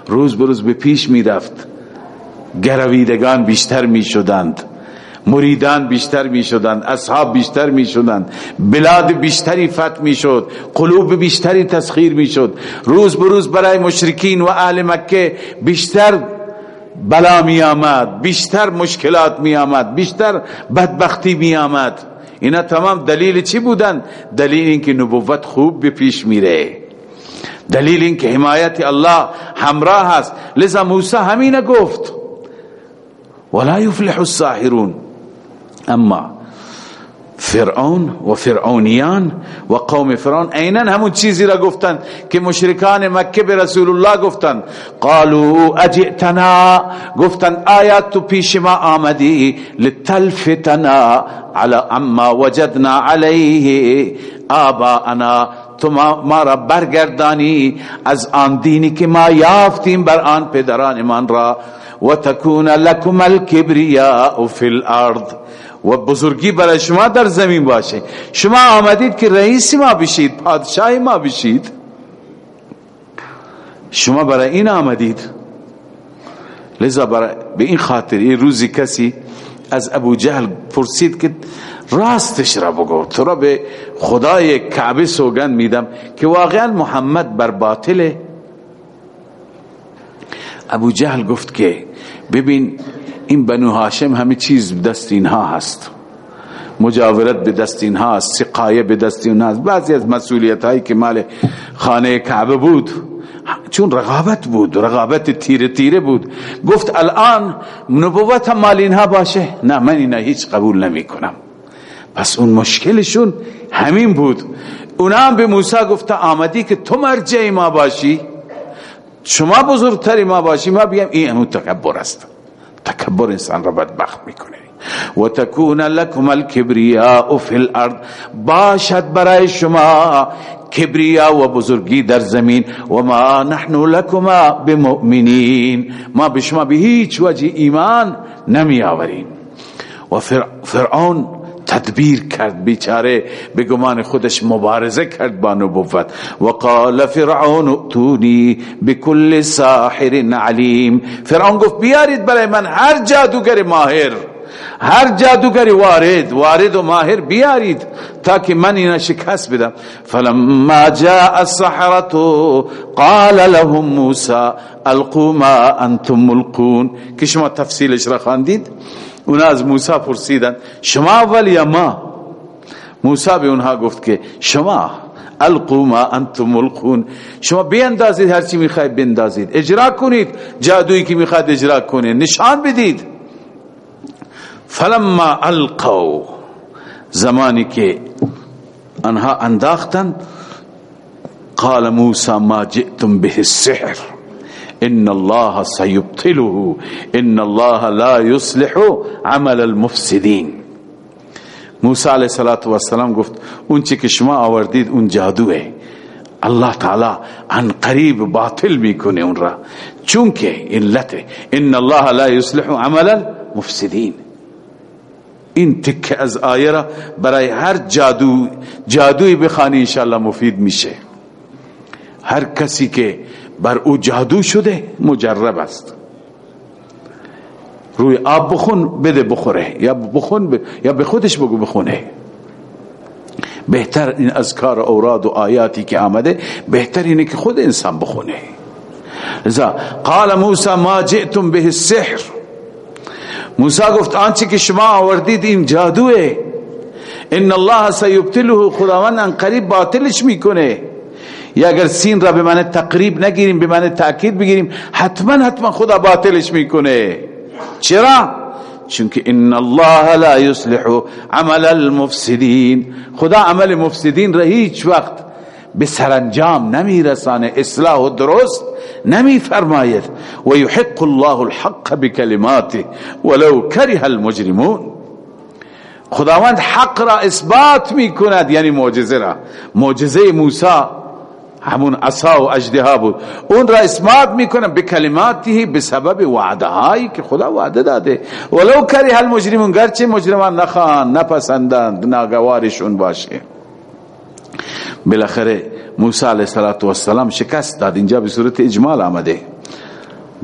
روز به روز به پیش می‌رفت. گرویدگان بیشتر می‌شدند. مریدان بیشتر می شدند اصحاب بیشتر می شدند بلاد بیشتری فتح می شد قلوب بیشتری تسخیر می شد روز بروز برای مشرکین و اهل مکه بیشتر بلا می آمد بیشتر مشکلات می آمد بیشتر بدبختی می آمد اینا تمام دلیل چی بودن دلیل اینکه نبوت خوب به پیش میره. دلیل اینکه حمایت الله همراه است. لذا موسی همین گفت ولا يفلح الساحرون. اما فرعون و فرعونیان و قوم فرعون اینن همون چیزی را گفتن که مشرکان مکه به رسول الله گفتن. قالوا اجئتنا؟ گفتن آیات تو پیش ما آمدی؟ لتلفتنا على اما وجدنا علیه آباءنا. تو ما را برگردانی از آن دینی که ما یافتیم بر آن پدران من را. و تکون لکم الكبریاء فی الارض. و بزرگی برای شما در زمین باشه. شما آمدید که رئیس ما بشید پادشاه ما بشید. شما برای این آمدید. لذا برای به این خاطر این روزی کسی از ابو جهل پرسید که راستش را بگو. تو را به خدای کعبه سوگند میدم که واقعا محمد بر باطله ابو جهل گفت که ببین این بنو هاشم همه چیز دست اینها هست. مجاورت به دست اینها هست سقایه به دست اینها هست بعضی از مسئولیت هایی که مال خانه کعبه بود چون رقابت بود رقابت تیره تیره بود. گفت الان نبوت مال اینها باشه. نه من اینا هیچ قبول نمی کنم. پس اون مشکلشون همین بود. اونا هم به موسی گفته آمدی که تو مرجع ما باشی. شما بزرگتری ما باشی. ما بیم این امو تکبر است. تکبر انسان را بدبخت می‌کنه. و تکون لکم الكبریاء فی الارض. باشد برای شما کبریا و بزرگی در زمین. و ما نحن لکما بمؤمنین. ما به شما به هیچ وجه ایمان نمی آوریم و فرعون تدبیر کرد بیچاره به گمان خودش مبارزه کرد با نبوت. و فرعون اتونی بكل ساحر علیم. فرعون گفت بیارید برای من هر جادوگر ماهر هر جادوگر وارد وارد و ماهر بیارید تاکه من اینا شکست بدم. فلما جاء السحرة قال لهم موسى القوا ما انتم ملقون. که شما تفصیلش را خواندید؟ اونا از موسی پرسیدن شما اول یا ما؟ موسی به اونها گفت که شما القوا ما انتم ملقون. شما بیندازید هر چی می‌خواید بندازید اجرا کنید جادویی که می‌خواید اجرا کنید. نشان بدید. فلما القوا زمانی که انها انداختن قال موسى ما جئتم به السحر إن الله سيبطله. إن الله لا يصلح عمل المفسدين. موسی علیہ الصلوۃ والسلام گفت اون چی که شما آوردید اون جادوه. الله تعالی عن قریب باطل میکنه اون را. چون علت إن الله لا يصلح عمل المفسدين این تکه از آیه را برای هر جادو جادوی بخوانی انشاءالله مفید میشه. هر کسی که بر او جادو شده مجرب است. روی آب بخون بده بخوره. یا بخون یا به خودش بگو بخونه. بهتر این اذکار اوراد و آیاتی که آمده بهتر اینه که خود انسان بخونه. لذا قال موسی ما جئتم به السحر. موسی گفت آنچه که شما آوردید این جادوه. ان الله سیبتله خداوند ان قریب باطلش می‌کنه. یا اگر سین را به معنی تقریب نگیریم به معنی تأکید بگیریم حتما حتما خدا باطلش می‌کنه. چرا؟ چونکه ان الله لا يصلح عمل المفسدين خدا عمل مفسدین را هیچ وقت به سرانجام نمیرسانه. اصلاح و درست نمی فرماید و یحق الله الحق بکلماته ولو کره المجرمون. خداوند حق را اثبات می کند یعنی معجزه را. معجزه موسی همون عصا و اجدها بود. اون را اثبات می‌کنه به کلماتی به سبب وعده هایی که خدا وعده داده. ولو کره المجرمون گرچه مجرمان نخوان نپسندند ناگوارشون باشه. بالاخره موسی علیه السلام شکست داد. اینجا به صورت اجمال آمده.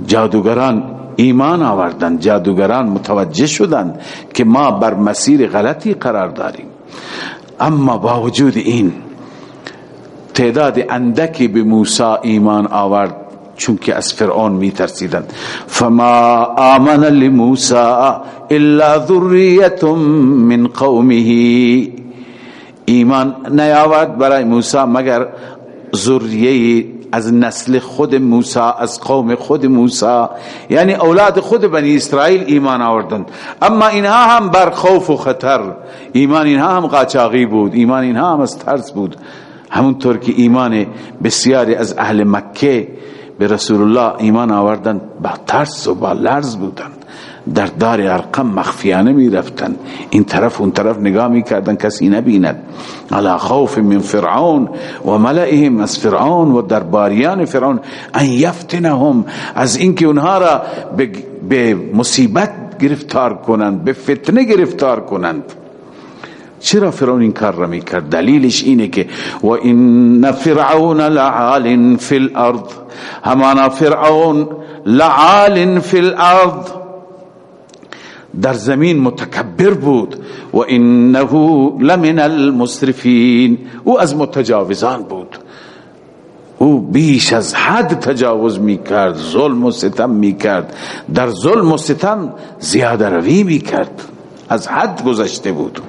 جادوگران ایمان آوردن جادوگران متوجه شدند که ما بر مسیر غلطی قرار داریم. اما با وجود این تعداد اندکی به موسی ایمان آورد چون که از فرعون می ترسیدند فما آمن لموسی الا ذریت من قومه. ایمان نیاورد برای موسی مگر ذریه از نسل خود موسی از قوم خود موسی. یعنی اولاد خود بنی اسرائیل ایمان آوردند. اما اینها هم بر خوف و خطر. ایمان اینها هم قاچاقی بود. ایمان اینها هم از ترس بود. همونطور که ایمان بسیاری از اهل مکه به رسول الله ایمان آوردند با ترس و با لرز بودند. در دار ارقم مخفیانه می رفتن این طرف اون طرف نگاه می کردن کسی نبیند. علا خوف من فرعون و ملئهم از فرعون و درباریان فرعون. ان یفتنهم از اینکه اونها را به مصیبت گرفتار کنند به فتنه گرفتار کنند. چرا فرعون این کار را می‌کرد؟ دلیلش اینه که و این فرعون لعال فی الارض. همانا فرعون لعال فی الارض. در زمین متکبر بود. و انه لمن المسرفین. او از متجاوزان بود. او بیش از حد تجاوز می کرد ظلم و ستم می کرد در ظلم و ستم زیاده روی می کرد از حد گذشته بود.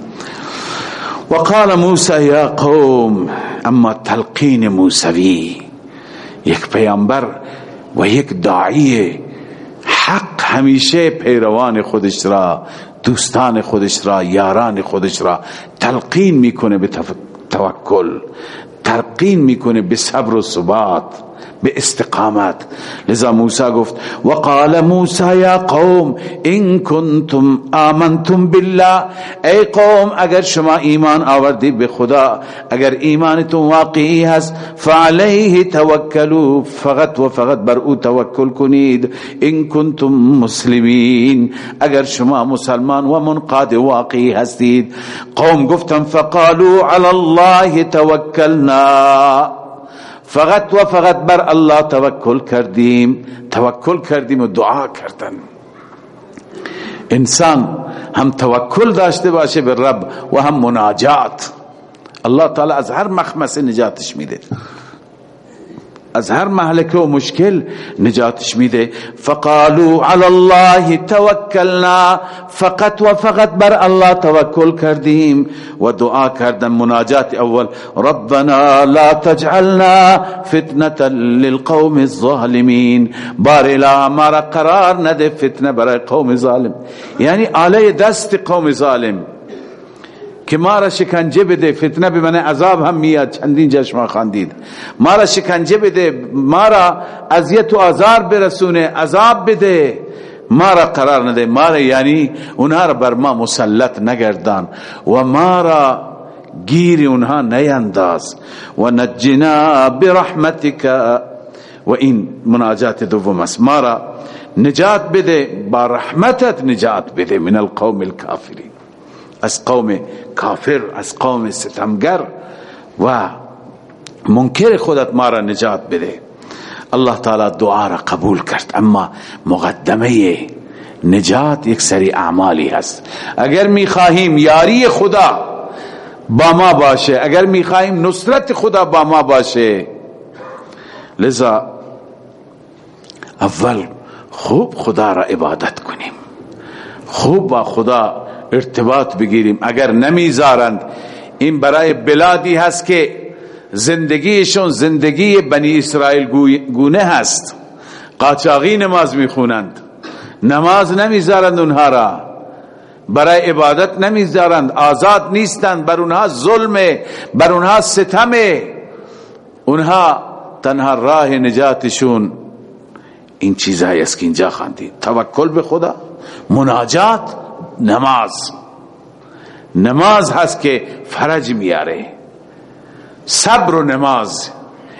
و قال موسی یا قوم اما تلقین موسوی یک پیامبر و یک داعی حق همیشه پیروان خودش را دوستان خودش را یاران خودش را تلقین می‌کنه به توکل تلقین می‌کنه به صبر و ثبات. به استقامت لذا موسی گفت وقال موسی یا قوم إن کنتم آمنتم بالله ای قوم اگر شما ایمان آوردی به خدا اگر ایمانتون واقعی هست فعلیه توکلوا فقط و فقط بر أو توکل کنید. إن کنتم مسلمین اگر شما مسلمان و منقاد واقعی هستید. قوم گفتم فقالوا علی الله توکلنا. فقط و فقط بر الله توکل کردیم. توکل کردیم و دعا کردن. انسان هم توکل داشته باشه به رب و هم مناجات. الله تعالی از هر مخمسه نجاتش میده. از هر محلکه و مشکل نجاتش میده. فقالوا على الله توکلنا فقط و فقط بر الله توکل کردیم. و دعا کردن مناجات اول ربنا لا تجعلنا فتنة للقوم الظالمين بار اله ما را قرار نده فتنه برای قوم ظالم. یعنی آله دست قوم ظالم. که ما را شکنجه بده فتنه به من عذاب هم میاد. چندین جشما خواندید ما را شکنجه بده ما را اذیت و آزار برسونه عذاب بده. ما را قرار نده. ما را یعنی اونها را بر ما مسلط نگردان. و ما را گیر اونها نینداز. و نجنا برحمتک. و این مناجات دوم است. ما را نجات بده با رحمتت نجات بده من القوم الكافرین. از قوم کافر از قوم ستمگر و منکر خودت ما را نجات بده. الله تعالی دعا را قبول کرد اما مقدمه نجات یک سری اعمالی هست. اگر می‌خواهیم یاری خدا با ما باشه اگر می‌خواهیم نصرت خدا با ما باشه لذا اول خوب خدا را عبادت کنیم. خوب با خدا ارتباط بگیریم. اگر نمی‌ذارند این برای بلادی هست که زندگیشون زندگی بنی اسرائیل گونه هست. قاچاقی نماز می‌خونند. نماز نمی‌ذارند اونها را. برای عبادت نمی‌ذارند. آزاد نیستند. بر اونها ظلم بر اونها ستم اونها تنها راه نجاتشون این چیزهایی است که اینجا توکل به خدا. مناجات. نماز. نماز هست که فرج میاره. صبر و نماز.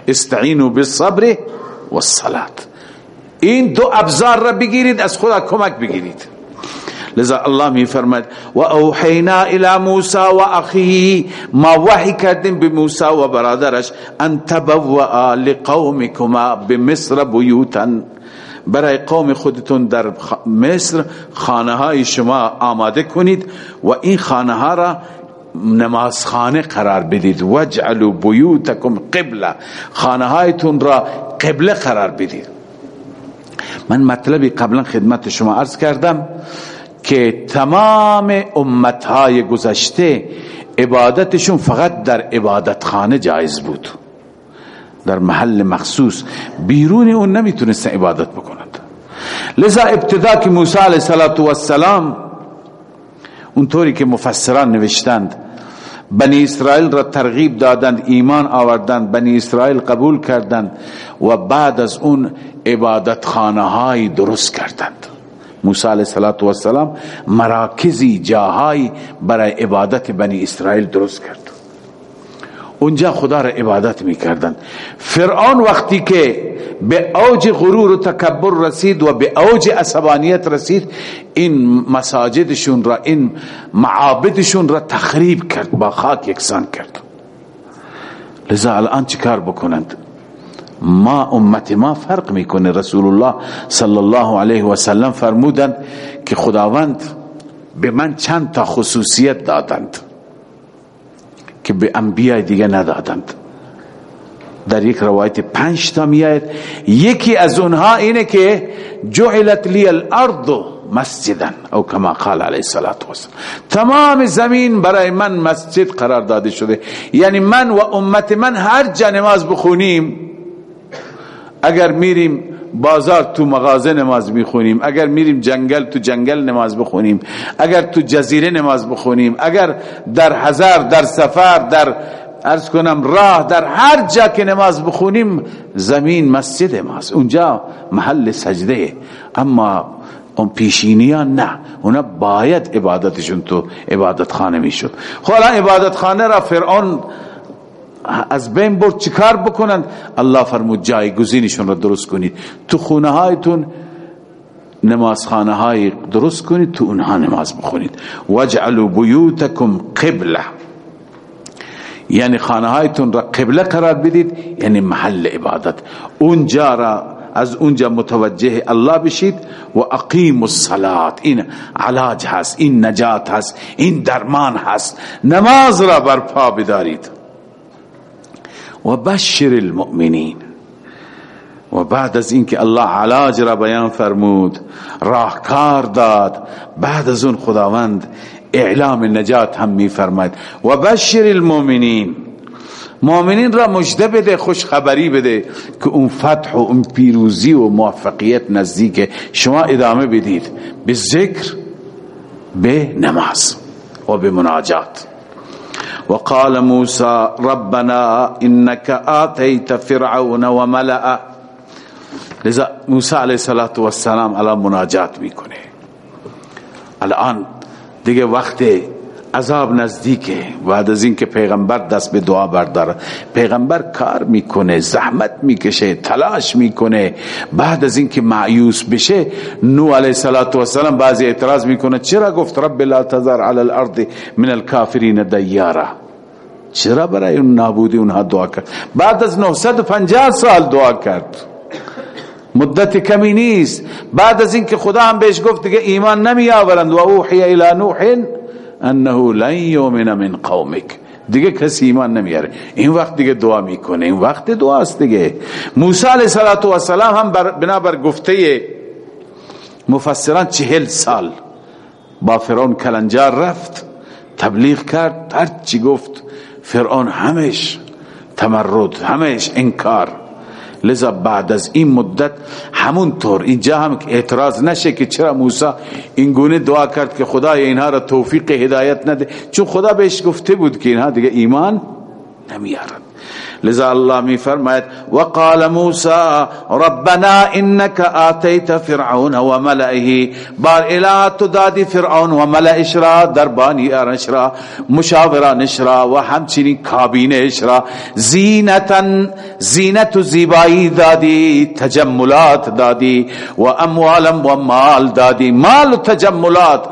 استعینوا بالصبر والصلاه این دو ابزار را بگیرید از خدا کمک بگیرید. لذا الله می فرمد و اوحینا الى موسی و اخیه ما وحی کردیم به موسی و برادرش ان تبوا لقومکما بمصر بیوتا. برای قوم خودتون در مصر خانه های شما آماده کنید و این خانه ها را نمازخانه قرار بدید. وجعلوا بیوتکم قبله. خانه هایتون را قبله قرار بدید. من مطلبی قبلا خدمت شما عرض کردم که تمام امتهای گذشته عبادتشون فقط در عبادت خانه جایز بود. در محل مخصوص بیرون اون نمی‌تونستن عبادت بکنند لذا ابتدا که موسی علیه السلام اونطوری که مفسران نوشتند بنی اسرائیل را ترغیب دادند ایمان آوردند بنی اسرائیل قبول کردند و بعد از اون عبادت خانه های درست کردند. موسی علیه السلام مراکزی جاهای برای عبادت بنی اسرائیل درست کرد. اونجا خدا را عبادت می‌کردند. فرعون وقتی که به اوج غرور و تکبر رسید و به اوج عصبانیت رسید این مساجدشون را این معابدشون را تخریب کرد با خاک یکسان کرد. لذا الان چیکار بکنند؟ ما امت ما فرق می‌کنه. رسول الله صلی الله علیه و سلم فرمودند که خداوند به من چند تا خصوصیت دادند. که به انبیاء دیگه ندادند. در یک روایت پنج تا میاد یکی از اونها اینه که جعلت لی الارض مسجدا او کما قال علیه الصلاة والسلام. تمام زمین برای من مسجد قرار داده شده. یعنی من و امت من هر جا نماز بخونیم اگر میریم بازار تو مغازه نماز بخونیم اگر میریم جنگل تو جنگل نماز بخونیم. اگر تو جزیره نماز بخونیم. اگر در هزار در سفر در ارز کنم راه در هر جا که نماز بخونیم زمین مسجد ماست. اونجا محل سجده. اما اون پیشینیان نه. اونا باید عبادتشون تو عبادت خانه می‌شد. خب عبادت خانه را فرعون از بین برد چیکار بکنند؟ الله فرمود جایگزینشون را درست کنید. تو خونه هایتون نماز خانه های درست کنید تو اونها نماز بخونید. وجعلوا بیوتکم قبله. یعنی خانه هایتون را قبله قرار بدید یعنی محل عبادت. اونجا را از اونجا متوجه الله بشید و اقیم الصلات این علاج هست این نجات هست این درمان هست. نماز را برپا بدارید. و بشر المؤمنین. و بعد از اینکه الله علاج را بیان فرمود راهکار داد. بعد از اون خداوند اعلام نجات هم می فرماید و بشر المؤمنین. مؤمنین را مجده بده خوش خبری بده که اون فتح و اون پیروزی و موفقیت نزدیک شما ادامه بدید. به ذکر به نماز و به مناجات. وقال موسى ربنا انك آتيت فرعون وملأ لذا موسی علیه الصلاة والسلام الان مناجات می‌کنه. الان دیگه وقت عذاب نزدیکه. بعد از اینکه پیغمبر دست به دعا بردار. پیغمبر کار می‌کنه زحمت می‌کشه تلاش می‌کنه. بعد از اینکه معیوس بشه نو علیه السلام بعضی اعتراض می‌کنه چرا گفت رب لا تذر علی الارض من الكافرین دیارا؟ چرا برای اون نابودی اونها دعا کرد؟ بعد از 950 سال دعا کرد. مدت کمی نیست. بعد از اینکه خدا هم بهش گفت دیگه ایمان نمی آورند و اوحی الى نوح انه لن یؤمن من قومک. دیگه کسی ایمان نمیاره. این وقت دیگه دعا می‌کنه. این وقت دعاست دیگه. موسی علیه السلام هم بنابر گفته مفسران چهل سال با فرعون کلنجار رفت تبلیغ کرد هر چی گفت فرعون همش تمرد همش انکار. لذا بعد از این مدت همونطور اینجا هم اعتراض نشه که چرا موسی اینگونه دعا کرد که خدا اینها را توفیق هدایت نده. چون خدا بهش گفته بود که اینها دیگه ایمان نمیارن. لذا الله می فرماید وقال موسى ربنا انك آتيت فرعون وملئه بار اله تو دادی فرعون و ملئش را دربانی ارش را مشاورانش را و همچنین کابینش را. زینتا زینت و زیبایی دادی تجملات دادی و اموالا و مال دادی. مال و تجملات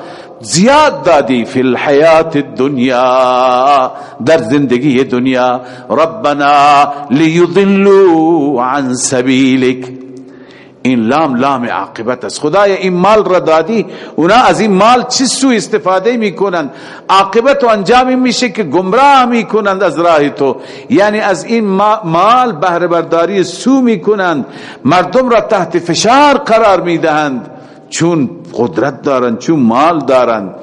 زیاد دادی فی الحیات الدنیا در زندگی دنیا. ربنا لیضلوا عن سبیلک. این لام لام عاقبت است. خدای این مال را دادی اونا از این مال چی سو استفاده می‌کنند؟ عاقبت و انجام میشه که گمراه می‌کنند از راه تو. یعنی از این مال بهره برداری سو می‌کنند. مردم را تحت فشار قرار می‌دهند. چون قدرت دارن چون مال دارن.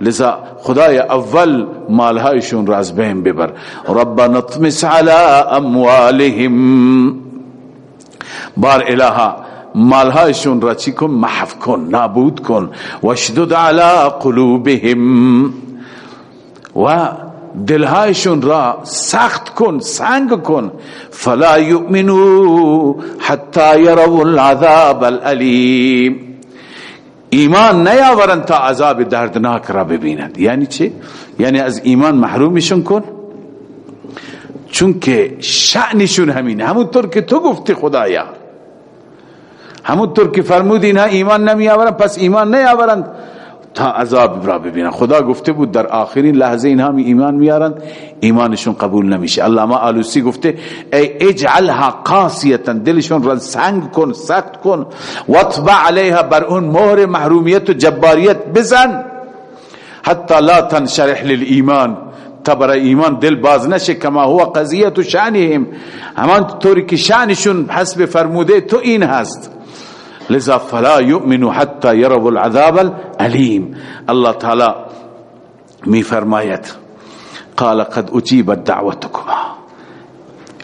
لذا خدای اول مالهایشون را از بین ببر. ربنا اطمس على اموالهم. بار الها مالهایشون را چی کن؟ محف کن نابود کن. وشدد على قلوبهم. و دلهایشون را سخت کن سنگ کن. فلا یؤمنو حتی یروا العذاب الالیم. ایمان نیاورند تا عذاب دردناک را ببینند. یعنی چه؟ یعنی از ایمان محرومشون کن. چون که شعنشون همینه. همونطور که تو گفتی خدایا. همونطور که فرمودی اینا ایمان نمی آورند پس ایمان نیاورند. تا عذاب را ببینن. خدا گفته بود در آخرین لحظه اینها می ایمان میارند ایمانشون قبول نمیشه. ما آلوسی گفته ای اجعلها قاسیتا دلشون را سنگ کن سخت کن وطبع علیها بر اون مهر محرومیت و جباریت بزن. حتی لا تنشرح للایمان تا برای ایمان دل باز نشه کما هو قضیت و شعنهم همان طوری که شعنشون حسب فرموده تو این هست. لذا فلا يؤمن حتى يروا العذاب الالم الله تعالى می فرماید قال قد اجيبت دعوتكما.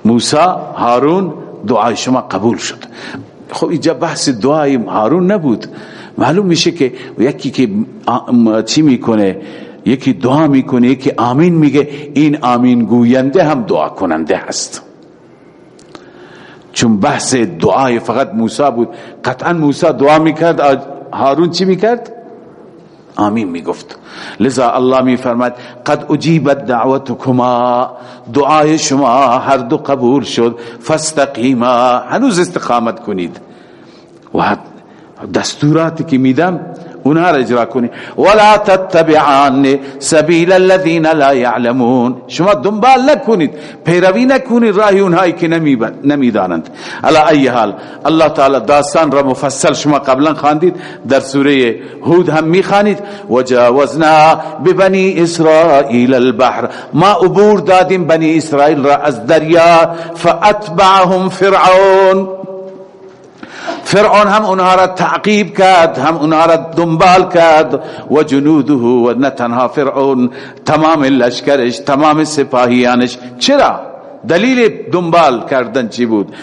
موسى هارون دعای شما قبول شد. خب اینجا بحث دعای هارون نبود. معلوم میشه که یکی که چی می‌کنه؟ یکی دعا می‌کنه یکی آمین میگه. این آمین گوینده هم دعا کننده هست. چون بحث دعای فقط موسی بود. قطعا موسی دعا می‌کرد هارون چی می‌کرد؟ آمین می‌گفت. لذا الله میفرماد قد اجیبت دعوتکما. دعای شما هر دو قبول شد. فاستقیما. هنوز استقامت کنید. و دستوراتی که میدم اونها را اجرا کنی. ولا تتبعان سبیل الذين لا يعلمون شما دنبال نکنید. پیروی نکنید راه اونهایی که نمی‌دانند. الا ای حال الله تعالی داستان را مفصل شما قبلا خواندید. در سوره هود هم می‌خوانید. وجاوزنا ببنی اسرائیل البحر. ما عبور دادیم بنی اسرائیل را از دریا. فاتبعهم فرعون. فرعون هم اونها را تعقیب کرد هم اونها را دنبال کرد و جنوده و نه تنها فرعون تمام لشکرش تمام سپاهیانش. چرا؟ دلیل دنبال کردن چی بود؟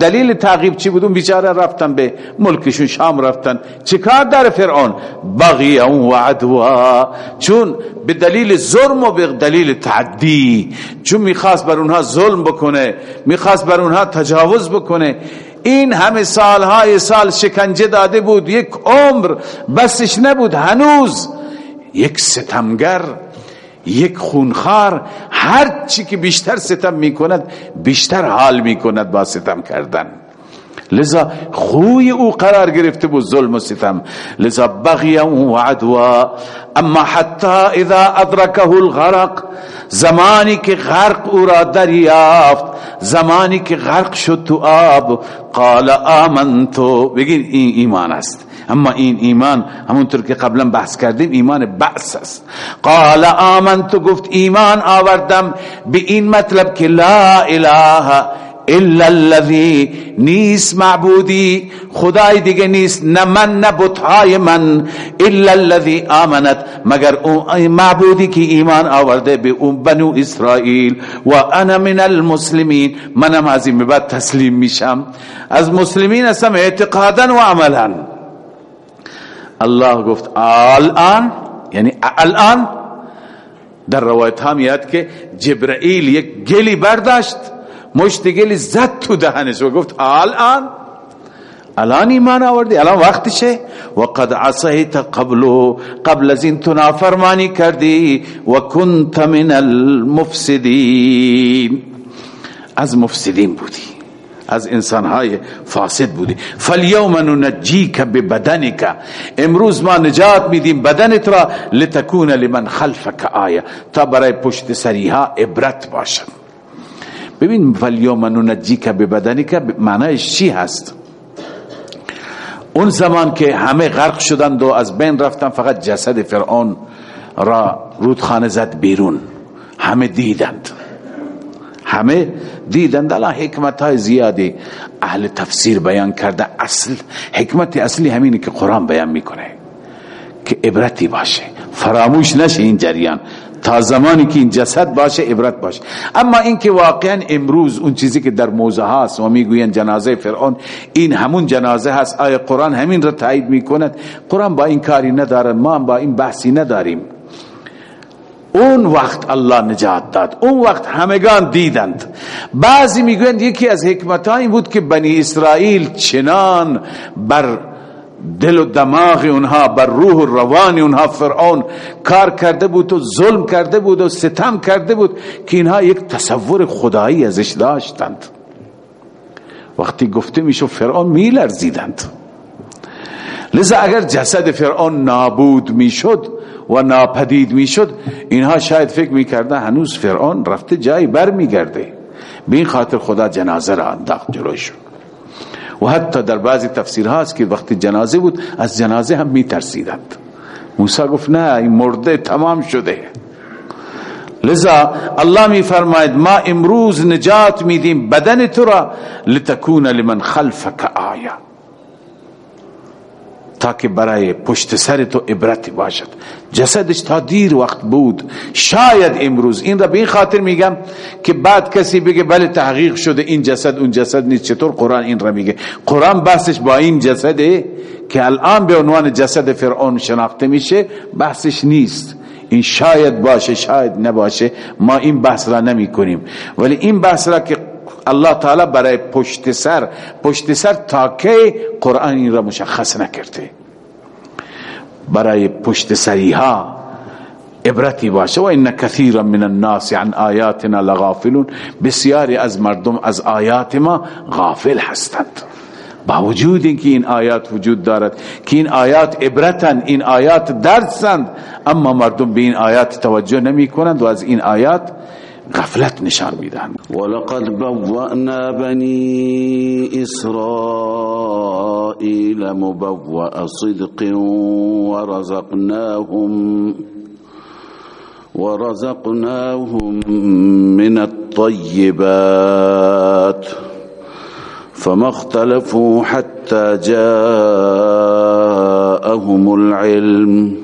دلیل تعقیب چی بود؟ اون بیچاره رفتن به ملکشون شام رفتن. چیکار داره فرعون؟ بغی و عدوا چون به دلیل ظلم و به دلیل تعدی. چون می‌خواست بر اونها ظلم بکنه می‌خواست بر اونها تجاوز بکنه. این همه سالهای سال شکنجه داده بود. یک عمر بسش نبود. هنوز یک ستمگر یک خونخار هر چی که بیشتر ستم می‌کند بیشتر حال می‌کند با ستم کردن. لذا خوی او قرار گرفته بود ظلم و ستم. لذا بغی و عدوا. اما حتی اذا ادرکه الغرق زمانی که غرق او را دریافت زمانی که غرق شد تو آب قال آمنتو. بگید این ایمان است. اما این ایمان همونطور که قبلا بحث کردیم ایمان بعث است. قال آمنتو گفت ایمان آوردم به این مطلب که لا اله الا الذي نیست معبودی. خدای دیگه نیست نه من نه بتهای من الا الذي آمنت. مگر اون معبودی که ایمان آورده به اون بنو اسرائیل و انا من المسلمین؟ منم از این بعد تسلیم میشم. از مسلمین هستم اعتقادا و عملا. الله گفت الان یعنی الان در روایت ها میاد که جبرائیل یک گلی برداشت مشت گلی زد تو دهنش و گفت الان الان ایمان آوردی الان وقتشه و قد عصیت قبل قبل از این تو نافرمانی کردی و کنت من المفسدین. از مفسدین بودی. از انسانهای فاسد بودی. فالیوم ننجیک ببدنک. امروز ما نجات میدیم بدنت را لتکون لمن خلفک آیه. تا برای پشت سریها عبرت باشد ببین فالیوم ننجیک ببدنک معنیش چی هست؟ اون زمان که همه غرق شدند و از بین رفتن فقط جسد فرعون را رودخانه زد بیرون. همه دیدند. همه دیدند الان حکمت های زیادی اهل تفسیر بیان کرده. اصل حکمت اصلی همینه که قرآن بیان می‌کنه. که عبرتی باشه. فراموش نشه این جریان. تا زمانی که این جسد باشه عبرت باشه. اما اینکه واقعا امروز اون چیزی که در موزه هاست و می‌گوین جنازه فرعون این همون جنازه هست. آیا قرآن همین را تایید می‌کند؟ قرآن با این کاری ندارد ما با این بحثی نداریم. اون وقت الله نجات داد. اون وقت همگان دیدند. بعضی می‌گویند یکی از حکمت بود که بنی اسرائیل چنان بر دل و دماغ اونها بر روح و روان اونها فرعون کار کرده بود و ظلم کرده بود و ستم کرده بود که اینها یک تصور خدایی ازش داشتند. وقتی گفته میشو فرعون میلرزیدند. لذا اگر جسد فرعون نابود می‌شد و ناپدید می‌شد. اینها شاید فکر می‌کردن هنوز فرعون رفته جایی بر میگرده به این خاطر خدا جنازه را انداخت جلوشون و حتی در بعضی تفسیر هاست که وقتی جنازه بود از جنازه هم میترسیدند. موسی گفت نه این مرده تمام شده. لذا الله می فرماید ما امروز نجات میدیم بدن تو را لتکون لمن خلفک آیه. تا برای پشت سر تو عبرتی باشد. جسدش تا دیر وقت بود. شاید امروز. این را به این خاطر میگم که بعد کسی بگه بله تحقیق شده این جسد اون جسد نیست. چطور قرآن این را میگه؟ قرآن بحثش با این جسده که الان به عنوان جسد فرعون شناخته میشه بحثش نیست. این شاید باشه شاید نباشه. ما این بحث را نمی کنیم ولی این بحث را که الله تعالی برای پشت سر پشت سر تا که قرآن این را مشخص نکرده. برای پشت سریها عبرتی باشه. و ان کثیرا من الناس عن آیاتنا لغافلون. بسیاری از مردم از آیات ما غافل هستند. با وجود اینکه این آیات وجود دارد که این آیات عبرتن این آیات درسند اما مردم به این آیات توجه نمی کنند و از این آیات غفلت نشان میدن ولقد بوأنا بني إسرائيل مبوأ صدق ورزقناهم ورزقناهم من الطيبات فما اختلفوا حتى جاءهم العلم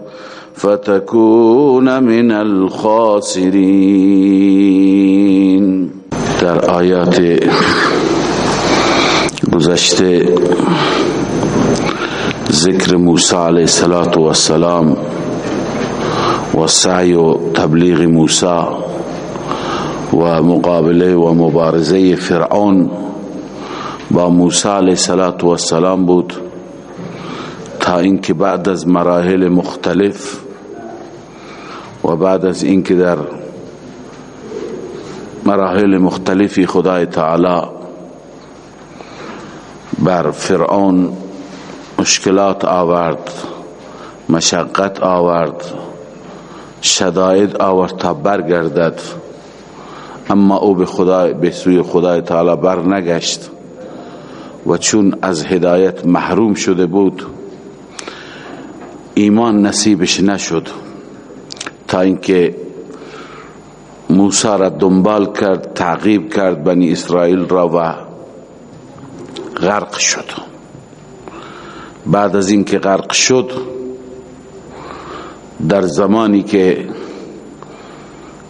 فتكون من الخاسرين. در آیات گذشته ذکر موسی علیه السلام و سعی و تبلیغ موسی و مقابله و مبارزه فرعون با موسی علیه السلام بود تا اینکه بعد از مراحل مختلف و بعد از اینکه در مراحل مختلفی خدای تعالی بر فرعون مشکلات آورد مشقت آورد شدائد آورد تا برگردد اما او به خدای به سوی خدای تعالی بر نگشت و چون از هدایت محروم شده بود ایمان نصیبش نشد. تا اینکه موسی را دنبال کرد تعقیب کرد بنی اسرائیل را و غرق شد. بعد از اینکه غرق شد در زمانی که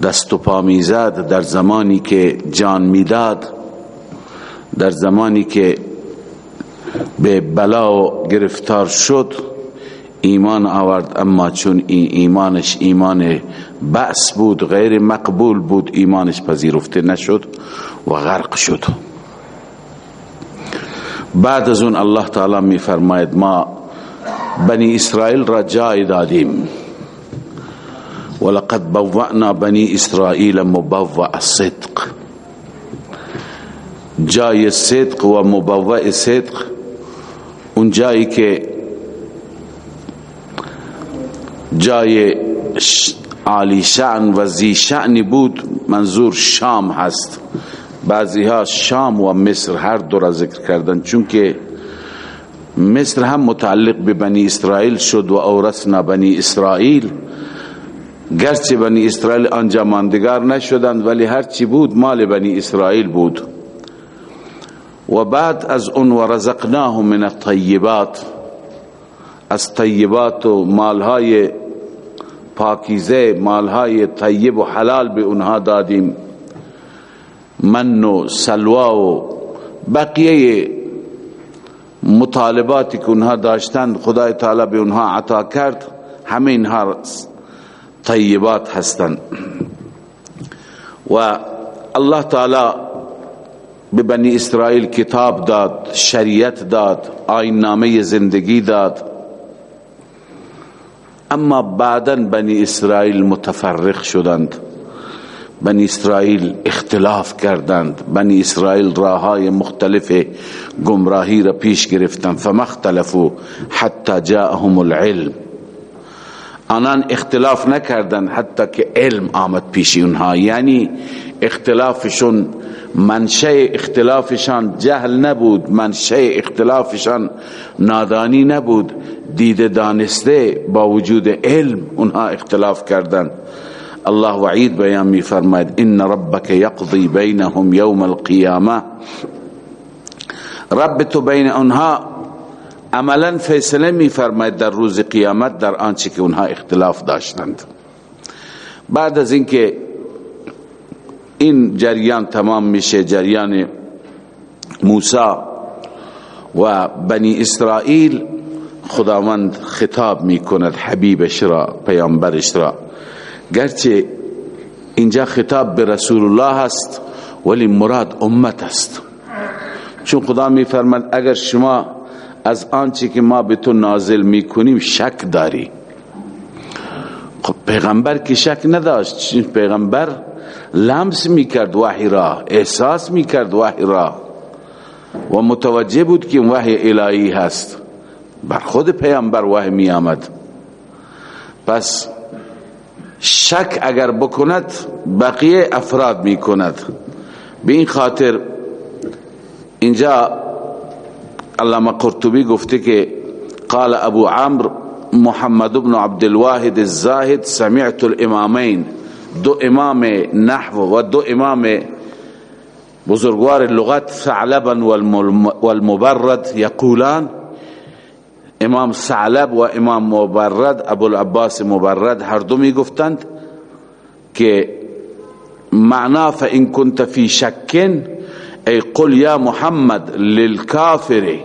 دست و پا می‌زد در زمانی که جان می‌داد در زمانی که به بلا گرفتار شد ایمان آورد اما چون این ایمانش ایمان بأس بود غیر مقبول بود ایمانش پذیرفته نشد و غرق شد. بعد از اون الله تعالی می فرماید ما بنی اسرائیل را جای دادیم. ولقد بوأنا بنی اسرائیل مبوع صدق جای صدق و مبوع صدق اون جایی که جای عالی شعن و زی شعنی بود منظور شام هست. بعضی ها شام و مصر هر دو را ذکر کردن چون که مصر هم متعلق به بنی اسرائیل شد و اورثنا بنی اسرائیل. گرچه بنی اسرائیل آنجا ماندگار نشدند ولی هرچی بود مال بنی اسرائیل بود. و بعد از اون و رزقناهم من الطیبات. از طیبات و مالهای پاکیزه مالهای طیب و حلال به اونها دادیم. من و سلوا و بقیه مطالباتی که اونها داشتند خدای تعالی به اونها عطا کرد همه اینها طیبات هستند. و الله تعالی به بنی اسرائیل کتاب داد شریعت داد آین نامه زندگی داد. اما بعدا بنی اسرائیل متفرق شدند. بنی اسرائیل اختلاف کردند. بنی اسرائیل راهای مختلف گمراهی را پیش گرفتند. فما اختلفوا حتی جاءهم العلم. آنان اختلاف نکردند حتی که علم آمد پیش اونها. یعنی اختلافشون منشه اختلافشان جهل نبود منشه اختلافشان نادانی نبود. دید دانسته با وجود علم اونها اختلاف کردند الله وعید بیان می فرماید ان ربک یقضی بینهم یوم القیامه رب تو بین اونها عملا فیصله می فرماید در روز قیامت در آنچه که اونها اختلاف داشتند. بعد از اینکه این جریان تمام میشه جریان موسی و بنی اسرائیل خداوند خطاب می‌کند حبیبش را پیامبرش را گرچه اینجا خطاب به رسول الله است ولی مراد امت است. چون خدا میفرماد اگر شما از آنچه که ما به تو نازل می‌کنیم شک داری. خب پیغمبر که شک نداشت چون پیغمبر لمس می‌کرد وحی را احساس می‌کرد وحی را. و متوجه بود که وحی الهی هست. بر خود پیامبر وحی می آمد پس شک اگر بکند بقیه افراد می کند به این خاطر اینجا علامه قرطبی گفته که قال ابو عمرو محمد بن عبد الواحد الزاهد سمعت الامامین. دو امام نحو و دو امام بزرگوار لغت ثعلبا والمبرد یقولان امام ثعلب و امام مبرد ابو العباس مبرد هر دو می گفتند که معنا فان كنت في شك ای قل یا محمد للکافر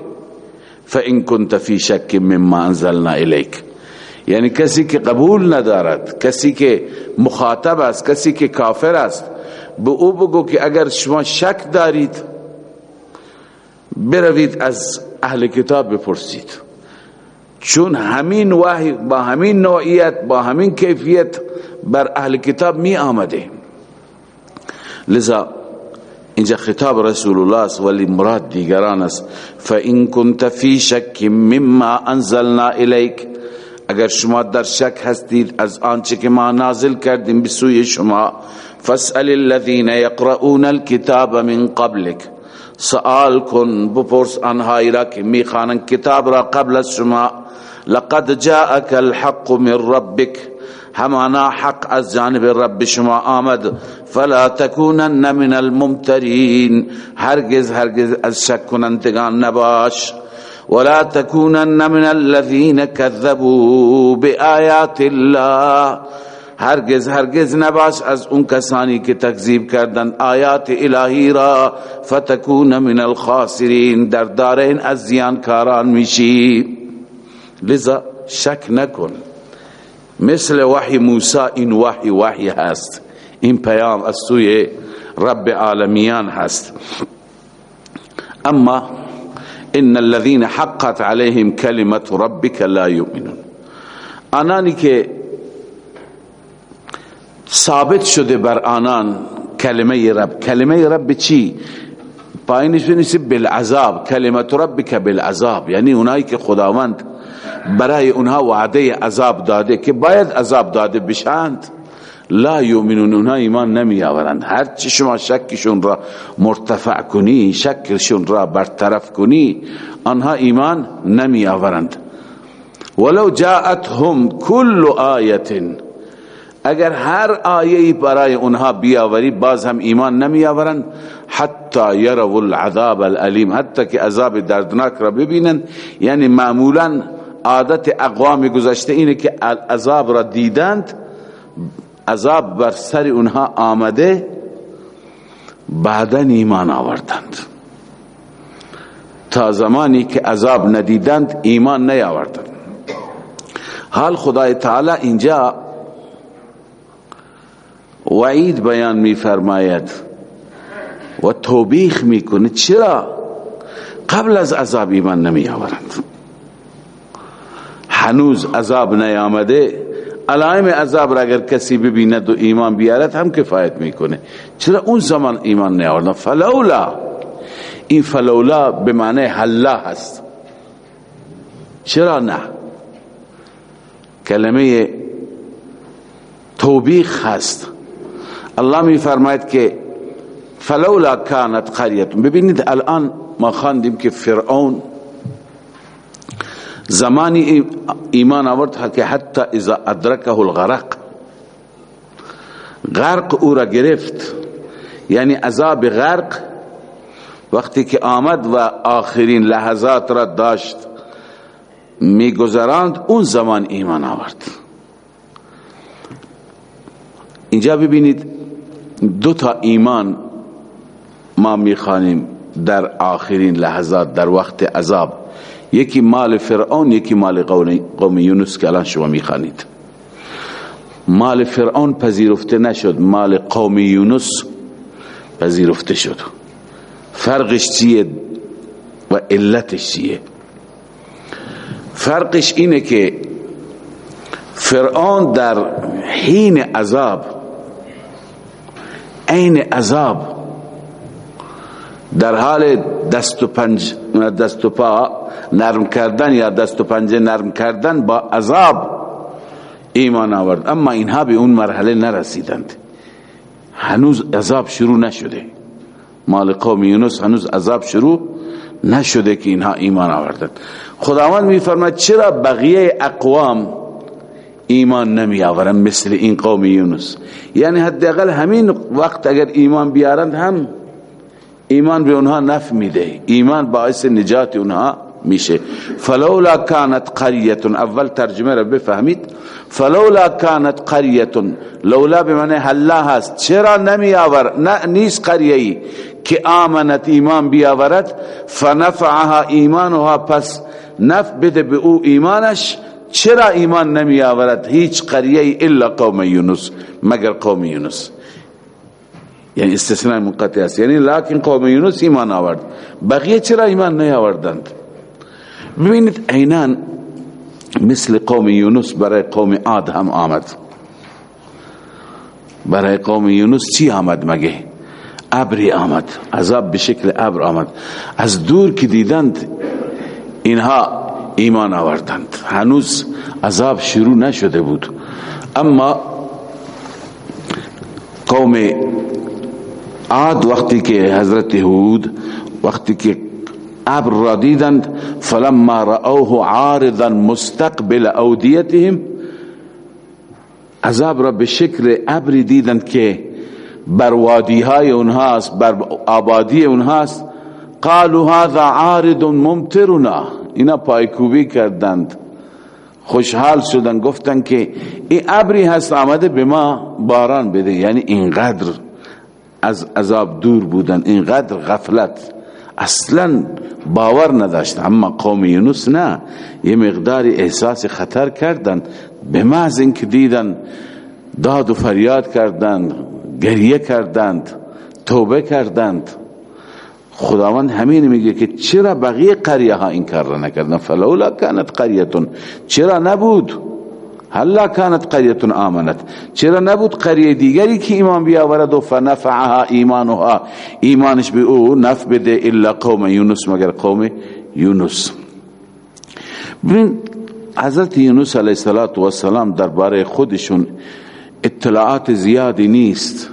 فان كنت فی شک مما انزلنا الیک. یعنی کسی که قبول ندارد کسی که مخاطب است کسی که کافر است به او بگو که اگر شما شک دارید بروید از اهل کتاب بپرسید. چون همین وحی با همین نوعیت با همین کیفیت بر اهل کتاب می آمده. لذا اینجا خطاب رسول الله است ولی مراد دیگران است. فان كنت فی شک مما انزلنا الیک اگر شما در شک هستید از آنچه که ما نازل کردیم به سوی شما فاسال الذين يقرؤون الكتاب من قبلك سوال کن بپرس آنهایی را که میخوانند کتاب را قبل از شما لقد جاءك الحق من ربك. همانا حق از جانب رب شما آمد. فلا تكونن من الممترین. هرگز هرگز از شک کنندگان نباش. ولا تكونن من الذين كذبوا بآيات الله. هرگز هرگز نباش از اون کسانی که تکذیب کردن آیات الهی را فتکون من الخاسرین در دارین از زیانکاران میشی. لذا شک نکن. مثل وحی موسی این وحی وحی هست. این پیام از سوی رب عالمیان هست. اما ان الذين حقت عليهم كلمه ربك لا يؤمنون آنانی که ثابت شده بر آنان کلمه رب. کلمه رب چی؟ پایینش بنویسید بالعذاب. کلمت ربک بالعذاب. یعنی اونایی که خداوند برای اونها وعده عذاب داده که باید عذاب داده بشند. لا یؤمنون. اونها ایمان نمی آورند هر چی شما شکشون را مرتفع کنی شکشون را برطرف کنی آنها ایمان نمی آورند ولو جاءتهم كل آیه اگر هر آیه برای اونها بیاوری باز هم ایمان نمی آورند حتی یرو العذاب الالیم حتی که عذاب دردناک را ببینند. یعنی معمولا عادت اقوام گذشته اینه که عذاب را دیدند. عذاب بر سر اونها آمده بعدا ایمان آوردند. تا زمانی که عذاب ندیدند ایمان نیاوردند. حال خدای تعالی اینجا وعید بیان می فرماید و توبیخ می‌کنه. چرا؟ قبل از عذاب ایمان نمی آورند هنوز عذاب نیامده. علائم عذاب را اگر کسی ببیند و ایمان بیارد هم کفایت می‌کنه. چرا اون زمان ایمان نیاوردن؟ فلولا. این فلولا به معنی حلا هست. چرا نه؟ کلمه توبیخ هست. الله می فرماید که فلولا کانت قریت. ببینید الان ما خواندیم که فرعون زمانی ایمان آورد که حتی اذا ادرکه الغرق غرق او را گرفت. یعنی عذاب غرق وقتی که آمد و آخرین لحظات را داشت میگذراند اون زمان ایمان آورد. اینجا ببینید دو تا ایمان ما می‌خوانیم در آخرین لحظات در وقت عذاب. یکی مال فرعون یکی مال قوم یونس که الان شما می‌خوانید. مال فرعون پذیرفته نشد مال قوم یونس پذیرفته شد. فرقش چیه و علتش چیه؟ فرقش اینه که فرعون در حین عذاب عین عذاب. در حال دست و پنج دست و پا نرم کردن یا دست و پنجه نرم کردن با عذاب ایمان آورد. اما اینها به اون مرحله نرسیدند. هنوز عذاب شروع نشده. مال قوم یونس هنوز عذاب شروع نشده که اینها ایمان آوردند. خداوند میفرماید چرا بقیه اقوام ایمان نمی آورند مثل این قوم یونس. یعنی حداقل همین وقت اگر ایمان بیارند هم ایمان به اونها نفع میده. ایمان باعث نجات اونها میشه. فلولا كانت قريه اول ترجمه را بفهمید. فلولا كانت قريه لولا به معنی هلا هست چرا نمی آور نه نیست قریه که آمنت ایمان بیاورد فنفعها ایمانها پس نف بده به او ایمانش. چرا ایمان نمی آورد هیچ قریه الا قوم یونس مگر قوم یونس؟ یعنی استثناء منقطع است. یعنی لکن قوم یونس ایمان آورد. بقیه چرا ایمان نیاوردند ببینید عینان مثل قوم یونس برای قوم عاد هم آمد. برای قوم یونس چی آمد مگه؟ ابری آمد. عذاب به شکل ابر آمد. از دور که دیدند اینها ایمان آوردند. هنوز عذاب شروع نشده بود. اما قوم عاد وقتی که حضرت هود وقتی که ابر را دیدند فلما رأوه عارضا مستقبل اودیتهم عذاب را به شکل ابری دیدند که بر وادی های اونهاست بر آبادی اونهاست. قالوا هذا عارض ممطرنا. اینا پایکوبی کردند. خوشحال شدن گفتن که این ابری هست آمده به ما باران بده. یعنی اینقدر از عذاب دور بودن اینقدر غفلت. اصلا باور نداشت اما قوم یونس نه یه مقداری احساس خطر کردن. به محض اینکه دیدن داد و فریاد کردند گریه کردند توبه کردند. خداوند همین میگه که چرا بقیه قریه ها این کار را نکردن؟ فلولا کانت قریتون. چرا نبود؟ هلا کانت قریتون آمنت. چرا نبود قریه دیگری که ایمان بیاورد و فنفعها ایمانها؟ ایمانش به او نف بده الا قوم یونس مگر قوم یونس. ببین حضرت یونس علیه السلام درباره خودشون اطلاعات زیادی نیست.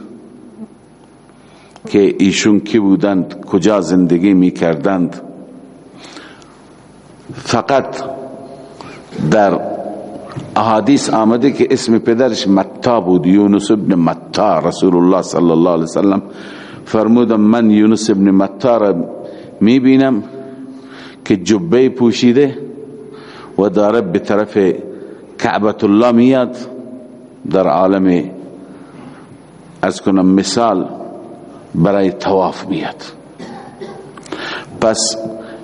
که ایشون کی بودند کجا زندگی می کردند فقط در احادیث آمده که اسم پدرش متا بود یونس ابن متا رسول الله صلی الله علیه وسلم فرمودم من یونس ابن متا را می بینم که جبه پوشیده و داره به طرف کعبت الله میاد. در عالم از کنم مثال برای تواف میاد پس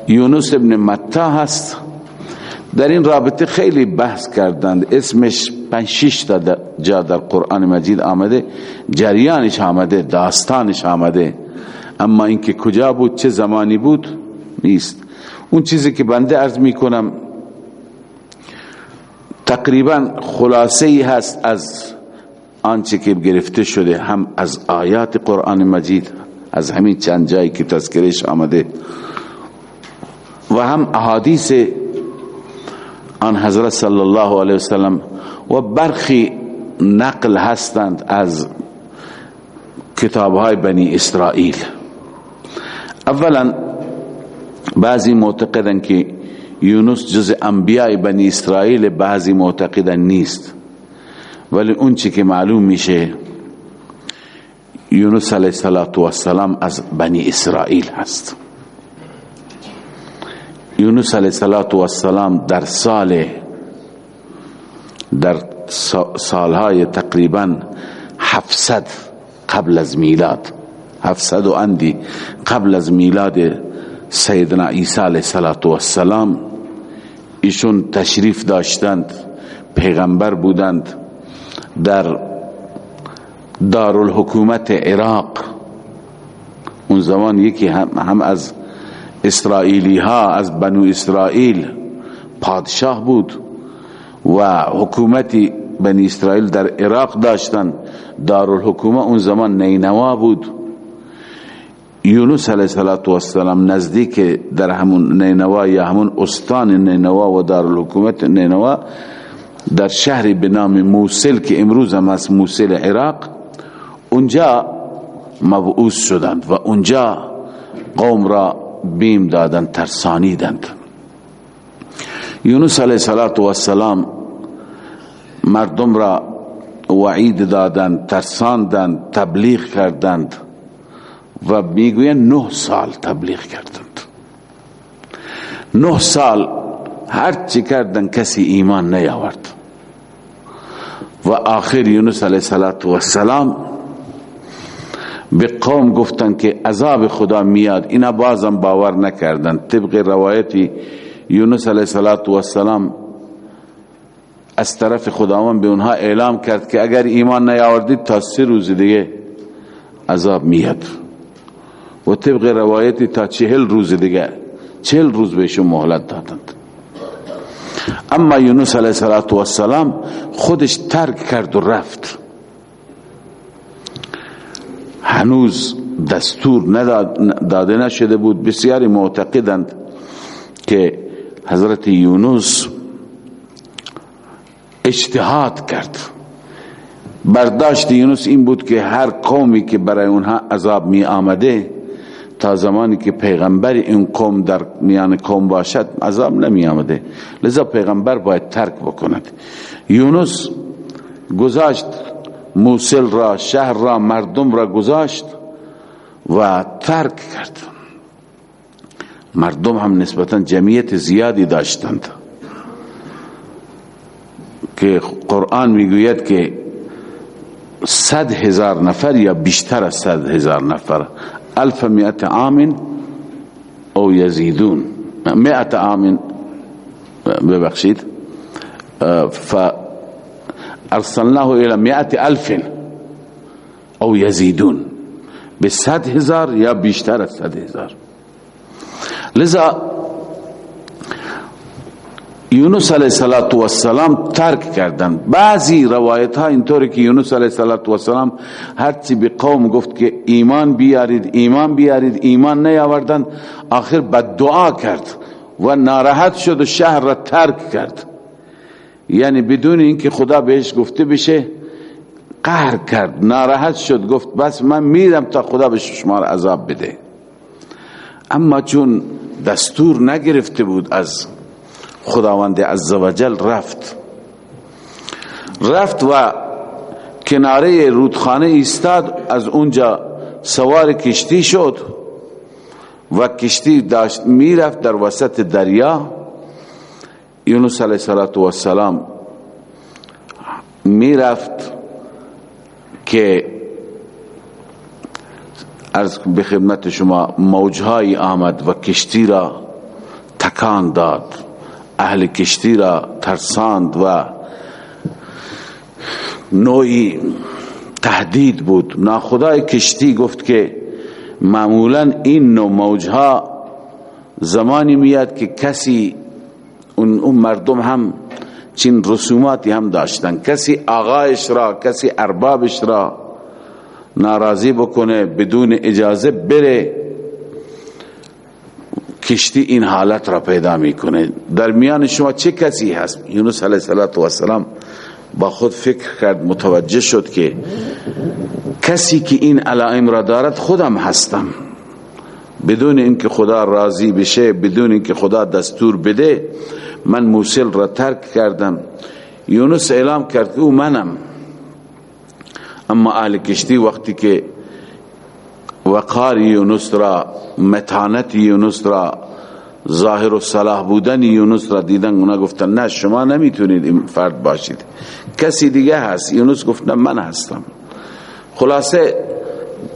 یونس ابن متا هست. در این رابطه خیلی بحث کردند. اسمش پنج شش تا جا در قرآن مجید آمده. جریانش آمده داستانش آمده. اما اینکه کجا بود چه زمانی بود نیست. اون چیزی که بنده عرض می کنم تقریبا خلاصه ای هست از آنچه که گرفته شده هم از آیات قرآن مجید از همین چند جایی که تذکرش آمده و هم احادیث آن حضرت صلی الله علیه وسلم و برخی نقل هستند از کتاب های بنی اسرائیل. اولا بعضی معتقدن که یونس جز انبیاء بنی اسرائیل بعضی معتقدن نیست. ولی اون چی که معلوم میشه یونس علیه السلام از بنی اسرائیل هست. یونس علیه السلام در سال در سالهای تقریبا هفتصد قبل از میلاد هفتصد و اندی قبل از میلاد سیدنا عیسی علیه السلام ایشون تشریف داشتند پیغمبر بودند. در دارالحکومت عراق. اون زمان یکی هم, هم از اسرائیلی ها از بنو اسرائیل پادشاه بود و حکومتی بنی اسرائیل در عراق داشتن. دارالحکومه اون زمان نینوا بود. یونس علیه السلام نزدیک در همون نینوا یا همون استان نینوا و دارالحکومت نینوا در شهری به نام موسل که امروز هم از موسل عراق اونجا مبعوث شدند و اونجا قوم را بیم دادند ترسانیدند. یونس علیه السلام مردم را وعید دادند ترساندند تبلیغ کردند و می‌گوین نه سال تبلیغ کردند. نه سال هر چی کردن کسی ایمان نیاورد. و آخر یونس علیه السلام به قوم گفتن که عذاب خدا میاد. اینا بازم باور نکردن. طبق روایتی یونس علیه السلام از طرف خداوند به اونها اعلام کرد که اگر ایمان نیاوردید تا سه روز دیگه عذاب میاد. و طبق روایتی تا چهل روز دیگه چهل روز بهشون مهلت دادند. اما یونس علیه السلام خودش ترک کرد و رفت. هنوز دستور داده نشده بود. بسیاری معتقدند که حضرت یونس اجتهاد کرد. برداشت یونس این بود که هر قومی که برای اونها عذاب می آمده تا زمانی که پیغمبر این قوم در میان قوم باشد عذاب نمی آمده لذا پیغمبر باید ترک بکند. یونس گذاشت موسل را شهر را مردم را گذاشت و ترک کرد. مردم هم نسبتا جمعیت زیادی داشتند. که قرآن می‌گوید که صد هزار نفر یا بیشتر از صد هزار نفر ألف مئت عام أو یزیدون مئت عام ببخشید ف أرسلناه إلى مئت ألف أو یزیدون به صد هزار یا بیشتر از هزار. لذا یونس علیه السلام ترک کردن. بعضی روایت ها اینطوری که یونس علیه السلام هرچی به قوم گفت که ایمان بیارید ایمان بیارید ایمان نیاوردن آخر بد دعا کرد و ناراحت شد و شهر را ترک کرد. یعنی بدون اینکه خدا بهش گفته بشه قهر کرد ناراحت شد گفت بس من میرم تا خدا به شما عذاب بده. اما چون دستور نگرفته بود از خداوند عزوجل رفت. رفت و کناره رودخانه ایستاد از اونجا سوار کشتی شد و کشتی داشت می‌رفت در وسط دریا. یونس علیه السلام می‌رفت که از به خدمت شما موجهایی آمد و کشتی را تکان داد. اهل کشتی را ترساند و نوعی تهدید بود. ناخدای کشتی گفت که معمولا این نوع موجها زمانی میاد که کسی اون, مردم هم چین رسوماتی هم داشتن. کسی آقایش را کسی اربابش را ناراضی بکنه بدون اجازه بره کشتی این حالت را پیدا می‌کنه. در میان شما چه کسی هست؟ یونس علیه السلام با خود فکر کرد متوجه شد که کسی که این علائم را دارد خودم هستم. بدون اینکه خدا راضی بشه بدون اینکه خدا دستور بده من موسل را ترک کردم. یونس اعلام کرد او منم. اما اهل کشتی وقتی که وقار یونس را متانت یونس را ظاهر و صلاح بودن یونس را دیدن اونا گفتن نه شما نمی‌تونید این فرد باشید. کسی دیگه هست. یونس گفت نه من هستم. خلاصه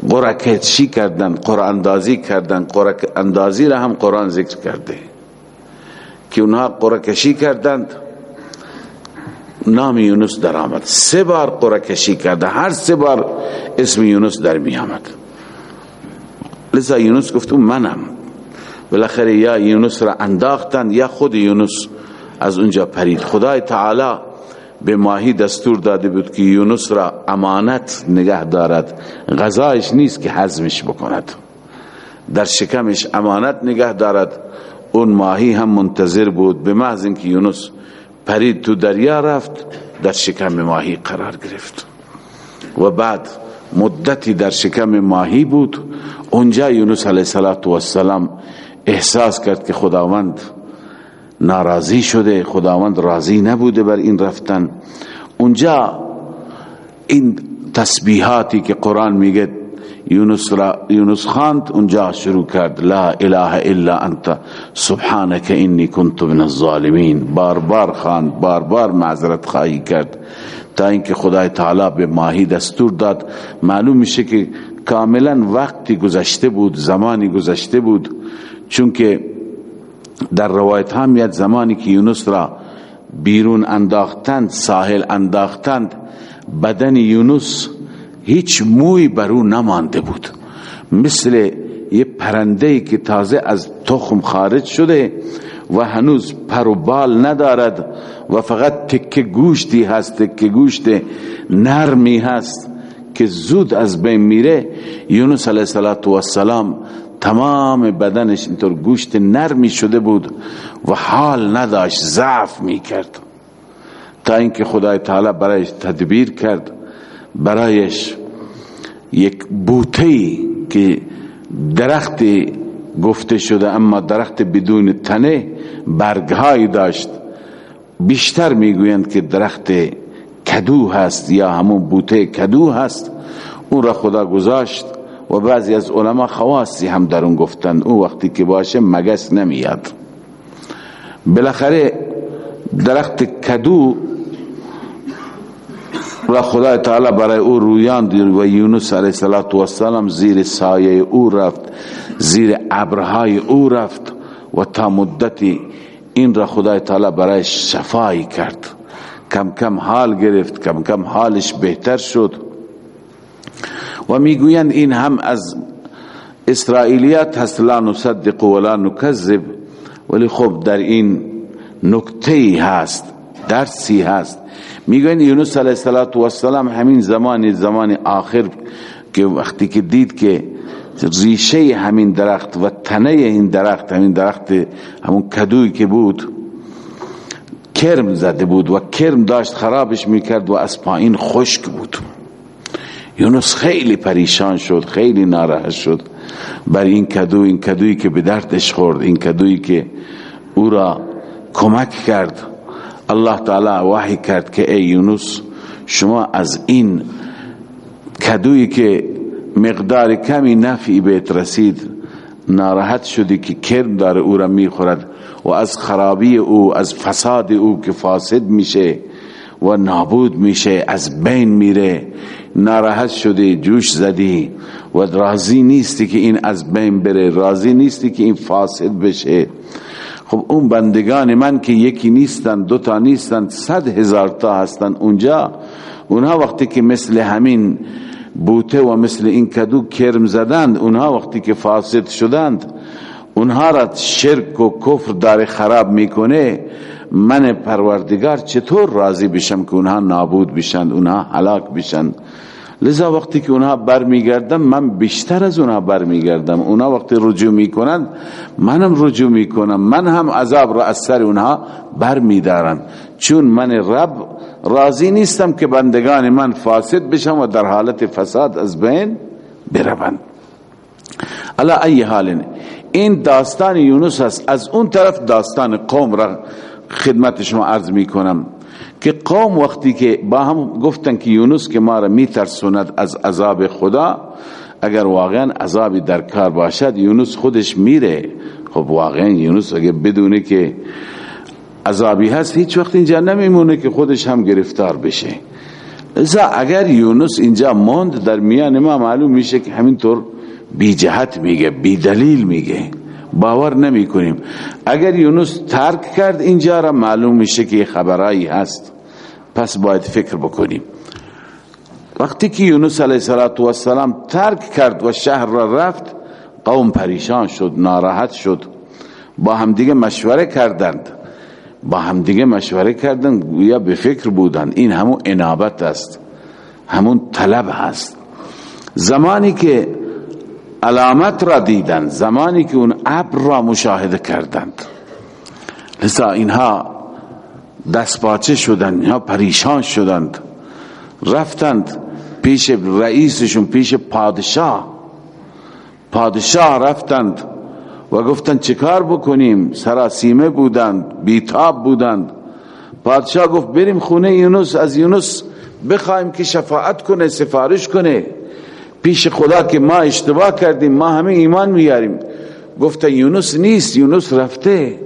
قرکتشی کردن؟ قرآن اندازی کردن. قرآن اندازی را هم قرآن ذکر کرده. که اونها قرکشی کردند. نام یونس در آمد. سه بار قرکشی کرده. هر سه بار اسم یونس در می آمد لذا یونس گفت منم. بالاخره یا یونس را انداختن یا خود یونس از اونجا پرید. خدای تعالی به ماهی دستور داده بود که یونس را امانت نگه دارد. غذایش نیست که حزمش بکند. در شکمش امانت نگه دارد. اون ماهی هم منتظر بود. به محض اینکه یونس پرید تو دریا رفت در شکم ماهی قرار گرفت. و بعد مدتی در شکم ماهی بود. اونجا یونس علیه السلام احساس کرد که خداوند ناراضی شده خداوند راضی نبوده بر این رفتن. اونجا این تسبیحاتی که قرآن میگه یونس, یونس خاند اونجا شروع کرد. لا اله الا انت سبحانك انی کنت من الظالمین. بار بار خاند بار بار معذرت خواهی کرد. تا اینکه خدای تعالی به ماهی دستور داد. معلوم میشه که کاملا وقتی گذشته بود زمانی گذشته بود چون که در روایت ها میاد زمانی که یونس را بیرون انداختند ساحل انداختند بدن یونس هیچ موی بر او نمانده بود. مثل یه پرنده که تازه از تخم خارج شده و هنوز پر و بال ندارد و فقط تکه گوشتی هست تکه گوشت نرمی هست که زود از بین میره. یونس علیه السلام تمام بدنش اینطور گوشت نرمی شده بود و حال نداشت ضعف می‌کرد. تا اینکه خدای تعالی برایش تدبیر کرد برایش یک بوته که درخت گفته شده اما درخت بدون تنه برگهایی داشت. بیشتر می‌گویند که درخت کدو هست یا همون بوته کدو هست. اون را خدا گذاشت و بعضی از علما خواصی هم در اون گفتند. اون وقتی که باشه مگس نمیاد بالاخره درخت کدو و خدا تعالی برای او رویان دید و یونس علیه السلام زیر سایه او رفت. زیر ابرهای او رفت و تا مدتی این را خدا تعالی برای شفایی کرد. کم کم حال گرفت کم کم حالش بهتر شد. و می‌گویند این هم از اسرائیلیات هست لا نصدق ولا نکذب. ولی خب در این نکته هست درسی هست. می‌گوین یونس علیه السلام همین زمان زمان آخر که وقتی که دید که ریشه همین درخت و تنه این درخت همین درخت همون کدوی که بود کرم زده بود و کرم داشت خرابش می‌کرد و از پایین خشک بود. یونس خیلی پریشان شد خیلی ناراحت شد. بر این کدو این کدویی که به دردش خورد این کدویی که او را کمک کرد. الله تعالی وحی کرد که ای یونس شما از این کدویی که مقدار کمی نفعی بهت رسید. ناراحت شدی که کرم داره او را می‌خورد و از خرابی او از فساد او که فاسد میشه و نابود میشه از بین میره. ناراحت شدی جوش زدی و راضی نیستی که این از بین بره راضی نیستی که این فاسد بشه. خب اون بندگان من که یکی نیستن دو تا نیستن صد هزار تا هستن اونجا. اونها وقتی که مثل همین بوته و مثل این کدو کرم زدند اونها وقتی که فاسد شدند اونها را شرک و کفر داره خراب می‌کنه. من پروردگار چطور راضی بشم که اونها نابود بشند اونها هلاک بشند لذا وقتی که اونها برمیگردم من بیشتر از اونها برمیگردم. اونها وقتی رجوع می‌کنند منم رجوع می‌کنم. من هم عذاب را از سر اونها برمیدارم. چون من رب راضی نیستم که بندگان من فاسد بشم و در حالت فساد از بین بروند. علا ای حال این داستان یونس است. از اون طرف داستان قوم را خدمت شما عرض می کنم که قوم وقتی که با هم گفتن که یونس که ما را می ترسوند از عذاب خدا اگر واقعا عذابی در کار باشد یونس خودش میره. خب واقعا یونس اگر بدونه که عذابی هست هیچ وقت اینجا نمیمونه که خودش هم گرفتار بشه. ازا اگر یونس اینجا ماند در میان ما معلوم میشه که همینطور بی جهت میگه بی دلیل میگه. باور نمی کنیم اگر یونس ترک کرد اینجا را معلوم میشه که خبرایی هست. پس باید فکر بکنیم. وقتی که یونس علیه السلام ترک کرد و شهر را رفت قوم پریشان شد ناراحت شد. با همدیگه مشوره کردند. با همدیگه مشوره کردند گویا به فکر بودند این همون انابت است. همون طلب هست زمانی که علامت را دیدند زمانی که اون ابر را مشاهده کردند. لذا اینها دست باچه شدند اینها پریشان شدند. رفتند پیش رئیسشون پیش پادشاه. پادشاه رفتند. و گفتند چیکار بکنیم؟ سراسیمه بودند بیتاب بودند. پادشاه گفت بریم خونه یونس از یونس بخوایم که شفاعت کنه سفارش کنه. پیش خدا که ما اشتباه کردیم ما همه ایمان میاریم. گفت یونس نیست یونس رفته.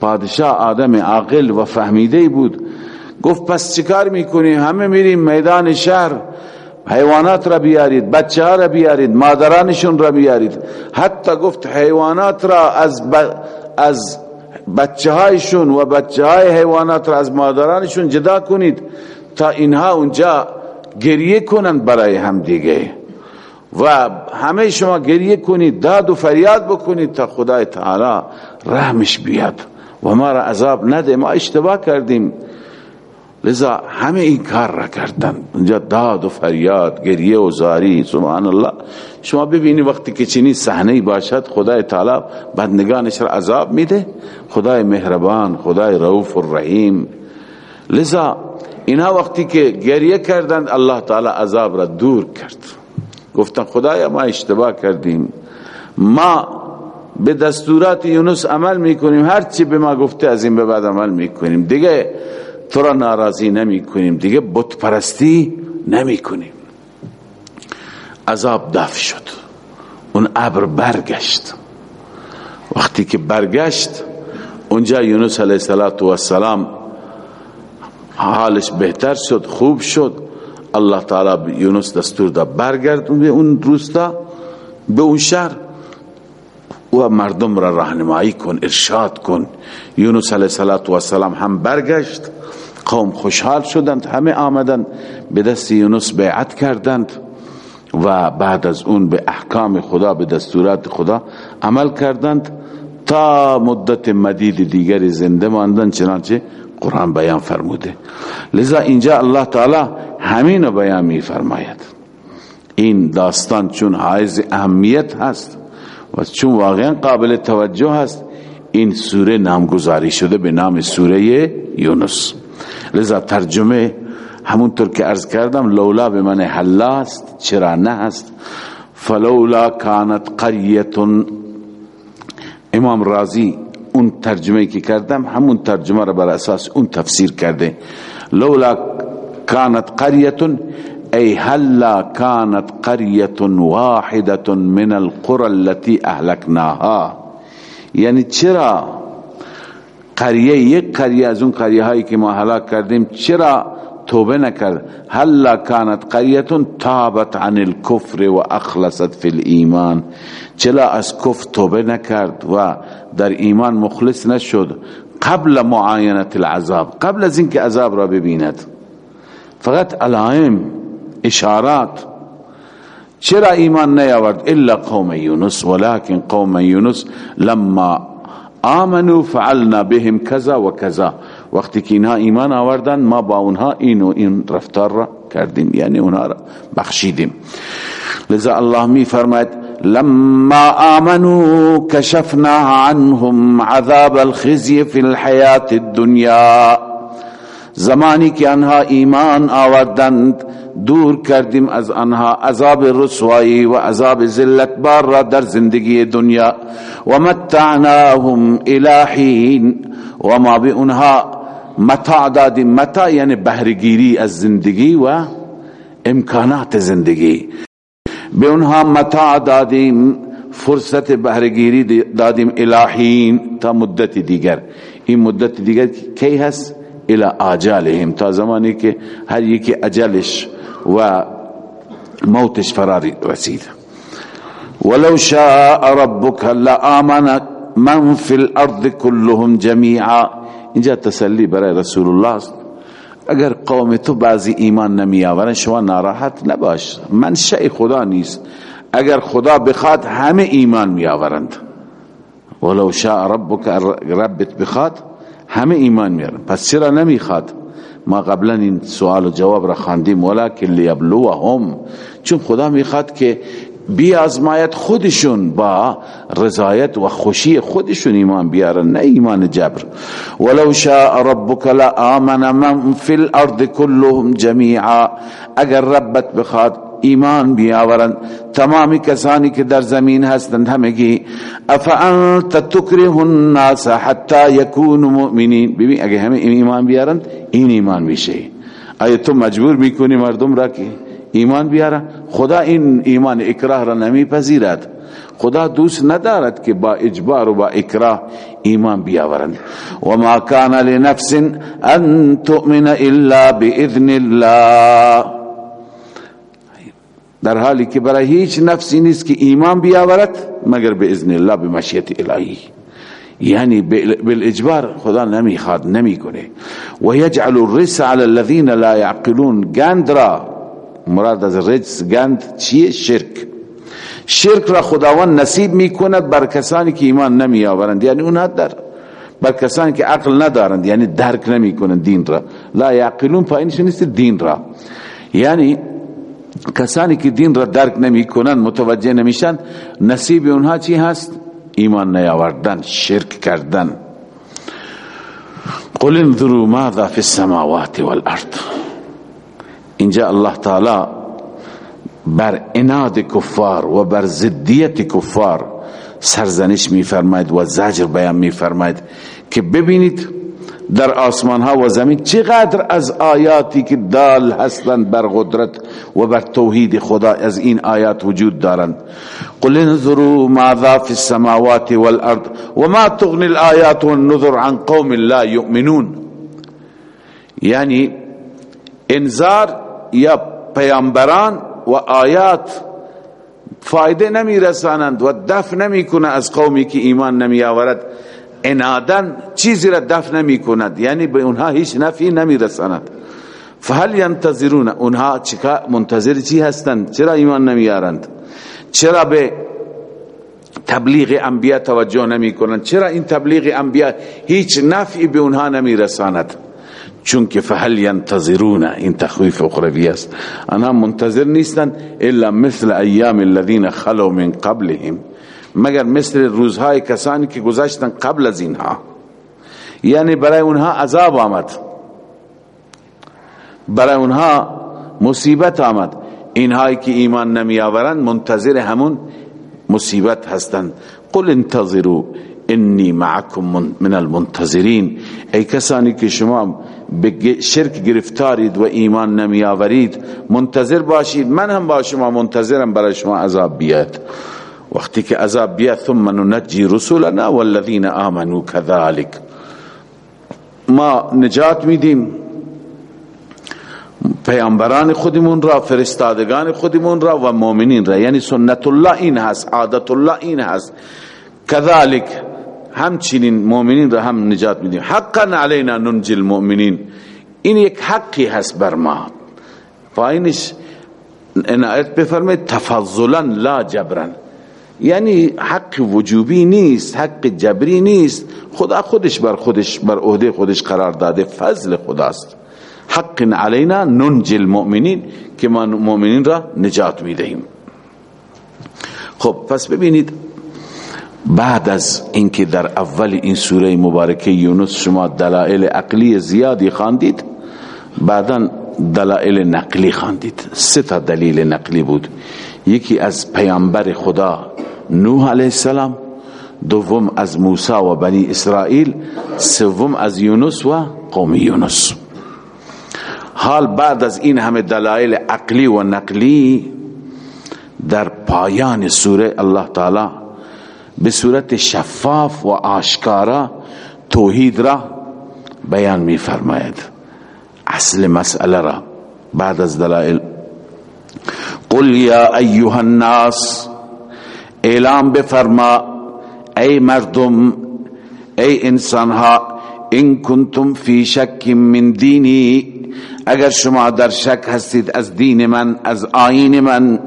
پادشاه آدم عاقل و فهمیده بود. گفت پس چیکار می‌کنیم همه میریم میدان شهر. حیوانات را بیارید بچه ها را بیارید مادرانشون را بیارید. حتی گفت حیوانات را از, از بچه هایشون و بچه های حیوانات را از مادرانشون جدا کنید تا اینها اونجا گریه کنند برای هم دیگه. و همه شما گریه کنید داد و فریاد بکنید تا خدای تعالی رحمش بیاد. و ما را عذاب نده ما اشتباه کردیم. لذا همه این کار را کردن. اونجا داد و فریاد گریه و زاری سبحان الله شما ببینید وقتی که چنین صحنه باشد خدای تعالی بدنگانش را عذاب میده. خدای مهربان خدای رؤوف الرحیم. لذا اینها وقتی که گریه کردند الله تعالی عذاب را دور کرد. گفتن خدایا ما اشتباه کردیم. ما به دستورات یونس عمل می‌کنیم. هر چی به ما گفته از این به بعد عمل می‌کنیم. دیگه تو را ناراضی نمی کنیم دیگه بت پرستی نمی کنیم عذاب دف شد. اون ابر برگشت. وقتی که برگشت اونجا یونس علیه السلام حالش بهتر شد خوب شد. الله تعالی یونس دستور دا برگرد به اون روستا به اون شهر. و مردم را راهنمایی کن ارشاد کن. یونس علیه السلام هم برگشت. قوم خوشحال شدند همه آمدند. به دست یونس بیعت کردند و بعد از اون به احکام خدا به دستورات خدا عمل کردند. تا مدت مدید دیگری زنده ماندند چنانچه قرآن بیان فرموده. لذا اینجا الله تعالی همین بیان می فرماید این داستان چون حائز اهمیت هست و چون واقعا قابل توجه هست این سوره نامگذاری شده به نام سوره یونس. لذا ترجمه همونطور که ارز کردم لولا به من حلا چرا نه است؟ فلولا کانت قریتون امام رازی اون ترجمه که کردم همون ترجمه را بر اساس اون تفسیر کرده. لولا کانت قریتون ای هلا کانت قریت واحدة من القرى التي اهلکناها. یعنی چرا قریه یک قریه از اون قریه هایی که ما هلاک کردیم چرا توبه نکرد؟ هلا کانت قریتون تابت عن الكفر و اخلصت فی الایمان. چرا از کفر توبه نکرد و در ایمان مخلص نشد قبل معاینت العذاب؟ قبل از اینکه عذاب را ببیند. فقط علائم اشارات. چرا ایمان نیاورد؟ الا قوم یونس ولكن قوم یونس لما آمنو فعلنا بهم کذا و کذا وقتی که اینها ایمان آوردن ما با اونها این و این رفتار را کردیم. یعنی اونها را بخشیدیم. لذا الله می فرماید لما آمنوا کشفنا عنهم عذاب الخزي في الحياة الدنيا زمانی که آنها ایمان آوردند دور کردیم از آنها. عذاب رسوایی و عذاب ذلت بار را در زندگی دنیا. و متعناهم الهین و ما به اونها متاع دادیم. متاع یعنی بهرگیری از زندگی و امکانات زندگی. به اونها متاع دادیم. فرصت بهرگیری دادیم الهین تا مدت دیگر. این مدت دیگر کی هست؟ الى آجالهم. تا زمانی که هر یکی اجلش و موتش فراری رسید. ولو شاء ربك لآمن من في الارض كلهم جميعا اینجا تسلی برای رسول الله است. اگر قوم تو بعضی ایمان نمی آورن شما ناراحت نباش. منشأ خدا نیست. اگر خدا بخواد همه ایمان می آورند ولو شاء ربك ربت بخواد همه ایمان میارن. پس چرا نمی‌خواد؟ ما قبلا این سوال و جواب را خواندیم ولکن لیبلوهم. چون خدا می‌خواد که بی ازمایت خودشون با رضایت و خوشی خودشون ایمان بیارن نه ایمان جبر. ولو شاء ربک لآمن من فی الارض كلهم جمیعا. اگر ربت بخواد ایمان بیاورند. تمامی کسانی که در زمین هستند همگی افانت تکره الناس حتی یکونوا مؤمنین؟ ببین اگه همه ایمان بیارند این ایمان میشه. آیا تو مجبور می‌کنی مردم را که ایمان بیارن؟ خدا این ایمان اکراه را نمیپذیرد. خدا دوست ندارد که با اجبار و با اکراه ایمان بیاورند. و ما کان لنفس ان تؤمن الا باذن الله. در حالی که برای هیچ نفسی نیست که ایمان بیاورد مگر به اذن الله به مشیت الهی. یعنی بالاجبار خدا نمی‌خواد نمی‌کنه. و یجعل الرس على الذين لا يعقلون گند را مراد از رجس گند چیه؟ شرک. شرک را خداوند نصیب می‌کند بر کسانی که ایمان نمی آورند یعنی اونها در بر کسانی که عقل ندارند. یعنی درک نمی کنند دین را. لا یعقلون پایینش نیست دین را. یعنی کسانی که دین را درک نمی کنند متوجه نمیشن نصیب اونها چی هست؟ ایمان نیاوردن شرک کردن. قل انظروا ماذا في السماوات والارض. اینجا الله تعالی بر اناد کفار و بر ضدیت کفار سرزنش میفرماید و زجر بیان میفرماید که ببینید در آسمان ها و زمین چقدر از آیاتی که دال هستند بر قدرت و بر توحید خدا از این آیات وجود دارند. قل انظروا ماذا في السماوات والارض وما تغني الآیات والنذر عن قوم لا يؤمنون. یعنی انذار یا پیامبران و آیات فایده نمی رسانند و دفع نمی کنه از قومی که ایمان نمی آورد انادن چیزی را دفع نمی کند یعنی به اونها هیچ نفعی نمی رساند فهل ینتظرون. اونها چکا منتظر چی هستند؟ چرا ایمان نمی آرند چرا به تبلیغ انبیاء توجه نمی کنند چرا این تبلیغ انبیاء هیچ نفعی به اونها نمی رساند چون که فهل ینتظرون. این تخویف اخروی است. آنها منتظر نیستند الا مثل ایام الذين خلو من قبلهم. مگر مثل روزهای کسانی که گذشتن قبل از اینها. یعنی برای اونها عذاب آمد. برای اونها مصیبت آمد. اینهایی که ایمان نمی آورند منتظر همون مصیبت هستند. قل انتظروا انی معکم من المنتظرین. ای کسانی که شما به شرک گرفتارید و ایمان نمی آورید منتظر باشید. من هم با شما منتظرم برای شما عذاب بیاد وقتی که عذاب بیاد ثم ننجی رسولنا والذین آمنوا كذلك ما نجات میدیم. پیامبران خودمون را فرستادگان خودمون را و مؤمنین را. یعنی سنت الله این هست عادت الله این هست. كذلك همچنین مؤمنین را هم نجات میدیم. حقا علینا ننجی المؤمنین. این یک حقی هست بر ما. پایینش عنایت بفرمایید تفضلا لا جبرا. یعنی حق وجوبی نیست حق جبری نیست. خدا خودش بر خودش بر عهده خودش قرار داده فضل خداست. حق علینا ننجی المؤمنین که ما مؤمنین را نجات می‌دهیم. خب پس ببینید بعد از اینکه در اول این سوره مبارکه یونس شما دلائل عقلی زیادی خواندید بعدا دلائل نقلی خواندید. سه تا دلیل نقلی بود. یکی از پیامبر خدا نوح علیه السلام دوم از موسی و بنی اسرائیل سوم از یونس و قوم یونس. حال بعد از این همه دلائل عقلی و نقلی در پایان سوره الله تعالی به صورت شفاف و آشکارا توحید را بیان می فرماید اصل مسئله را بعد از دلائل قل یا ایها الناس اعلام بفرما ای مردم ای انسان ها ان کنتم فی شک من دینی اگر شما در شک هستید از دین من از آین من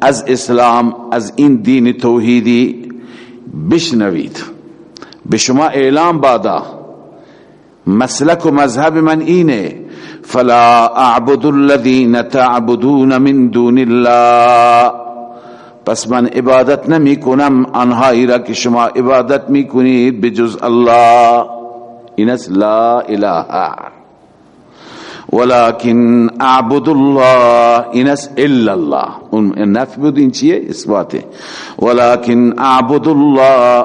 از اسلام از این دین توحیدی بشنوید. به شما اعلام بادا مسلک و مذهب من اینه فلا أعبد الذين تعبدون من دون الله. پس من عبادت نمی کنم آنهایی را که شما عبادت می کنید بجز الله. این است لا اله. ولكن اعبد الله اینس الا الله. اون نفی چیه؟ اثباته. ولكن اعبد الله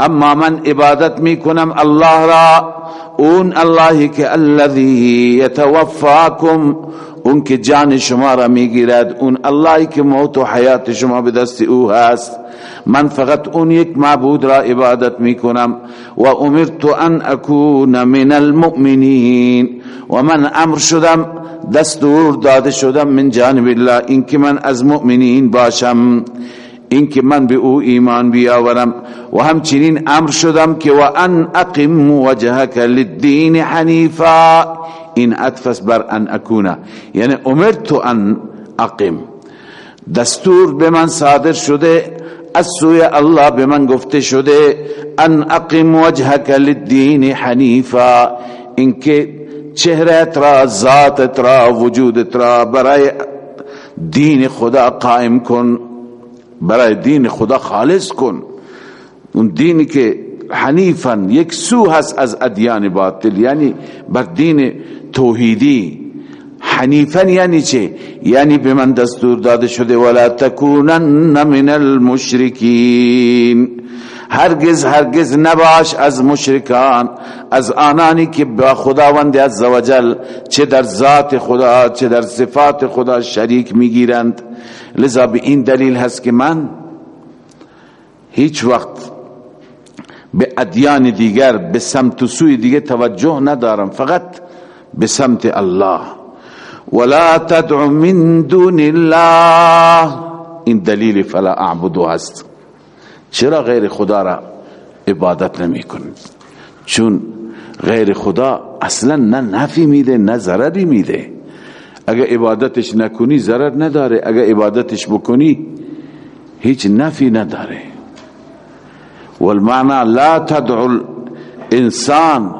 اما من عبادت میکنم الله را. اون اللهی که الذي يتوفاكم اون که جان شما را میگیرد اون اللهی که موت و حیات شما به دست أو هست. من فقط اون یک معبود را عبادت میکنم و امرت ان اكون من المؤمنین. و من أمر شدم دستور داده شدم من جانب الله اینکه من از مؤمنین باشم. اینکه من به او ایمان بیاورم و همچنین امر شدم که و ان اقم وجهك للدین حنیفا. این اتفس بر ان اکونا یعنی امرت ان اقم. دستور به من صادر شده از سوی الله به من گفته شده ان اقم وجهك للدین حنیفا. اینکه چهرت را ذاتت را وجودت را برای دین خدا قائم کن. برای دین خدا خالص کن. اون دینی که حنیفا یک سو هست از ادیان باطل یعنی بر دین توحیدی. حنیفا یعنی چه؟ یعنی به من دستور داده شده ولا تکونن من المشرکین. هرگز هرگز نباش از مشرکان از آنانی که با خداوند عزوجل چه در ذات خدا چه در صفات خدا شریک می‌گیرند. لذا به این دلیل هست که من هیچ وقت به ادیان دیگر به سمت و سوی دیگه توجه ندارم فقط به سمت الله. ولا تدع من دون الله. این دلیل فلا اعبدو هست. چرا غیر خدا را عبادت نمی چون غیر خدا اصلا نه نفی میده نه ضرری میده. اگر عبادتش نکنی ضرر نداره. اگر عبادتش بکنی هیچ نفی نداره. والمعنى لا تدعو الانسان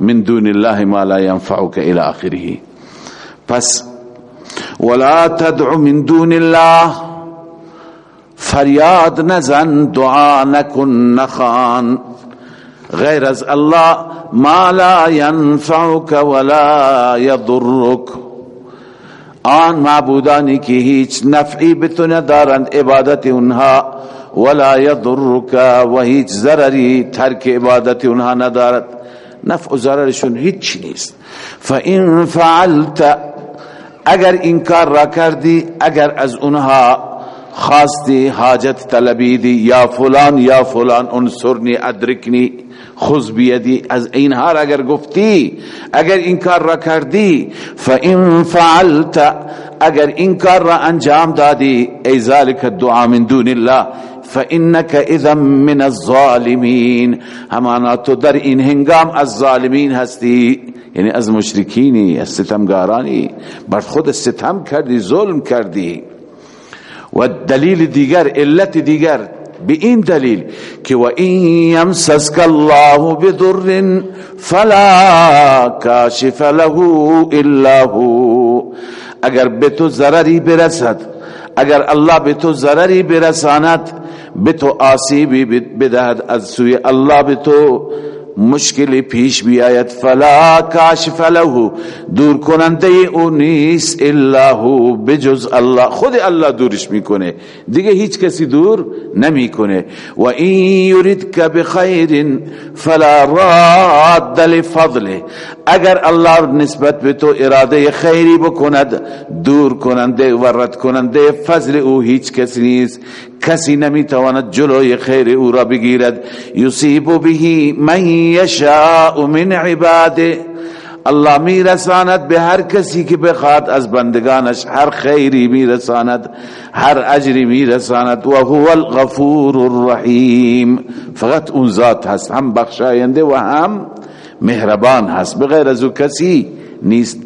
من دون الله ما لا ينفعك الى اخره پس ولا تدعو من دون الله فریاد نزن دعا نکن نخان غیر از الله ما لا ينفعك ولا يضرك آن معبودانی که هیچ نفعی بتو ندارند عبادت اونها ولا يضرك و هیچ ضرری ترک عبادت اونها ندارد. نفع و ضررشون هیچ نیست. فان فعلت اگر این کار را کردی اگر از اونها خواستی حاجت طلبیدی یا فلان یا فلان انصرنی ادرکنی خذ بیدی از اینها را اگر گفتی اگر این کار را کردی فان فعلت اگر این کار را انجام دادی ای ذالک الدعا من دون الله فانك اذا من الظالمین. همانا تو در این هنگام از ظالمین هستی یعنی از مشرکینی از ستمگارانی. بر خود ستم کردی ظلم کردی. و دلیل دیگر علت دیگر به این دلیل که و این یمسسک الله بضر فلا کاشف له إلا هو. اگر به تو ضرری برسد اگر الله به تو ضرری برساند به تو آسیبی بدهد از سوی الله به تو مشکل پیش بیاید. فلا کاشف له. دور کننده او نیست الا هو بجز الله. خود الله دورش می‌کنه. دیگه هیچ کسی دور نمی‌کنه. و این یریدک بخیر فلا راد لفضله. اگر الله نسبت به تو اراده خیری بکند دور کننده و رد کننده فضل او هیچ کسی نیست. کسی نمی‌تواند جلوی خیر او را بگیرد. یصیب به من یشاء من عباده. الله میرساند به هر کسی که بخواد از بندگانش هر خیری میرساند هر اجری میرساند. و هو الغفور الرحیم. فقط اون ذات هست هم بخشاینده و هم مهربان هست. بغیر از او کسی نیست.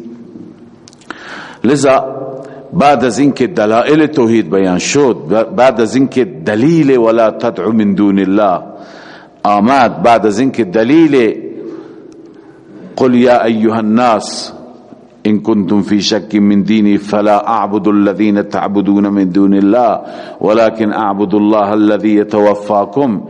لذا بعد از اینکه دلائل توحید بیان شد. بعد از اینکه دلیل ولا تدعو من دون الله. آمد بعد از اینکه دلیل قل یا ایها الناس إن كنتم في شك من ديني فلا أعبد الذين تعبدون من دون الله ولكن أعبد الله الذي يتوفاكم.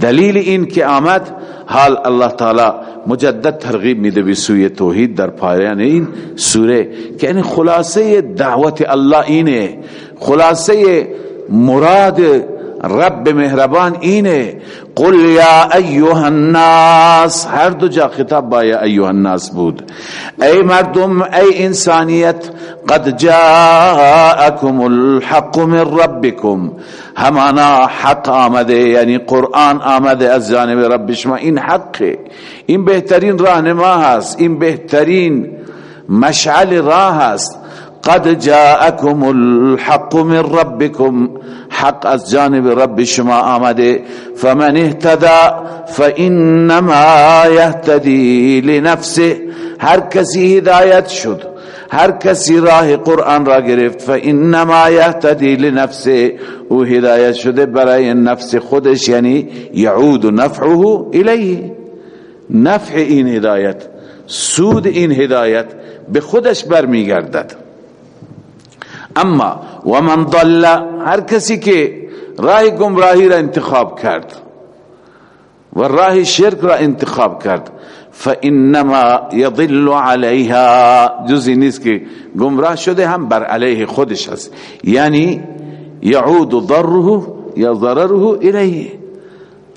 دلیل این که آمد حال الله تعالی مجدد ترغیب میده به سوی توحید در پایان این سوره که این خلاصه دعوت الله اینه. خلاصه مراد رب مهربان اینه. قل یا ایها الناس هر دو جا خطاب با یا ایها الناس بود. ای مردم ای انسانیت قد جاءكم الحق من ربكم همانا حق آمده یعنی قرآن آمده از جانب رب شما. این حقه. این بهترین راهنما هست. این بهترین مشعل راه است قد جاءكم الحق من ربكم. حق از جانب رب شما آمده. فمن اهتدى فانما يهتدي لنفسه. هر کسی هدایت شد هر کسی راه قرآن را گرفت فانما يهتدي لنفسه. او هدایت شده برای نفس خودش یعنی یعود نفعه الیه. نفع این هدایت سود این هدایت به خودش برمیگردد. أما و من ضل هر کسی که راه گمراهی را انتخاب کرد و راه شرک را انتخاب کرد فإنما يضل عليها. جزی نیست که گمراه شده هم بر علیه خودش هست. یعنی یعود ضره یا ضرره الیه.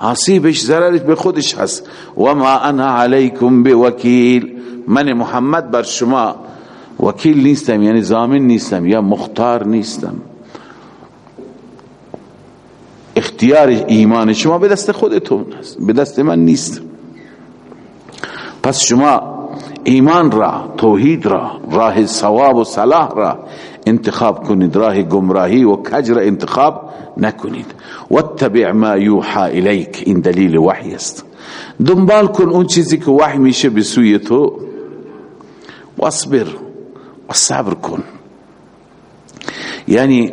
عصیبش ضررش به خودش هست. و ما أنا علیکم بوکیل. من محمد بر شما وکیل نیستم یعنی زامن نیستم یا مختار نیستم. اختیار ایمان شما به دست خودتون است به دست من نیست. پس شما ایمان را توحید را راه ثواب و صلاح را انتخاب کنید راه گمراهی و کج را انتخاب نکنید. واتبع ما یوحى الیک این دلیل وحی است. دنبال کن اون چیزی که وحی میشه به سوی تو. واصبر. و صبر کن. یعنی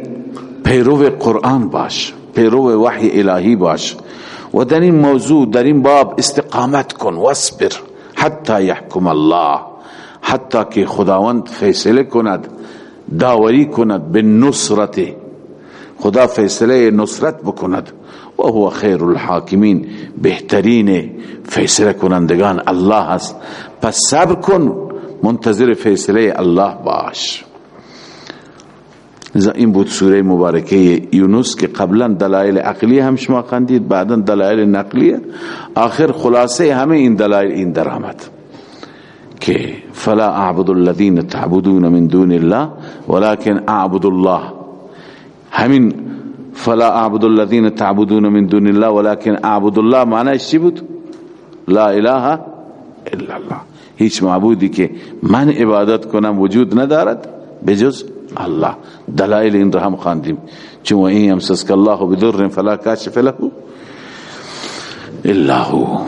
پیرو قرآن باش پیرو وحی الهی باش و در این موضوع در این باب استقامت کن واصبر حتی یحکم الله حتی که خداوند فیصله کند داوری کند به نصرت خدا فیصله نصرت بکند. و هو خیر الحاکمین بهترین فیصله کنندگان الله است. پس صبر کن. منتظر فیصله الله باش. این بود سوره مبارکه یونس که قبلا دلائل عقلی هم شما خندید بعدا دلائل نقلیه. آخر خلاصه همه این دلائل این در آمد که فلا اعبد الذين تعبدون من دون الله ولكن اعبد الله. همین فلا اعبد الذين تعبدون من دون الله ولكن اعبد الله معنی چی بود؟ لا اله الا الله. هیچ معبودی که من عبادت کنم وجود ندارد بجز الله. دلائل این را هم خواندیم. چون این یمسسک الله بدر فلا کاشف له الا هو.